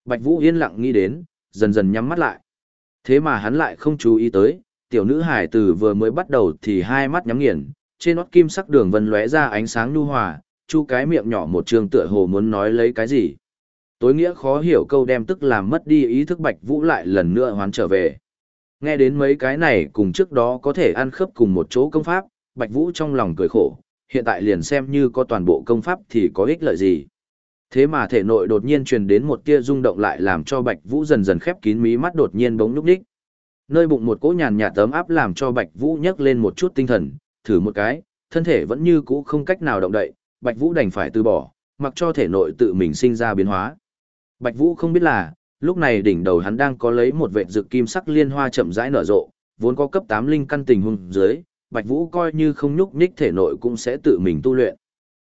Bạch Vũ yên lặng nghĩ đến, dần dần nhắm mắt lại. Thế mà hắn lại không chú ý tới, tiểu nữ hải tử vừa mới bắt đầu thì hai mắt nhắm nghiền, trên nót kim sắc đường vân lóe ra ánh sáng nhu hòa, chu cái miệng nhỏ một trường tựa hồ muốn nói lấy cái gì. Tối nghĩa khó hiểu câu đem tức làm mất đi ý thức Bạch Vũ lại lần nữa hoán trở về. Nghe đến mấy cái này cùng trước đó có thể ăn khớp cùng một chỗ công pháp, Bạch Vũ trong lòng cười khổ, hiện tại liền xem như có toàn bộ công pháp thì có ích lợi gì. Thế mà thể nội đột nhiên truyền đến một tia rung động lại làm cho Bạch Vũ dần dần khép kín mí mắt đột nhiên bỗng nhúc nhích. Nơi bụng một cỗ nhàn nhạt tấm áp làm cho Bạch Vũ nhấc lên một chút tinh thần, thử một cái, thân thể vẫn như cũ không cách nào động đậy, Bạch Vũ đành phải từ bỏ, mặc cho thể nội tự mình sinh ra biến hóa. Bạch Vũ không biết là, lúc này đỉnh đầu hắn đang có lấy một vệt dược kim sắc liên hoa chậm rãi nở rộ, vốn có cấp 8 linh căn tình huống dưới, Bạch Vũ coi như không nhúc nhích thể nội cũng sẽ tự mình tu luyện.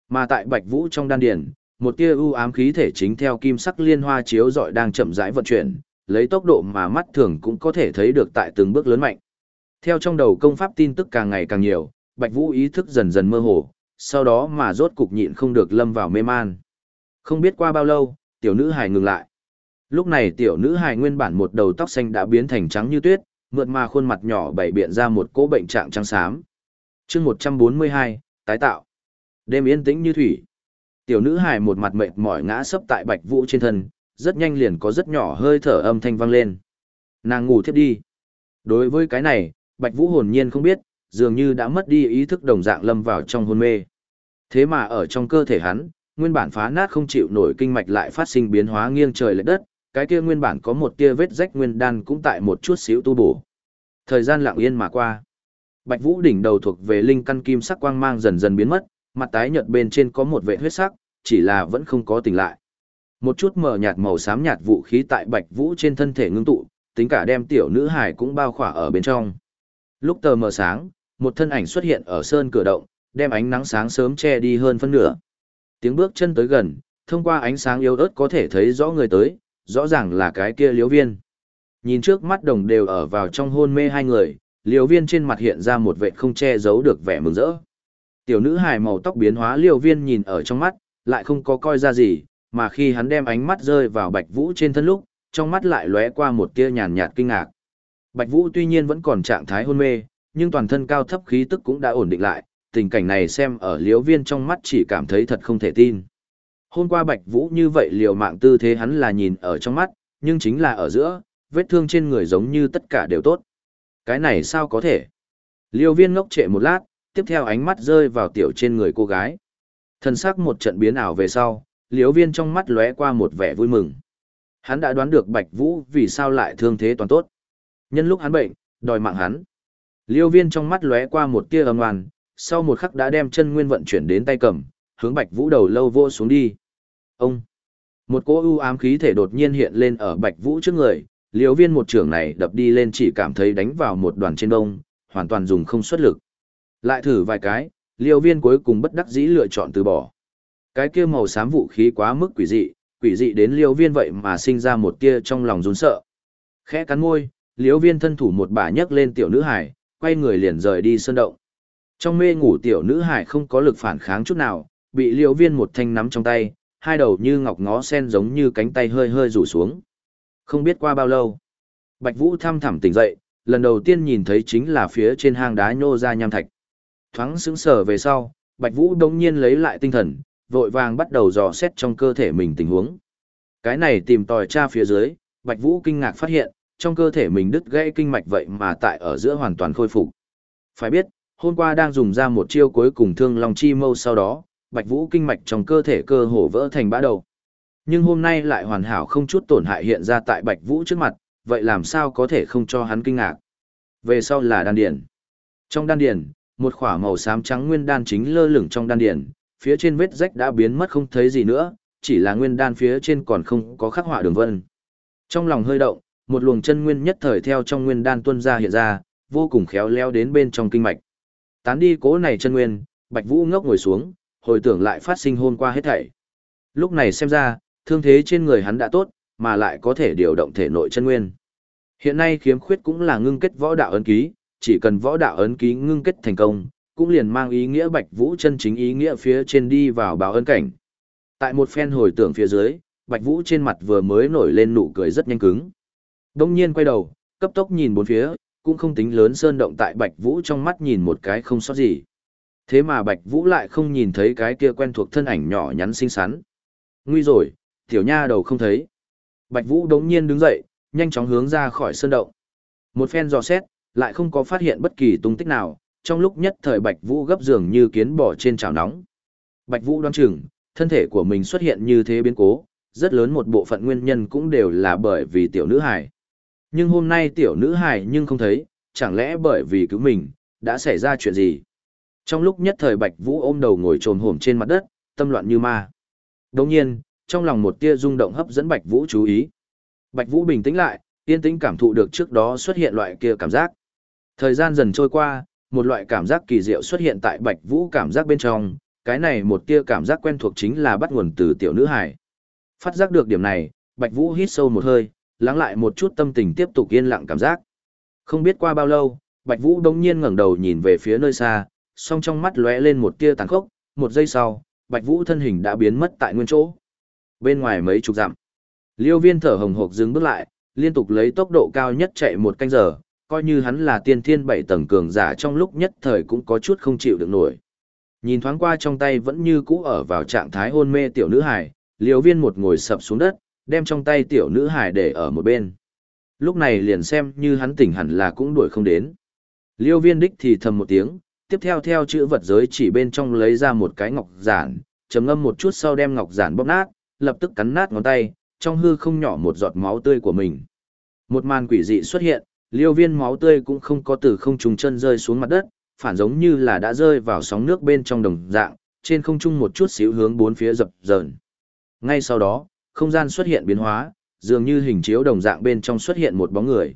Mà tại Bạch Vũ trong đan điền, một tia u ám khí thể chính theo kim sắc liên hoa chiếu rọi đang chậm rãi vận chuyển, lấy tốc độ mà mắt thường cũng có thể thấy được tại từng bước lớn mạnh. Theo trong đầu công pháp tin tức càng ngày càng nhiều, Bạch Vũ ý thức dần dần mơ hồ, sau đó mà rốt cục nhịn không được lâm vào mê man. Không biết qua bao lâu, tiểu nữ hài ngừng lại. Lúc này tiểu nữ hài nguyên bản một đầu tóc xanh đã biến thành trắng như tuyết, mượt mà khuôn mặt nhỏ bảy biện ra một cỗ bệnh trạng trắng xám. chương 142, tái tạo. Đêm yên tĩnh như thủy. Tiểu nữ hài một mặt mệt mỏi ngã sấp tại bạch vũ trên thân, rất nhanh liền có rất nhỏ hơi thở âm thanh vang lên. Nàng ngủ thiếp đi. Đối với cái này, bạch vũ hồn nhiên không biết, dường như đã mất đi ý thức đồng dạng lâm vào trong hôn mê. Thế mà ở trong cơ thể hắn, nguyên bản phá nát không chịu nổi kinh mạch lại phát sinh biến hóa nghiêng trời lệch đất, cái kia nguyên bản có một tia vết rách nguyên đan cũng tại một chút xíu tu bổ. Thời gian lặng yên mà qua. Bạch Vũ đỉnh đầu thuộc về linh căn kim sắc quang mang dần dần biến mất, mặt tái nhợt bên trên có một vệ huyết sắc, chỉ là vẫn không có tỉnh lại. Một chút mờ nhạt màu xám nhạt vũ khí tại Bạch Vũ trên thân thể ngưng tụ, tính cả đem tiểu nữ hải cũng bao khỏa ở bên trong. Lúc tờ mờ sáng, một thân ảnh xuất hiện ở sơn cửa động, đem ánh nắng sáng sớm che đi hơn phân nửa. Tiếng bước chân tới gần, thông qua ánh sáng yếu ớt có thể thấy rõ người tới, rõ ràng là cái kia Liễu viên. Nhìn trước mắt đồng đều ở vào trong hôn mê hai người, Liễu viên trên mặt hiện ra một vẻ không che giấu được vẻ mừng rỡ. Tiểu nữ hài màu tóc biến hóa Liễu viên nhìn ở trong mắt, lại không có coi ra gì, mà khi hắn đem ánh mắt rơi vào bạch vũ trên thân lúc, trong mắt lại lóe qua một tia nhàn nhạt kinh ngạc. Bạch vũ tuy nhiên vẫn còn trạng thái hôn mê, nhưng toàn thân cao thấp khí tức cũng đã ổn định lại, tình cảnh này xem ở Liễu viên trong mắt chỉ cảm thấy thật không thể tin. Hôm qua Bạch Vũ như vậy liều mạng tư thế hắn là nhìn ở trong mắt, nhưng chính là ở giữa, vết thương trên người giống như tất cả đều tốt. Cái này sao có thể? Liêu viên ngốc trệ một lát, tiếp theo ánh mắt rơi vào tiểu trên người cô gái. Thần sắc một trận biến ảo về sau, liêu viên trong mắt lóe qua một vẻ vui mừng. Hắn đã đoán được Bạch Vũ vì sao lại thương thế toàn tốt. Nhân lúc hắn bệnh, đòi mạng hắn. Liêu viên trong mắt lóe qua một tia âm oan, sau một khắc đã đem chân nguyên vận chuyển đến tay cầm, hướng Bạch Vũ đầu lâu vô xuống đi. Ông! Một cỗ u ám khí thể đột nhiên hiện lên ở Bạch Vũ trước người, liêu viên một trưởng này đập đi lên chỉ cảm thấy đánh vào một đoàn trên đông, hoàn toàn dùng không xuất lực. Lại thử vài cái, liêu viên cuối cùng bất đắc dĩ lựa chọn từ bỏ. Cái kia màu xám vũ khí quá mức quỷ dị, quỷ dị đến liêu viên vậy mà sinh ra một tia trong lòng run sợ. Khẽ cắn môi, liêu viên thân thủ một bà nhấc lên tiểu nữ hải, quay người liền rời đi sơn động. Trong mê ngủ tiểu nữ hải không có lực phản kháng chút nào, bị liêu viên một thanh nắm trong tay, hai đầu như ngọc ngó sen giống như cánh tay hơi hơi rủ xuống. Không biết qua bao lâu, Bạch Vũ thăm thẳm tỉnh dậy, lần đầu tiên nhìn thấy chính là phía trên hang đá nhô ra nham thạch. Thoáng sững sờ về sau, Bạch Vũ đống nhiên lấy lại tinh thần, vội vàng bắt đầu dò xét trong cơ thể mình tình huống. Cái này tìm tòi tra phía dưới, Bạch Vũ kinh ngạc phát hiện, trong cơ thể mình đứt gãy kinh mạch vậy mà tại ở giữa hoàn toàn khôi phục. Phải biết, hôm qua đang dùng ra một chiêu cuối cùng thương long chi mâu sau đó, Bạch Vũ kinh mạch trong cơ thể cơ hồ vỡ thành bã đầu. Nhưng hôm nay lại hoàn hảo không chút tổn hại hiện ra tại Bạch Vũ trước mặt, vậy làm sao có thể không cho hắn kinh ngạc. Về sau là đan điền. Trong đan điền, một khỏa màu xám trắng nguyên đan chính lơ lửng trong đan điền, phía trên vết rách đã biến mất không thấy gì nữa, chỉ là nguyên đan phía trên còn không có khắc họa đường vân. Trong lòng hơi động, một luồng chân nguyên nhất thời theo trong nguyên đan tuôn ra hiện ra, vô cùng khéo léo đến bên trong kinh mạch. Tán đi cố này chân nguyên, Bạch Vũ ngốc ngồi xuống, hồi tưởng lại phát sinh hôm qua hết thảy. Lúc này xem ra, thương thế trên người hắn đã tốt, mà lại có thể điều động thể nội chân nguyên. Hiện nay khiếm khuyết cũng là ngưng kết võ đạo ấn ký, chỉ cần võ đạo ấn ký ngưng kết thành công, cũng liền mang ý nghĩa Bạch Vũ chân chính ý nghĩa phía trên đi vào báo ân cảnh. Tại một phen hồi tưởng phía dưới, Bạch Vũ trên mặt vừa mới nổi lên nụ cười rất nhanh cứng. Đông nhiên quay đầu, cấp tốc nhìn bốn phía, cũng không tính lớn sơn động tại Bạch Vũ trong mắt nhìn một cái không sót gì. Thế mà Bạch Vũ lại không nhìn thấy cái kia quen thuộc thân ảnh nhỏ nhắn xinh xắn. Nguy rồi, tiểu nha đầu không thấy. Bạch Vũ đống nhiên đứng dậy, nhanh chóng hướng ra khỏi sơn động. Một phen dò xét, lại không có phát hiện bất kỳ tung tích nào, trong lúc nhất thời Bạch Vũ gấp giường như kiến bò trên chảo nóng. Bạch Vũ đoán chừng, thân thể của mình xuất hiện như thế biến cố, rất lớn một bộ phận nguyên nhân cũng đều là bởi vì tiểu nữ hải. Nhưng hôm nay tiểu nữ hải nhưng không thấy, chẳng lẽ bởi vì cứu mình, đã xảy ra chuyện gì? Trong lúc nhất thời Bạch Vũ ôm đầu ngồi trồm hổm trên mặt đất, tâm loạn như ma. Đồng nhiên, trong lòng một tia rung động hấp dẫn Bạch Vũ chú ý. Bạch Vũ bình tĩnh lại, yên tĩnh cảm thụ được trước đó xuất hiện loại kia cảm giác. Thời gian dần trôi qua, một loại cảm giác kỳ diệu xuất hiện tại Bạch Vũ cảm giác bên trong, cái này một tia cảm giác quen thuộc chính là bắt nguồn từ tiểu nữ hải. Phát giác được điểm này, Bạch Vũ hít sâu một hơi, lắng lại một chút tâm tình tiếp tục yên lặng cảm giác. Không biết qua bao lâu, Bạch Vũ đống nhiên ngẩng đầu nhìn về phía nơi xa, song trong mắt lóe lên một tia tàn khốc, một giây sau, Bạch Vũ thân hình đã biến mất tại nguyên chỗ. Bên ngoài mấy chục dặm, Liêu Viên thở hồng hộc dừng bước lại, liên tục lấy tốc độ cao nhất chạy một canh giờ, coi như hắn là tiên thiên bảy tầng cường giả trong lúc nhất thời cũng có chút không chịu được nổi. Nhìn thoáng qua trong tay vẫn như cũ ở vào trạng thái hôn mê tiểu nữ hải, liều viên một ngồi sập xuống đất, đem trong tay tiểu nữ hải để ở một bên. Lúc này liền xem như hắn tỉnh hẳn là cũng đuổi không đến. Liêu viên đích thì thầm một tiếng, tiếp theo theo chữ vật giới chỉ bên trong lấy ra một cái ngọc giản, chấm ngâm một chút sau đem ngọc giản bóp nát, lập tức cắn nát ngón tay, trong hư không nhỏ một giọt máu tươi của mình. Một màn quỷ dị xuất hiện, liêu viên máu tươi cũng không có từ không trùng chân rơi xuống mặt đất, phản giống như là đã rơi vào sóng nước bên trong đồng dạng, trên không trung một chút xíu hướng bốn phía dập dờn. Ngay sau đó, không gian xuất hiện biến hóa, dường như hình chiếu đồng dạng bên trong xuất hiện một bóng người.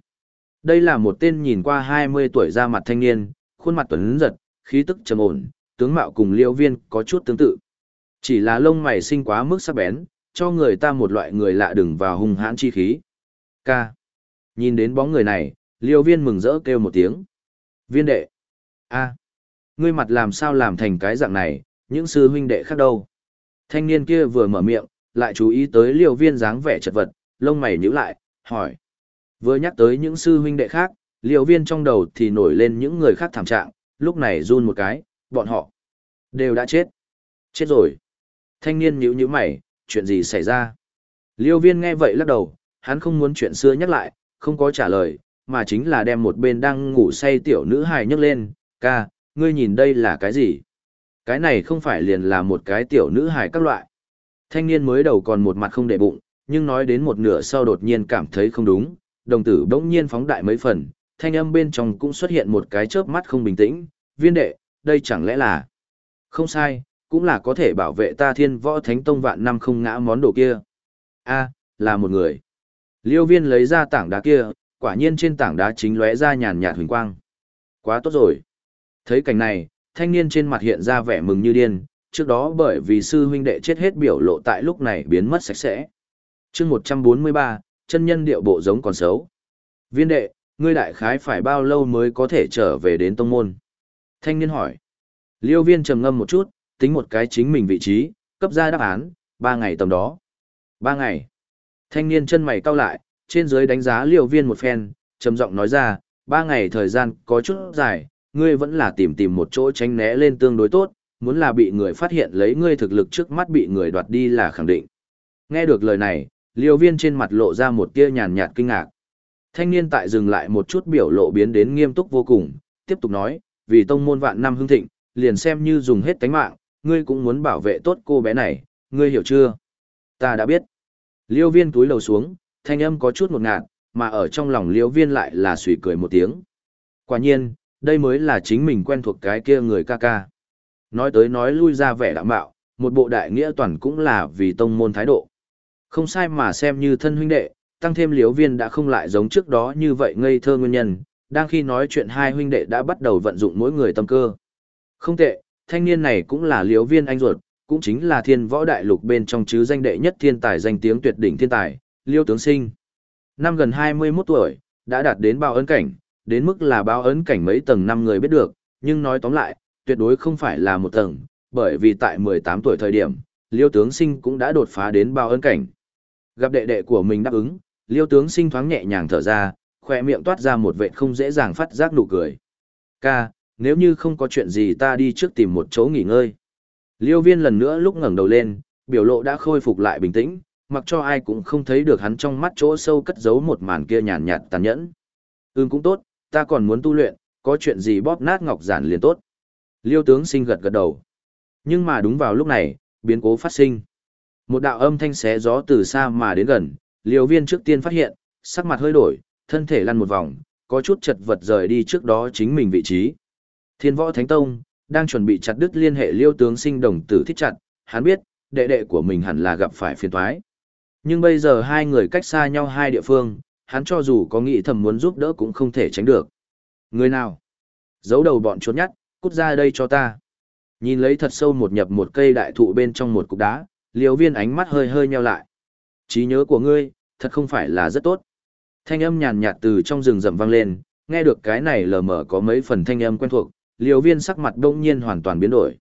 Đây là một tên nhìn qua 20 tuổi ra mặt thanh niên, khuôn mặt tuấn giật, khí tức trầm ổn, tướng mạo cùng liêu viên có chút tương tự. Chỉ là lông mày sinh quá mức sắc bén, cho người ta một loại người lạ đừng vào hung hãn chi khí. Ca. Nhìn đến bóng người này, liêu viên mừng rỡ kêu một tiếng. Viên đệ. a ngươi mặt làm sao làm thành cái dạng này, những sư huynh đệ khác đâu. Thanh niên kia vừa mở miệng, lại chú ý tới liêu viên dáng vẻ chật vật, lông mày nhíu lại, hỏi. Vừa nhắc tới những sư huynh đệ khác, liêu viên trong đầu thì nổi lên những người khác thảm trạng, lúc này run một cái, bọn họ đều đã chết. Chết rồi. Thanh niên nhíu nhíu mày, chuyện gì xảy ra? Liêu viên nghe vậy lắc đầu, hắn không muốn chuyện xưa nhắc lại, không có trả lời, mà chính là đem một bên đang ngủ say tiểu nữ hài nhấc lên, ca, ngươi nhìn đây là cái gì? Cái này không phải liền là một cái tiểu nữ hài các loại. Thanh niên mới đầu còn một mặt không để bụng, nhưng nói đến một nửa sau đột nhiên cảm thấy không đúng, đồng tử bỗng nhiên phóng đại mấy phần, thanh âm bên trong cũng xuất hiện một cái chớp mắt không bình tĩnh, viên đệ, đây chẳng lẽ là... Không sai, cũng là có thể bảo vệ ta thiên võ thánh tông vạn năm không ngã món đồ kia. a là một người. Liêu viên lấy ra tảng đá kia, quả nhiên trên tảng đá chính lóe ra nhàn nhạt huỳnh quang. Quá tốt rồi. Thấy cảnh này, thanh niên trên mặt hiện ra vẻ mừng như điên, trước đó bởi vì sư huynh đệ chết hết biểu lộ tại lúc này biến mất sạch sẽ. chương 143, chân nhân điệu bộ giống còn xấu. Viên đệ, ngươi đại khái phải bao lâu mới có thể trở về đến tông môn? Thanh niên hỏi. Liêu viên trầm ngâm một chút, tính một cái chính mình vị trí, cấp ra đáp án, ba ngày tầm đó. Ba ngày. Thanh niên chân mày cau lại, trên dưới đánh giá liêu viên một phen, trầm giọng nói ra, ba ngày thời gian có chút dài, ngươi vẫn là tìm tìm một chỗ tránh né lên tương đối tốt, muốn là bị người phát hiện lấy ngươi thực lực trước mắt bị người đoạt đi là khẳng định. Nghe được lời này, liêu viên trên mặt lộ ra một tia nhàn nhạt kinh ngạc. Thanh niên tại dừng lại một chút biểu lộ biến đến nghiêm túc vô cùng, tiếp tục nói, vì tông môn vạn năm hưng thịnh, liền xem như dùng hết tánh mạng, ngươi cũng muốn bảo vệ tốt cô bé này, ngươi hiểu chưa? Ta đã biết. Liêu viên túi lầu xuống, thanh âm có chút một ngạt, mà ở trong lòng Liễu viên lại là sủi cười một tiếng. Quả nhiên, đây mới là chính mình quen thuộc cái kia người ca ca. Nói tới nói lui ra vẻ đạm bạo, một bộ đại nghĩa toàn cũng là vì tông môn thái độ. Không sai mà xem như thân huynh đệ, tăng thêm Liễu viên đã không lại giống trước đó như vậy ngây thơ nguyên nhân, đang khi nói chuyện hai huynh đệ đã bắt đầu vận dụng mỗi người tâm cơ. Không tệ, thanh niên này cũng là Liễu viên anh ruột, cũng chính là thiên võ đại lục bên trong chứ danh đệ nhất thiên tài danh tiếng tuyệt đỉnh thiên tài, liêu tướng sinh. Năm gần 21 tuổi, đã đạt đến bao ấn cảnh, đến mức là bao ấn cảnh mấy tầng năm người biết được, nhưng nói tóm lại, tuyệt đối không phải là một tầng, bởi vì tại 18 tuổi thời điểm, liêu tướng sinh cũng đã đột phá đến bao ấn cảnh. Gặp đệ đệ của mình đáp ứng, liêu tướng sinh thoáng nhẹ nhàng thở ra, khỏe miệng toát ra một vệ không dễ dàng phát giác nụ cười. Ca, nếu như không có chuyện gì ta đi trước tìm một chỗ nghỉ ngơi. Liêu viên lần nữa lúc ngẩng đầu lên, biểu lộ đã khôi phục lại bình tĩnh, mặc cho ai cũng không thấy được hắn trong mắt chỗ sâu cất giấu một màn kia nhàn nhạt tàn nhẫn. Ừm cũng tốt, ta còn muốn tu luyện, có chuyện gì bóp nát ngọc giản liền tốt. Liêu tướng sinh gật gật đầu. Nhưng mà đúng vào lúc này, biến cố phát sinh. Một đạo âm thanh xé gió từ xa mà đến gần, liêu viên trước tiên phát hiện, sắc mặt hơi đổi, thân thể lăn một vòng, có chút chật vật rời đi trước đó chính mình vị trí. Thiên võ Thánh Tông, đang chuẩn bị chặt đứt liên hệ liêu tướng sinh đồng tử thích chặt, hắn biết, đệ đệ của mình hẳn là gặp phải phiền toái. Nhưng bây giờ hai người cách xa nhau hai địa phương, hắn cho dù có nghĩ thầm muốn giúp đỡ cũng không thể tránh được. Người nào? Giấu đầu bọn trốn nhắt, cút ra đây cho ta. Nhìn lấy thật sâu một nhập một cây đại thụ bên trong một cục đá, liều viên ánh mắt hơi hơi nheo lại. trí nhớ của ngươi, thật không phải là rất tốt. Thanh âm nhàn nhạt từ trong rừng rậm vang lên, nghe được cái này lờ mờ có mấy phần thanh âm quen thuộc, liều viên sắc mặt đông nhiên hoàn toàn biến đổi.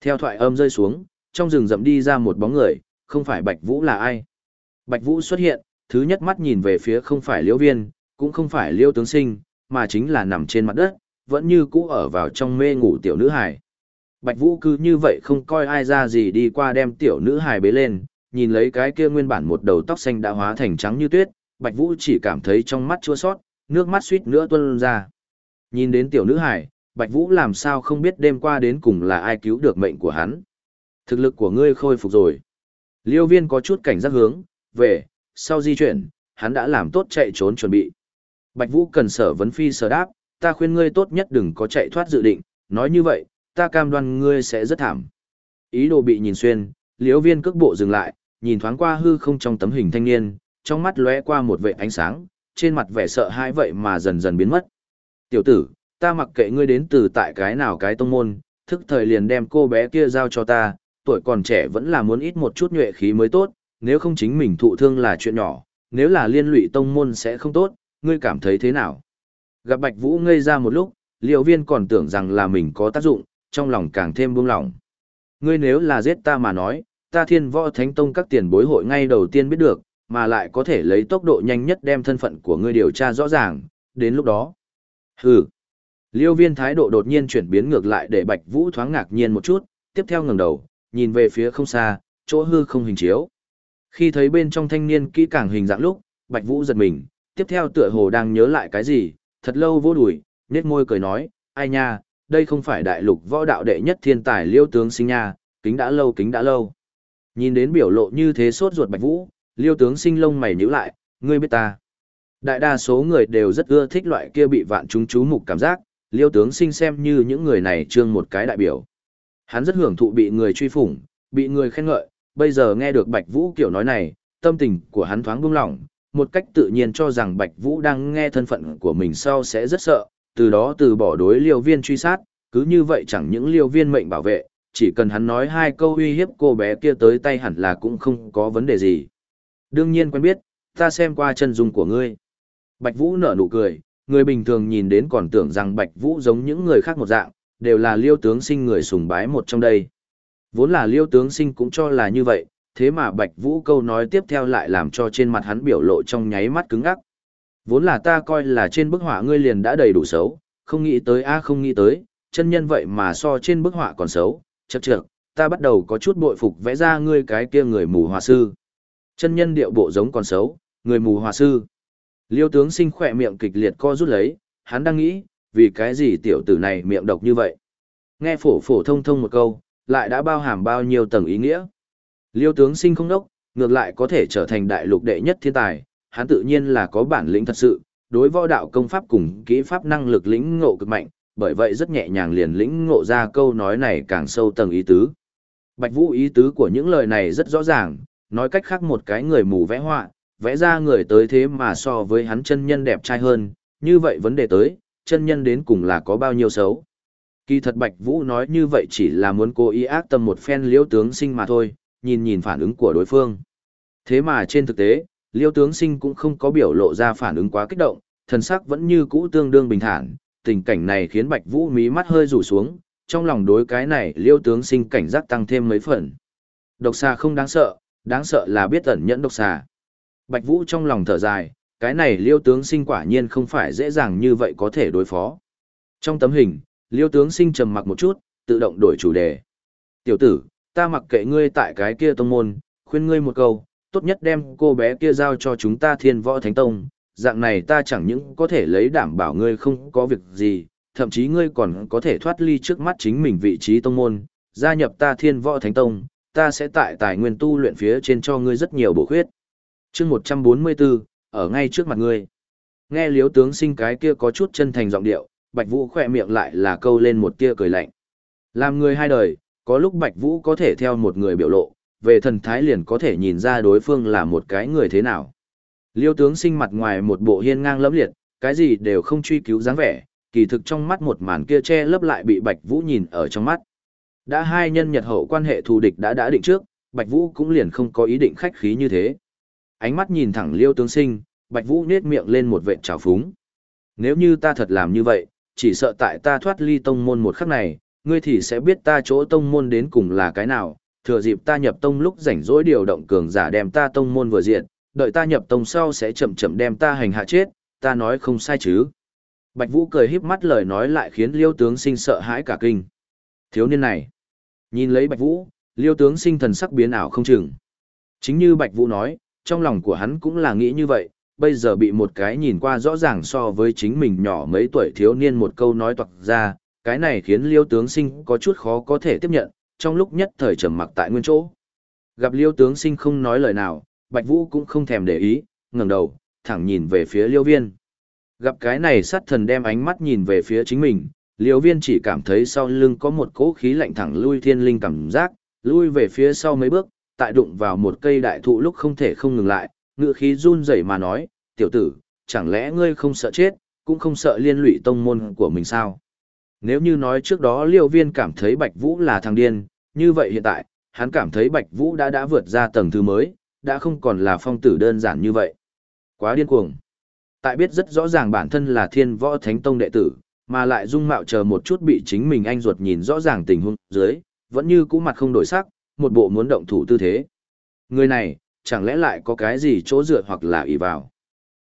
Theo thoại âm rơi xuống, trong rừng rậm đi ra một bóng người, không phải Bạch Vũ là ai. Bạch Vũ xuất hiện, thứ nhất mắt nhìn về phía không phải Liễu viên, cũng không phải Liễu tướng sinh, mà chính là nằm trên mặt đất, vẫn như cũ ở vào trong mê ngủ tiểu nữ hài. Bạch Vũ cứ như vậy không coi ai ra gì đi qua đem tiểu nữ hài bế lên, nhìn lấy cái kia nguyên bản một đầu tóc xanh đã hóa thành trắng như tuyết, Bạch Vũ chỉ cảm thấy trong mắt chua sót, nước mắt suýt nữa tuôn ra. Nhìn đến tiểu nữ hài, Bạch Vũ làm sao không biết đêm qua đến cùng là ai cứu được mệnh của hắn. Thực lực của ngươi khôi phục rồi. Liêu viên có chút cảnh giác hướng, về, sau di chuyển, hắn đã làm tốt chạy trốn chuẩn bị. Bạch Vũ cần sở vấn phi sở đáp, ta khuyên ngươi tốt nhất đừng có chạy thoát dự định, nói như vậy, ta cam đoan ngươi sẽ rất thảm. Ý đồ bị nhìn xuyên, liễu viên cước bộ dừng lại, nhìn thoáng qua hư không trong tấm hình thanh niên, trong mắt lóe qua một vệ ánh sáng, trên mặt vẻ sợ hãi vậy mà dần dần biến mất. Tiểu tử, ta mặc kệ ngươi đến từ tại cái nào cái tông môn, thức thời liền đem cô bé kia giao cho ta, tuổi còn trẻ vẫn là muốn ít một chút nhuệ khí mới tốt, nếu không chính mình thụ thương là chuyện nhỏ, nếu là liên lụy tông môn sẽ không tốt, ngươi cảm thấy thế nào? Gặp Bạch Vũ ngây ra một lúc, liệu viên còn tưởng rằng là mình có tác dụng, trong lòng càng thêm buông lỏng. Ngươi nếu là giết ta mà nói, ta thiên võ thánh tông các tiền bối hội ngay đầu tiên biết được, mà lại có thể lấy tốc độ nhanh nhất đem thân phận của ngươi điều tra rõ ràng, đến lúc đó. Hừ. Liêu viên thái độ đột nhiên chuyển biến ngược lại để Bạch Vũ thoáng ngạc nhiên một chút, tiếp theo ngẩng đầu, nhìn về phía không xa, chỗ hư không hình chiếu. Khi thấy bên trong thanh niên kỹ càng hình dạng lúc, Bạch Vũ giật mình, tiếp theo tựa hồ đang nhớ lại cái gì, thật lâu vô đuổi, nét môi cười nói, ai nha, đây không phải đại lục võ đạo đệ nhất thiên tài liêu tướng sinh nha, kính đã lâu kính đã lâu. Nhìn đến biểu lộ như thế sốt ruột Bạch Vũ, liêu tướng sinh lông mày nhíu lại, ngươi biết ta. Đại đa số người đều rất ưa thích loại kia bị vạn chúng chú mục cảm giác, liêu tướng sinh xem như những người này trương một cái đại biểu. Hắn rất hưởng thụ bị người truy phủng, bị người khen ngợi, bây giờ nghe được Bạch Vũ kiểu nói này, tâm tình của hắn thoáng buông lỏng, một cách tự nhiên cho rằng Bạch Vũ đang nghe thân phận của mình sau sẽ rất sợ, từ đó từ bỏ đối liêu viên truy sát, cứ như vậy chẳng những liêu viên mệnh bảo vệ, chỉ cần hắn nói hai câu uy hiếp cô bé kia tới tay hẳn là cũng không có vấn đề gì. Đương nhiên quen biết, ta xem qua chân dung của ngươi. Bạch Vũ nở nụ cười, người bình thường nhìn đến còn tưởng rằng Bạch Vũ giống những người khác một dạng, đều là liêu tướng sinh người sùng bái một trong đây. Vốn là liêu tướng sinh cũng cho là như vậy, thế mà Bạch Vũ câu nói tiếp theo lại làm cho trên mặt hắn biểu lộ trong nháy mắt cứng ngắc. Vốn là ta coi là trên bức họa ngươi liền đã đầy đủ xấu, không nghĩ tới a không nghĩ tới, chân nhân vậy mà so trên bức họa còn xấu, chậc chậc, ta bắt đầu có chút bội phục vẽ ra ngươi cái kia người mù hòa sư. Chân nhân điệu bộ giống còn xấu, người mù hòa sư. Liêu tướng sinh khỏe miệng kịch liệt co rút lấy, hắn đang nghĩ, vì cái gì tiểu tử này miệng độc như vậy. Nghe phổ phổ thông thông một câu, lại đã bao hàm bao nhiêu tầng ý nghĩa. Liêu tướng sinh không đốc, ngược lại có thể trở thành đại lục đệ nhất thiên tài, hắn tự nhiên là có bản lĩnh thật sự, đối võ đạo công pháp cùng kỹ pháp năng lực lĩnh ngộ cực mạnh, bởi vậy rất nhẹ nhàng liền lĩnh ngộ ra câu nói này càng sâu tầng ý tứ. Bạch Vũ ý tứ của những lời này rất rõ ràng, nói cách khác một cái người mù vẽ họa, vẽ ra người tới thế mà so với hắn chân nhân đẹp trai hơn, như vậy vấn đề tới, chân nhân đến cùng là có bao nhiêu xấu. Kỳ thật Bạch Vũ nói như vậy chỉ là muốn cố ý ác tâm một phen liêu tướng sinh mà thôi, nhìn nhìn phản ứng của đối phương. Thế mà trên thực tế, liêu tướng sinh cũng không có biểu lộ ra phản ứng quá kích động, thần sắc vẫn như cũ tương đương bình thản, tình cảnh này khiến Bạch Vũ mí mắt hơi rủ xuống, trong lòng đối cái này liêu tướng sinh cảnh giác tăng thêm mấy phần. Độc xà không đáng sợ, đáng sợ là biết ẩn nhẫn độc xà. Bạch Vũ trong lòng thở dài, cái này liêu tướng sinh quả nhiên không phải dễ dàng như vậy có thể đối phó. Trong tấm hình, liêu tướng sinh trầm mặc một chút, tự động đổi chủ đề. Tiểu tử, ta mặc kệ ngươi tại cái kia tông môn, khuyên ngươi một câu, tốt nhất đem cô bé kia giao cho chúng ta thiên võ thánh tông, dạng này ta chẳng những có thể lấy đảm bảo ngươi không có việc gì, thậm chí ngươi còn có thể thoát ly trước mắt chính mình vị trí tông môn, gia nhập ta thiên võ thánh tông, ta sẽ tại tài nguyên tu luyện phía trên cho ngươi rất nhiều bổ khuyết. chương 144, ở ngay trước mặt ngươi. Nghe liếu tướng sinh cái kia có chút chân thành giọng điệu, Bạch Vũ khỏe miệng lại là câu lên một tia cười lạnh. Làm người hai đời, có lúc Bạch Vũ có thể theo một người biểu lộ, về thần thái liền có thể nhìn ra đối phương là một cái người thế nào. Liêu tướng sinh mặt ngoài một bộ hiên ngang lẫm liệt, cái gì đều không truy cứu dáng vẻ, kỳ thực trong mắt một màn kia che lấp lại bị Bạch Vũ nhìn ở trong mắt. Đã hai nhân nhật hậu quan hệ thù địch đã đã định trước, Bạch Vũ cũng liền không có ý định khách khí như thế. Ánh mắt nhìn thẳng Liêu tướng sinh, Bạch Vũ nét miệng lên một vệt trào phúng. Nếu như ta thật làm như vậy, chỉ sợ tại ta thoát ly tông môn một khắc này, ngươi thì sẽ biết ta chỗ tông môn đến cùng là cái nào, thừa dịp ta nhập tông lúc rảnh rỗi điều động cường giả đem ta tông môn vừa diện, đợi ta nhập tông sau sẽ chậm chậm đem ta hành hạ chết, ta nói không sai chứ. Bạch Vũ cười híp mắt lời nói lại khiến Liêu tướng sinh sợ hãi cả kinh. Thiếu niên này, nhìn lấy Bạch Vũ, Liêu tướng sinh thần sắc biến ảo không chừng. Chính như Bạch Vũ nói, trong lòng của hắn cũng là nghĩ như vậy, bây giờ bị một cái nhìn qua rõ ràng so với chính mình nhỏ mấy tuổi thiếu niên một câu nói toạc ra, cái này khiến Liêu tướng sinh có chút khó có thể tiếp nhận, trong lúc nhất thời trầm mặc tại nguyên chỗ. Gặp Liêu tướng sinh không nói lời nào, Bạch Vũ cũng không thèm để ý, ngẩng đầu, thẳng nhìn về phía Liêu Viên. Gặp cái này sát thần đem ánh mắt nhìn về phía chính mình, Liêu Viên chỉ cảm thấy sau lưng có một cỗ khí lạnh thẳng lui thiên linh cảm giác, lui về phía sau mấy bước, tại đụng vào một cây đại thụ lúc không thể không ngừng lại, ngựa khí run rẩy mà nói, tiểu tử, chẳng lẽ ngươi không sợ chết, cũng không sợ liên lụy tông môn của mình sao? Nếu như nói trước đó Liêu Viên cảm thấy Bạch Vũ là thằng điên, như vậy hiện tại, hắn cảm thấy Bạch Vũ đã đã vượt ra tầng thứ mới, đã không còn là phong tử đơn giản như vậy. Quá điên cuồng. Tại biết rất rõ ràng bản thân là thiên võ thánh tông đệ tử, mà lại dung mạo chờ một chút bị chính mình anh ruột nhìn rõ ràng tình huống dưới, vẫn như cũ mặt không đổi sắc, một bộ muốn động thủ tư thế. Người này, chẳng lẽ lại có cái gì chỗ dựa hoặc là ỷ vào.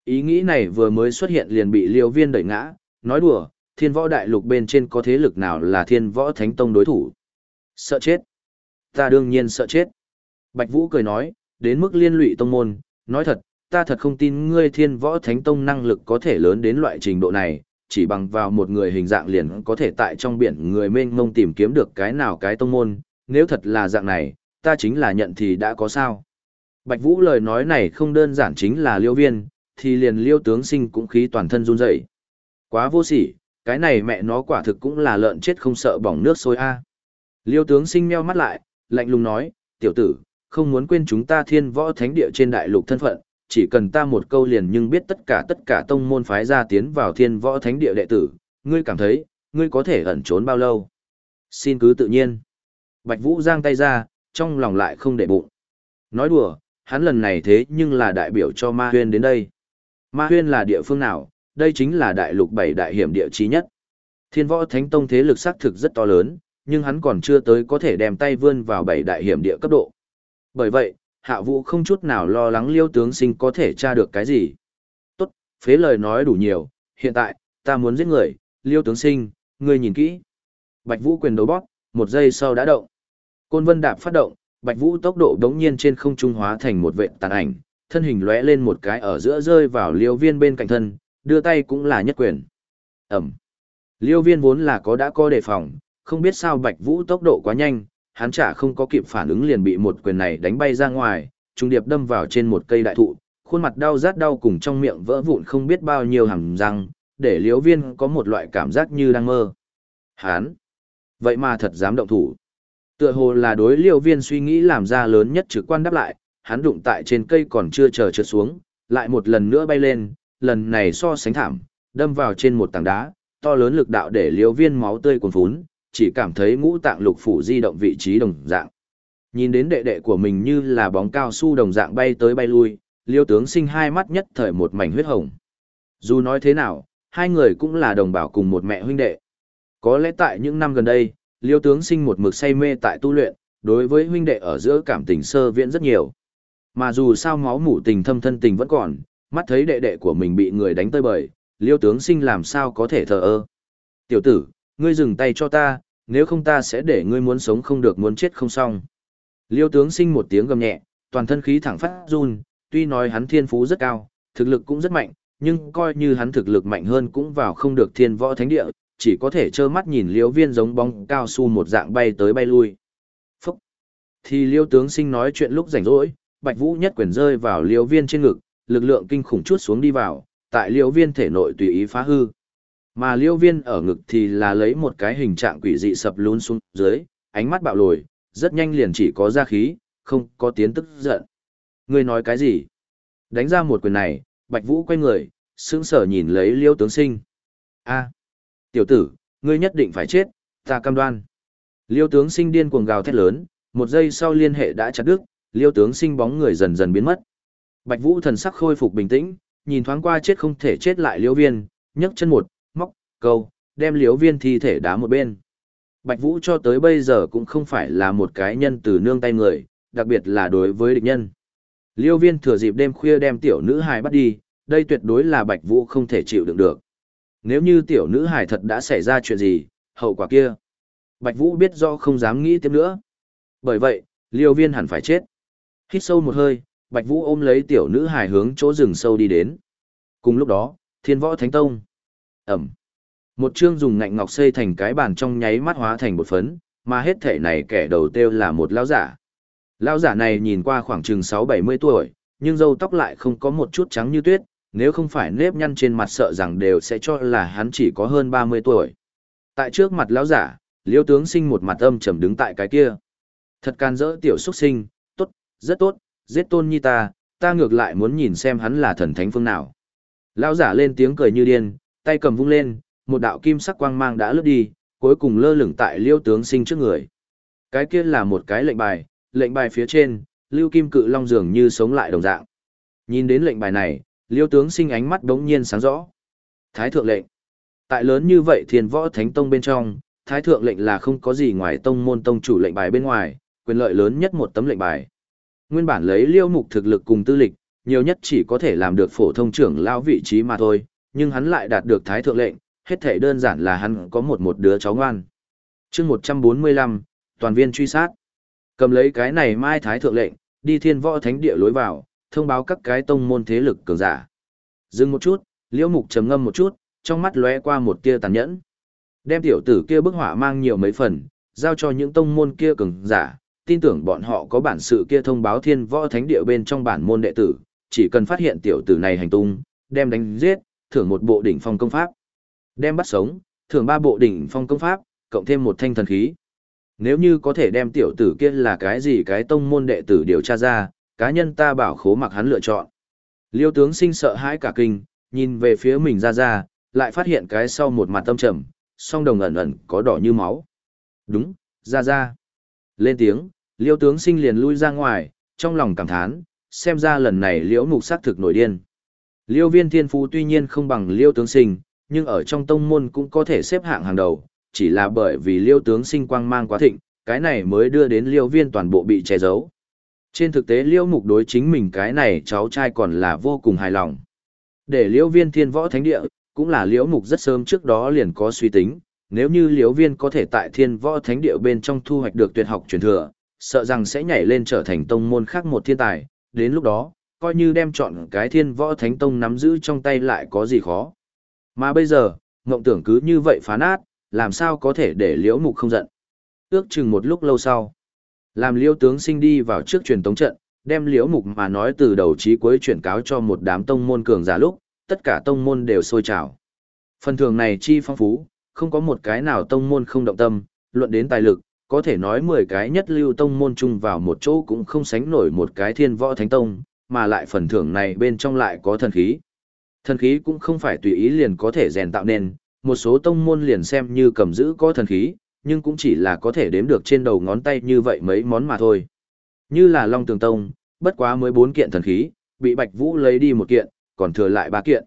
Ý nghĩ này vừa mới xuất hiện liền bị liêu viên đẩy ngã, nói đùa, thiên võ đại lục bên trên có thế lực nào là thiên võ thánh tông đối thủ. Sợ chết. Ta đương nhiên sợ chết. Bạch Vũ cười nói, đến mức liên lụy tông môn, nói thật, ta thật không tin ngươi thiên võ thánh tông năng lực có thể lớn đến loại trình độ này, chỉ bằng vào một người hình dạng liền có thể tại trong biển người mênh mông tìm kiếm được cái nào cái tông môn, nếu thật là dạng này, ta chính là nhận thì đã có sao. Bạch Vũ lời nói này không đơn giản chính là liêu viên, thì liền liêu tướng sinh cũng khí toàn thân run rẩy. Quá vô sỉ, cái này mẹ nó quả thực cũng là lợn chết không sợ bỏng nước sôi a. Liêu tướng sinh meo mắt lại, lạnh lùng nói, tiểu tử, không muốn quên chúng ta thiên võ thánh địa trên đại lục thân phận, chỉ cần ta một câu liền nhưng biết tất cả tất cả tông môn phái ra tiến vào thiên võ thánh địa đệ tử, ngươi cảm thấy, ngươi có thể ẩn trốn bao lâu. Xin cứ tự nhiên. Bạch Vũ giang tay ra, trong lòng lại không để bụng. Nói đùa, hắn lần này thế nhưng là đại biểu cho Ma Huyên đến đây. Ma Huyên là địa phương nào? Đây chính là đại lục bảy đại hiểm địa chí nhất. Thiên võ thánh tông thế lực xác thực rất to lớn, nhưng hắn còn chưa tới có thể đem tay vươn vào bảy đại hiểm địa cấp độ. Bởi vậy, hạ vũ không chút nào lo lắng liêu tướng sinh có thể tra được cái gì. Tốt, phế lời nói đủ nhiều, hiện tại, ta muốn giết người, liêu tướng sinh, ngươi nhìn kỹ. Bạch vũ quyền đấu bóp, một giây sau đã động. Côn vân đạp phát động, bạch vũ tốc độ đống nhiên trên không trung hóa thành một vệt tàn ảnh, thân hình lóe lên một cái ở giữa rơi vào liêu viên bên cạnh thân, đưa tay cũng là nhất quyền. Ẩm. Liêu viên vốn là có đã có đề phòng, không biết sao bạch vũ tốc độ quá nhanh, hắn chả không có kịp phản ứng liền bị một quyền này đánh bay ra ngoài, trung điệp đâm vào trên một cây đại thụ, khuôn mặt đau rát đau cùng trong miệng vỡ vụn không biết bao nhiêu hàm răng, để Liêu viên có một loại cảm giác như đang mơ. Hắn! Vậy mà thật dám động thủ. Tựa hồ là đối Liêu viên suy nghĩ làm ra lớn nhất trực quan đáp lại, hắn đụng tại trên cây còn chưa chờ trượt xuống, lại một lần nữa bay lên, lần này so sánh thảm, đâm vào trên một tảng đá, to lớn lực đạo để Liêu viên máu tươi cuồn phún, chỉ cảm thấy ngũ tạng lục phủ di động vị trí đồng dạng. Nhìn đến đệ đệ của mình như là bóng cao su đồng dạng bay tới bay lui, liêu tướng sinh hai mắt nhất thời một mảnh huyết hồng. Dù nói thế nào, hai người cũng là đồng bào cùng một mẹ huynh đệ. Có lẽ tại những năm gần đây, liêu tướng sinh một mực say mê tại tu luyện, đối với huynh đệ ở giữa cảm tình sơ viễn rất nhiều. Mà dù sao máu mủ tình thâm thân tình vẫn còn, mắt thấy đệ đệ của mình bị người đánh tơi bời, liêu tướng sinh làm sao có thể thờ ơ. Tiểu tử, ngươi dừng tay cho ta, nếu không ta sẽ để ngươi muốn sống không được muốn chết không xong. Liêu tướng sinh một tiếng gầm nhẹ, toàn thân khí thẳng phát run, tuy nói hắn thiên phú rất cao, thực lực cũng rất mạnh, nhưng coi như hắn thực lực mạnh hơn cũng vào không được thiên võ thánh địa, chỉ có thể trơ mắt nhìn liêu viên giống bóng cao su một dạng bay tới bay lui. Phúc! Thì liêu tướng sinh nói chuyện lúc rảnh rỗi, bạch vũ nhất quyền rơi vào liêu viên trên ngực, lực lượng kinh khủng chút xuống đi vào, tại liêu viên thể nội tùy ý phá hư. Mà liêu viên ở ngực thì là lấy một cái hình trạng quỷ dị sập lún xuống dưới, ánh mắt bạo lồi, rất nhanh liền chỉ có ra khí, không có tiếng tức giận. Ngươi nói cái gì? Đánh ra một quyền này, Bạch Vũ quay người, sững sờ nhìn lấy liêu tướng sinh. a tiểu tử, ngươi nhất định phải chết, ta cam đoan. Liêu tướng sinh điên cuồng gào thét lớn, một giây sau liên hệ đã chặt đứt, liêu tướng sinh bóng người dần dần biến mất. Bạch Vũ thần sắc khôi phục bình tĩnh, nhìn thoáng qua chết không thể chết lại liêu viên, nhấc chân một, móc câu, đem Liêu viên thi thể đá một bên. Bạch Vũ cho tới bây giờ cũng không phải là một cái nhân từ nương tay người, đặc biệt là đối với địch nhân. Liêu viên thừa dịp đêm khuya đem tiểu nữ hài bắt đi, đây tuyệt đối là Bạch Vũ không thể chịu đựng được. Nếu như tiểu nữ hải thật đã xảy ra chuyện gì, hậu quả kia. Bạch Vũ biết do không dám nghĩ tiếp nữa. Bởi vậy, liêu viên hẳn phải chết. Hít sâu một hơi, Bạch Vũ ôm lấy tiểu nữ hải hướng chỗ rừng sâu đi đến. Cùng lúc đó, thiên võ thánh tông. Ẩm. Một chương dùng ngạnh ngọc xây thành cái bàn trong nháy mắt hóa thành một phấn, mà hết thể này kẻ đầu tiêu là một lão giả. Lão giả này nhìn qua khoảng chừng 6-70 tuổi, nhưng râu tóc lại không có một chút trắng như tuyết, nếu không phải nếp nhăn trên mặt sợ rằng đều sẽ cho là hắn chỉ có hơn 30 tuổi. Tại trước mặt lão giả, liêu tướng sinh một mặt âm trầm đứng tại cái kia. Thật can dỡ tiểu xuất sinh, tốt, rất tốt, giết tôn nhi ta, ta ngược lại muốn nhìn xem hắn là thần thánh phương nào. Lão giả lên tiếng cười như điên, tay cầm vung lên, một đạo kim sắc quang mang đã lướt đi, cuối cùng lơ lửng tại liêu tướng sinh trước người. Cái kia là một cái lệnh bài, lệnh bài phía trên, lưu kim cự long dường như sống lại đồng dạng. Nhìn đến lệnh bài này, liêu tướng sinh ánh mắt đống nhiên sáng rõ. Thái thượng lệnh. Tại lớn như vậy thiền võ thánh tông bên trong, thái thượng lệnh là không có gì ngoài tông môn tông chủ lệnh bài bên ngoài, quyền lợi lớn nhất một tấm lệnh bài. Nguyên bản lấy liêu mục thực lực cùng tư lịch, nhiều nhất chỉ có thể làm được phổ thông trưởng lao vị trí mà thôi, nhưng hắn lại đạt được thái thượng lệnh, hết thể đơn giản là hắn có một một đứa cháu ngoan. chương 145, toàn viên truy sát. Cầm lấy cái này mai thái thượng lệnh, đi thiên võ thánh địa lối vào, thông báo các cái tông môn thế lực cường giả. Dừng một chút, liễu mục trầm ngâm một chút, trong mắt lóe qua một tia tàn nhẫn. Đem tiểu tử kia bức họa mang nhiều mấy phần, giao cho những tông môn kia cường giả, tin tưởng bọn họ có bản sự kia thông báo thiên võ thánh địa bên trong bản môn đệ tử, chỉ cần phát hiện tiểu tử này hành tung, đem đánh giết, thưởng một bộ đỉnh phong công pháp. Đem bắt sống, thưởng ba bộ đỉnh phong công pháp, cộng thêm một thanh thần khí. Nếu như có thể đem tiểu tử kia là cái gì cái tông môn đệ tử điều tra ra, cá nhân ta bảo khố mặc hắn lựa chọn. Liêu tướng sinh sợ hãi cả kinh, nhìn về phía mình ra ra, lại phát hiện cái sau một mặt tâm trầm, song đồng ẩn ẩn có đỏ như máu. Đúng, ra ra. Lên tiếng, liêu tướng sinh liền lui ra ngoài, trong lòng cảm thán, xem ra lần này liễu mục sát thực nổi điên. Liêu viên thiên phú tuy nhiên không bằng liêu tướng sinh, nhưng ở trong tông môn cũng có thể xếp hạng hàng đầu, chỉ là bởi vì liêu tướng sinh quang mang quá thịnh, cái này mới đưa đến liêu viên toàn bộ bị che giấu. Trên thực tế liễu mục đối chính mình cái này cháu trai còn là vô cùng hài lòng. Để liễu viên thiên võ thánh địa, cũng là liễu mục rất sớm trước đó liền có suy tính, nếu như liễu viên có thể tại thiên võ thánh địa bên trong thu hoạch được tuyệt học truyền thừa, sợ rằng sẽ nhảy lên trở thành tông môn khác một thiên tài, đến lúc đó, coi như đem chọn cái thiên võ thánh tông nắm giữ trong tay lại có gì khó. Mà bây giờ, mộng tưởng cứ như vậy phá nát, làm sao có thể để liễu mục không giận. Ước chừng một lúc lâu sau, làm liễu tướng sinh đi vào trước truyền tống trận, đem liễu mục mà nói từ đầu chí cuối chuyển cáo cho một đám tông môn cường giả lúc, tất cả tông môn đều sôi trào. Phần thưởng này chi phong phú, không có một cái nào tông môn không động tâm, luận đến tài lực, có thể nói 10 cái nhất lưu tông môn chung vào một chỗ cũng không sánh nổi một cái thiên võ thánh tông, mà lại phần thưởng này bên trong lại có thần khí. Thần khí cũng không phải tùy ý liền có thể rèn tạo nên, một số tông môn liền xem như cầm giữ có thần khí, nhưng cũng chỉ là có thể đếm được trên đầu ngón tay như vậy mấy món mà thôi. Như là Long Tường Tông, bất quá mới 4 kiện thần khí, bị Bạch Vũ lấy đi một kiện, còn thừa lại ba kiện.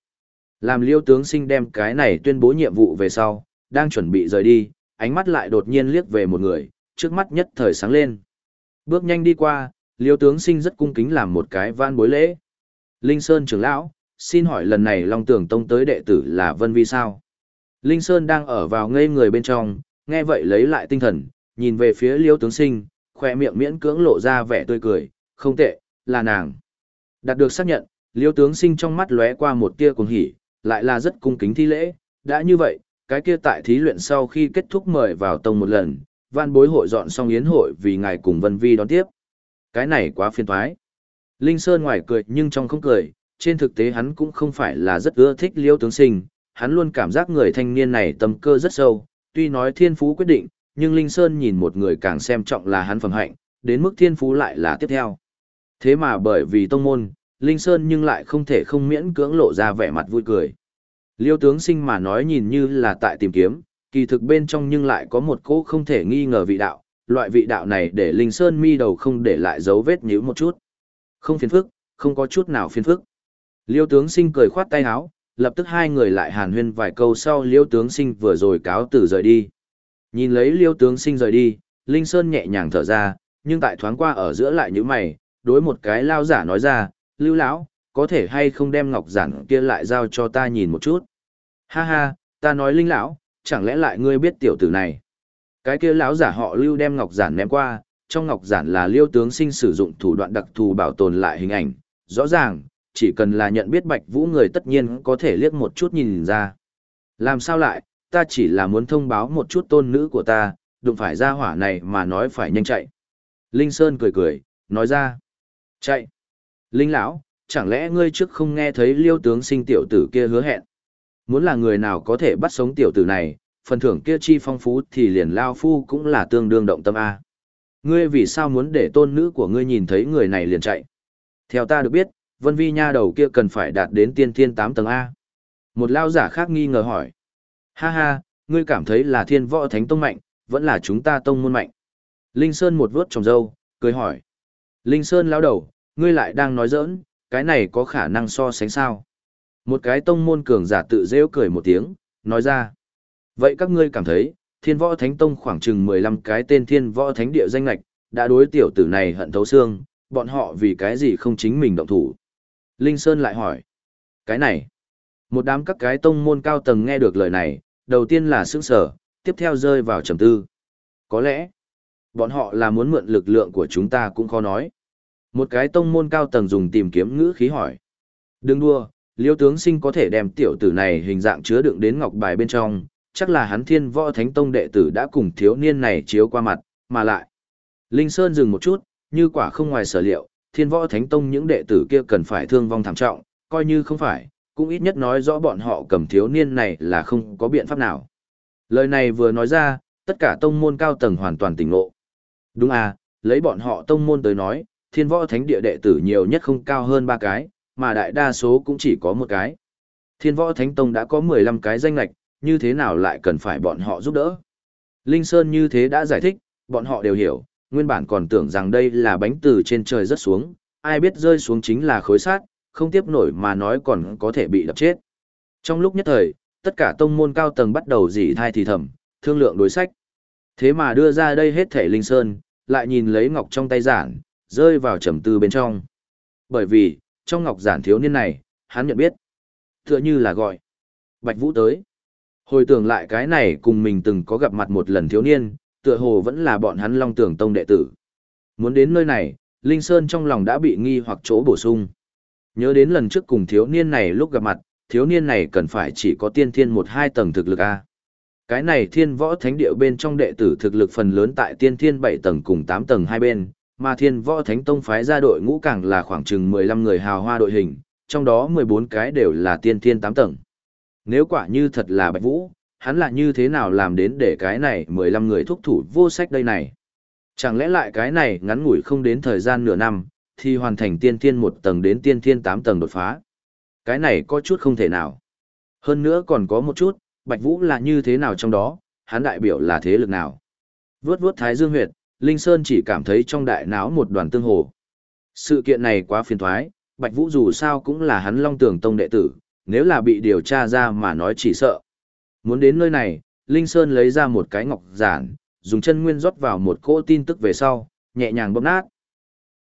Làm liêu tướng sinh đem cái này tuyên bố nhiệm vụ về sau, đang chuẩn bị rời đi, ánh mắt lại đột nhiên liếc về một người, trước mắt nhất thời sáng lên. Bước nhanh đi qua, liêu tướng sinh rất cung kính làm một cái van bối lễ. Linh Sơn trưởng lão, xin hỏi lần này Long Tưởng Tông tới đệ tử là Vân Vi sao? Linh Sơn đang ở vào ngây người bên trong, nghe vậy lấy lại tinh thần, nhìn về phía liêu tướng sinh, khoe miệng miễn cưỡng lộ ra vẻ tươi cười, không tệ, là nàng. Đạt được xác nhận, liêu tướng sinh trong mắt lóe qua một tia cuồng hỉ, lại là rất cung kính thi lễ, đã như vậy, cái kia tại thí luyện sau khi kết thúc mời vào tông một lần, văn bối hội dọn xong yến hội vì ngài cùng Vân Vi đón tiếp. Cái này quá phiền toái. Linh Sơn ngoài cười nhưng trong không cười, trên thực tế hắn cũng không phải là rất ưa thích liêu tướng sinh, hắn luôn cảm giác người thanh niên này tâm cơ rất sâu, tuy nói thiên phú quyết định, nhưng Linh Sơn nhìn một người càng xem trọng là hắn phẩm hạnh, đến mức thiên phú lại là tiếp theo. Thế mà bởi vì tông môn, Linh Sơn nhưng lại không thể không miễn cưỡng lộ ra vẻ mặt vui cười. Liêu tướng sinh mà nói nhìn như là tại tìm kiếm, kỳ thực bên trong nhưng lại có một cỗ không thể nghi ngờ vị đạo, loại vị đạo này để Linh Sơn mi đầu không để lại dấu vết nhíu một chút. Không phiền phức, không có chút nào phiền phức. Liêu tướng sinh cười khoát tay áo, lập tức hai người lại hàn huyên vài câu sau Liêu tướng sinh vừa rồi cáo từ rời đi. Nhìn lấy Liêu tướng sinh rời đi, Linh Sơn nhẹ nhàng thở ra, nhưng tại thoáng qua ở giữa lại như mày, đối một cái lao giả nói ra, lưu lão có thể hay không đem ngọc giản kia lại giao cho ta nhìn một chút ha ha ta nói linh lão chẳng lẽ lại ngươi biết tiểu tử này cái kia lão giả họ lưu đem ngọc giản ném qua trong ngọc giản là liêu tướng sinh sử dụng thủ đoạn đặc thù bảo tồn lại hình ảnh rõ ràng chỉ cần là nhận biết bạch vũ người tất nhiên có thể liếc một chút nhìn ra làm sao lại ta chỉ là muốn thông báo một chút tôn nữ của ta đụng phải ra hỏa này mà nói phải nhanh chạy linh sơn cười cười nói ra chạy Linh lão, chẳng lẽ ngươi trước không nghe thấy liêu tướng sinh tiểu tử kia hứa hẹn? Muốn là người nào có thể bắt sống tiểu tử này, phần thưởng kia chi phong phú thì liền lao phu cũng là tương đương động tâm A. Ngươi vì sao muốn để tôn nữ của ngươi nhìn thấy người này liền chạy? Theo ta được biết, vân vi nha đầu kia cần phải đạt đến tiên thiên 8 tầng A. Một lao giả khác nghi ngờ hỏi. Ha ha, ngươi cảm thấy là thiên võ thánh tông mạnh, vẫn là chúng ta tông môn mạnh. Linh Sơn một vuốt trồng dâu, cười hỏi. Linh Sơn lao đầu, ngươi lại đang nói giỡn, cái này có khả năng so sánh sao? Một cái tông môn cường giả tự rêu cười một tiếng, nói ra. Vậy các ngươi cảm thấy, thiên võ thánh tông khoảng chừng 15 cái tên thiên võ thánh địa danh lạch, đã đối tiểu tử này hận thấu xương, bọn họ vì cái gì không chính mình động thủ? Linh Sơn lại hỏi. Cái này. Một đám các cái tông môn cao tầng nghe được lời này, đầu tiên là sững sở, tiếp theo rơi vào trầm tư. Có lẽ, bọn họ là muốn mượn lực lượng của chúng ta cũng khó nói. Một cái tông môn cao tầng dùng tìm kiếm ngữ khí hỏi. Đừng đua, liêu tướng sinh có thể đem tiểu tử này hình dạng chứa đựng đến ngọc bài bên trong, chắc là hắn thiên võ thánh tông đệ tử đã cùng thiếu niên này chiếu qua mặt, mà lại. Linh Sơn dừng một chút, như quả không ngoài sở liệu, thiên võ thánh tông những đệ tử kia cần phải thương vong thảm trọng, coi như không phải, cũng ít nhất nói rõ bọn họ cầm thiếu niên này là không có biện pháp nào. Lời này vừa nói ra, tất cả tông môn cao tầng hoàn toàn tỉnh ngộ. Đúng à, lấy bọn họ tông môn tới nói, thiên võ thánh địa đệ tử nhiều nhất không cao hơn ba cái, mà đại đa số cũng chỉ có một cái. Thiên võ thánh tông đã có 15 cái danh lạch, như thế nào lại cần phải bọn họ giúp đỡ. Linh Sơn như thế đã giải thích, bọn họ đều hiểu, nguyên bản còn tưởng rằng đây là bánh từ trên trời rớt xuống, ai biết rơi xuống chính là khối sát, không tiếp nổi mà nói còn có thể bị đập chết. Trong lúc nhất thời, tất cả tông môn cao tầng bắt đầu dỉ thai thì thầm, thương lượng đối sách. Thế mà đưa ra đây hết thể Linh Sơn, lại nhìn lấy ngọc trong tay giản, rơi vào trầm tư bên trong. Bởi vì, trong ngọc giản thiếu niên này, hắn nhận biết. Tựa như là gọi. Bạch Vũ tới. Hồi tưởng lại cái này cùng mình từng có gặp mặt một lần thiếu niên, tựa hồ vẫn là bọn hắn long tưởng tông đệ tử. Muốn đến nơi này, Linh Sơn trong lòng đã bị nghi hoặc chỗ bổ sung. Nhớ đến lần trước cùng thiếu niên này lúc gặp mặt, thiếu niên này cần phải chỉ có tiên thiên một hai tầng thực lực A. Cái này thiên võ thánh địa bên trong đệ tử thực lực phần lớn tại tiên thiên bảy tầng cùng tám tầng hai bên, mà thiên võ thánh tông phái ra đội ngũ càng là khoảng chừng mười lăm người hào hoa đội hình, trong đó mười bốn cái đều là tiên thiên tám tầng. Nếu quả như thật là Bạch Vũ, hắn là như thế nào làm đến để cái này mười lăm người thúc thủ vô sách đây này? Chẳng lẽ lại cái này ngắn ngủi không đến thời gian nửa năm, thì hoàn thành tiên thiên một tầng đến tiên thiên tám tầng đột phá? Cái này có chút không thể nào. Hơn nữa còn có một chút, Bạch Vũ là như thế nào trong đó, hắn đại biểu là thế lực nào? Vướt vướt Thái Dương huyệt, Linh Sơn chỉ cảm thấy trong đại não một đoàn tương hồ. Sự kiện này quá phiền thoái, Bạch Vũ dù sao cũng là hắn Long Tường Tông đệ tử, nếu là bị điều tra ra mà nói chỉ sợ. Muốn đến nơi này, Linh Sơn lấy ra một cái ngọc giản, dùng chân nguyên rót vào một cỗ tin tức về sau, nhẹ nhàng bóp nát.